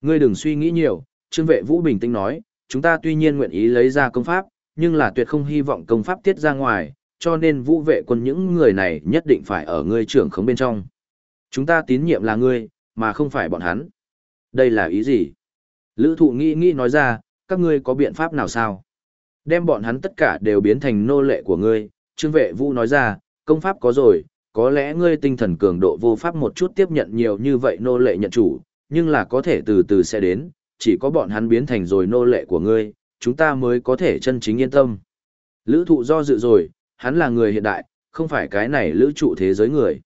Ngươi đừng suy nghĩ nhiều, trương vệ vũ bình tĩnh nói, chúng ta tuy nhiên nguyện ý lấy ra công pháp, nhưng là tuyệt không hy vọng công pháp tiết ra ngoài, cho nên vũ vệ quân những người này nhất định phải ở ngươi trưởng khống bên trong. Chúng ta tín nhiệm là ngươi, mà không phải bọn hắn. Đây là ý gì? Lữ thụ nghĩ nghĩ nói ra, các ngươi có biện pháp nào sao? Đem bọn hắn tất cả đều biến thành nô lệ của ngươi, Trương Vệ Vũ nói ra, công pháp có rồi, có lẽ ngươi tinh thần cường độ vô pháp một chút tiếp nhận nhiều như vậy nô lệ nhận chủ, nhưng là có thể từ từ sẽ đến, chỉ có bọn hắn biến thành rồi nô lệ của ngươi, chúng ta mới có thể chân chính yên tâm. Lữ thụ do dự rồi, hắn là người hiện đại, không phải cái này lữ trụ thế giới người.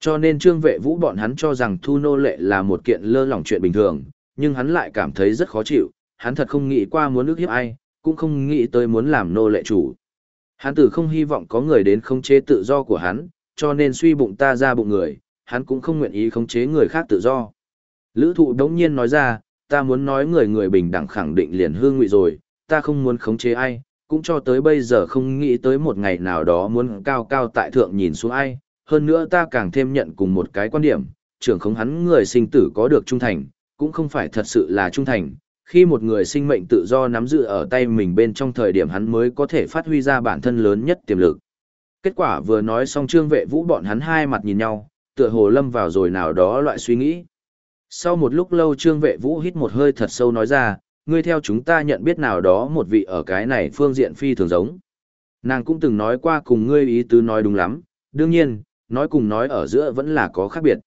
Cho nên trương vệ vũ bọn hắn cho rằng thu nô lệ là một kiện lơ lỏng chuyện bình thường, nhưng hắn lại cảm thấy rất khó chịu, hắn thật không nghĩ qua muốn ước hiếp ai, cũng không nghĩ tới muốn làm nô lệ chủ. Hắn tử không hy vọng có người đến khống chế tự do của hắn, cho nên suy bụng ta ra bụng người, hắn cũng không nguyện ý khống chế người khác tự do. Lữ thụ đống nhiên nói ra, ta muốn nói người người bình đẳng khẳng định liền hương ngụy rồi, ta không muốn khống chế ai, cũng cho tới bây giờ không nghĩ tới một ngày nào đó muốn cao cao tại thượng nhìn xuống ai, hơn nữa ta càng thêm nhận cùng một cái quan điểm, trưởng khống hắn người sinh tử có được trung thành, cũng không phải thật sự là trung thành, khi một người sinh mệnh tự do nắm giữ ở tay mình bên trong thời điểm hắn mới có thể phát huy ra bản thân lớn nhất tiềm lực. Kết quả vừa nói xong trương vệ vũ bọn hắn hai mặt nhìn nhau, tựa hồ lâm vào rồi nào đó loại suy nghĩ. Sau một lúc lâu trương vệ vũ hít một hơi thật sâu nói ra, ngươi theo chúng ta nhận biết nào đó một vị ở cái này phương diện phi thường giống. Nàng cũng từng nói qua cùng ngươi ý tứ nói đúng lắm, đương nhiên, nói cùng nói ở giữa vẫn là có khác biệt.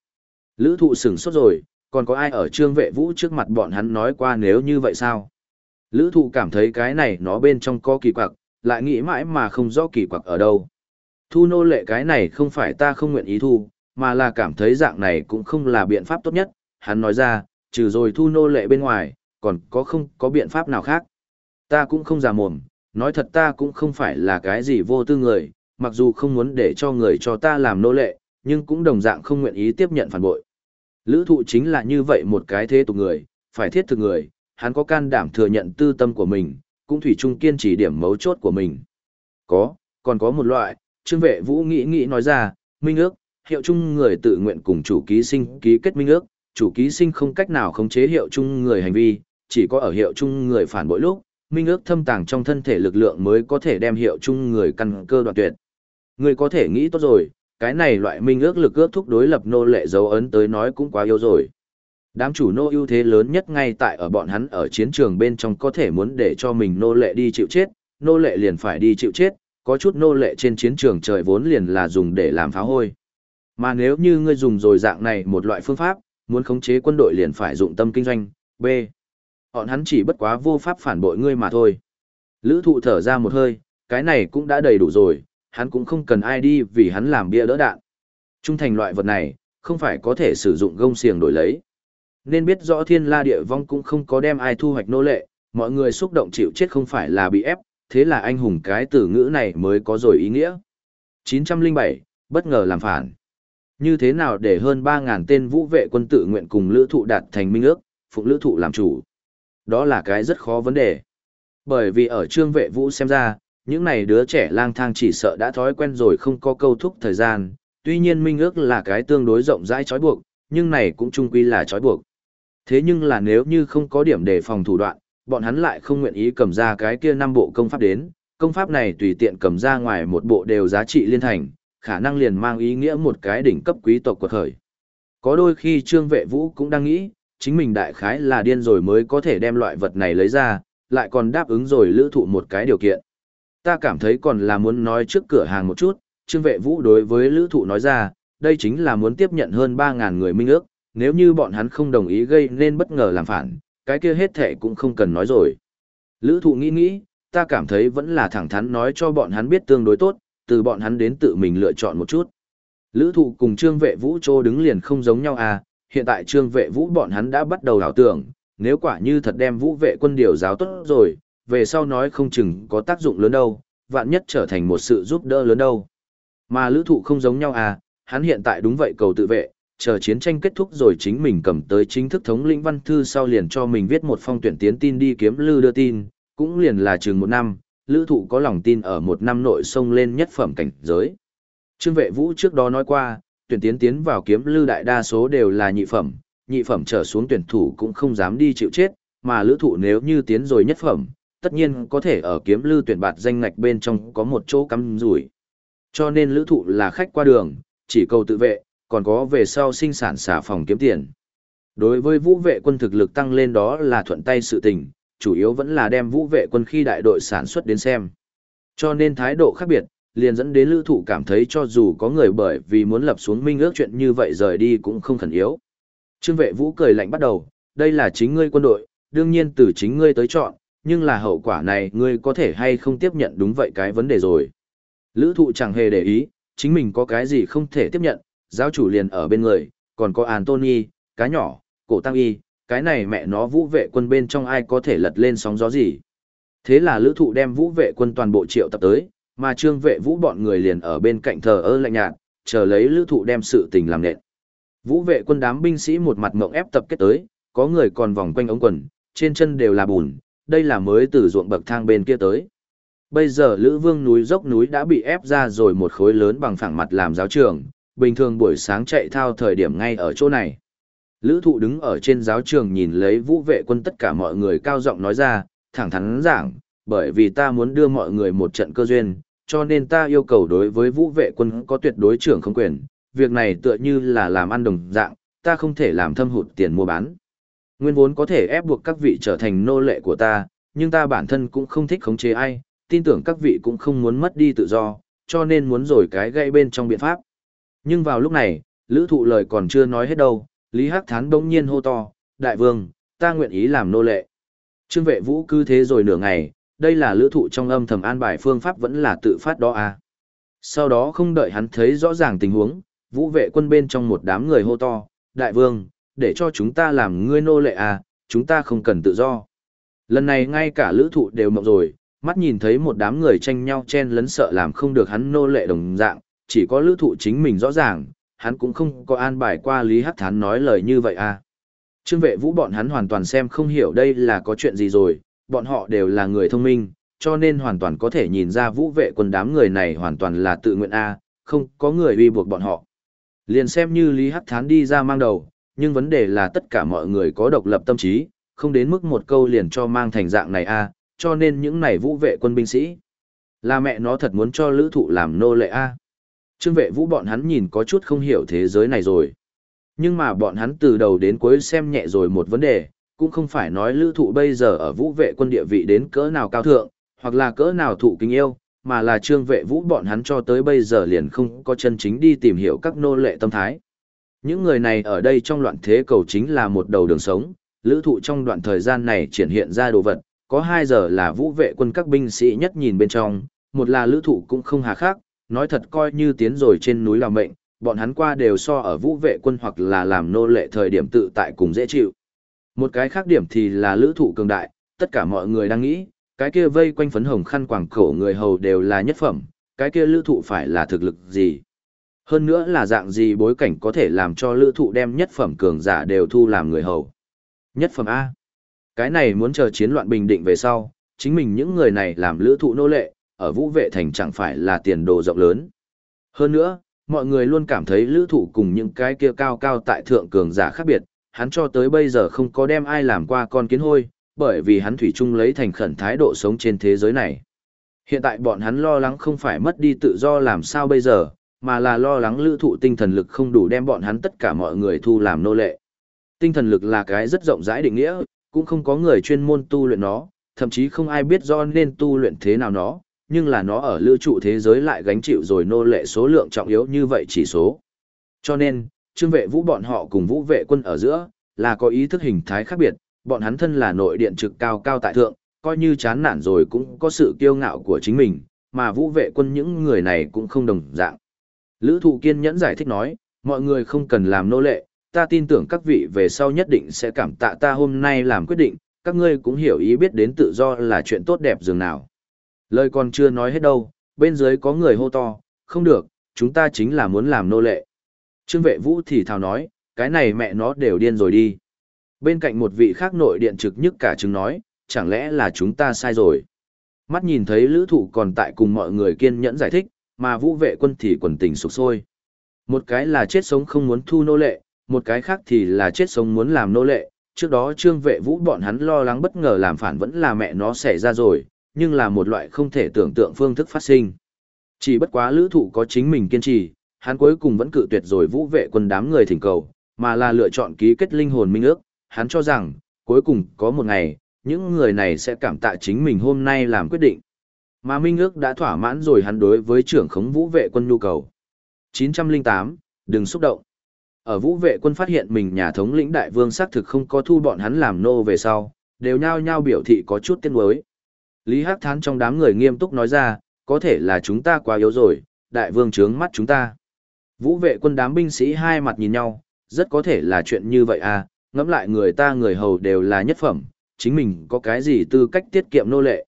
Lữ thụ sửng sốt rồi, còn có ai ở trương vệ vũ trước mặt bọn hắn nói qua nếu như vậy sao? Lữ thụ cảm thấy cái này nó bên trong có kỳ quặc, lại nghĩ mãi mà không rõ kỳ quặc ở đâu. Thu nô lệ cái này không phải ta không nguyện ý thu, mà là cảm thấy dạng này cũng không là biện pháp tốt nhất. Hắn nói ra, trừ rồi thu nô lệ bên ngoài, còn có không có biện pháp nào khác. Ta cũng không già mồm, nói thật ta cũng không phải là cái gì vô tư người, mặc dù không muốn để cho người cho ta làm nô lệ, nhưng cũng đồng dạng không nguyện ý tiếp nhận phản bội. Lữ thụ chính là như vậy một cái thế tục người, phải thiết thực người, hắn có can đảm thừa nhận tư tâm của mình, cũng thủy chung kiên trì điểm mấu chốt của mình. Có, còn có một loại, trương vệ vũ nghĩ nghĩ nói ra, minh ước, hiệu chung người tự nguyện cùng chủ ký sinh ký kết minh ước, chủ ký sinh không cách nào khống chế hiệu chung người hành vi, chỉ có ở hiệu chung người phản bội lúc, minh ước thâm tàng trong thân thể lực lượng mới có thể đem hiệu chung người căn cơ đoạn tuyệt. Người có thể nghĩ tốt rồi, cái này loại minh ước lực ước thúc đối lập nô lệ dấu ấn tới nói cũng quá yếu rồi. Đám chủ nô ưu thế lớn nhất ngay tại ở bọn hắn ở chiến trường bên trong có thể muốn để cho mình nô lệ đi chịu chết, nô lệ liền phải đi chịu chết, có chút nô lệ trên chiến trường trời vốn liền là dùng để làm phá hôi. Mà nếu như ngươi dùng rồi dạng này một loại phương pháp, muốn khống chế quân đội liền phải dụng tâm kinh doanh, B. Bọn hắn chỉ bất quá vô pháp phản bội ngươi mà thôi. Lữ thụ thở ra một hơi, cái này cũng đã đầy đủ rồi, hắn cũng không cần ai đi vì hắn làm bia đỡ đạn. Trung thành loại vật này, không phải có thể sử dụng gông xiềng đổi lấy. Nên biết rõ thiên la địa vong cũng không có đem ai thu hoạch nô lệ, mọi người xúc động chịu chết không phải là bị ép, thế là anh hùng cái từ ngữ này mới có rồi ý nghĩa. 907, bất ngờ làm phản. Như thế nào để hơn 3.000 tên vũ vệ quân tự nguyện cùng lữ thụ đạt thành minh ước, phụng lữ thụ làm chủ? Đó là cái rất khó vấn đề. Bởi vì ở trương vệ vũ xem ra, những này đứa trẻ lang thang chỉ sợ đã thói quen rồi không có câu thúc thời gian, tuy nhiên minh ước là cái tương đối rộng rãi trói buộc, nhưng này cũng chung quy là trói buộc. Thế nhưng là nếu như không có điểm đề phòng thủ đoạn, bọn hắn lại không nguyện ý cầm ra cái kia năm bộ công pháp đến, công pháp này tùy tiện cầm ra ngoài một bộ đều giá trị liên thành, khả năng liền mang ý nghĩa một cái đỉnh cấp quý tộc quật khởi. Có đôi khi Trương Vệ Vũ cũng đang nghĩ, chính mình đại khái là điên rồi mới có thể đem loại vật này lấy ra, lại còn đáp ứng rồi lữ thụ một cái điều kiện. Ta cảm thấy còn là muốn nói trước cửa hàng một chút, Trương Vệ Vũ đối với lữ thụ nói ra, đây chính là muốn tiếp nhận hơn 3.000 người minh ước, nếu như bọn hắn không đồng ý gây nên bất ngờ làm phản, cái kia hết thệ cũng không cần nói rồi. Lữ thụ nghĩ nghĩ, ta cảm thấy vẫn là thẳng thắn nói cho bọn hắn biết tương đối tốt, từ bọn hắn đến tự mình lựa chọn một chút. Lữ thụ cùng trương vệ vũ trô đứng liền không giống nhau à, hiện tại trương vệ vũ bọn hắn đã bắt đầu ảo tưởng, nếu quả như thật đem vũ vệ quân điều giáo tốt rồi, về sau nói không chừng có tác dụng lớn đâu, vạn nhất trở thành một sự giúp đỡ lớn đâu. Mà lữ thụ không giống nhau à, hắn hiện tại đúng vậy cầu tự vệ, chờ chiến tranh kết thúc rồi chính mình cầm tới chính thức thống lĩnh văn thư sau liền cho mình viết một phong tuyển tiến tin đi kiếm lư đưa tin, cũng liền là chừng một năm, lữ thụ có lòng tin ở một năm nội sông lên nhất phẩm cảnh giới. Trương vệ vũ trước đó nói qua, tuyển tiến tiến vào kiếm lư đại đa số đều là nhị phẩm, nhị phẩm trở xuống tuyển thủ cũng không dám đi chịu chết, mà lữ thụ nếu như tiến rồi nhất phẩm, tất nhiên có thể ở kiếm lư tuyển bạt danh ngạch bên trong có một chỗ cắm rủi. Cho nên lữ thụ là khách qua đường, chỉ cầu tự vệ, còn có về sau sinh sản xả phòng kiếm tiền. Đối với vũ vệ quân thực lực tăng lên đó là thuận tay sự tình, chủ yếu vẫn là đem vũ vệ quân khi đại đội sản xuất đến xem. Cho nên thái độ khác biệt, liền dẫn đến lữ thụ cảm thấy cho dù có người bởi vì muốn lập xuống minh ước chuyện như vậy rời đi cũng không khẩn yếu. Trương vệ vũ cười lạnh bắt đầu, đây là chính ngươi quân đội, đương nhiên từ chính ngươi tới chọn, nhưng là hậu quả này ngươi có thể hay không tiếp nhận đúng vậy cái vấn đề rồi. Lữ thụ chẳng hề để ý, chính mình có cái gì không thể tiếp nhận, giáo chủ liền ở bên người, còn có Anthony, cá nhỏ, cổ tăng y, cái này mẹ nó vũ vệ quân bên trong ai có thể lật lên sóng gió gì. Thế là lữ thụ đem vũ vệ quân toàn bộ triệu tập tới, mà trương vệ vũ bọn người liền ở bên cạnh thờ ơ lạnh nhạt, chờ lấy lữ thụ đem sự tình làm nện. Vũ vệ quân đám binh sĩ một mặt mộng ép tập kết tới, có người còn vòng quanh ống quần, trên chân đều là bùn, đây là mới từ ruộng bậc thang bên kia tới. Bây giờ Lữ Vương núi dốc núi đã bị ép ra rồi một khối lớn bằng phẳng mặt làm giáo trường, bình thường buổi sáng chạy thao thời điểm ngay ở chỗ này. Lữ thụ đứng ở trên giáo trường nhìn lấy vũ vệ quân tất cả mọi người cao giọng nói ra, thẳng thắn giảng, bởi vì ta muốn đưa mọi người một trận cơ duyên, cho nên ta yêu cầu đối với vũ vệ quân có tuyệt đối trưởng không quyền, việc này tựa như là làm ăn đồng dạng, ta không thể làm thâm hụt tiền mua bán. Nguyên vốn có thể ép buộc các vị trở thành nô lệ của ta, nhưng ta bản thân cũng không thích khống chế ai, tin tưởng các vị cũng không muốn mất đi tự do, cho nên muốn rồi cái gây bên trong biện pháp. Nhưng vào lúc này, lữ thụ lời còn chưa nói hết đâu, Lý Hắc Thán bỗng nhiên hô to, đại vương, ta nguyện ý làm nô lệ. Trương vệ vũ cứ thế rồi nửa ngày, đây là lữ thụ trong âm thầm an bài phương pháp vẫn là tự phát đó à. Sau đó không đợi hắn thấy rõ ràng tình huống, vũ vệ quân bên trong một đám người hô to, đại vương, để cho chúng ta làm ngươi nô lệ à, chúng ta không cần tự do. Lần này ngay cả lữ thụ đều mộng rồi, mắt nhìn thấy một đám người tranh nhau chen lấn sợ làm không được hắn nô lệ đồng dạng, chỉ có lữ thụ chính mình rõ ràng, hắn cũng không có an bài qua Lý Hắc Thán nói lời như vậy à. Trương vệ vũ bọn hắn hoàn toàn xem không hiểu đây là có chuyện gì rồi, bọn họ đều là người thông minh, cho nên hoàn toàn có thể nhìn ra vũ vệ quân đám người này hoàn toàn là tự nguyện A, không có người uy buộc bọn họ. Liền xem như Lý Hắc Thán đi ra mang đầu, nhưng vấn đề là tất cả mọi người có độc lập tâm trí, không đến mức một câu liền cho mang thành dạng này A, cho nên những này vũ vệ quân binh sĩ. Là mẹ nó thật muốn cho lữ thụ làm nô lệ A. Trương vệ vũ bọn hắn nhìn có chút không hiểu thế giới này rồi. Nhưng mà bọn hắn từ đầu đến cuối xem nhẹ rồi một vấn đề, cũng không phải nói lữ thụ bây giờ ở vũ vệ quân địa vị đến cỡ nào cao thượng, hoặc là cỡ nào thụ kính yêu, mà là trương vệ vũ bọn hắn cho tới bây giờ liền không có chân chính đi tìm hiểu các nô lệ tâm thái. Những người này ở đây trong loạn thế cầu chính là một đầu đường sống, lữ thụ trong đoạn thời gian này triển hiện ra đồ vật, có 2 giờ là vũ vệ quân các binh sĩ nhất nhìn bên trong, một là lữ thụ cũng không hà khác, nói thật coi như tiến rồi trên núi làm mệnh, bọn hắn qua đều so ở vũ vệ quân hoặc là làm nô lệ thời điểm tự tại cùng dễ chịu. Một cái khác điểm thì là lữ thụ cường đại, tất cả mọi người đang nghĩ, cái kia vây quanh phấn hồng khăn quàng cổ người hầu đều là nhất phẩm, cái kia lữ thụ phải là thực lực gì. Hơn nữa là dạng gì bối cảnh có thể làm cho lữ thụ đem nhất phẩm cường giả đều thu làm người hầu. Nhất phẩm A. Cái này muốn chờ chiến loạn bình định về sau, chính mình những người này làm lữ thụ nô lệ, ở vũ vệ thành chẳng phải là tiền đồ rộng lớn. Hơn nữa, mọi người luôn cảm thấy lữ thụ cùng những cái kia cao cao tại thượng cường giả khác biệt, hắn cho tới bây giờ không có đem ai làm qua con kiến hôi, bởi vì hắn thủy chung lấy thành khẩn thái độ sống trên thế giới này. Hiện tại bọn hắn lo lắng không phải mất đi tự do làm sao bây giờ, mà là lo lắng lữ thụ tinh thần lực không đủ đem bọn hắn tất cả mọi người thu làm nô lệ. Tinh thần lực là cái rất rộng rãi định nghĩa, cũng không có người chuyên môn tu luyện nó, thậm chí không ai biết do nên tu luyện thế nào nó, nhưng là nó ở lữ trụ thế giới lại gánh chịu rồi nô lệ số lượng trọng yếu như vậy chỉ số. Cho nên, trương vệ vũ bọn họ cùng vũ vệ quân ở giữa, là có ý thức hình thái khác biệt, bọn hắn thân là nội điện trực cao cao tại thượng, coi như chán nản rồi cũng có sự kiêu ngạo của chính mình, mà vũ vệ quân những người này cũng không đồng dạng. Lữ thụ kiên nhẫn giải thích nói, mọi người không cần làm nô lệ, ta tin tưởng các vị về sau nhất định sẽ cảm tạ ta hôm nay làm quyết định, các ngươi cũng hiểu ý biết đến tự do là chuyện tốt đẹp dường nào. Lời còn chưa nói hết đâu, bên dưới có người hô to, không được, chúng ta chính là muốn làm nô lệ. Trương vệ vũ thì thào nói, cái này mẹ nó đều điên rồi đi. Bên cạnh một vị khác nội điện trực nhất cả chứng nói, chẳng lẽ là chúng ta sai rồi. Mắt nhìn thấy lữ thụ còn tại cùng mọi người kiên nhẫn giải thích, mà vũ vệ quân thì quần tình sụp sôi. Một cái là chết sống không muốn thu nô lệ, một cái khác thì là chết sống muốn làm nô lệ. Trước đó trương vệ vũ bọn hắn lo lắng bất ngờ làm phản vẫn là mẹ nó xảy ra rồi, nhưng là một loại không thể tưởng tượng phương thức phát sinh. Chỉ bất quá lữ thụ có chính mình kiên trì, hắn cuối cùng vẫn cự tuyệt rồi vũ vệ quân đám người thỉnh cầu, mà là lựa chọn ký kết linh hồn minh ước, hắn cho rằng, cuối cùng có một ngày, những người này sẽ cảm tạ chính mình hôm nay làm quyết định. Mà minh ước đã thỏa mãn rồi hắn đối với trưởng khống vũ vệ quân nhu cầu. 908, đừng xúc động. Ở vũ vệ quân phát hiện mình nhà thống lĩnh đại vương xác thực không có thu bọn hắn làm nô về sau, đều nhao nhao biểu thị có chút tiếc nuối. Lý Hắc Thán trong đám người nghiêm túc nói ra, có thể là chúng ta quá yếu rồi, đại vương trướng mắt chúng ta. Vũ vệ quân đám binh sĩ hai mặt nhìn nhau, rất có thể là chuyện như vậy à, ngẫm lại người ta người hầu đều là nhất phẩm, chính mình có cái gì tư cách tiết kiệm nô lệ.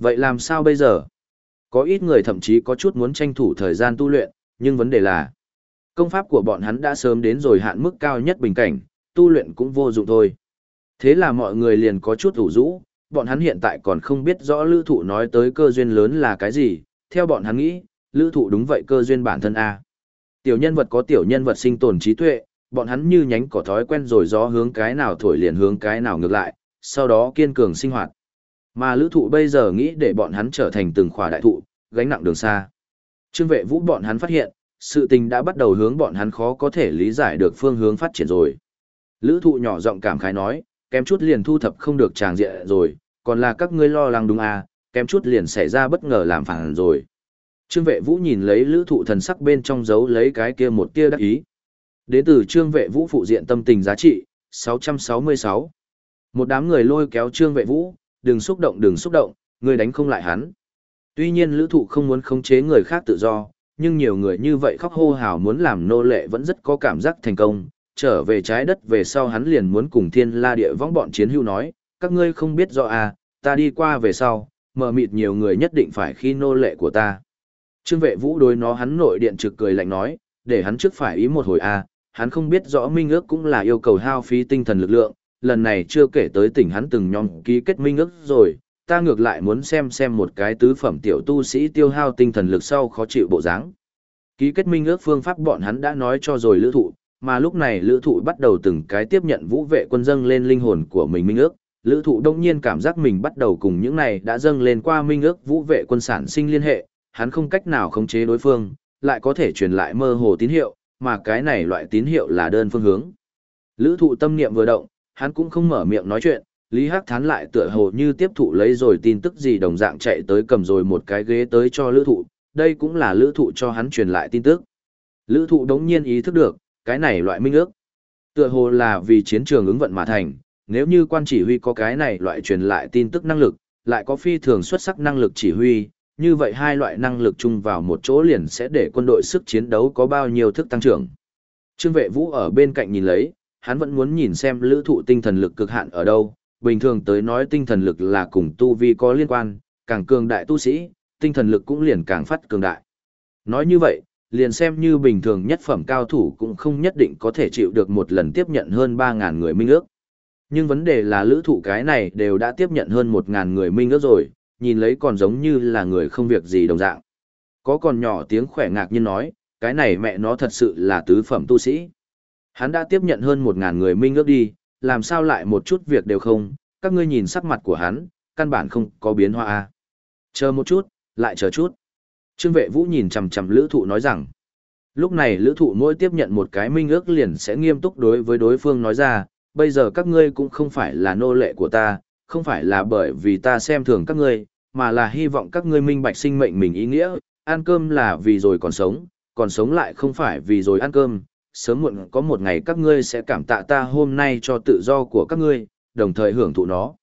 Vậy làm sao bây giờ? Có ít người thậm chí có chút muốn tranh thủ thời gian tu luyện, nhưng vấn đề là công pháp của bọn hắn đã sớm đến rồi hạn mức cao nhất bình cảnh, tu luyện cũng vô dụng thôi. Thế là mọi người liền có chút ủ rũ, bọn hắn hiện tại còn không biết rõ lữ thụ nói tới cơ duyên lớn là cái gì, theo bọn hắn nghĩ, lữ thụ đúng vậy cơ duyên bản thân A. Tiểu nhân vật có tiểu nhân vật sinh tồn trí tuệ, bọn hắn như nhánh cỏ thói quen rồi gió hướng cái nào thổi liền hướng cái nào ngược lại, sau đó kiên cường sinh hoạt. Mà lữ thụ bây giờ nghĩ để bọn hắn trở thành từng khỏa đại thụ, gánh nặng đường xa. Trương vệ vũ bọn hắn phát hiện, sự tình đã bắt đầu hướng bọn hắn khó có thể lý giải được phương hướng phát triển rồi. Lữ thụ nhỏ giọng cảm khái nói, kém chút liền thu thập không được tràng diện rồi, còn là các ngươi lo lắng đúng à, kém chút liền xảy ra bất ngờ làm phản rồi. Trương vệ vũ nhìn lấy lữ thụ thần sắc bên trong dấu lấy cái kia một tia đắc ý. Đến từ trương vệ vũ phụ diện tâm tình giá trị, 666. Một đám người lôi kéo trương vệ vũ, đừng xúc động đừng xúc động, người đánh không lại hắn. Tuy nhiên lữ thụ không muốn khống chế người khác tự do, nhưng nhiều người như vậy khóc hô hào muốn làm nô lệ vẫn rất có cảm giác thành công. Trở về trái đất về sau hắn liền muốn cùng thiên la địa võng bọn chiến hữu nói, các ngươi không biết rõ à, ta đi qua về sau, mờ mịt nhiều người nhất định phải khi nô lệ của ta. Trương vệ vũ đối nó hắn nội điện trực cười lạnh nói, để hắn trước phải ý một hồi à, hắn không biết rõ minh ước cũng là yêu cầu hao phí tinh thần lực lượng, lần này chưa kể tới tỉnh hắn từng nhóm ký kết minh ước rồi, ta ngược lại muốn xem xem một cái tứ phẩm tiểu tu sĩ tiêu hao tinh thần lực sau khó chịu bộ dáng. Ký kết minh ước phương pháp bọn hắn đã nói cho rồi lữ thụ, mà lúc này lữ thụ bắt đầu từng cái tiếp nhận vũ vệ quân dâng lên linh hồn của mình minh ước. Lữ thụ đông nhiên cảm giác mình bắt đầu cùng những này đã dâng lên qua minh ước vũ vệ quân sản sinh liên hệ, hắn không cách nào khống chế đối phương, lại có thể truyền lại mơ hồ tín hiệu, mà cái này loại tín hiệu là đơn phương hướng. Lữ thụ tâm niệm vừa động, hắn cũng không mở miệng nói chuyện, Lý Hắc Thán lại tựa hồ như tiếp thụ lấy rồi tin tức gì đồng dạng chạy tới cầm rồi một cái ghế tới cho lữ thụ, đây cũng là lữ thụ cho hắn truyền lại tin tức. Lữ thụ đống nhiên ý thức được, cái này loại minh ước. Tựa hồ là vì chiến trường ứng vận mà thành, nếu như quan chỉ huy có cái này loại truyền lại tin tức năng lực, lại có phi thường xuất sắc năng lực chỉ huy, như vậy hai loại năng lực chung vào một chỗ liền sẽ để quân đội sức chiến đấu có bao nhiêu thức tăng trưởng. Trương vệ vũ ở bên cạnh nhìn lấy, hắn vẫn muốn nhìn xem lữ thụ tinh thần lực cực hạn ở đâu, bình thường tới nói tinh thần lực là cùng tu vi có liên quan, càng cường đại tu sĩ, tinh thần lực cũng liền càng phát cường đại. Nói như vậy, liền xem như bình thường nhất phẩm cao thủ cũng không nhất định có thể chịu được một lần tiếp nhận hơn 3.000 người minh ước. Nhưng vấn đề là lữ thụ cái này đều đã tiếp nhận hơn 1.000 người minh ước rồi, nhìn lấy còn giống như là người không việc gì đồng dạng. Có còn nhỏ tiếng khỏe ngạc nhiên nói, cái này mẹ nó thật sự là tứ phẩm tu sĩ. Hắn đã tiếp nhận hơn 1.000 người minh ước đi, làm sao lại một chút việc đều không, các ngươi nhìn sắc mặt của hắn, căn bản không có biến hóa. a Chờ một chút, lại chờ chút. Trương vệ vũ nhìn chằm chằm lữ thụ nói rằng, lúc này lữ thụ mỗi tiếp nhận một cái minh ước liền sẽ nghiêm túc đối với đối phương nói ra, bây giờ các ngươi cũng không phải là nô lệ của ta, không phải là bởi vì ta xem thường các ngươi, mà là hy vọng các ngươi minh bạch sinh mệnh mình ý nghĩa, ăn cơm là vì rồi còn sống, còn sống lại không phải vì rồi ăn cơm, sớm muộn có một ngày các ngươi sẽ cảm tạ ta hôm nay cho tự do của các ngươi, đồng thời hưởng thụ nó.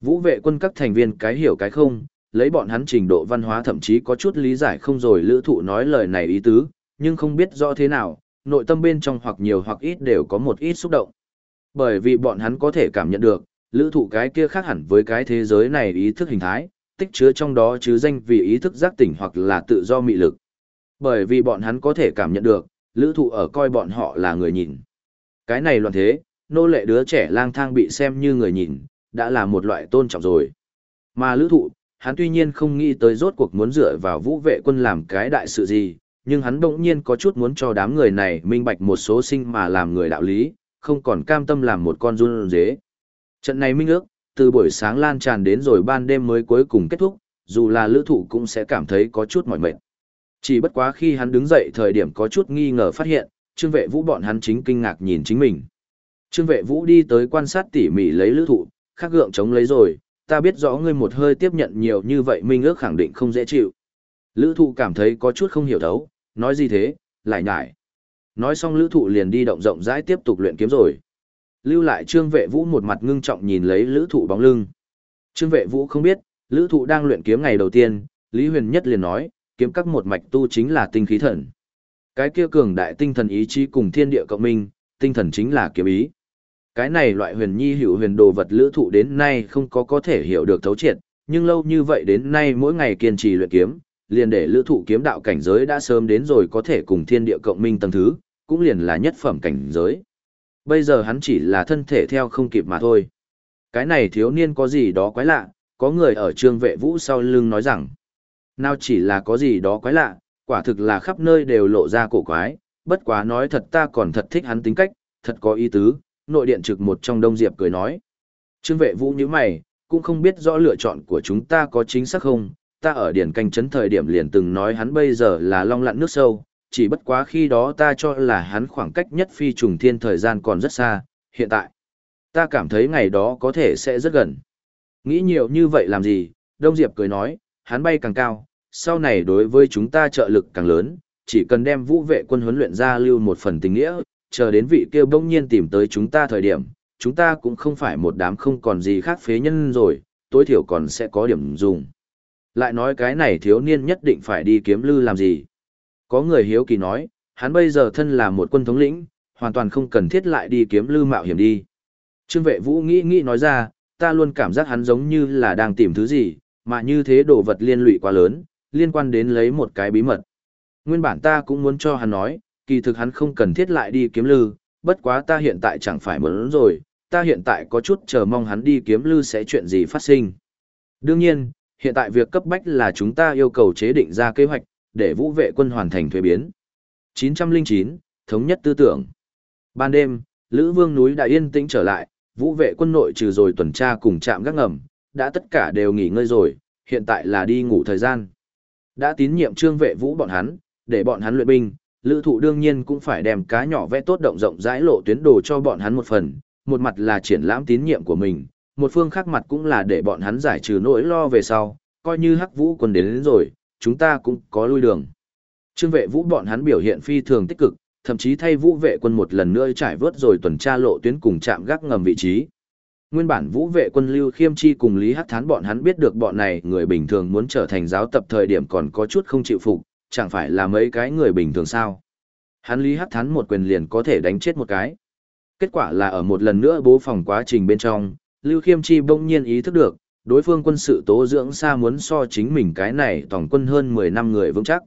Vũ vệ quân các thành viên cái hiểu cái không, lấy bọn hắn trình độ văn hóa thậm chí có chút lý giải không rồi lữ thụ nói lời này ý tứ, nhưng không biết rõ thế nào, nội tâm bên trong hoặc nhiều hoặc ít đều có một ít xúc động. Bởi vì bọn hắn có thể cảm nhận được, lữ thụ cái kia khác hẳn với cái thế giới này ý thức hình thái, tích chứa trong đó chứ danh vì ý thức giác tỉnh hoặc là tự do mị lực. Bởi vì bọn hắn có thể cảm nhận được, lữ thụ ở coi bọn họ là người nhìn. Cái này loạn thế, nô lệ đứa trẻ lang thang bị xem như người nhìn, đã là một loại tôn trọng rồi. Mà lữ thụ, hắn tuy nhiên không nghĩ tới rốt cuộc muốn dựa vào vũ vệ quân làm cái đại sự gì, nhưng hắn đồng nhiên có chút muốn cho đám người này minh bạch một số sinh mà làm người đạo lý, không còn cam tâm làm một con run dế. Trận này minh ước, từ buổi sáng lan tràn đến rồi ban đêm mới cuối cùng kết thúc, dù là lữ thụ cũng sẽ cảm thấy có chút mỏi mệt. Chỉ bất quá khi hắn đứng dậy thời điểm có chút nghi ngờ phát hiện, trương vệ vũ bọn hắn chính kinh ngạc nhìn chính mình. Trương vệ vũ đi tới quan sát tỉ mỉ lấy lữ thụ, khắc gượng chống lấy rồi, ta biết rõ ngươi một hơi tiếp nhận nhiều như vậy minh ước khẳng định không dễ chịu. Lữ thụ cảm thấy có chút không hiểu thấu, nói gì thế, lại nhải. Nói xong lữ thụ liền đi động rộng rãi tiếp tục luyện kiếm rồi. Lưu lại trương vệ vũ một mặt ngưng trọng nhìn lấy lữ thụ bóng lưng. Trương vệ vũ không biết, lữ thụ đang luyện kiếm ngày đầu tiên, Lý Huyền Nhất liền nói, kiếm các một mạch tu chính là tinh khí thần. Cái kia cường đại tinh thần ý chí cùng thiên địa cộng minh, tinh thần chính là kiếm ý. Cái này loại huyền nhi hữu huyền đồ vật lữ thụ đến nay không có có thể hiểu được thấu triệt, nhưng lâu như vậy đến nay mỗi ngày kiên trì luyện kiếm, liền để lữ thụ kiếm đạo cảnh giới đã sớm đến rồi có thể cùng thiên địa cộng minh tầng thứ, cũng liền là nhất phẩm cảnh giới. Bây giờ hắn chỉ là thân thể theo không kịp mà thôi. Cái này thiếu niên có gì đó quái lạ, có người ở trương vệ vũ sau lưng nói rằng, nào chỉ là có gì đó quái lạ, quả thực là khắp nơi đều lộ ra cổ quái, bất quá nói thật ta còn thật thích hắn tính cách, thật có ý tứ, nội điện trực một trong đông diệp cười nói. Trương vệ vũ như mày, cũng không biết rõ lựa chọn của chúng ta có chính xác không, ta ở điển canh chấn thời điểm liền từng nói hắn bây giờ là long lặn nước sâu, chỉ bất quá khi đó ta cho là hắn khoảng cách nhất phi trùng thiên thời gian còn rất xa, hiện tại. Ta cảm thấy ngày đó có thể sẽ rất gần. Nghĩ nhiều như vậy làm gì, Đông Diệp cười nói, hắn bay càng cao, sau này đối với chúng ta trợ lực càng lớn, chỉ cần đem vũ vệ quân huấn luyện ra lưu một phần tình nghĩa, chờ đến vị kia bỗng nhiên tìm tới chúng ta thời điểm, chúng ta cũng không phải một đám không còn gì khác phế nhân rồi, tối thiểu còn sẽ có điểm dùng. Lại nói cái này thiếu niên nhất định phải đi kiếm lư làm gì. Có người hiếu kỳ nói, hắn bây giờ thân là một quân thống lĩnh, hoàn toàn không cần thiết lại đi kiếm lư mạo hiểm đi. Trương vệ vũ nghĩ nghĩ nói ra, ta luôn cảm giác hắn giống như là đang tìm thứ gì, mà như thế đồ vật liên lụy quá lớn, liên quan đến lấy một cái bí mật. Nguyên bản ta cũng muốn cho hắn nói, kỳ thực hắn không cần thiết lại đi kiếm lư, bất quá ta hiện tại chẳng phải muốn rồi, ta hiện tại có chút chờ mong hắn đi kiếm lư sẽ chuyện gì phát sinh. Đương nhiên, hiện tại việc cấp bách là chúng ta yêu cầu chế định ra kế hoạch, để vũ vệ quân hoàn thành thuế biến. 909, Thống nhất tư tưởng. Ban đêm, Lữ Vương núi đã yên tĩnh trở lại, vũ vệ quân nội trừ rồi tuần tra cùng chạm gác ngầm, đã tất cả đều nghỉ ngơi rồi, hiện tại là đi ngủ thời gian. Đã tín nhiệm trương vệ vũ bọn hắn, để bọn hắn luyện binh, lữ thụ đương nhiên cũng phải đem cá nhỏ vẽ tốt động rộng rãi lộ tuyến đồ cho bọn hắn một phần, một mặt là triển lãm tín nhiệm của mình, một phương khác mặt cũng là để bọn hắn giải trừ nỗi lo về sau, coi như hắc vũ quân đến, đến rồi, chúng ta cũng có lui đường. Trương vệ vũ bọn hắn biểu hiện phi thường tích cực, thậm chí thay vũ vệ quân một lần nữa trải vớt rồi tuần tra lộ tuyến cùng chạm gác ngầm vị trí. Nguyên bản vũ vệ quân Lưu Khiêm Chi cùng Lý Hắc Thán bọn hắn biết được bọn này người bình thường muốn trở thành giáo tập thời điểm còn có chút không chịu phục, chẳng phải là mấy cái người bình thường sao. Hắn Lý Hắc Thán một quyền liền có thể đánh chết một cái. Kết quả là ở một lần nữa bố phòng quá trình bên trong, Lưu Khiêm Chi bỗng nhiên ý thức được, đối phương quân sự tố dưỡng xa muốn so chính mình cái này tổng quân hơn 10 năm người vững chắc.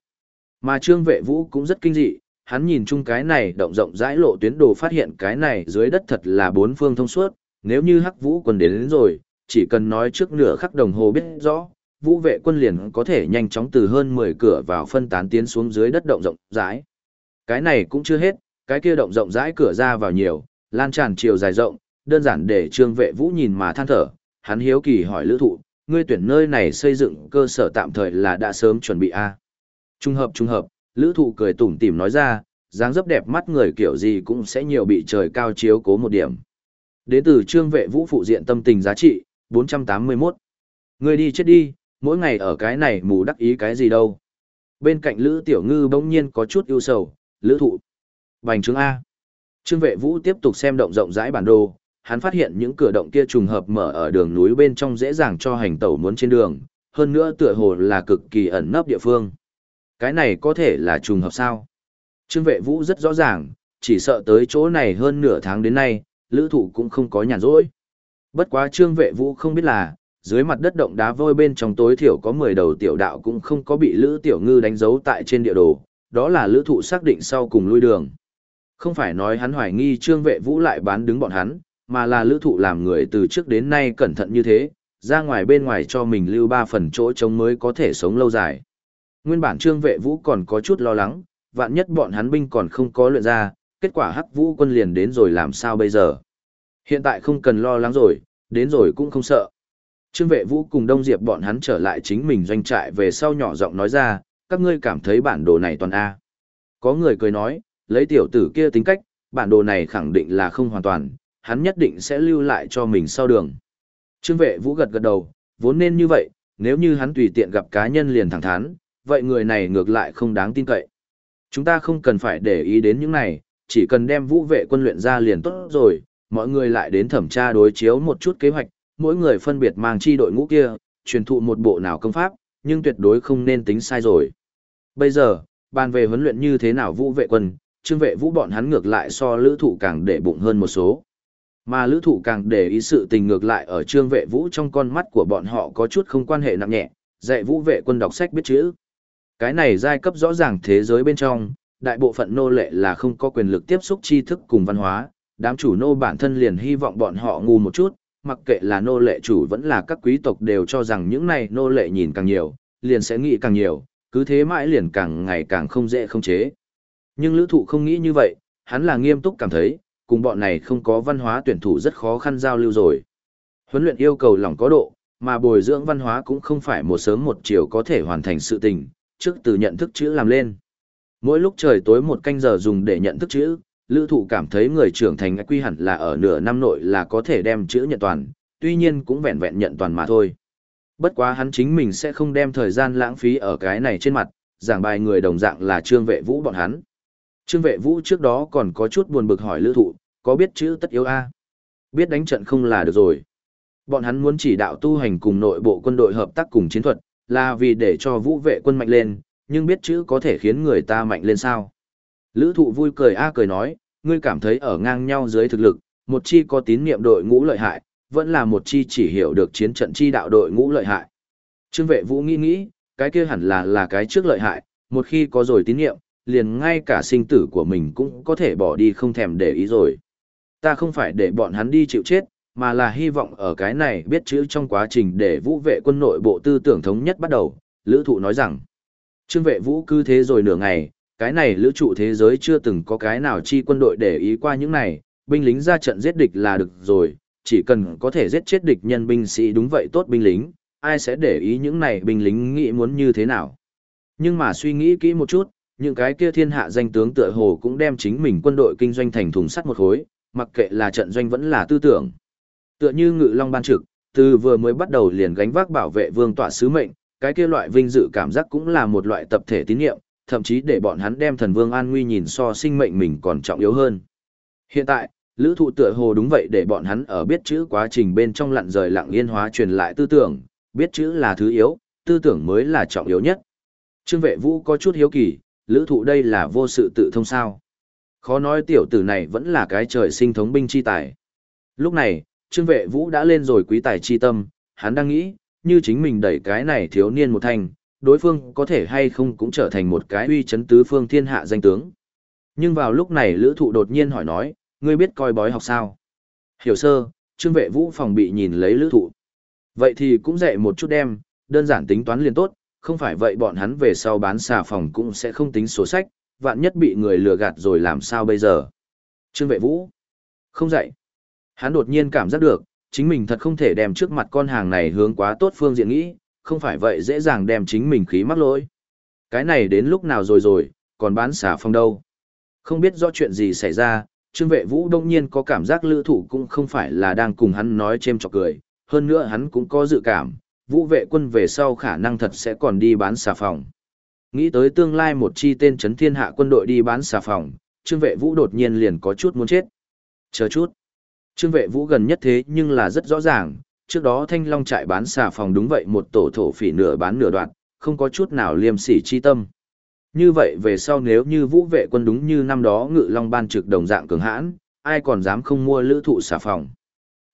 Mà Trương Vệ Vũ cũng rất kinh dị, hắn nhìn chung cái này động rộng rãi lộ tuyến đồ phát hiện cái này dưới đất thật là bốn phương thông suốt, nếu như Hắc Vũ quân đến, đến rồi, chỉ cần nói trước nửa khắc đồng hồ biết rõ, Vũ vệ quân liền có thể nhanh chóng từ hơn 10 cửa vào phân tán tiến xuống dưới đất động rộng rãi. Cái này cũng chưa hết, cái kia động rộng rãi cửa ra vào nhiều, lan tràn chiều dài rộng, đơn giản để Trương Vệ Vũ nhìn mà than thở, hắn hiếu kỳ hỏi lữ thụ, ngươi tuyển nơi này xây dựng cơ sở tạm thời là đã sớm chuẩn bị a Trung hợp trung hợp, lữ thụ cười tủm tỉm nói ra, dáng dấp đẹp mắt người kiểu gì cũng sẽ nhiều bị trời cao chiếu cố một điểm. Đến từ trương vệ vũ phụ diện tâm tình giá trị, 481. người đi chết đi, mỗi ngày ở cái này mù đắc ý cái gì đâu. Bên cạnh Lữ Tiểu Ngư bỗng nhiên có chút ưu sầu, Lữ thụ. Bành trướng A. Trương vệ vũ tiếp tục xem động rộng rãi bản đồ, hắn phát hiện những cửa động kia trùng hợp mở ở đường núi bên trong dễ dàng cho hành tẩu muốn trên đường, hơn nữa tựa hồ là cực kỳ ẩn nấp địa phương. Cái này có thể là trùng hợp sao? Trương vệ vũ rất rõ ràng, chỉ sợ tới chỗ này hơn nửa tháng đến nay, lữ thụ cũng không có nhàn rỗi. Bất quá trương vệ vũ không biết là, dưới mặt đất động đá vôi bên trong tối thiểu có 10 đầu tiểu đạo cũng không có bị lữ tiểu ngư đánh dấu tại trên địa đồ, đó là lữ thụ xác định sau cùng lui đường. Không phải nói hắn hoài nghi trương vệ vũ lại bán đứng bọn hắn, mà là lữ thụ làm người từ trước đến nay cẩn thận như thế, ra ngoài bên ngoài cho mình lưu ba phần chỗ trống mới có thể sống lâu dài. Nguyên bản trương vệ vũ còn có chút lo lắng, vạn nhất bọn hắn binh còn không có luyện ra, kết quả hắc vũ quân liền đến rồi làm sao bây giờ. Hiện tại không cần lo lắng rồi, đến rồi cũng không sợ. Trương vệ vũ cùng Đông Diệp bọn hắn trở lại chính mình doanh trại về sau nhỏ giọng nói ra, các ngươi cảm thấy bản đồ này toàn A. Có người cười nói, lấy tiểu tử kia tính cách, bản đồ này khẳng định là không hoàn toàn, hắn nhất định sẽ lưu lại cho mình sau đường. Trương vệ vũ gật gật đầu, vốn nên như vậy, nếu như hắn tùy tiện gặp cá nhân liền thẳng thắn, vậy người này ngược lại không đáng tin cậy. Chúng ta không cần phải để ý đến những này, chỉ cần đem vũ vệ quân luyện ra liền tốt rồi, mọi người lại đến thẩm tra đối chiếu một chút kế hoạch, mỗi người phân biệt mang chi đội ngũ kia, truyền thụ một bộ nào công pháp, nhưng tuyệt đối không nên tính sai rồi. Bây giờ, bàn về huấn luyện như thế nào vũ vệ quân, trương vệ vũ bọn hắn ngược lại so lữ thụ càng để bụng hơn một số. Mà lữ thụ càng để ý sự tình ngược lại ở trương vệ vũ trong con mắt của bọn họ có chút không quan hệ nặng nhẹ, dạy vũ vệ quân đọc sách biết chữ. Cái này giai cấp rõ ràng thế giới bên trong, đại bộ phận nô lệ là không có quyền lực tiếp xúc tri thức cùng văn hóa, đám chủ nô bản thân liền hy vọng bọn họ ngu một chút, mặc kệ là nô lệ chủ vẫn là các quý tộc đều cho rằng những này nô lệ nhìn càng nhiều, liền sẽ nghĩ càng nhiều, cứ thế mãi liền càng ngày càng không dễ không chế. Nhưng lữ thụ không nghĩ như vậy, hắn là nghiêm túc cảm thấy, cùng bọn này không có văn hóa tuyển thủ rất khó khăn giao lưu rồi. Huấn luyện yêu cầu lòng có độ, mà bồi dưỡng văn hóa cũng không phải một sớm một chiều có thể hoàn thành sự tình, trước từ nhận thức chữ làm lên. Mỗi lúc trời tối một canh giờ dùng để nhận thức chữ, lữ thụ cảm thấy người trưởng thành quy hẳn là ở nửa năm nội là có thể đem chữ nhận toàn, tuy nhiên cũng vẹn vẹn nhận toàn mà thôi. Bất quá hắn chính mình sẽ không đem thời gian lãng phí ở cái này trên mặt, giảng bài người đồng dạng là trương vệ vũ bọn hắn. Trương vệ vũ trước đó còn có chút buồn bực hỏi lữ thụ, có biết chữ tất yếu A? Biết đánh trận không là được rồi. Bọn hắn muốn chỉ đạo tu hành cùng nội bộ quân đội hợp tác cùng chiến thuật, là vì để cho vũ vệ quân mạnh lên, nhưng biết chữ có thể khiến người ta mạnh lên sao. Lữ thụ vui cười a cười nói, ngươi cảm thấy ở ngang nhau dưới thực lực, một chi có tín niệm đội ngũ lợi hại, vẫn là một chi chỉ hiểu được chiến trận chi đạo đội ngũ lợi hại. Trương vệ vũ nghĩ nghĩ, cái kia hẳn là là cái trước lợi hại, một khi có rồi tín niệm, liền ngay cả sinh tử của mình cũng có thể bỏ đi không thèm để ý rồi. Ta không phải để bọn hắn đi chịu chết, mà là hy vọng ở cái này biết chữ trong quá trình để vũ vệ quân nội bộ tư tưởng thống nhất bắt đầu, lữ thụ nói rằng. Trương vệ vũ cứ thế rồi nửa ngày, cái này lữ trụ thế giới chưa từng có cái nào chi quân đội để ý qua những này, binh lính ra trận giết địch là được rồi, chỉ cần có thể giết chết địch nhân binh sĩ đúng vậy tốt binh lính, ai sẽ để ý những này binh lính nghĩ muốn như thế nào. Nhưng mà suy nghĩ kỹ một chút, những cái kia thiên hạ danh tướng tựa hồ cũng đem chính mình quân đội kinh doanh thành thùng sắt một khối, mặc kệ là trận doanh vẫn là tư tưởng. Tựa như ngự long ban trực, từ vừa mới bắt đầu liền gánh vác bảo vệ vương tỏa sứ mệnh, cái kia loại vinh dự cảm giác cũng là một loại tập thể tín nhiệm, thậm chí để bọn hắn đem thần vương an nguy nhìn so sinh mệnh mình còn trọng yếu hơn. Hiện tại, lữ thụ tựa hồ đúng vậy để bọn hắn ở biết chữ quá trình bên trong lặn rời lặng yên hóa truyền lại tư tưởng, biết chữ là thứ yếu, tư tưởng mới là trọng yếu nhất. Trương vệ vũ có chút hiếu kỳ, lữ thụ đây là vô sự tự thông sao. Khó nói tiểu tử này vẫn là cái trời sinh thống binh chi tài. Lúc này, Trương vệ vũ đã lên rồi quý tài chi tâm, hắn đang nghĩ, như chính mình đẩy cái này thiếu niên một thành, đối phương có thể hay không cũng trở thành một cái uy chấn tứ phương thiên hạ danh tướng. Nhưng vào lúc này lữ thụ đột nhiên hỏi nói, ngươi biết coi bói học sao? Hiểu sơ, trương vệ vũ phòng bị nhìn lấy lữ thụ. Vậy thì cũng dạy một chút đem, đơn giản tính toán liền tốt, không phải vậy bọn hắn về sau bán xà phòng cũng sẽ không tính sổ sách, vạn nhất bị người lừa gạt rồi làm sao bây giờ. Trương vệ vũ, không dạy. Hắn đột nhiên cảm giác được, chính mình thật không thể đem trước mặt con hàng này hướng quá tốt phương diện nghĩ, không phải vậy dễ dàng đem chính mình khí mắc lỗi. Cái này đến lúc nào rồi rồi, còn bán xà phòng đâu. Không biết rõ chuyện gì xảy ra, Trương Vệ Vũ đông nhiên có cảm giác lữ thủ cũng không phải là đang cùng hắn nói chêm chọc cười, hơn nữa hắn cũng có dự cảm, Vũ vệ quân về sau khả năng thật sẽ còn đi bán xà phòng. Nghĩ tới tương lai một chi tên chấn thiên hạ quân đội đi bán xà phòng, Trương Vệ Vũ đột nhiên liền có chút muốn chết. Chờ chút. Trương Vệ Vũ gần nhất thế nhưng là rất rõ ràng, trước đó Thanh Long trại bán xà phòng đúng vậy một tổ thổ phỉ nửa bán nửa đoạn, không có chút nào liêm sỉ chi tâm. Như vậy về sau nếu như vũ vệ quân đúng như năm đó ngự long ban trực đồng dạng cường hãn, ai còn dám không mua lữ thụ xà phòng.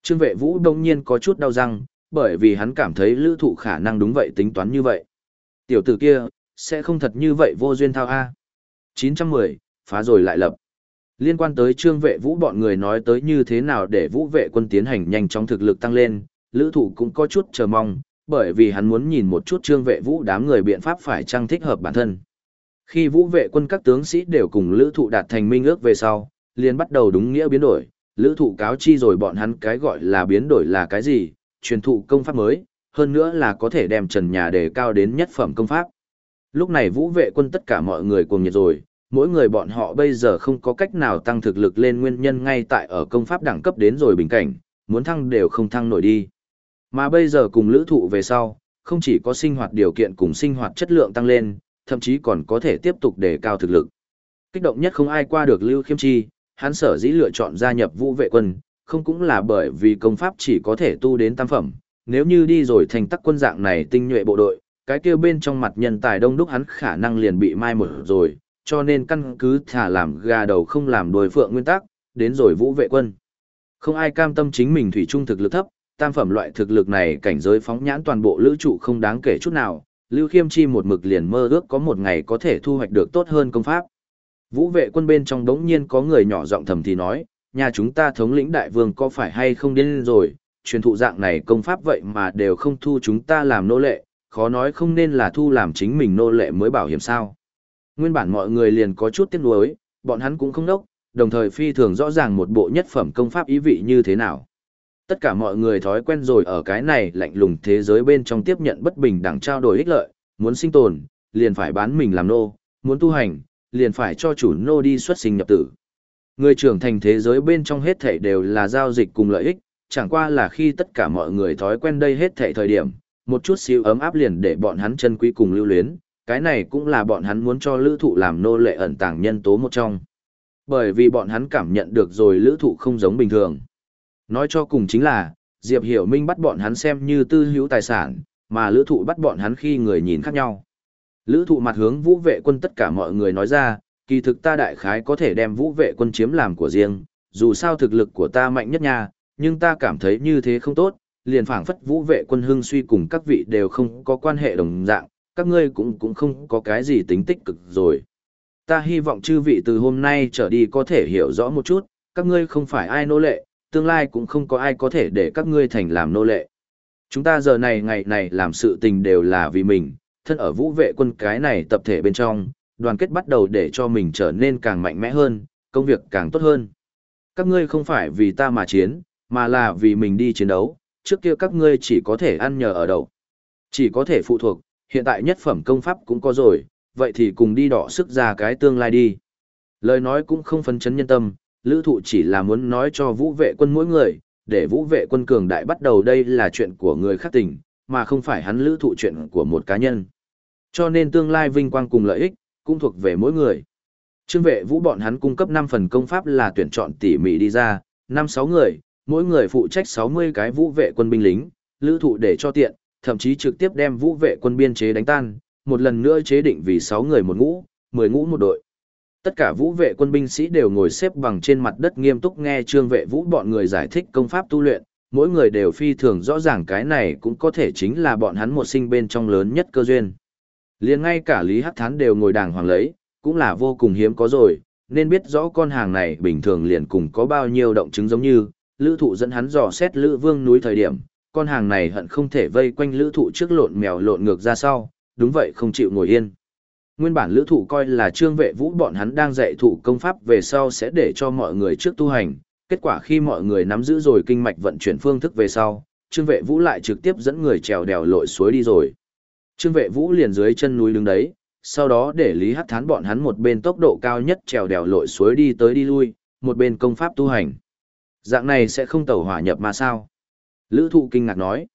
Trương vệ vũ đông nhiên có chút đau răng, bởi vì hắn cảm thấy lữ thụ khả năng đúng vậy tính toán như vậy. Tiểu tử kia, sẽ không thật như vậy vô duyên thao A. 910, phá rồi lại lập. Liên quan tới trương vệ vũ bọn người nói tới như thế nào để vũ vệ quân tiến hành nhanh chóng thực lực tăng lên, lữ thụ cũng có chút chờ mong, bởi vì hắn muốn nhìn một chút trương vệ vũ đám người biện pháp phải trang thích hợp bản thân. Khi vũ vệ quân các tướng sĩ đều cùng lữ thụ đạt thành minh ước về sau, liền bắt đầu đúng nghĩa biến đổi, lữ thụ cáo chi rồi bọn hắn cái gọi là biến đổi là cái gì, truyền thụ công pháp mới, hơn nữa là có thể đem trần nhà đề cao đến nhất phẩm công pháp. Lúc này vũ vệ quân tất cả mọi người cùng nhiệt rồi, mỗi người bọn họ bây giờ không có cách nào tăng thực lực lên nguyên nhân ngay tại ở công pháp đẳng cấp đến rồi bình cảnh, muốn thăng đều không thăng nổi đi. Mà bây giờ cùng lữ thụ về sau, không chỉ có sinh hoạt điều kiện cùng sinh hoạt chất lượng tăng lên, thậm chí còn có thể tiếp tục đề cao thực lực. Kích động nhất không ai qua được Lưu Khiêm Chi, hắn sở dĩ lựa chọn gia nhập vũ vệ quân, không cũng là bởi vì công pháp chỉ có thể tu đến tam phẩm, nếu như đi rồi thành tắc quân dạng này tinh nhuệ bộ đội, cái kia bên trong mặt nhân tài đông đúc hắn khả năng liền bị mai một rồi, cho nên căn cứ thả làm gà đầu không làm đuôi phượng nguyên tắc, đến rồi vũ vệ quân. Không ai cam tâm chính mình thủy trung thực lực thấp, tam phẩm loại thực lực này cảnh giới phóng nhãn toàn bộ lữ trụ không đáng kể chút nào, Lưu Khiêm Chi một mực liền mơ ước có một ngày có thể thu hoạch được tốt hơn công pháp. Vũ vệ quân bên trong đống nhiên có người nhỏ giọng thầm thì nói, nhà chúng ta thống lĩnh đại vương có phải hay không đến rồi, truyền thụ dạng này công pháp vậy mà đều không thu chúng ta làm nô lệ, khó nói không nên là thu làm chính mình nô lệ mới bảo hiểm sao. Nguyên bản mọi người liền có chút tiếc nuối, bọn hắn cũng không đốc, đồng thời phi thường rõ ràng một bộ nhất phẩm công pháp ý vị như thế nào. Tất cả mọi người thói quen rồi ở cái này lạnh lùng thế giới bên trong tiếp nhận bất bình đẳng trao đổi ích lợi, muốn sinh tồn, liền phải bán mình làm nô, muốn tu hành, liền phải cho chủ nô đi xuất sinh nhập tử. Người trưởng thành thế giới bên trong hết thảy đều là giao dịch cùng lợi ích, chẳng qua là khi tất cả mọi người thói quen đây hết thảy thời điểm, một chút xíu ấm áp liền để bọn hắn chân quý cùng lưu luyến, cái này cũng là bọn hắn muốn cho lữ thụ làm nô lệ ẩn tàng nhân tố một trong. Bởi vì bọn hắn cảm nhận được rồi lữ thụ không giống bình thường. Nói cho cùng chính là, Diệp Hiểu Minh bắt bọn hắn xem như tư hữu tài sản, mà lữ thụ bắt bọn hắn khi người nhìn khác nhau. Lữ thụ mặt hướng vũ vệ quân tất cả mọi người nói ra, kỳ thực ta đại khái có thể đem vũ vệ quân chiếm làm của riêng, dù sao thực lực của ta mạnh nhất nha, nhưng ta cảm thấy như thế không tốt, liền phảng phất vũ vệ quân hưng suy cùng các vị đều không có quan hệ đồng dạng, các ngươi cũng cũng không có cái gì tính tích cực rồi. Ta hy vọng chư vị từ hôm nay trở đi có thể hiểu rõ một chút, các ngươi không phải ai nô lệ, tương lai cũng không có ai có thể để các ngươi thành làm nô lệ. Chúng ta giờ này ngày này làm sự tình đều là vì mình, thân ở vũ vệ quân cái này tập thể bên trong, đoàn kết bắt đầu để cho mình trở nên càng mạnh mẽ hơn, công việc càng tốt hơn. Các ngươi không phải vì ta mà chiến, mà là vì mình đi chiến đấu, trước kia các ngươi chỉ có thể ăn nhờ ở đậu. Chỉ có thể phụ thuộc, hiện tại nhất phẩm công pháp cũng có rồi, vậy thì cùng đi đỏ sức ra cái tương lai đi. Lời nói cũng không phân chấn nhân tâm, lữ thụ chỉ là muốn nói cho vũ vệ quân mỗi người, để vũ vệ quân cường đại bắt đầu đây là chuyện của người khác tình, mà không phải hắn lữ thụ chuyện của một cá nhân. Cho nên tương lai vinh quang cùng lợi ích, cũng thuộc về mỗi người. Trương vệ vũ bọn hắn cung cấp 5 phần công pháp là tuyển chọn tỉ mỉ đi ra, 5-6 người, mỗi người phụ trách 60 cái vũ vệ quân binh lính, lữ thụ để cho tiện, thậm chí trực tiếp đem vũ vệ quân biên chế đánh tan, một lần nữa chế định vì 6 người một ngũ, 10 ngũ một đội. Tất cả vũ vệ quân binh sĩ đều ngồi xếp bằng trên mặt đất nghiêm túc nghe trương vệ vũ bọn người giải thích công pháp tu luyện, Mỗi người đều phi thường rõ ràng cái này cũng có thể chính là bọn hắn một sinh bên trong lớn nhất cơ duyên. liền ngay cả Lý Hắc Thán đều ngồi đàng hoàng lấy, cũng là vô cùng hiếm có rồi, nên biết rõ con hàng này bình thường liền cùng có bao nhiêu động chứng giống như, lữ thụ dẫn hắn dò xét lữ vương núi thời điểm, con hàng này hận không thể vây quanh lữ thụ trước lộn mèo lộn ngược ra sau, đúng vậy không chịu ngồi yên. Nguyên bản lữ thụ coi là trương vệ vũ bọn hắn đang dạy thụ công pháp về sau sẽ để cho mọi người trước tu hành, kết quả khi mọi người nắm giữ rồi kinh mạch vận chuyển phương thức về sau, trương vệ vũ lại trực tiếp dẫn người trèo đèo lội suối đi rồi. Trương vệ vũ liền dưới chân núi đứng đấy, sau đó để Lý Hắc Thán bọn hắn một bên tốc độ cao nhất trèo đèo lội suối đi tới đi lui, một bên công pháp tu hành. Dạng này sẽ không tẩu hỏa nhập mà sao? Lữ thụ kinh ngạc nói.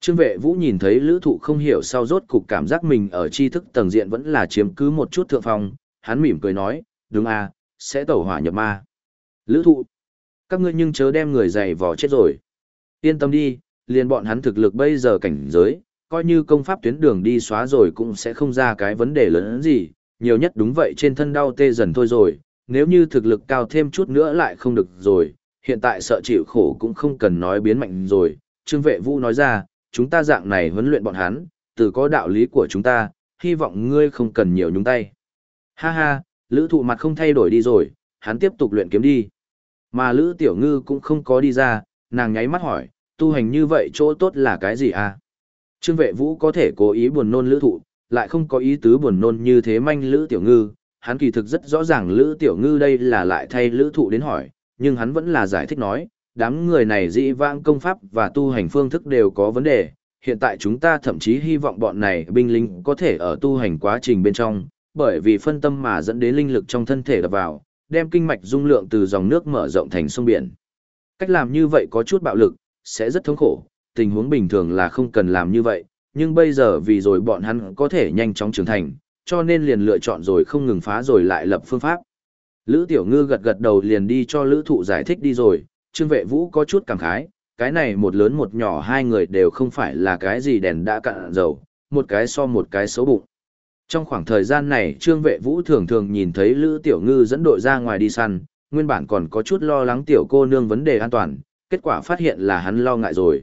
Trương vệ vũ nhìn thấy lữ thụ không hiểu sau rốt cục cảm giác mình ở tri thức tầng diện vẫn là chiếm cứ một chút thượng phong, hắn mỉm cười nói, đúng à, sẽ tẩu hỏa nhập ma. Lữ thụ, các ngươi nhưng chớ đem người dày vò chết rồi. Yên tâm đi, liền bọn hắn thực lực bây giờ cảnh giới, coi như công pháp tuyến đường đi xóa rồi cũng sẽ không ra cái vấn đề lớn gì, nhiều nhất đúng vậy trên thân đau tê dần thôi rồi, nếu như thực lực cao thêm chút nữa lại không được rồi, hiện tại sợ chịu khổ cũng không cần nói biến mạnh rồi. Trương vệ vũ nói ra, chúng ta dạng này huấn luyện bọn hắn, từ có đạo lý của chúng ta, hy vọng ngươi không cần nhiều nhúng tay. Ha ha, lữ thụ mặt không thay đổi đi rồi, hắn tiếp tục luyện kiếm đi. Mà lữ tiểu ngư cũng không có đi ra, nàng nháy mắt hỏi, tu hành như vậy chỗ tốt là cái gì à? Trương vệ vũ có thể cố ý buồn nôn lữ thụ, lại không có ý tứ buồn nôn như thế manh lữ tiểu ngư. Hắn kỳ thực rất rõ ràng lữ tiểu ngư đây là lại thay lữ thụ đến hỏi, nhưng hắn vẫn là giải thích nói, đám người này dĩ vãng công pháp và tu hành phương thức đều có vấn đề. Hiện tại chúng ta thậm chí hy vọng bọn này binh lính có thể ở tu hành quá trình bên trong, bởi vì phân tâm mà dẫn đến linh lực trong thân thể đập vào, đem kinh mạch dung lượng từ dòng nước mở rộng thành sông biển. Cách làm như vậy có chút bạo lực, sẽ rất thống khổ, tình huống bình thường là không cần làm như vậy, nhưng bây giờ vì rồi bọn hắn có thể nhanh chóng trưởng thành, cho nên liền lựa chọn rồi không ngừng phá rồi lại lập phương pháp. Lữ Tiểu Ngư gật gật đầu liền đi cho Lữ Thụ giải thích đi rồi, Trương Vệ Vũ có chút cảm khái, cái này một lớn một nhỏ hai người đều không phải là cái gì đèn đã cạn dầu, một cái so một cái xấu bụng. Trong khoảng thời gian này Trương Vệ Vũ thường thường nhìn thấy Lữ Tiểu Ngư dẫn đội ra ngoài đi săn, nguyên bản còn có chút lo lắng tiểu cô nương vấn đề an toàn, kết quả phát hiện là hắn lo ngại rồi.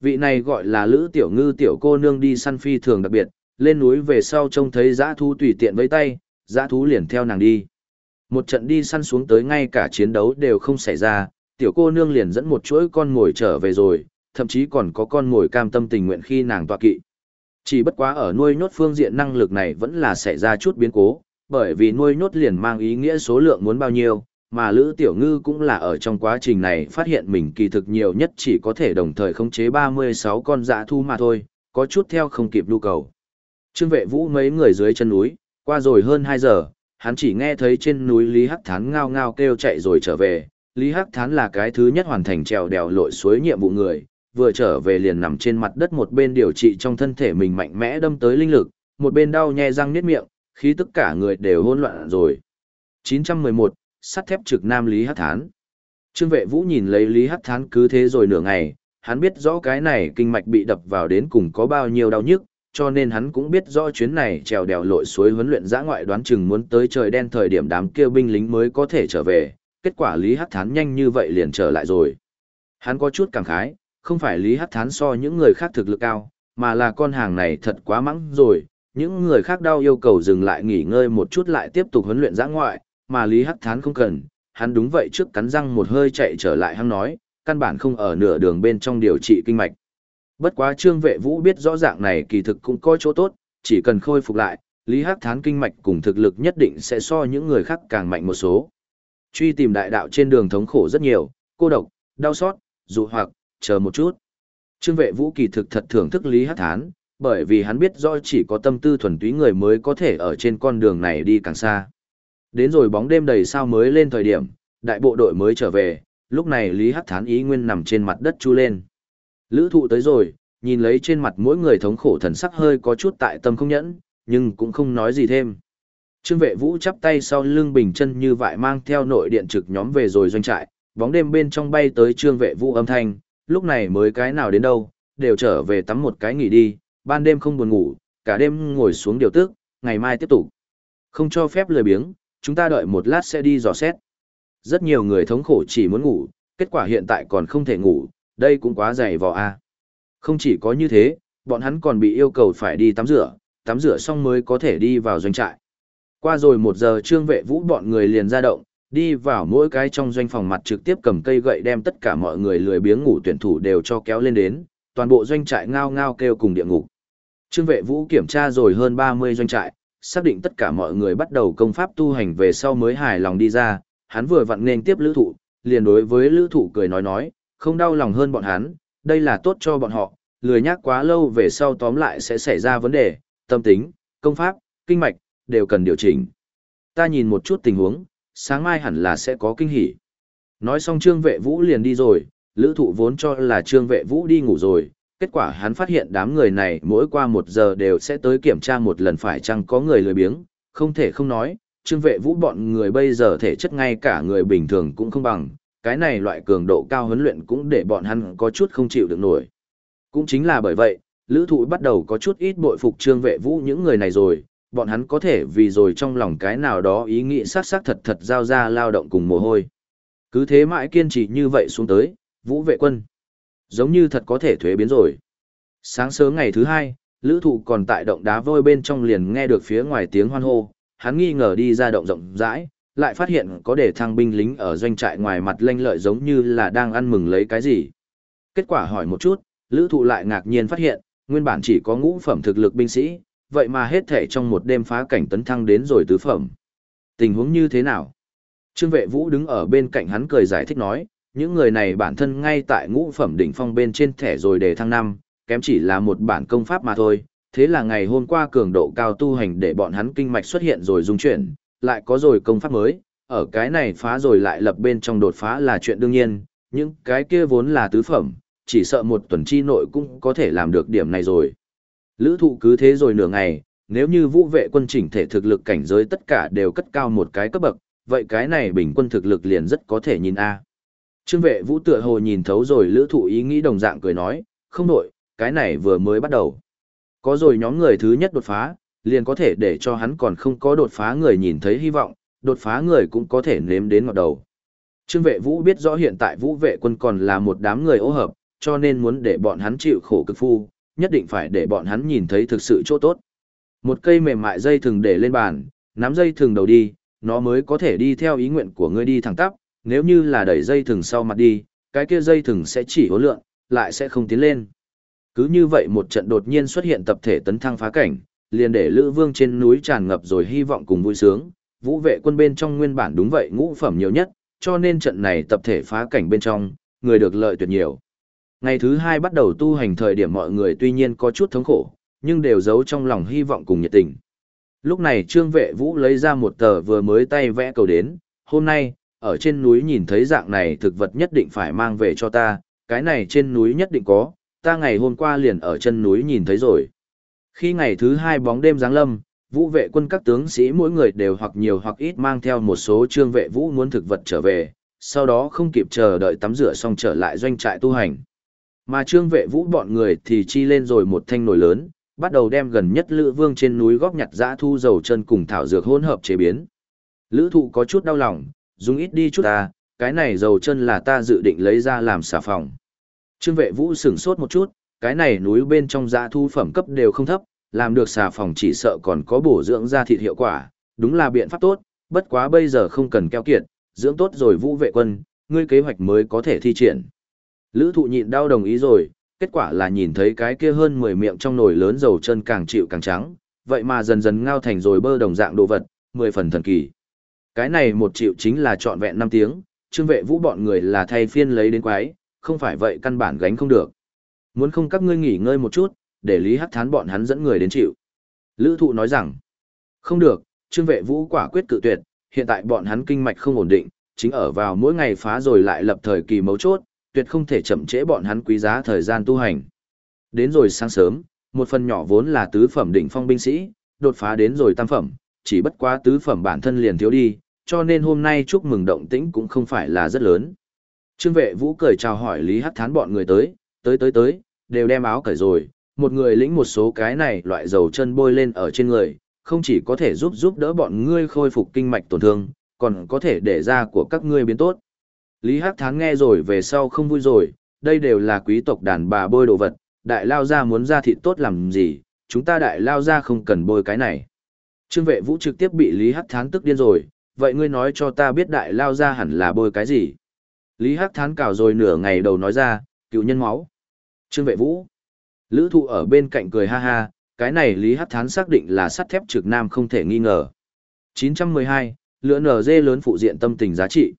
Vị này gọi là Lữ Tiểu Ngư tiểu cô nương đi săn phi thường đặc biệt, lên núi về sau trông thấy dã thú tùy tiện với tay, dã thú liền theo nàng đi. Một trận đi săn xuống tới ngay cả chiến đấu đều không xảy ra, tiểu cô nương liền dẫn một chuỗi con ngồi trở về rồi, thậm chí còn có con ngồi cam tâm tình nguyện khi nàng tọa kỵ. Chỉ bất quá ở nuôi nhốt phương diện năng lực này vẫn là xảy ra chút biến cố, bởi vì nuôi nhốt liền mang ý nghĩa số lượng muốn bao nhiêu, mà Lữ Tiểu Ngư cũng là ở trong quá trình này phát hiện mình kỳ thực nhiều nhất chỉ có thể đồng thời khống chế 36 con dã thu mà thôi, có chút theo không kịp nhu cầu. Trương vệ vũ mấy người dưới chân núi, qua rồi hơn 2 giờ, hắn chỉ nghe thấy trên núi Lý Hắc Thán ngao ngao kêu chạy rồi trở về. Lý Hắc Thán là cái thứ nhất hoàn thành trèo đèo lội suối nhiệm vụ người, vừa trở về liền nằm trên mặt đất một bên điều trị trong thân thể mình mạnh mẽ đâm tới linh lực, một bên đau nhè răng niết miệng, khi tất cả người đều hỗn loạn rồi. 911, sắt thép trực nam Lý Hắc Thán. Trương Vệ Vũ nhìn lấy Lý Hắc Thán cứ thế rồi nửa ngày, hắn biết rõ cái này kinh mạch bị đập vào đến cùng có bao nhiêu đau nhức, cho nên hắn cũng biết rõ chuyến này trèo đèo lội suối huấn luyện giã ngoại đoán chừng muốn tới trời đen thời điểm đám kia binh lính mới có thể trở về, kết quả Lý Hắc Thán nhanh như vậy liền trở lại rồi. Hắn có chút cảm khái, không phải Lý Hắc Thán so những người khác thực lực cao, mà là con hàng này thật quá mắng rồi, những người khác đau yêu cầu dừng lại nghỉ ngơi một chút lại tiếp tục huấn luyện giã ngoại, mà Lý Hắc Thán không cần, hắn đúng vậy trước cắn răng một hơi chạy trở lại hắn nói, căn bản không ở nửa đường bên trong điều trị kinh mạch. Bất quá Trương Vệ Vũ biết rõ dạng này kỳ thực cũng có chỗ tốt, chỉ cần khôi phục lại, Lý Hắc Thán kinh mạch cùng thực lực nhất định sẽ so những người khác càng mạnh một số. Truy tìm đại đạo trên đường thống khổ rất nhiều, cô độc, đau xót, dụ hoặc, chờ một chút. Trương Vệ Vũ kỳ thực thật thưởng thức Lý Hắc Thán, bởi vì hắn biết rõ chỉ có tâm tư thuần túy người mới có thể ở trên con đường này đi càng xa. Đến rồi bóng đêm đầy sao mới lên thời điểm, đại bộ đội mới trở về, lúc này Lý Hắc Thán ý nguyên nằm trên mặt đất chu lên. Lữ thụ tới rồi, nhìn lấy trên mặt mỗi người thống khổ thần sắc hơi có chút tại tâm không nhẫn, nhưng cũng không nói gì thêm. Trương vệ vũ chắp tay sau lưng bình chân như vại mang theo nội điện trực nhóm về rồi doanh trại, bóng đêm bên trong bay tới trương vệ vũ âm thanh, lúc này mới cái nào đến đâu, đều trở về tắm một cái nghỉ đi, ban đêm không buồn ngủ, cả đêm ngồi xuống điều tức, ngày mai tiếp tục. Không cho phép lười biếng, chúng ta đợi một lát sẽ đi dò xét. Rất nhiều người thống khổ chỉ muốn ngủ, kết quả hiện tại còn không thể ngủ, đây cũng quá dày vò a. Không chỉ có như thế, bọn hắn còn bị yêu cầu phải đi tắm rửa, tắm rửa xong mới có thể đi vào doanh trại. Qua rồi một giờ trương vệ vũ bọn người liền ra động, đi vào mỗi cái trong doanh phòng mặt trực tiếp cầm cây gậy đem tất cả mọi người lười biếng ngủ tuyển thủ đều cho kéo lên đến, toàn bộ doanh trại ngao ngao kêu cùng địa ngục. Trương vệ vũ kiểm tra rồi hơn 30 doanh trại, xác định tất cả mọi người bắt đầu công pháp tu hành về sau mới hài lòng đi ra, hắn vừa vặn nên tiếp lữ thụ, liền đối với lữ thụ cười nói nói, không đau lòng hơn bọn hắn, đây là tốt cho bọn họ, lười nhắc quá lâu về sau tóm lại sẽ xảy ra vấn đề, tâm tính, công pháp, kinh mạch, đều cần điều chỉnh. Ta nhìn một chút tình huống, sáng mai hẳn là sẽ có kinh hỉ. Nói xong trương vệ vũ liền đi rồi, lữ thụ vốn cho là trương vệ vũ đi ngủ rồi, kết quả hắn phát hiện đám người này mỗi qua một giờ đều sẽ tới kiểm tra một lần phải chăng có người lười biếng, không thể không nói, trương vệ vũ bọn người bây giờ thể chất ngay cả người bình thường cũng không bằng, cái này loại cường độ cao huấn luyện cũng để bọn hắn có chút không chịu được nổi. Cũng chính là bởi vậy, lữ thụ bắt đầu có chút ít bội phục trương vệ vũ những người này rồi, bọn hắn có thể vì rồi trong lòng cái nào đó ý nghĩ sát sát thật thật giao ra lao động cùng mồ hôi. Cứ thế mãi kiên trì như vậy xuống tới, vũ vệ quân. Giống như thật có thể thuế biến rồi. Sáng sớm ngày thứ hai, lữ thụ còn tại động đá vôi bên trong liền nghe được phía ngoài tiếng hoan hô, hắn nghi ngờ đi ra động rộng rãi, lại phát hiện có để thăng binh lính ở doanh trại ngoài mặt lanh lợi giống như là đang ăn mừng lấy cái gì. Kết quả hỏi một chút, lữ thụ lại ngạc nhiên phát hiện, nguyên bản chỉ có ngũ phẩm thực lực binh sĩ, vậy mà hết thể trong một đêm phá cảnh tấn thăng đến rồi tứ phẩm. Tình huống như thế nào? Trương vệ vũ đứng ở bên cạnh hắn cười giải thích nói, những người này bản thân ngay tại ngũ phẩm đỉnh phong bên trên thẻ rồi để thăng năm, kém chỉ là một bản công pháp mà thôi. Thế là ngày hôm qua cường độ cao tu hành để bọn hắn kinh mạch xuất hiện rồi dung chuyển, lại có rồi công pháp mới, ở cái này phá rồi lại lập bên trong đột phá là chuyện đương nhiên, những cái kia vốn là tứ phẩm, chỉ sợ một tuần chi nội cũng có thể làm được điểm này rồi. Lữ thụ cứ thế rồi nửa ngày, nếu như vũ vệ quân chỉnh thể thực lực cảnh giới tất cả đều cất cao một cái cấp bậc, vậy cái này bình quân thực lực liền rất có thể nhìn A. Trương vệ vũ tựa hồ nhìn thấu rồi lữ thụ ý nghĩ đồng dạng cười nói, không đổi, cái này vừa mới bắt đầu. Có rồi nhóm người thứ nhất đột phá, liền có thể để cho hắn còn không có đột phá người nhìn thấy hy vọng, đột phá người cũng có thể nếm đến ngọt đầu. Trương vệ vũ biết rõ hiện tại vũ vệ quân còn là một đám người ô hợp, cho nên muốn để bọn hắn chịu khổ cực phu, nhất định phải để bọn hắn nhìn thấy thực sự chỗ tốt. Một cây mềm mại dây thường để lên bàn, nắm dây thường đầu đi, nó mới có thể đi theo ý nguyện của ngươi đi thẳng tắp, nếu như là đẩy dây thừng sau mặt đi, cái kia dây thừng sẽ chỉ hối lượng, lại sẽ không tiến lên. Cứ như vậy một trận đột nhiên xuất hiện tập thể tấn thăng phá cảnh, liền để Lữ Vương trên núi tràn ngập rồi hy vọng cùng vui sướng, vũ vệ quân bên trong nguyên bản đúng vậy ngũ phẩm nhiều nhất, cho nên trận này tập thể phá cảnh bên trong, người được lợi tuyệt nhiều. Ngày thứ hai bắt đầu tu hành thời điểm mọi người tuy nhiên có chút thống khổ, nhưng đều giấu trong lòng hy vọng cùng nhiệt tình. Lúc này Trương Vệ Vũ lấy ra một tờ vừa mới tay vẽ cầu đến, hôm nay, ở trên núi nhìn thấy dạng này thực vật nhất định phải mang về cho ta, cái này trên núi nhất định có, ta ngày hôm qua liền ở chân núi nhìn thấy rồi. Khi ngày thứ hai bóng đêm giáng lâm, vũ vệ quân các tướng sĩ mỗi người đều hoặc nhiều hoặc ít mang theo một số trương vệ vũ muốn thực vật trở về, sau đó không kịp chờ đợi tắm rửa xong trở lại doanh trại tu hành. Mà trương vệ vũ bọn người thì chi lên rồi một thanh nồi lớn, bắt đầu đem gần nhất lữ vương trên núi góp nhặt dã thu dầu chân cùng thảo dược hỗn hợp chế biến. Lữ thụ có chút đau lòng, dùng ít đi chút ta, cái này dầu chân là ta dự định lấy ra làm xà phòng. Trương vệ vũ sửng sốt một chút, cái này núi bên trong dã thu phẩm cấp đều không thấp, làm được xà phòng chỉ sợ còn có bổ dưỡng da thịt hiệu quả, đúng là biện pháp tốt, bất quá bây giờ không cần keo kiệt, dưỡng tốt rồi vũ vệ quân, ngươi kế hoạch mới có thể thi triển. Lữ thụ nhịn đau đồng ý rồi, kết quả là nhìn thấy cái kia hơn 10 miệng trong nồi lớn dầu chân càng chịu càng trắng, vậy mà dần dần ngao thành rồi bơ đồng dạng đồ vật, 10 phần thần kỳ. Cái này một triệu chính là trọn vẹn 5 tiếng, trương vệ vũ bọn người là thay phiên lấy đến quái, không phải vậy căn bản gánh không được. Muốn không các ngươi nghỉ ngơi một chút, để Lý Hắc Thán bọn hắn dẫn người đến chịu. Lữ thụ nói rằng, không được, trương vệ vũ quả quyết cự tuyệt, hiện tại bọn hắn kinh mạch không ổn định, chính ở vào mỗi ngày phá rồi lại lập thời kỳ mấu chốt, tuyệt không thể chậm trễ bọn hắn quý giá thời gian tu hành. Đến rồi sáng sớm, một phần nhỏ vốn là tứ phẩm đỉnh phong binh sĩ, đột phá đến rồi tam phẩm, chỉ bất quá tứ phẩm bản thân liền thiếu đi, cho nên hôm nay chúc mừng động tĩnh cũng không phải là rất lớn. Trương vệ vũ cười chào hỏi Lý Hắc Thán bọn người tới, tới tới tới, đều đem áo cởi rồi, một người lĩnh một số cái này loại dầu chân bôi lên ở trên người, không chỉ có thể giúp giúp đỡ bọn ngươi khôi phục kinh mạch tổn thương, còn có thể để da của các ngươi biến tốt. Lý Hắc Thán nghe rồi về sau không vui rồi, đây đều là quý tộc đàn bà bôi đồ vật, đại lao gia muốn ra thịt tốt làm gì, chúng ta đại lao gia không cần bôi cái này. Trương vệ vũ trực tiếp bị Lý Hắc Thán tức điên rồi, vậy ngươi nói cho ta biết đại lao gia hẳn là bôi cái gì. Lý Hắc Thán cào rồi nửa ngày đầu nói ra, cựu nhân máu. Trương vệ vũ. Lữ thụ ở bên cạnh cười ha ha, cái này Lý Hắc Thán xác định là sắt thép trực nam không thể nghi ngờ. 912, lựa nở dê lớn phụ diện tâm tình giá trị.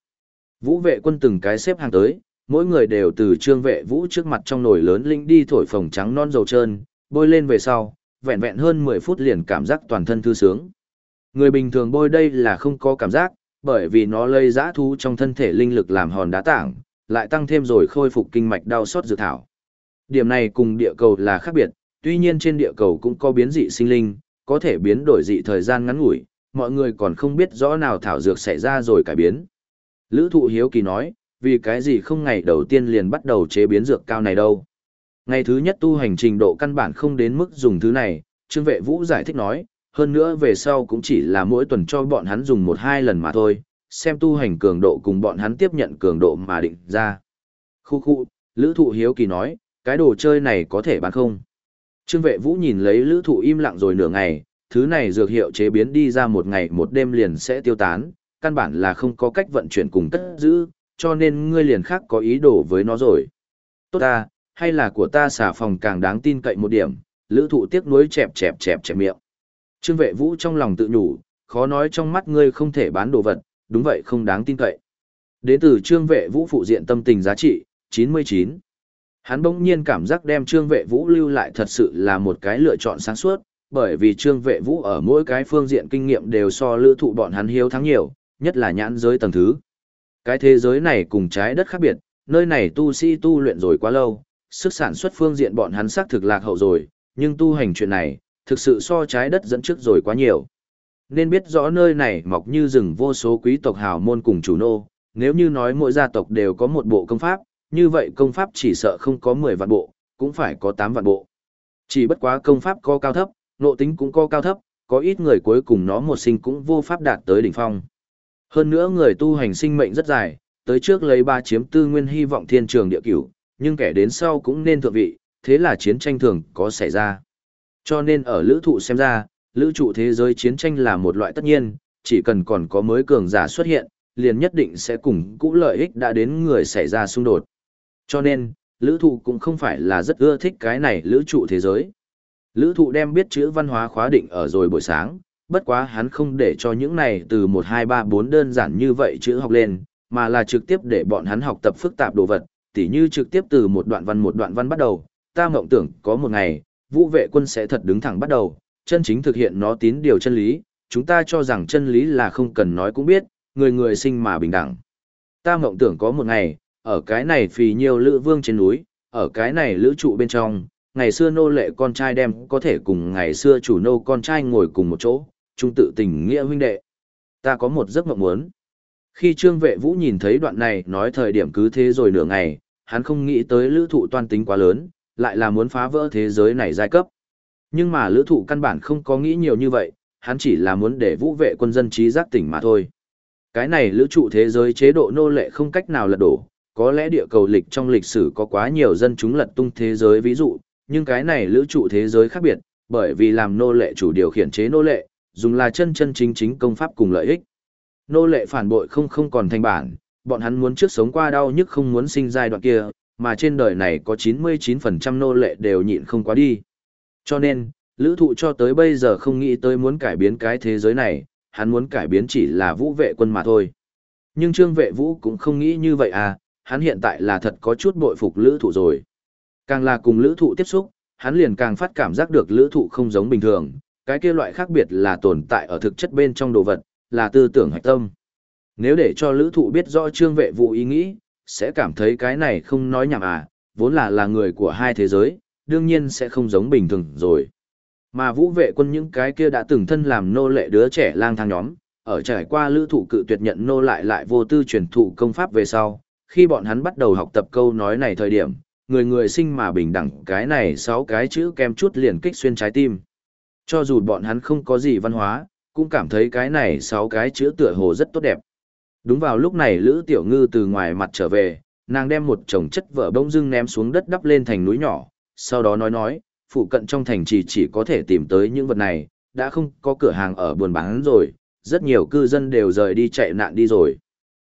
Vũ vệ quân từng cái xếp hàng tới, mỗi người đều từ trương vệ vũ trước mặt trong nồi lớn linh đi thổi phồng trắng non dầu trơn, bôi lên về sau, vẹn vẹn hơn 10 phút liền cảm giác toàn thân thư sướng. Người bình thường bôi đây là không có cảm giác, bởi vì nó lây giã thu trong thân thể linh lực làm hòn đá tảng, lại tăng thêm rồi khôi phục kinh mạch đau xót dự thảo. Điểm này cùng địa cầu là khác biệt, tuy nhiên trên địa cầu cũng có biến dị sinh linh, có thể biến đổi dị thời gian ngắn ngủi, mọi người còn không biết rõ nào thảo dược xảy ra rồi cải biến. Lữ thụ hiếu kỳ nói, vì cái gì không ngày đầu tiên liền bắt đầu chế biến dược cao này đâu. Ngày thứ nhất tu hành trình độ căn bản không đến mức dùng thứ này, Trương Vệ Vũ giải thích nói, hơn nữa về sau cũng chỉ là mỗi tuần cho bọn hắn dùng một hai lần mà thôi, xem tu hành cường độ cùng bọn hắn tiếp nhận cường độ mà định ra. Khu khu, Lữ Thụ Hiếu Kỳ nói, cái đồ chơi này có thể bán không? Trương Vệ Vũ nhìn lấy Lữ Thụ im lặng rồi nửa ngày, thứ này dược hiệu chế biến đi ra một ngày một đêm liền sẽ tiêu tán, căn bản là không có cách vận chuyển cùng cất giữ, cho nên ngươi liền khác có ý đồ với nó rồi. Tốt ta, hay là của ta xả phòng càng đáng tin cậy một điểm, lữ thụ tiếc nuối chẹp chẹp chẹp chẹp miệng. Trương vệ vũ trong lòng tự nhủ, khó nói trong mắt ngươi không thể bán đồ vật, đúng vậy không đáng tin cậy. Đến từ trương vệ vũ phụ diện tâm tình giá trị, 99. Hắn bỗng nhiên cảm giác đem trương vệ vũ lưu lại thật sự là một cái lựa chọn sáng suốt, bởi vì trương vệ vũ ở mỗi cái phương diện kinh nghiệm đều so lữ thụ bọn hắn hiếu thắng nhiều, nhất là nhãn giới tầng thứ. Cái thế giới này cùng trái đất khác biệt, nơi này tu sĩ tu luyện rồi quá lâu, sức sản xuất phương diện bọn hắn xác thực lạc hậu rồi, nhưng tu hành chuyện này, thực sự so trái đất dẫn trước rồi quá nhiều. Nên biết rõ nơi này mọc như rừng vô số quý tộc hào môn cùng chủ nô, nếu như nói mỗi gia tộc đều có một bộ công pháp, như vậy công pháp chỉ sợ không có 10 vạn bộ, cũng phải có 8 vạn bộ. Chỉ bất quá công pháp có cao thấp, nộ tính cũng có cao thấp, có ít người cuối cùng nó một sinh cũng vô pháp đạt tới đỉnh phong. Hơn nữa người tu hành sinh mệnh rất dài, tới trước lấy ba chiếm tư nguyên hy vọng thiên trường địa cửu, nhưng kẻ đến sau cũng nên thượng vị, thế là chiến tranh thường có xảy ra. Cho nên ở lữ thụ xem ra, lữ trụ thế giới chiến tranh là một loại tất nhiên, chỉ cần còn có mới cường giả xuất hiện, liền nhất định sẽ cùng cũ lợi ích đã đến người xảy ra xung đột. Cho nên, lữ thụ cũng không phải là rất ưa thích cái này lữ trụ thế giới. Lữ thụ đem biết chữ văn hóa khóa định ở rồi buổi sáng, bất quá hắn không để cho những này từ 1 2 3 4 đơn giản như vậy chữ học lên, mà là trực tiếp để bọn hắn học tập phức tạp đồ vật, tỉ như trực tiếp từ một đoạn văn một đoạn văn bắt đầu, ta mộng tưởng có một ngày, vũ vệ quân sẽ thật đứng thẳng bắt đầu, chân chính thực hiện nó tín điều chân lý, chúng ta cho rằng chân lý là không cần nói cũng biết, người người sinh mà bình đẳng. Ta mộng tưởng có một ngày, ở cái này phì nhiều lữ vương trên núi, ở cái này lữ trụ bên trong, ngày xưa nô lệ con trai đem có thể cùng ngày xưa chủ nô con trai ngồi cùng một chỗ, trung tự tình nghĩa huynh đệ. Ta có một giấc mộng muốn. Khi Trương Vệ Vũ nhìn thấy đoạn này nói thời điểm cứ thế rồi nửa ngày, hắn không nghĩ tới lữ thụ toan tính quá lớn, lại là muốn phá vỡ thế giới này giai cấp. Nhưng mà lữ thụ căn bản không có nghĩ nhiều như vậy, hắn chỉ là muốn để vũ vệ quân dân trí giác tỉnh mà thôi. Cái này lữ trụ thế giới chế độ nô lệ không cách nào lật đổ, có lẽ địa cầu lịch trong lịch sử có quá nhiều dân chúng lật tung thế giới ví dụ, nhưng cái này lữ trụ thế giới khác biệt, bởi vì làm nô lệ chủ điều khiển chế nô lệ, dùng là chân chân chính chính công pháp cùng lợi ích. Nô lệ phản bội không không còn thành bản, bọn hắn muốn trước sống qua đau nhức không muốn sinh giai đoạn kia, mà trên đời này có 99% nô lệ đều nhịn không quá đi. Cho nên, lữ thụ cho tới bây giờ không nghĩ tới muốn cải biến cái thế giới này, hắn muốn cải biến chỉ là vũ vệ quân mà thôi. Nhưng trương vệ vũ cũng không nghĩ như vậy à, hắn hiện tại là thật có chút bội phục lữ thụ rồi. Càng là cùng lữ thụ tiếp xúc, hắn liền càng phát cảm giác được lữ thụ không giống bình thường, cái kia loại khác biệt là tồn tại ở thực chất bên trong đồ vật, là tư tưởng hạch tâm. Nếu để cho lữ thụ biết rõ trương vệ vụ ý nghĩ, sẽ cảm thấy cái này không nói nhảm à, vốn là là người của hai thế giới, đương nhiên sẽ không giống bình thường rồi. Mà vũ vệ quân những cái kia đã từng thân làm nô lệ đứa trẻ lang thang nhóm, ở trải qua lữ thụ cự tuyệt nhận nô lại lại vô tư truyền thụ công pháp về sau, khi bọn hắn bắt đầu học tập câu nói này thời điểm, người người sinh mà bình đẳng cái này sáu cái chữ kem chút liền kích xuyên trái tim. Cho dù bọn hắn không có gì văn hóa, cũng cảm thấy cái này sáu cái chữ tựa hồ rất tốt đẹp. Đúng vào lúc này Lữ Tiểu Ngư từ ngoài mặt trở về, nàng đem một chồng chất vở bông dưng ném xuống đất đắp lên thành núi nhỏ, sau đó nói nói, phụ cận trong thành chỉ chỉ có thể tìm tới những vật này, đã không có cửa hàng ở buồn bán rồi, rất nhiều cư dân đều rời đi chạy nạn đi rồi.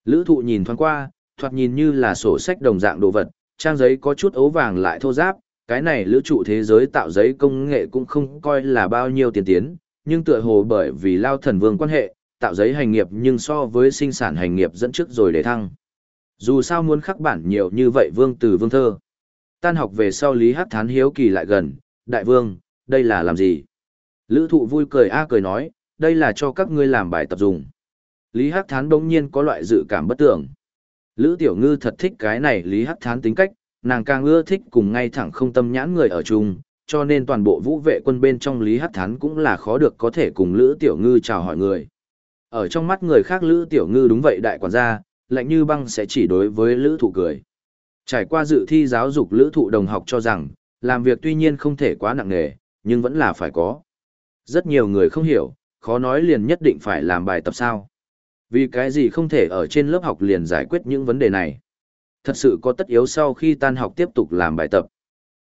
Lữ thụ nhìn thoáng qua, thoạt nhìn như là sổ sách đồng dạng đồ vật, trang giấy có chút ấu vàng lại thô giáp, cái này lữ trụ thế giới tạo giấy công nghệ cũng không coi là bao nhiêu tiền tiến, nhưng tựa hồ bởi vì lao thần vương quan hệ, tạo giấy hành nghiệp nhưng so với sinh sản hành nghiệp dẫn trước rồi để thăng. Dù sao muốn khắc bản nhiều như vậy vương từ vương thơ. Tan học về sau Lý Hắc Thán hiếu kỳ lại gần, đại vương, đây là làm gì? Lữ thụ vui cười a cười nói, đây là cho các ngươi làm bài tập dùng. Lý Hắc Thán bỗng nhiên có loại dự cảm bất tưởng. Lữ Tiểu Ngư thật thích cái này Lý Hắc Thán tính cách, nàng càng ưa thích cùng ngay thẳng không tâm nhãn người ở chung, cho nên toàn bộ vũ vệ quân bên trong Lý Hắc Thán cũng là khó được có thể cùng Lữ Tiểu Ngư chào hỏi người. Ở trong mắt người khác Lữ Tiểu Ngư đúng vậy đại quản gia, lạnh như băng sẽ chỉ đối với Lữ Thụ cười. Trải qua dự thi giáo dục Lữ Thụ đồng học cho rằng, làm việc tuy nhiên không thể quá nặng nề, nhưng vẫn là phải có. Rất nhiều người không hiểu, khó nói liền nhất định phải làm bài tập sao. Vì cái gì không thể ở trên lớp học liền giải quyết những vấn đề này. Thật sự có tất yếu sau khi tan học tiếp tục làm bài tập.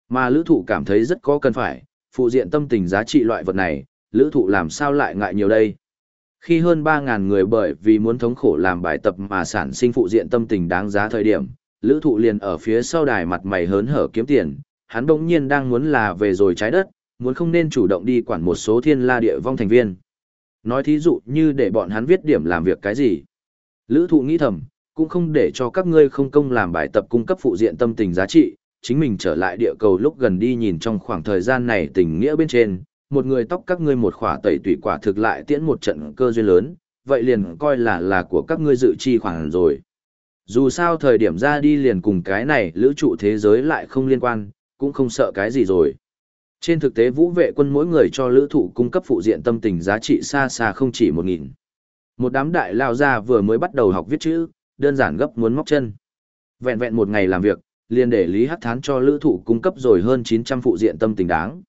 Mà lữ thụ cảm thấy rất có cần phải, phụ diện tâm tình giá trị loại vật này, lữ thụ làm sao lại ngại nhiều đây. Khi hơn 3.000 người bởi vì muốn thống khổ làm bài tập mà sản sinh phụ diện tâm tình đáng giá thời điểm, lữ thụ liền ở phía sau đài mặt mày hớn hở kiếm tiền, hắn bỗng nhiên đang muốn là về rồi trái đất, muốn không nên chủ động đi quản một số thiên la địa vong thành viên. Nói thí dụ như để bọn hắn viết điểm làm việc cái gì. Lữ thụ nghĩ thầm, cũng không để cho các ngươi không công làm bài tập cung cấp phụ diện tâm tình giá trị, chính mình trở lại địa cầu lúc gần đi nhìn trong khoảng thời gian này tình nghĩa bên trên, một người tóc các ngươi một khỏa tẩy tủy quả thực lại tiễn một trận cơ duyên lớn, vậy liền coi là là của các ngươi dự chi khoảng rồi. Dù sao thời điểm ra đi liền cùng cái này lữ trụ thế giới lại không liên quan, cũng không sợ cái gì rồi. Trên thực tế vũ vệ quân mỗi người cho lữ thụ cung cấp phụ diện tâm tình giá trị xa xa không chỉ một nghìn. Một đám đại lao ra vừa mới bắt đầu học viết chữ, đơn giản gấp muốn móc chân. Vẹn vẹn một ngày làm việc, liền để Lý Hắc Thán cho lữ thụ cung cấp rồi hơn 900 phụ diện tâm tình đáng.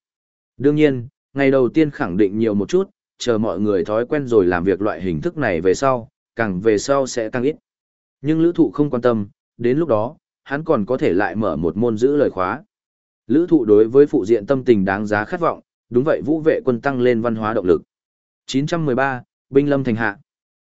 Đương nhiên, ngày đầu tiên khẳng định nhiều một chút, chờ mọi người thói quen rồi làm việc loại hình thức này về sau, càng về sau sẽ tăng ít. Nhưng lữ thụ không quan tâm, đến lúc đó, hắn còn có thể lại mở một môn giữ lời khóa. Lữ thụ đối với phụ diện tâm tình đáng giá khát vọng, đúng vậy vũ vệ quân tăng lên văn hóa động lực. 913, Binh Lâm Thành Hạ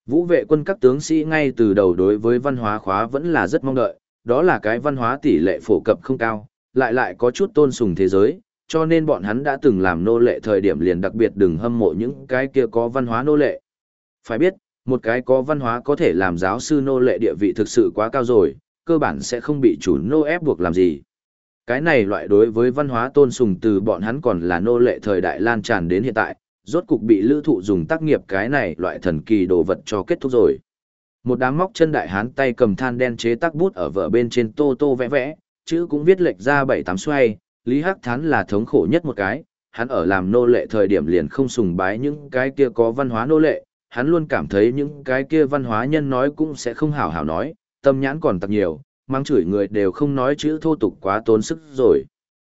Vũ vệ quân các tướng sĩ ngay từ đầu đối với văn hóa khóa vẫn là rất mong đợi, đó là cái văn hóa tỷ lệ phổ cập không cao, lại lại có chút tôn sùng thế giới, cho nên bọn hắn đã từng làm nô lệ thời điểm liền đặc biệt đừng hâm mộ những cái kia có văn hóa nô lệ. Phải biết, một cái có văn hóa có thể làm giáo sư nô lệ địa vị thực sự quá cao rồi, cơ bản sẽ không bị chủ nô ép buộc làm gì. Cái này loại đối với văn hóa tôn sùng từ bọn hắn còn là nô lệ thời đại lan tràn đến hiện tại, rốt cục bị lữ thụ dùng tác nghiệp cái này loại thần kỳ đồ vật cho kết thúc rồi. Một đám móc chân đại hán tay cầm than đen chế tác bút ở vở bên trên tô tô vẽ vẽ, chữ cũng viết lệch ra bảy tám xoay, Lý Hắc Thán là thống khổ nhất một cái, hắn ở làm nô lệ thời điểm liền không sùng bái những cái kia có văn hóa nô lệ, hắn luôn cảm thấy những cái kia văn hóa nhân nói cũng sẽ không hảo hảo nói, tâm nhãn còn tặc nhiều, mang chửi người đều không nói chữ thô tục quá tốn sức rồi.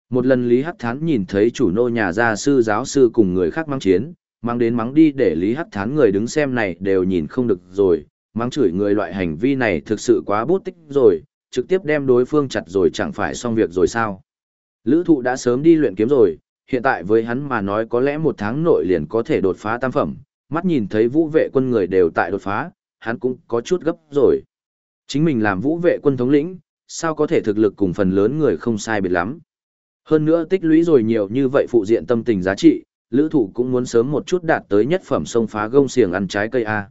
Một lần Lý Hắc Thán nhìn thấy chủ nô nhà gia sư giáo sư cùng người khác mang chiến, mang đến mắng đi để Lý Hắc Thán người đứng xem này đều nhìn không được rồi, mang chửi người loại hành vi này thực sự quá bút tích rồi, trực tiếp đem đối phương chặt rồi chẳng phải xong việc rồi sao. Lữ thụ đã sớm đi luyện kiếm rồi, hiện tại với hắn mà nói có lẽ một tháng nội liền có thể đột phá tam phẩm, mắt nhìn thấy vũ vệ quân người đều tại đột phá, hắn cũng có chút gấp rồi. Chính mình làm vũ vệ quân thống lĩnh, sao có thể thực lực cùng phần lớn người không sai biệt lắm. Hơn nữa tích lũy rồi nhiều như vậy phụ diện tâm tình giá trị, lữ thủ cũng muốn sớm một chút đạt tới nhất phẩm sông phá gông xiềng ăn trái cây A.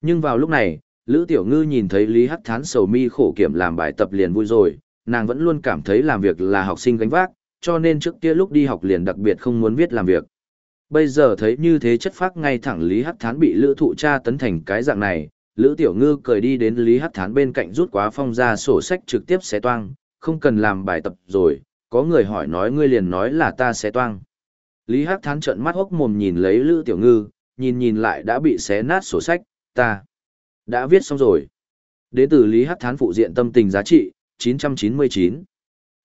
Nhưng vào lúc này, Lữ Tiểu Ngư nhìn thấy Lý Hắc Thán sầu mi khổ kiểm làm bài tập liền vui rồi, nàng vẫn luôn cảm thấy làm việc là học sinh gánh vác, cho nên trước kia lúc đi học liền đặc biệt không muốn viết làm việc. Bây giờ thấy như thế chất phác ngay thẳng Lý Hắc Thán bị Lữ Thụ cha tấn thành cái dạng này, Lữ Tiểu Ngư cười đi đến Lý Hắc Thán bên cạnh rút quá phong ra sổ sách trực tiếp xé toang, không cần làm bài tập rồi, có người hỏi nói ngươi liền nói là ta xé toang. Lý Hắc Thán trợn mắt hốc mồm nhìn lấy Lữ Tiểu Ngư, nhìn nhìn lại đã bị xé nát sổ sách, ta đã viết xong rồi. Đến từ Lý Hắc Thán phụ diện tâm tình giá trị, 999.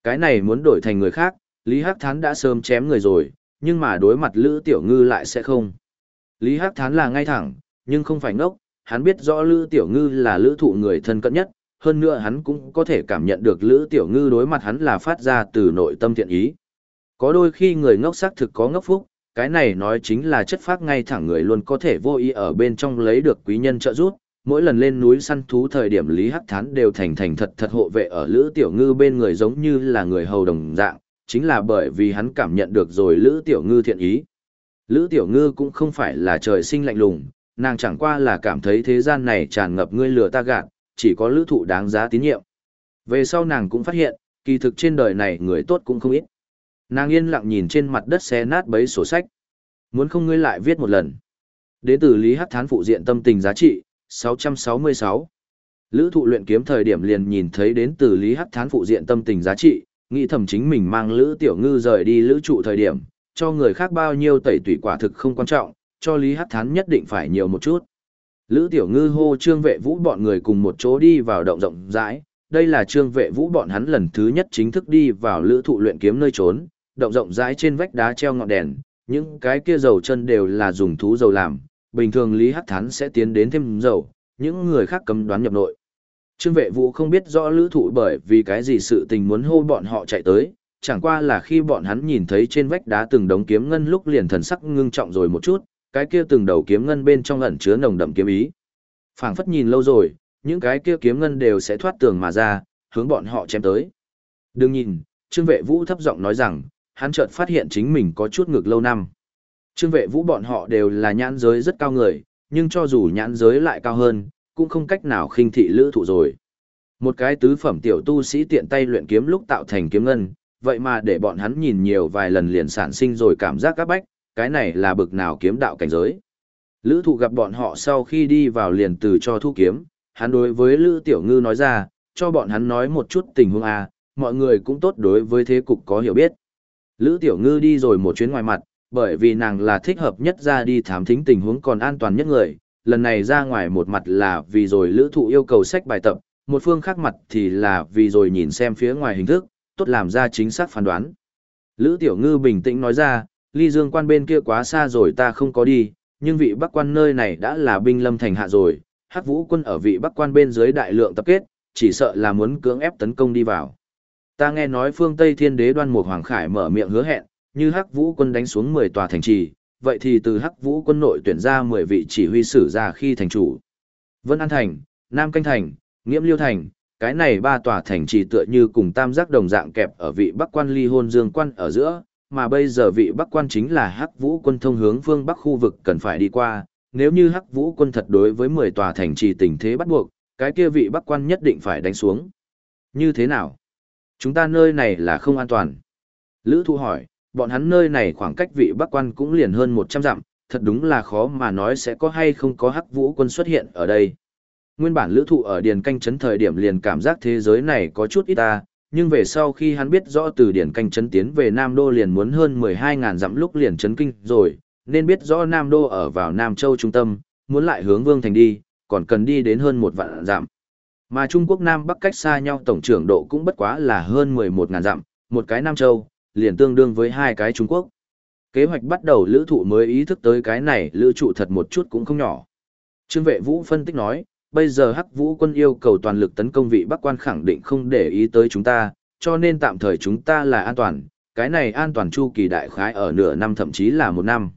Cái này muốn đổi thành người khác, Lý Hắc Thán đã sớm chém người rồi, nhưng mà đối mặt Lữ Tiểu Ngư lại sẽ không. Lý Hắc Thán là ngay thẳng, nhưng không phải ngốc, hắn biết rõ Lữ Tiểu Ngư là lữ thụ người thân cận nhất, hơn nữa hắn cũng có thể cảm nhận được Lữ Tiểu Ngư đối mặt hắn là phát ra từ nội tâm thiện ý. Có đôi khi người ngốc xác thực có ngốc phúc, cái này nói chính là chất phác ngay thẳng người luôn có thể vô ý ở bên trong lấy được quý nhân trợ giúp. Mỗi lần lên núi săn thú thời điểm Lý Hắc Thán đều thành thành thật thật hộ vệ ở Lữ Tiểu Ngư bên người giống như là người hầu đồng dạng, chính là bởi vì hắn cảm nhận được rồi Lữ Tiểu Ngư thiện ý. Lữ Tiểu Ngư cũng không phải là trời sinh lạnh lùng, nàng chẳng qua là cảm thấy thế gian này tràn ngập ngươi lừa ta gạt, chỉ có lữ thụ đáng giá tín nhiệm. Về sau nàng cũng phát hiện, kỳ thực trên đời này người tốt cũng không ít. Nàng yên lặng nhìn trên mặt đất xé nát bấy sổ sách. Muốn không ngươi lại viết một lần. Đến từ Lý Hắc Thán phụ diện tâm tình giá trị, 666. Lữ thụ luyện kiếm thời điểm liền nhìn thấy đến từ Lý Hắc Thán phụ diện tâm tình giá trị, nghĩ thầm chính mình mang Lữ Tiểu Ngư rời đi lữ trụ thời điểm, cho người khác bao nhiêu tẩy tủy quả thực không quan trọng, cho Lý Hắc Thán nhất định phải nhiều một chút. Lữ Tiểu Ngư hô Trương Vệ Vũ bọn người cùng một chỗ đi vào động rộng rãi, đây là Trương Vệ Vũ bọn hắn lần thứ nhất chính thức đi vào lữ thụ luyện kiếm nơi trốn, động rộng rãi trên vách đá treo ngọn đèn, những cái kia dầu chân đều là dùng thú dầu làm, bình thường Lý Hắc Thán sẽ tiến đến thêm dầu, những người khác cấm đoán nhập nội. Trương Vệ Vũ không biết rõ lữ thụ bởi vì cái gì sự tình muốn hô bọn họ chạy tới, chẳng qua là khi bọn hắn nhìn thấy trên vách đá từng đống kiếm ngân lúc liền thần sắc ngưng trọng rồi một chút, cái kia từng đầu kiếm ngân bên trong ẩn chứa nồng đậm kiếm ý. Phảng phất nhìn lâu rồi, những cái kia kiếm ngân đều sẽ thoát tường mà ra, hướng bọn họ chém tới. Đừng nhìn, Trương Vệ Vũ thấp giọng nói rằng, hắn chợt phát hiện chính mình có chút ngực lâu năm. Trương Vệ Vũ bọn họ đều là nhãn giới rất cao người, nhưng cho dù nhãn giới lại cao hơn, cũng không cách nào khinh thị lữ thụ rồi. Một cái tứ phẩm tiểu tu sĩ tiện tay luyện kiếm lúc tạo thành kiếm ngân, vậy mà để bọn hắn nhìn nhiều vài lần liền sản sinh rồi cảm giác các bách, cái này là bực nào kiếm đạo cảnh giới. Lữ thụ gặp bọn họ sau khi đi vào liền từ cho thu kiếm, hắn đối với Lữ Tiểu Ngư nói ra, cho bọn hắn nói một chút tình huống à. mọi người cũng tốt đối với thế cục có hiểu biết. Lữ Tiểu Ngư đi rồi một chuyến ngoài mặt, bởi vì nàng là thích hợp nhất ra đi thám thính tình huống còn an toàn nhất người, lần này ra ngoài một mặt là vì rồi Lữ Thụ yêu cầu sách bài tập, một phương khác mặt thì là vì rồi nhìn xem phía ngoài hình thức, tốt làm ra chính xác phán đoán. Lữ Tiểu Ngư bình tĩnh nói ra, ly dương quan bên kia quá xa rồi ta không có đi, nhưng vị bắc quan nơi này đã là binh lâm thành hạ rồi, hắc vũ quân ở vị bắc quan bên dưới đại lượng tập kết, chỉ sợ là muốn cưỡng ép tấn công đi vào. Ta nghe nói phương Tây thiên đế đoan mục hoàng khải mở miệng hứa hẹn, như hắc vũ quân đánh xuống 10 tòa thành trì, vậy thì từ hắc vũ quân nội tuyển ra 10 vị chỉ huy sử ra khi thành chủ. Vân An Thành, Nam Canh Thành, Nghiễm Liêu Thành, cái này ba tòa thành trì tựa như cùng tam giác đồng dạng kẹp ở vị bắc quan ly hôn dương quan ở giữa, mà bây giờ vị bắc quan chính là hắc vũ quân thông hướng phương bắc khu vực cần phải đi qua, nếu như hắc vũ quân thật đối với 10 tòa thành trì tình thế bắt buộc, cái kia vị bắc quan nhất định phải đánh xuống. Như thế nào? Chúng ta nơi này là không an toàn. Lữ thu hỏi, bọn hắn nơi này khoảng cách vị bắc quan cũng liền hơn 100 dặm, thật đúng là khó mà nói sẽ có hay không có hắc vũ quân xuất hiện ở đây. Nguyên bản lữ thụ ở điền canh Trấn thời điểm liền cảm giác thế giới này có chút ít ta, nhưng về sau khi hắn biết rõ từ điển canh chấn tiến về Nam Đô liền muốn hơn 12.000 dặm lúc liền chấn kinh rồi, nên biết rõ Nam Đô ở vào Nam Châu trung tâm, muốn lại hướng Vương Thành đi, còn cần đi đến hơn một vạn dặm. Mà Trung Quốc Nam Bắc cách xa nhau tổng trưởng độ cũng bất quá là hơn 11.000 dặm, một cái Nam Châu, liền tương đương với hai cái Trung Quốc. Kế hoạch bắt đầu lữ thụ mới ý thức tới cái này lữ trụ thật một chút cũng không nhỏ. Trương vệ vũ phân tích nói, bây giờ hắc vũ quân yêu cầu toàn lực tấn công vị bắc quan khẳng định không để ý tới chúng ta, cho nên tạm thời chúng ta là an toàn, cái này an toàn chu kỳ đại khái ở nửa năm thậm chí là một năm.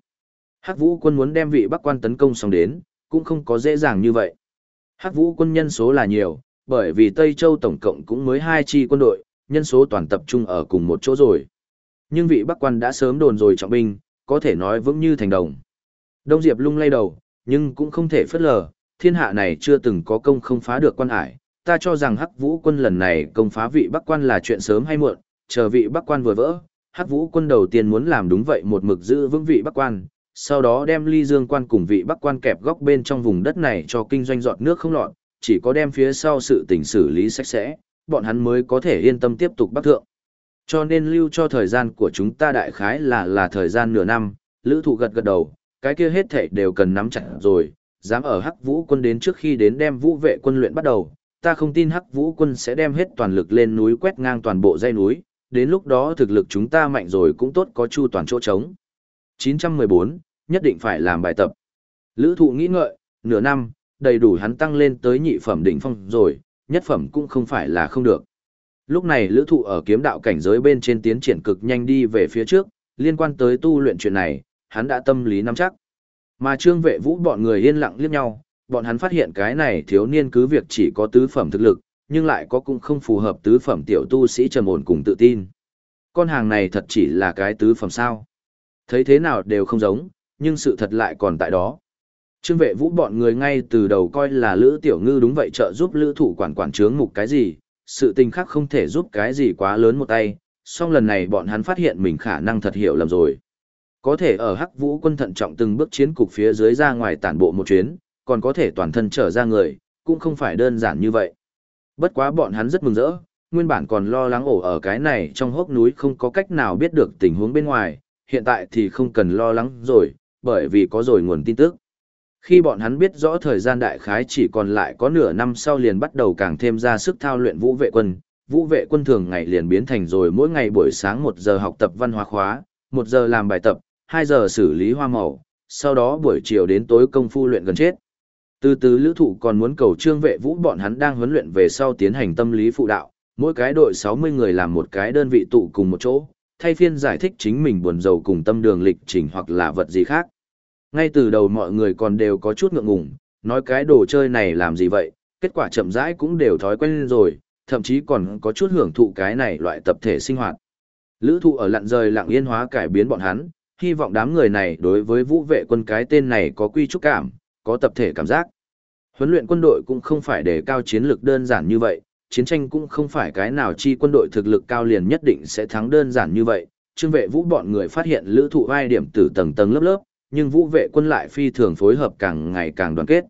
Hắc vũ quân muốn đem vị bắc quan tấn công xong đến, cũng không có dễ dàng như vậy. Hắc vũ quân nhân số là nhiều, bởi vì Tây Châu tổng cộng cũng mới hai chi quân đội, nhân số toàn tập trung ở cùng một chỗ rồi. Nhưng vị bắc quan đã sớm đồn rồi trọng binh, có thể nói vững như thành đồng. Đông Diệp lung lay đầu, nhưng cũng không thể phất lờ, thiên hạ này chưa từng có công không phá được quan hải, ta cho rằng Hắc Vũ quân lần này công phá vị Bắc quan là chuyện sớm hay muộn, chờ vị Bắc quan vừa vỡ, Hắc Vũ quân đầu tiên muốn làm đúng vậy một mực giữ vững vị Bắc quan, sau đó đem Ly Dương quan cùng vị Bắc quan kẹp góc bên trong vùng đất này cho kinh doanh dọn nước không lọt, chỉ có đem phía sau sự tình xử lý sạch sẽ, bọn hắn mới có thể yên tâm tiếp tục bắc thượng. Cho nên lưu cho thời gian của chúng ta đại khái là là thời gian nửa năm, lữ thụ gật gật đầu, cái kia hết thảy đều cần nắm chặt rồi, dám ở Hắc Vũ quân đến trước khi đến đem vũ vệ quân luyện bắt đầu, ta không tin Hắc Vũ quân sẽ đem hết toàn lực lên núi quét ngang toàn bộ dãy núi, đến lúc đó thực lực chúng ta mạnh rồi cũng tốt có chu toàn chỗ trống. 914, nhất định phải làm bài tập. Lữ thụ nghĩ ngợi, nửa năm, đầy đủ hắn tăng lên tới nhị phẩm đỉnh phong rồi, nhất phẩm cũng không phải là không được. Lúc này lữ thụ ở kiếm đạo cảnh giới bên trên tiến triển cực nhanh đi về phía trước, liên quan tới tu luyện chuyện này, hắn đã tâm lý nắm chắc. Mà trương vệ vũ bọn người yên lặng liếc nhau, bọn hắn phát hiện cái này thiếu niên cứ việc chỉ có tứ phẩm thực lực, nhưng lại có cũng không phù hợp tứ phẩm tiểu tu sĩ trầm ổn cùng tự tin. Con hàng này thật chỉ là cái tứ phẩm sao. Thấy thế nào đều không giống, nhưng sự thật lại còn tại đó. Trương vệ vũ bọn người ngay từ đầu coi là Lữ Tiểu Ngư đúng vậy trợ giúp Lữ thủ quản quản trướng mục cái gì, sự tình khác không thể giúp cái gì quá lớn một tay, song lần này bọn hắn phát hiện mình khả năng thật hiểu lầm rồi. Có thể ở Hắc Vũ quân thận trọng từng bước chiến cục phía dưới ra ngoài tản bộ một chuyến, còn có thể toàn thân trở ra người, cũng không phải đơn giản như vậy. Bất quá bọn hắn rất mừng rỡ, nguyên bản còn lo lắng ổ ở cái này trong hốc núi không có cách nào biết được tình huống bên ngoài, hiện tại thì không cần lo lắng rồi, bởi vì có rồi nguồn tin tức. Khi bọn hắn biết rõ thời gian đại khái chỉ còn lại có nửa năm sau liền bắt đầu càng thêm ra sức thao luyện vũ vệ quân, vũ vệ quân thường ngày liền biến thành rồi mỗi ngày buổi sáng 1 giờ học tập văn hóa khóa, 1 giờ làm bài tập, 2 giờ xử lý hoa màu, sau đó buổi chiều đến tối công phu luyện gần chết. Từ từ lữ thụ còn muốn cầu trương vệ vũ bọn hắn đang huấn luyện về sau tiến hành tâm lý phụ đạo, mỗi cái đội 60 người làm một cái đơn vị tụ cùng một chỗ, thay phiên giải thích chính mình buồn giàu cùng tâm đường lịch trình hoặc là vật gì khác. Ngay từ đầu mọi người còn đều có chút ngượng ngùng, nói cái đồ chơi này làm gì vậy, kết quả chậm rãi cũng đều thói quen rồi, thậm chí còn có chút hưởng thụ cái này loại tập thể sinh hoạt. Lữ thụ ở lặn rời lặng yên hóa cải biến bọn hắn, hy vọng đám người này đối với vũ vệ quân cái tên này có quy trúc cảm, có tập thể cảm giác. Huấn luyện quân đội cũng không phải để cao chiến lược đơn giản như vậy, chiến tranh cũng không phải cái nào chi quân đội thực lực cao liền nhất định sẽ thắng đơn giản như vậy. Trương vệ vũ bọn người phát hiện lữ thụ vai điểm từ tầng tầng lớp lớp, nhưng vũ vệ quân lại phi thường phối hợp càng ngày càng đoàn kết.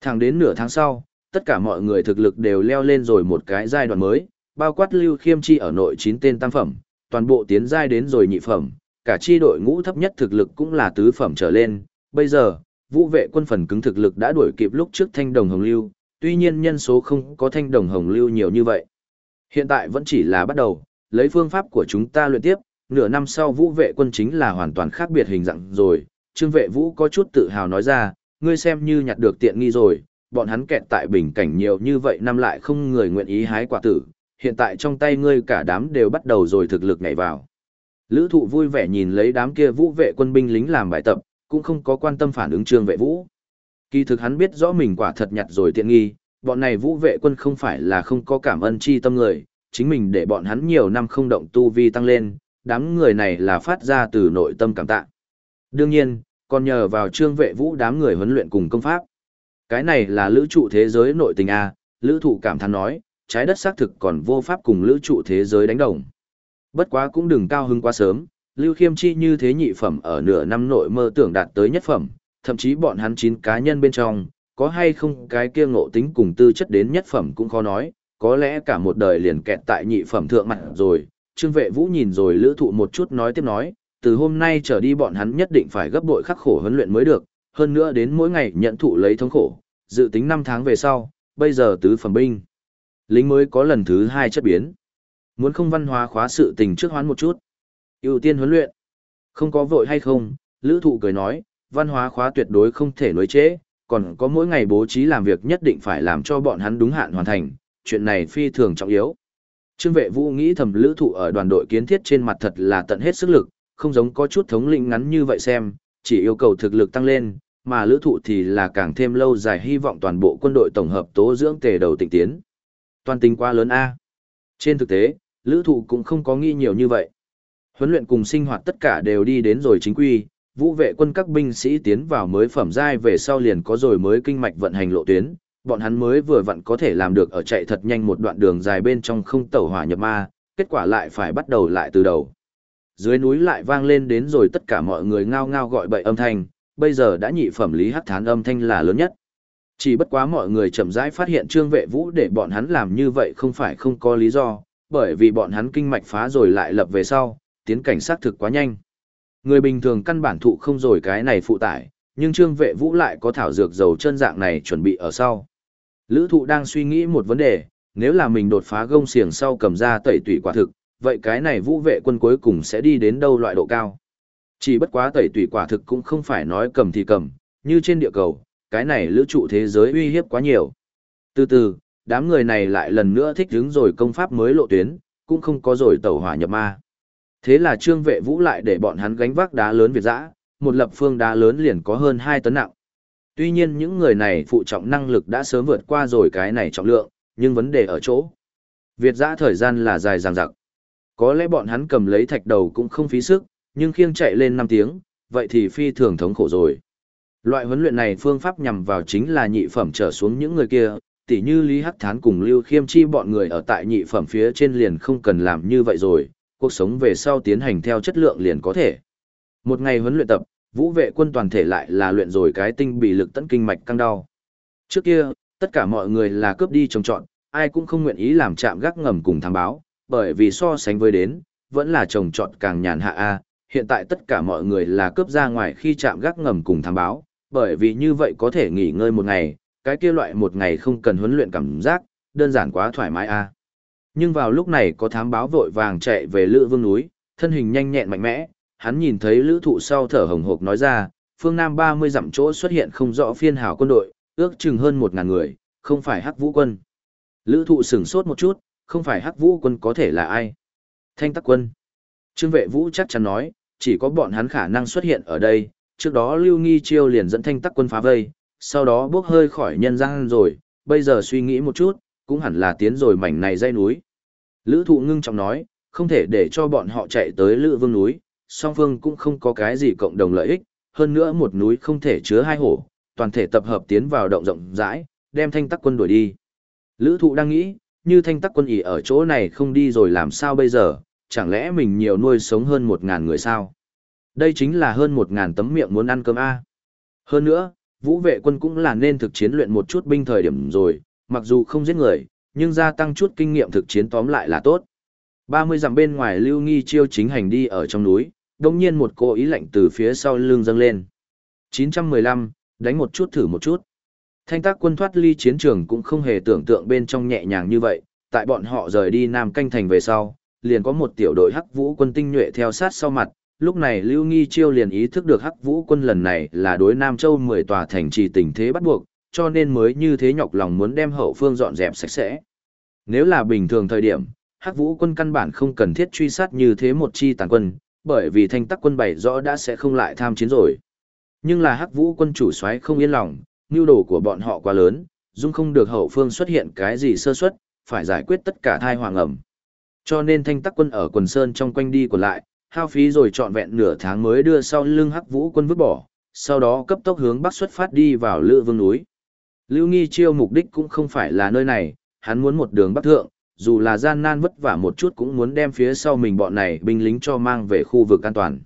Thẳng đến nửa tháng sau, tất cả mọi người thực lực đều leo lên rồi một cái giai đoạn mới, bao quát lưu khiêm chi ở nội 9 tên tam phẩm, toàn bộ tiến giai đến rồi nhị phẩm, cả chi đội ngũ thấp nhất thực lực cũng là tứ phẩm trở lên. Bây giờ, vũ vệ quân phần cứng thực lực đã đuổi kịp lúc trước thanh đồng hồng lưu, tuy nhiên nhân số không có thanh đồng hồng lưu nhiều như vậy. Hiện tại vẫn chỉ là bắt đầu, lấy phương pháp của chúng ta luyện tiếp, nửa năm sau vũ vệ quân chính là hoàn toàn khác biệt hình dạng rồi. Trương vệ vũ có chút tự hào nói ra, ngươi xem như nhặt được tiện nghi rồi, bọn hắn kẹt tại bình cảnh nhiều như vậy năm lại không người nguyện ý hái quả tử, hiện tại trong tay ngươi cả đám đều bắt đầu rồi thực lực nhảy vào. Lữ thụ vui vẻ nhìn lấy đám kia vũ vệ quân binh lính làm bài tập, cũng không có quan tâm phản ứng trương vệ vũ. Kỳ thực hắn biết rõ mình quả thật nhặt rồi tiện nghi, bọn này vũ vệ quân không phải là không có cảm ơn chi tâm người, chính mình để bọn hắn nhiều năm không động tu vi tăng lên, đám người này là phát ra từ nội tâm cảm tạ. Đương nhiên, còn nhờ vào trương vệ vũ đám người huấn luyện cùng công pháp. Cái này là lữ trụ thế giới nội tình A, lữ thụ cảm thán nói, trái đất xác thực còn vô pháp cùng lữ trụ thế giới đánh đồng. Bất quá cũng đừng cao hứng quá sớm, Lưu Khiêm Chi như thế nhị phẩm ở nửa năm nội mơ tưởng đạt tới nhất phẩm, thậm chí bọn hắn chín cá nhân bên trong, có hay không cái kia ngộ tính cùng tư chất đến nhất phẩm cũng khó nói, có lẽ cả một đời liền kẹt tại nhị phẩm thượng mặt rồi. Trương vệ vũ nhìn rồi lữ thụ một chút nói tiếp nói, từ hôm nay trở đi bọn hắn nhất định phải gấp bội khắc khổ huấn luyện mới được, hơn nữa đến mỗi ngày nhận thụ lấy thống khổ, dự tính 5 tháng về sau, bây giờ tứ phẩm binh. Lính mới có lần thứ 2 chất biến. Muốn không văn hóa khóa sự tình trước hoán một chút ưu tiên huấn luyện. Không có vội hay không, lữ thụ cười nói, văn hóa khóa tuyệt đối không thể nối chế, còn có mỗi ngày bố trí làm việc nhất định phải làm cho bọn hắn đúng hạn hoàn thành, chuyện này phi thường trọng yếu. Trương vệ vũ nghĩ thầm lữ thụ ở đoàn đội kiến thiết trên mặt thật là tận hết sức lực, không giống có chút thống lĩnh ngắn như vậy xem, chỉ yêu cầu thực lực tăng lên, mà lữ thụ thì là càng thêm lâu dài hy vọng toàn bộ quân đội tổng hợp tố dưỡng tề đầu tịnh tiến. Toàn tình quá lớn A. Trên thực tế, lữ thụ cũng không có nghi nhiều như vậy. Huấn luyện cùng sinh hoạt tất cả đều đi đến rồi chính quy, vũ vệ quân các binh sĩ tiến vào mới phẩm giai về sau liền có rồi mới kinh mạch vận hành lộ tuyến, bọn hắn mới vừa vặn có thể làm được ở chạy thật nhanh một đoạn đường dài bên trong không tẩu hỏa nhập ma, kết quả lại phải bắt đầu lại từ đầu. Dưới núi lại vang lên đến rồi tất cả mọi người ngao ngao gọi bậy âm thanh, bây giờ đã nhị phẩm lý hắc thán âm thanh là lớn nhất. Chỉ bất quá mọi người chậm rãi phát hiện trương vệ vũ để bọn hắn làm như vậy không phải không có lý do, bởi vì bọn hắn kinh mạch phá rồi lại lập về sau, tiến cảnh sát thực quá nhanh. Người bình thường căn bản thụ không rồi cái này phụ tải, nhưng trương vệ vũ lại có thảo dược dầu chân dạng này chuẩn bị ở sau. Lữ thụ đang suy nghĩ một vấn đề, nếu là mình đột phá gông xiềng sau cầm ra tẩy tủy quả thực, vậy cái này vũ vệ quân cuối cùng sẽ đi đến đâu loại độ cao. Chỉ bất quá tẩy tủy quả thực cũng không phải nói cầm thì cầm, như trên địa cầu, cái này lữ trụ thế giới uy hiếp quá nhiều. Từ từ, đám người này lại lần nữa thích đứng rồi công pháp mới lộ tuyến, cũng không có rồi tẩu hỏa nhập ma. Thế là trương vệ vũ lại để bọn hắn gánh vác đá lớn Việt dã, một lập phương đá lớn liền có hơn 2 tấn nặng. Tuy nhiên những người này phụ trọng năng lực đã sớm vượt qua rồi cái này trọng lượng, nhưng vấn đề ở chỗ. Việt dã thời gian là dài dằng dặc. Có lẽ bọn hắn cầm lấy thạch đầu cũng không phí sức, nhưng khiêng chạy lên 5 tiếng, vậy thì phi thường thống khổ rồi. Loại huấn luyện này phương pháp nhằm vào chính là nhị phẩm trở xuống những người kia, tỉ như Lý Hắc Thán cùng Lưu Khiêm Chi bọn người ở tại nhị phẩm phía trên liền không cần làm như vậy rồi, cuộc sống về sau tiến hành theo chất lượng liền có thể. Một ngày huấn luyện tập, vũ vệ quân toàn thể lại là luyện rồi cái tinh bị lực tấn kinh mạch căng đau. Trước kia, tất cả mọi người là cướp đi trồng trọn, ai cũng không nguyện ý làm chạm gác ngầm cùng thám báo, bởi vì so sánh với đến, vẫn là trồng trọt càng nhàn hạ a. Hiện tại tất cả mọi người là cướp ra ngoài khi chạm gác ngầm cùng thám báo, bởi vì như vậy có thể nghỉ ngơi một ngày, cái kia loại một ngày không cần huấn luyện cảm giác, đơn giản quá thoải mái a. À. Nhưng vào lúc này có thám báo vội vàng chạy về Lữ Vương núi, thân hình nhanh nhẹn mạnh mẽ, hắn nhìn thấy lữ thụ sau thở hồng hộc nói ra, phương Nam 30 dặm chỗ xuất hiện không rõ phiên hào quân đội, ước chừng hơn 1000 người, không phải hắc vũ quân. Lữ thụ sửng sốt một chút, không phải hắc vũ quân có thể là ai. Thanh tắc quân. Trương vệ vũ chắc chắn nói, chỉ có bọn hắn khả năng xuất hiện ở đây, trước đó Lưu Nghi Chiêu liền dẫn thanh tắc quân phá vây, sau đó bước hơi khỏi nhân gian rồi, bây giờ suy nghĩ một chút, cũng hẳn là tiến rồi mảnh này dây núi. Lữ thụ ngưng trọng nói, không thể để cho bọn họ chạy tới Lữ Vương núi, song phương cũng không có cái gì cộng đồng lợi ích, hơn nữa một núi không thể chứa hai hổ, toàn thể tập hợp tiến vào động rộng rãi, đem thanh tắc quân đuổi đi. Lữ thụ đang nghĩ, như thanh tắc quân ỉ ở chỗ này không đi rồi làm sao bây giờ, chẳng lẽ mình nhiều nuôi sống hơn 1.000 người sao? Đây chính là hơn 1.000 tấm miệng muốn ăn cơm A. Hơn nữa, vũ vệ quân cũng là nên thực chiến luyện một chút binh thời điểm rồi, mặc dù không giết người, nhưng gia tăng chút kinh nghiệm thực chiến tóm lại là tốt. 30 dặm bên ngoài Lưu Nghi Chiêu chính hành đi ở trong núi, đồng nhiên một cô ý lạnh từ phía sau lưng dâng lên. 915, đánh một chút thử một chút. Thanh tác quân thoát ly chiến trường cũng không hề tưởng tượng bên trong nhẹ nhàng như vậy, tại bọn họ rời đi Nam Canh Thành về sau, liền có một tiểu đội hắc vũ quân tinh nhuệ theo sát sau mặt, lúc này Lưu Nghi Chiêu liền ý thức được hắc vũ quân lần này là đối Nam Châu 10 tòa thành trì tình thế bắt buộc, cho nên mới như thế nhọc lòng muốn đem hậu phương dọn dẹp sạch sẽ. Nếu là bình thường thời điểm, hắc vũ quân căn bản không cần thiết truy sát như thế một chi tàn quân, bởi vì thanh tắc quân bày rõ đã sẽ không lại tham chiến rồi. Nhưng là hắc vũ quân chủ soái không yên lòng, nhu đồ của bọn họ quá lớn, dung không được hậu phương xuất hiện cái gì sơ suất, phải giải quyết tất cả thai hoàng ẩm. Cho nên thanh tắc quân ở quần sơn trong quanh đi quần lại, hao phí rồi trọn vẹn nửa tháng mới đưa sau lưng hắc vũ quân vứt bỏ, sau đó cấp tốc hướng bắc xuất phát đi vào lữ vương núi. Lưu Nghi Chiêu mục đích cũng không phải là nơi này, hắn muốn một đường bắc thượng, dù là gian nan vất vả một chút cũng muốn đem phía sau mình bọn này binh lính cho mang về khu vực an toàn.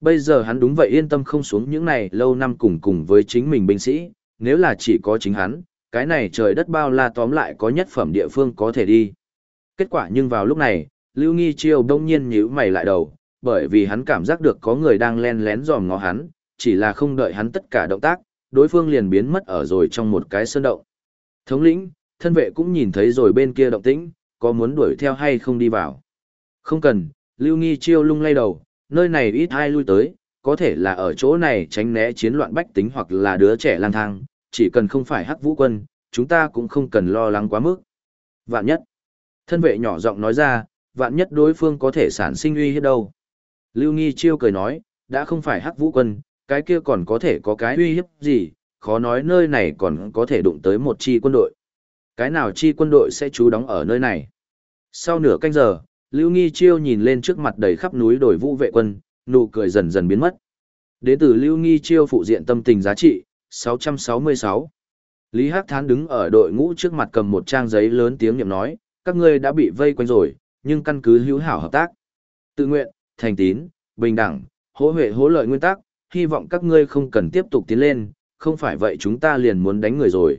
Bây giờ hắn đúng vậy yên tâm không xuống những này lâu năm cùng cùng với chính mình binh sĩ, nếu là chỉ có chính hắn, cái này trời đất bao la tóm lại có nhất phẩm địa phương có thể đi. Kết quả nhưng vào lúc này, Lưu Nghi Chiêu đông nhiên nhíu mày lại đầu, bởi vì hắn cảm giác được có người đang len lén dòm ngó hắn, chỉ là không đợi hắn tất cả động tác, đối phương liền biến mất ở rồi trong một cái sơn động. Thống lĩnh, thân vệ cũng nhìn thấy rồi bên kia động tĩnh, có muốn đuổi theo hay không đi vào. Không cần, Lưu Nghi Chiêu lung lay đầu, nơi này ít ai lui tới, có thể là ở chỗ này tránh né chiến loạn bách tính hoặc là đứa trẻ lang thang, chỉ cần không phải hắc vũ quân, chúng ta cũng không cần lo lắng quá mức. Vạn nhất, thân vệ nhỏ giọng nói ra, vạn nhất đối phương có thể sản sinh uy hiếp đâu. Lưu Nghi Chiêu cười nói, đã không phải hắc vũ quân, cái kia còn có thể có cái uy hiếp gì, khó nói nơi này còn có thể đụng tới một chi quân đội. Cái nào chi quân đội sẽ trú đóng ở nơi này? Sau nửa canh giờ, Lưu Nghi Chiêu nhìn lên trước mặt đầy khắp núi đồi vũ vệ quân, nụ cười dần dần biến mất. Đến từ Lưu Nghi Chiêu phụ diện tâm tình giá trị, 666. Lý Hắc Thán đứng ở đội ngũ trước mặt cầm một trang giấy lớn tiếng niệm nói, các ngươi đã bị vây quanh rồi, nhưng căn cứ hữu hảo hợp tác. Tự nguyện, thành tín, bình đẳng, hỗ huệ hỗ lợi nguyên tắc, hy vọng các ngươi không cần tiếp tục tiến lên, không phải vậy chúng ta liền muốn đánh người rồi.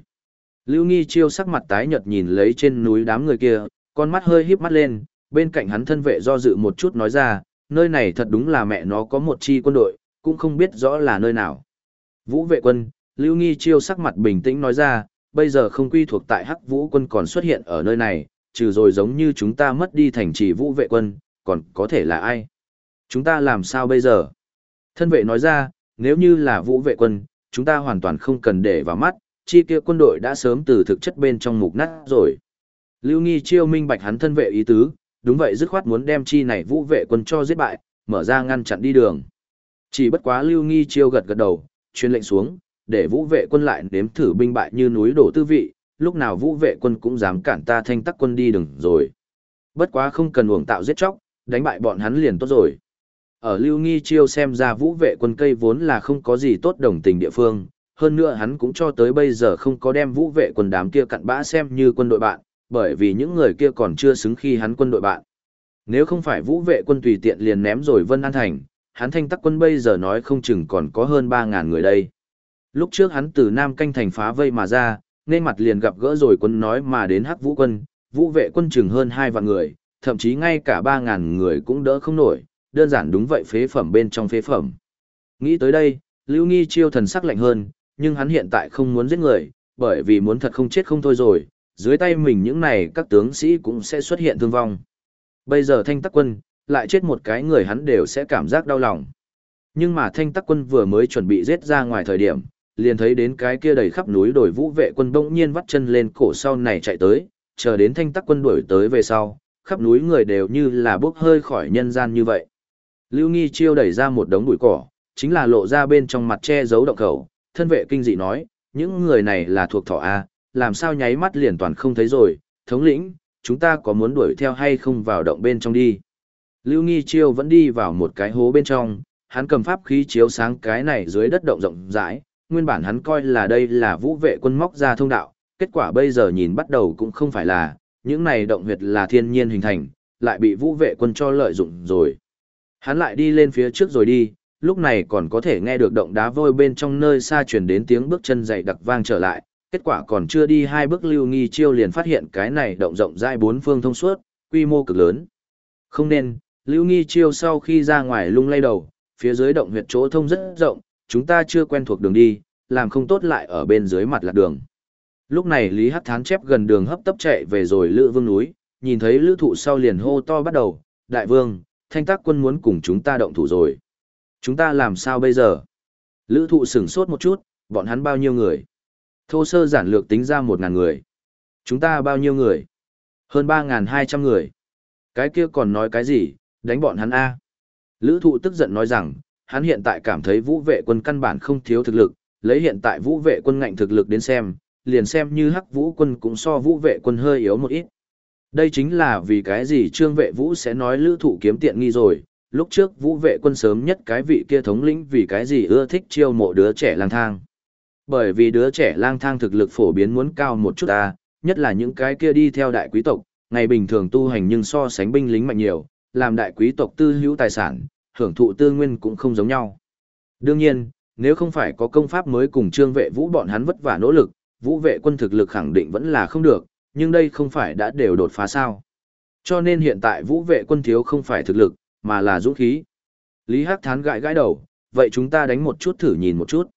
Lưu Nghi Chiêu sắc mặt tái nhợt nhìn lấy trên núi đám người kia, con mắt hơi híp mắt lên, bên cạnh hắn thân vệ do dự một chút nói ra, nơi này thật đúng là mẹ nó có một chi quân đội, cũng không biết rõ là nơi nào. Vũ vệ quân, Lưu Nghi Chiêu sắc mặt bình tĩnh nói ra, bây giờ không quy thuộc tại Hắc Vũ quân còn xuất hiện ở nơi này, trừ rồi giống như chúng ta mất đi thành trì Vũ vệ quân, còn có thể là ai? Chúng ta làm sao bây giờ? Thân vệ nói ra, nếu như là Vũ vệ quân, chúng ta hoàn toàn không cần để vào mắt, chi kia quân đội đã sớm từ thực chất bên trong mục nát rồi. Lưu Nghi chiêu minh bạch hắn thân vệ ý tứ, đúng vậy dứt khoát muốn đem chi này vũ vệ quân cho giết bại, mở ra ngăn chặn đi đường. Chỉ bất quá Lưu Nghi chiêu gật gật đầu, truyền lệnh xuống, để vũ vệ quân lại nếm thử binh bại như núi đổ tư vị, lúc nào vũ vệ quân cũng dám cản ta thanh tắc quân đi đường rồi. Bất quá không cần uổng tạo giết chóc, đánh bại bọn hắn liền tốt rồi. Ở Lưu Nghi Chiêu xem ra vũ vệ quân cây vốn là không có gì tốt đồng tình địa phương, hơn nữa hắn cũng cho tới bây giờ không có đem vũ vệ quân đám kia cặn bã xem như quân đội bạn, bởi vì những người kia còn chưa xứng khi hắn quân đội bạn. Nếu không phải vũ vệ quân tùy tiện liền ném rồi Vân An Thành, hắn thanh tắc quân bây giờ nói không chừng còn có hơn 3.000 người đây. Lúc trước hắn từ Nam Canh thành phá vây mà ra, nên mặt liền gặp gỡ rồi quân nói mà đến hắc vũ quân, vũ vệ quân chừng hơn hai vạn người, thậm chí ngay cả ba ngàn người cũng đỡ không nổi, đơn giản đúng vậy phế phẩm bên trong phế phẩm. Nghĩ tới đây, Lưu Nghi chiêu thần sắc lạnh hơn, nhưng hắn hiện tại không muốn giết người, bởi vì muốn thật không chết không thôi rồi, dưới tay mình những này các tướng sĩ cũng sẽ xuất hiện thương vong. Bây giờ thanh tắc quân, lại chết một cái người hắn đều sẽ cảm giác đau lòng. Nhưng mà thanh tắc quân vừa mới chuẩn bị giết ra ngoài thời điểm, liền thấy đến cái kia đầy khắp núi đồi vũ vệ quân bỗng nhiên vắt chân lên cổ sau này chạy tới, chờ đến thanh tắc quân đuổi tới về sau, khắp núi người đều như là bốc hơi khỏi nhân gian như vậy. Lưu Nghi chiêu đẩy ra một đống bụi cỏ, chính là lộ ra bên trong mặt che giấu động khẩu, thân vệ kinh dị nói, những người này là thuộc thỏ A, làm sao nháy mắt liền toàn không thấy rồi, thống lĩnh, chúng ta có muốn đuổi theo hay không vào động bên trong đi. Lưu Nghi chiêu vẫn đi vào một cái hố bên trong, hắn cầm pháp khí chiếu sáng cái này dưới đất động rộng rãi, nguyên bản hắn coi là đây là vũ vệ quân móc ra thông đạo, kết quả bây giờ nhìn bắt đầu cũng không phải là, những này động huyệt là thiên nhiên hình thành, lại bị vũ vệ quân cho lợi dụng rồi. Hắn lại đi lên phía trước rồi đi, lúc này còn có thể nghe được động đá vôi bên trong nơi xa truyền đến tiếng bước chân dày đặc vang trở lại, kết quả còn chưa đi hai bước lưu nghi chiêu liền phát hiện cái này động rộng dài bốn phương thông suốt, quy mô cực lớn. Không nên, lưu nghi chiêu sau khi ra ngoài lung lay đầu, phía dưới động huyệt chỗ thông rất rộng, chúng ta chưa quen thuộc đường đi, làm không tốt lại ở bên dưới mặt lạc đường. Lúc này Lý Hắc Thán chép gần đường hấp tấp chạy về rồi Lữ Vương núi, nhìn thấy Lữ Thụ sau liền hô to bắt đầu, "Đại vương, Thanh Tác quân muốn cùng chúng ta động thủ rồi. Chúng ta làm sao bây giờ?" Lữ Thụ sửng sốt một chút, bọn hắn bao nhiêu người? Thô sơ giản lược tính ra 1000 người. Chúng ta bao nhiêu người? Hơn 3200 người. Cái kia còn nói cái gì, đánh bọn hắn a. Lữ Thụ tức giận nói rằng, hắn hiện tại cảm thấy vũ vệ quân căn bản không thiếu thực lực, lấy hiện tại vũ vệ quân ngạnh thực lực đến xem, liền xem như hắc vũ quân cũng so vũ vệ quân hơi yếu một ít. Đây chính là vì cái gì trương vệ vũ sẽ nói lữ thụ kiếm tiện nghi rồi, lúc trước vũ vệ quân sớm nhất cái vị kia thống lĩnh vì cái gì ưa thích chiêu mộ đứa trẻ lang thang. Bởi vì đứa trẻ lang thang thực lực phổ biến muốn cao một chút ta, nhất là những cái kia đi theo đại quý tộc, ngày bình thường tu hành nhưng so sánh binh lính mạnh nhiều, làm đại quý tộc tư hữu tài sản, hưởng thụ tư nguyên cũng không giống nhau. Đương nhiên, nếu không phải có công pháp mới cùng trương vệ vũ bọn hắn vất vả nỗ lực, vũ vệ quân thực lực khẳng định vẫn là không được, nhưng đây không phải đã đều đột phá sao. Cho nên hiện tại vũ vệ quân thiếu không phải thực lực, mà là dũng khí. Lý Hắc Thán gãi gãi đầu, vậy chúng ta đánh một chút thử nhìn một chút.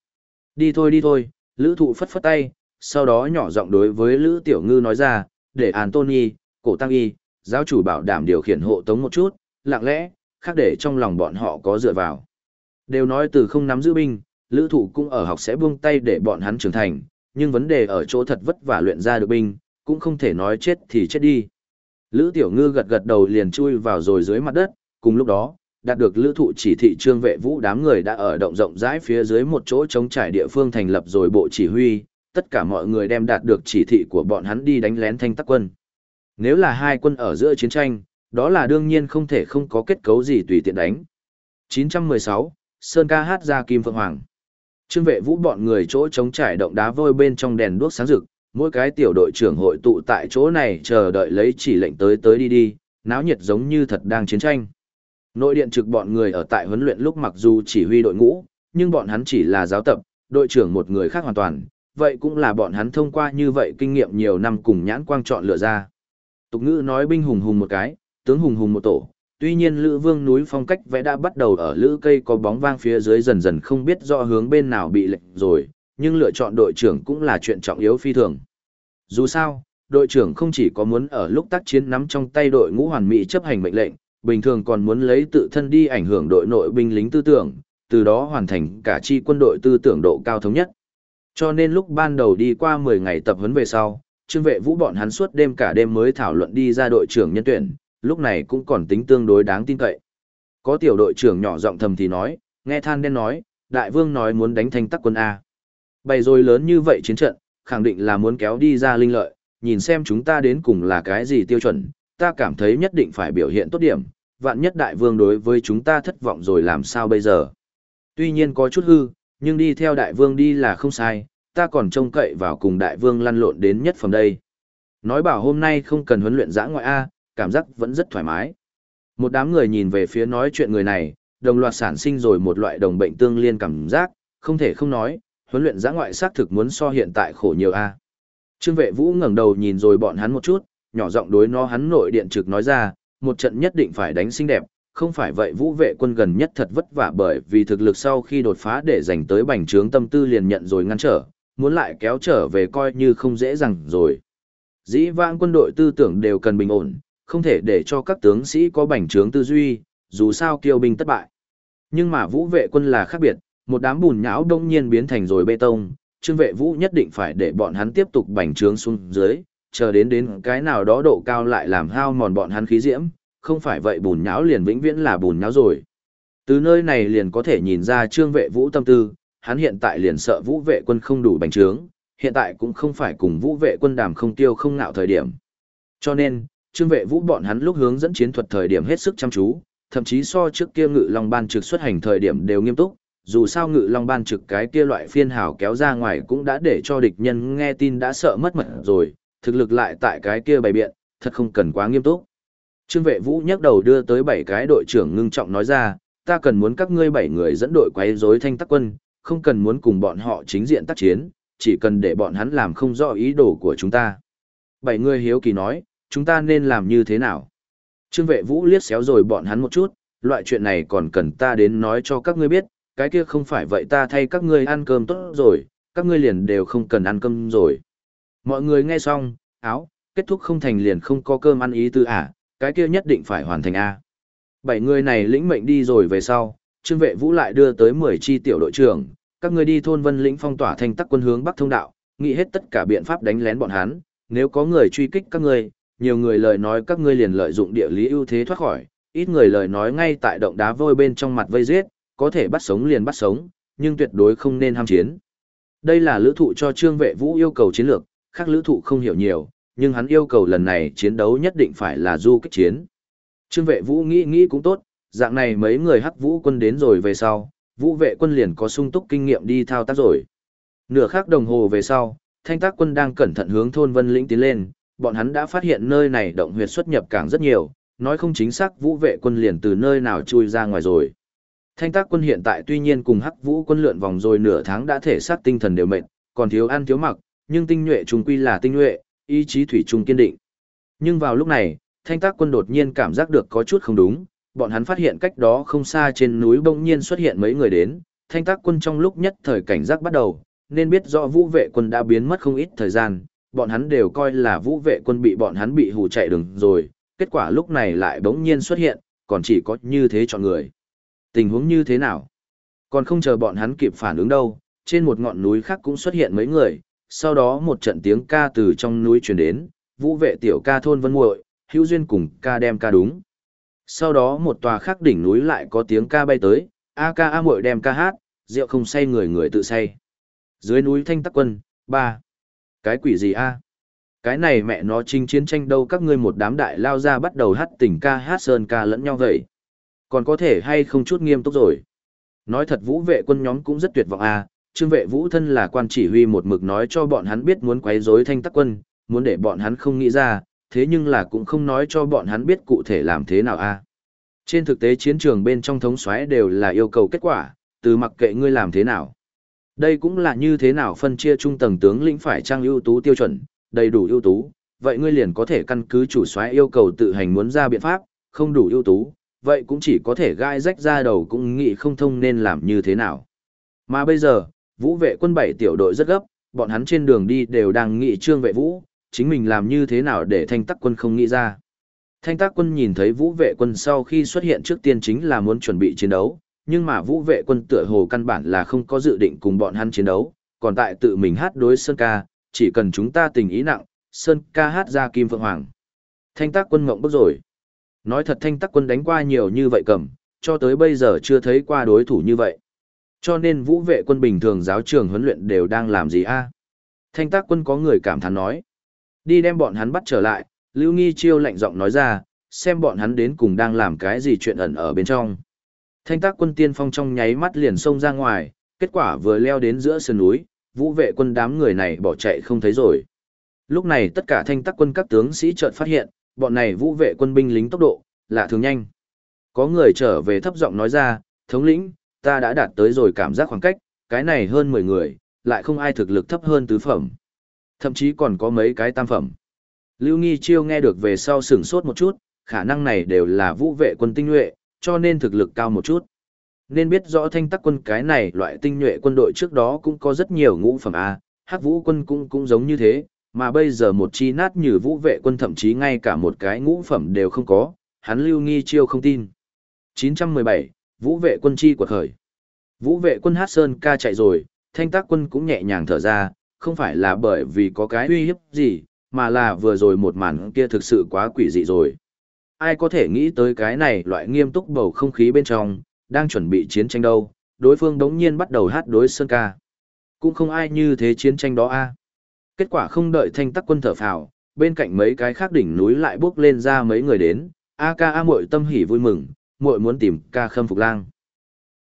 Đi thôi đi thôi, Lữ Thụ phất phất tay, sau đó nhỏ giọng đối với Lữ Tiểu Ngư nói ra, để Anthony, cổ tăng y, giáo chủ bảo đảm điều khiển hộ tống một chút, lặng lẽ, khác để trong lòng bọn họ có dựa vào. Đều nói từ không nắm giữ binh, lữ thủ cũng ở học sẽ buông tay để bọn hắn trưởng thành, nhưng vấn đề ở chỗ thật vất vả luyện ra được binh, cũng không thể nói chết thì chết đi. Lữ tiểu ngư gật gật đầu liền chui vào rồi dưới mặt đất, cùng lúc đó, đạt được lữ thụ chỉ thị trương vệ vũ đám người đã ở động rộng rãi phía dưới một chỗ trống trải địa phương thành lập rồi bộ chỉ huy, tất cả mọi người đem đạt được chỉ thị của bọn hắn đi đánh lén thanh tắc quân. Nếu là hai quân ở giữa chiến tranh, đó là đương nhiên không thể không có kết cấu gì tùy tiện đánh. 916, Sơn ca hát ra Kim Phượng Hoàng. Trương vệ vũ bọn người chỗ trống trải động đá vôi bên trong đèn đuốc sáng rực, mỗi cái tiểu đội trưởng hội tụ tại chỗ này chờ đợi lấy chỉ lệnh tới tới đi đi, náo nhiệt giống như thật đang chiến tranh. Nội điện trực bọn người ở tại huấn luyện lúc mặc dù chỉ huy đội ngũ, nhưng bọn hắn chỉ là giáo tập, đội trưởng một người khác hoàn toàn, vậy cũng là bọn hắn thông qua như vậy kinh nghiệm nhiều năm cùng nhãn quang chọn lựa ra. Tục ngữ nói binh hùng hùng một cái, tướng hùng hùng một tổ, Tuy nhiên Lữ Vương núi phong cách vẽ đã bắt đầu ở lữ cây có bóng vang phía dưới dần dần không biết rõ hướng bên nào bị lệnh rồi, nhưng lựa chọn đội trưởng cũng là chuyện trọng yếu phi thường. Dù sao, đội trưởng không chỉ có muốn ở lúc tác chiến nắm trong tay đội ngũ hoàn mỹ chấp hành mệnh lệnh, bình thường còn muốn lấy tự thân đi ảnh hưởng đội nội binh lính tư tưởng, từ đó hoàn thành cả chi quân đội tư tưởng độ cao thống nhất. Cho nên lúc ban đầu đi qua 10 ngày tập huấn về sau, trương vệ vũ bọn hắn suốt đêm cả đêm mới thảo luận đi ra đội trưởng nhân tuyển, lúc này cũng còn tính tương đối đáng tin cậy. Có tiểu đội trưởng nhỏ giọng thầm thì nói, nghe than đen nói, đại vương nói muốn đánh thanh tắc quân A. Bày rồi lớn như vậy chiến trận, khẳng định là muốn kéo đi ra linh lợi, nhìn xem chúng ta đến cùng là cái gì tiêu chuẩn, ta cảm thấy nhất định phải biểu hiện tốt điểm, vạn nhất đại vương đối với chúng ta thất vọng rồi làm sao bây giờ. Tuy nhiên có chút hư, nhưng đi theo đại vương đi là không sai, ta còn trông cậy vào cùng đại vương lăn lộn đến nhất phẩm đây. Nói bảo hôm nay không cần huấn luyện giã ngoại A, cảm giác vẫn rất thoải mái. Một đám người nhìn về phía nói chuyện người này, đồng loạt sản sinh rồi một loại đồng bệnh tương liên cảm giác, không thể không nói, huấn luyện giã ngoại xác thực muốn so hiện tại khổ nhiều A. Trương vệ vũ ngẩng đầu nhìn rồi bọn hắn một chút, nhỏ giọng đối nó hắn nội điện trực nói ra, một trận nhất định phải đánh xinh đẹp, không phải vậy vũ vệ quân gần nhất thật vất vả bởi vì thực lực sau khi đột phá để giành tới bành trướng tâm tư liền nhận rồi ngăn trở, muốn lại kéo trở về coi như không dễ dàng rồi. Dĩ vãng quân đội tư tưởng đều cần bình ổn, không thể để cho các tướng sĩ có bành trướng tư duy, dù sao kiêu binh thất bại. Nhưng mà vũ vệ quân là khác biệt, một đám bùn nhão đông nhiên biến thành rồi bê tông, trương vệ vũ nhất định phải để bọn hắn tiếp tục bành trướng xuống dưới, chờ đến đến cái nào đó độ cao lại làm hao mòn bọn hắn khí diễm, không phải vậy bùn nhão liền vĩnh viễn là bùn nhão rồi. Từ nơi này liền có thể nhìn ra trương vệ vũ tâm tư, hắn hiện tại liền sợ vũ vệ quân không đủ bành trướng, hiện tại cũng không phải cùng vũ vệ quân đàm không tiêu không ngạo thời điểm. Cho nên, trương vệ vũ bọn hắn lúc hướng dẫn chiến thuật thời điểm hết sức chăm chú, thậm chí so trước kia ngự long ban trực xuất hành thời điểm đều nghiêm túc, dù sao ngự long ban trực cái kia loại phiên hào kéo ra ngoài cũng đã để cho địch nhân nghe tin đã sợ mất mật rồi, thực lực lại tại cái kia bày biện, thật không cần quá nghiêm túc. Trương vệ vũ nhắc đầu đưa tới bảy cái đội trưởng ngưng trọng nói ra, ta cần muốn các ngươi bảy người dẫn đội quấy rối thanh tắc quân, không cần muốn cùng bọn họ chính diện tác chiến, chỉ cần để bọn hắn làm không rõ ý đồ của chúng ta. Bảy người hiếu kỳ nói, chúng ta nên làm như thế nào? Trương vệ vũ liếc xéo rồi bọn hắn một chút, loại chuyện này còn cần ta đến nói cho các ngươi biết, cái kia không phải vậy ta thay các ngươi ăn cơm tốt rồi, các ngươi liền đều không cần ăn cơm rồi. Mọi người nghe xong, áo, kết thúc không thành liền không có cơm ăn ý tư à, cái kia nhất định phải hoàn thành A. Bảy người này lĩnh mệnh đi rồi về sau, trương vệ vũ lại đưa tới 10 chi tiểu đội trưởng, các ngươi đi thôn vân lĩnh phong tỏa thành tắc quân hướng bắc thông đạo, nghĩ hết tất cả biện pháp đánh lén bọn hắn, nếu có người truy kích các ngươi, nhiều người lời nói các ngươi liền lợi dụng địa lý ưu thế thoát khỏi, ít người lời nói ngay tại động đá vôi bên trong mặt vây giết, có thể bắt sống liền bắt sống, nhưng tuyệt đối không nên ham chiến. Đây là lữ thụ cho trương vệ vũ yêu cầu chiến lược, khác lữ thụ không hiểu nhiều, nhưng hắn yêu cầu lần này chiến đấu nhất định phải là du kích chiến. Trương vệ vũ nghĩ nghĩ cũng tốt, dạng này mấy người hắc vũ quân đến rồi về sau, vũ vệ quân liền có sung túc kinh nghiệm đi thao tác rồi. Nửa khắc đồng hồ về sau, thanh tác quân đang cẩn thận hướng thôn vân lĩnh tiến lên, bọn hắn đã phát hiện nơi này động huyệt xuất nhập cảng rất nhiều, nói không chính xác vũ vệ quân liền từ nơi nào chui ra ngoài rồi. Thanh tác quân hiện tại tuy nhiên cùng hắc vũ quân lượn vòng rồi nửa tháng đã thể xác tinh thần đều mệt, còn thiếu ăn thiếu mặc, nhưng tinh nhuệ trùng quy là tinh nhuệ, ý chí thủy trùng kiên định. Nhưng vào lúc này, thanh tác quân đột nhiên cảm giác được có chút không đúng, bọn hắn phát hiện cách đó không xa trên núi bỗng nhiên xuất hiện mấy người đến, thanh tác quân trong lúc nhất thời cảnh giác bắt đầu, nên biết rõ vũ vệ quân đã biến mất không ít thời gian, bọn hắn đều coi là vũ vệ quân bị bọn hắn bị hù chạy đường rồi, kết quả lúc này lại bỗng nhiên xuất hiện, còn chỉ có như thế chọn người. Tình huống như thế nào? Còn không chờ bọn hắn kịp phản ứng đâu, trên một ngọn núi khác cũng xuất hiện mấy người, sau đó một trận tiếng ca từ trong núi truyền đến, vũ vệ tiểu ca thôn vân muội, hữu duyên cùng ca đem ca đúng. Sau đó một tòa khác đỉnh núi lại có tiếng ca bay tới, a ca a muội đem ca hát, rượu không say người người tự say. Dưới núi thanh tắc quân, ba. Cái quỷ gì a? Cái này mẹ nó chinh chiến tranh đâu các ngươi một đám đại lao ra bắt đầu hát tình ca hát sơn ca lẫn nhau vậy. Còn có thể hay không chút nghiêm túc rồi. Nói thật vũ vệ quân nhóm cũng rất tuyệt vọng à trương vệ vũ thân là quan chỉ huy một mực nói cho bọn hắn biết muốn quấy rối thanh tắc quân, muốn để bọn hắn không nghĩ ra, thế nhưng là cũng không nói cho bọn hắn biết cụ thể làm thế nào a. Trên thực tế chiến trường bên trong thống soái đều là yêu cầu kết quả, từ mặc kệ ngươi làm thế nào. Đây cũng là như thế nào phân chia trung tầng tướng lĩnh phải trang ưu tú tiêu chuẩn, đầy đủ ưu tú, vậy ngươi liền có thể căn cứ chủ soái yêu cầu tự hành muốn ra biện pháp, không đủ ưu tú, vậy cũng chỉ có thể gai rách ra đầu cũng nghĩ không thông nên làm như thế nào. Mà bây giờ, vũ vệ quân bảy tiểu đội rất gấp, bọn hắn trên đường đi đều đang nghĩ trương vệ vũ, chính mình làm như thế nào để thanh tắc quân không nghĩ ra. Thanh tác quân nhìn thấy vũ vệ quân sau khi xuất hiện trước tiên chính là muốn chuẩn bị chiến đấu, nhưng mà vũ vệ quân tựa hồ căn bản là không có dự định cùng bọn hắn chiến đấu, còn tại tự mình hát đối Sơn ca, chỉ cần chúng ta tình ý nặng, Sơn ca hát ra Kim Phượng Hoàng. Thanh tác quân ngộng bức rồi. Nói thật thanh tác quân đánh qua nhiều như vậy cầm, cho tới bây giờ chưa thấy qua đối thủ như vậy. Cho nên vũ vệ quân bình thường giáo trường huấn luyện đều đang làm gì a? Thanh tác quân có người cảm thán nói. Đi đem bọn hắn bắt trở lại, Lưu Nghi Chiêu lạnh giọng nói ra, xem bọn hắn đến cùng đang làm cái gì chuyện ẩn ở bên trong. Thanh tác quân tiên phong trong nháy mắt liền xông ra ngoài, kết quả vừa leo đến giữa sườn núi, vũ vệ quân đám người này bỏ chạy không thấy rồi. Lúc này tất cả thanh tác quân các tướng sĩ chợt phát hiện, bọn này vũ vệ quân binh lính tốc độ, lạ thường nhanh. Có người trở về thấp giọng nói ra, thống lĩnh, ta đã đạt tới rồi cảm giác khoảng cách, cái này hơn 10 người, lại không ai thực lực thấp hơn tứ phẩm. Thậm chí còn có mấy cái tam phẩm. Lưu Nghi Chiêu nghe được về sau sửng sốt một chút, khả năng này đều là vũ vệ quân tinh nhuệ, cho nên thực lực cao một chút. Nên biết rõ thanh tắc quân cái này loại tinh nhuệ quân đội trước đó cũng có rất nhiều ngũ phẩm A, hắc vũ quân cũng cũng giống như thế, mà bây giờ một chi nát như vũ vệ quân thậm chí ngay cả một cái ngũ phẩm đều không có, hắn lưu nghi chiêu không tin. 917, vũ vệ quân chi quật khởi. Vũ vệ quân hát sơn ca chạy rồi, thanh tác quân cũng nhẹ nhàng thở ra, không phải là bởi vì có cái uy hiếp gì, mà là vừa rồi một màn kia thực sự quá quỷ dị rồi. Ai có thể nghĩ tới cái này loại nghiêm túc bầu không khí bên trong, đang chuẩn bị chiến tranh đâu, đối phương đống nhiên bắt đầu hát đối sơn ca. Cũng không ai như thế chiến tranh đó a. Kết quả không đợi thanh tắc quân thở phào, bên cạnh mấy cái khác đỉnh núi lại bước lên ra mấy người đến, a ca a muội tâm hỉ vui mừng, muội muốn tìm ca khâm phục lang.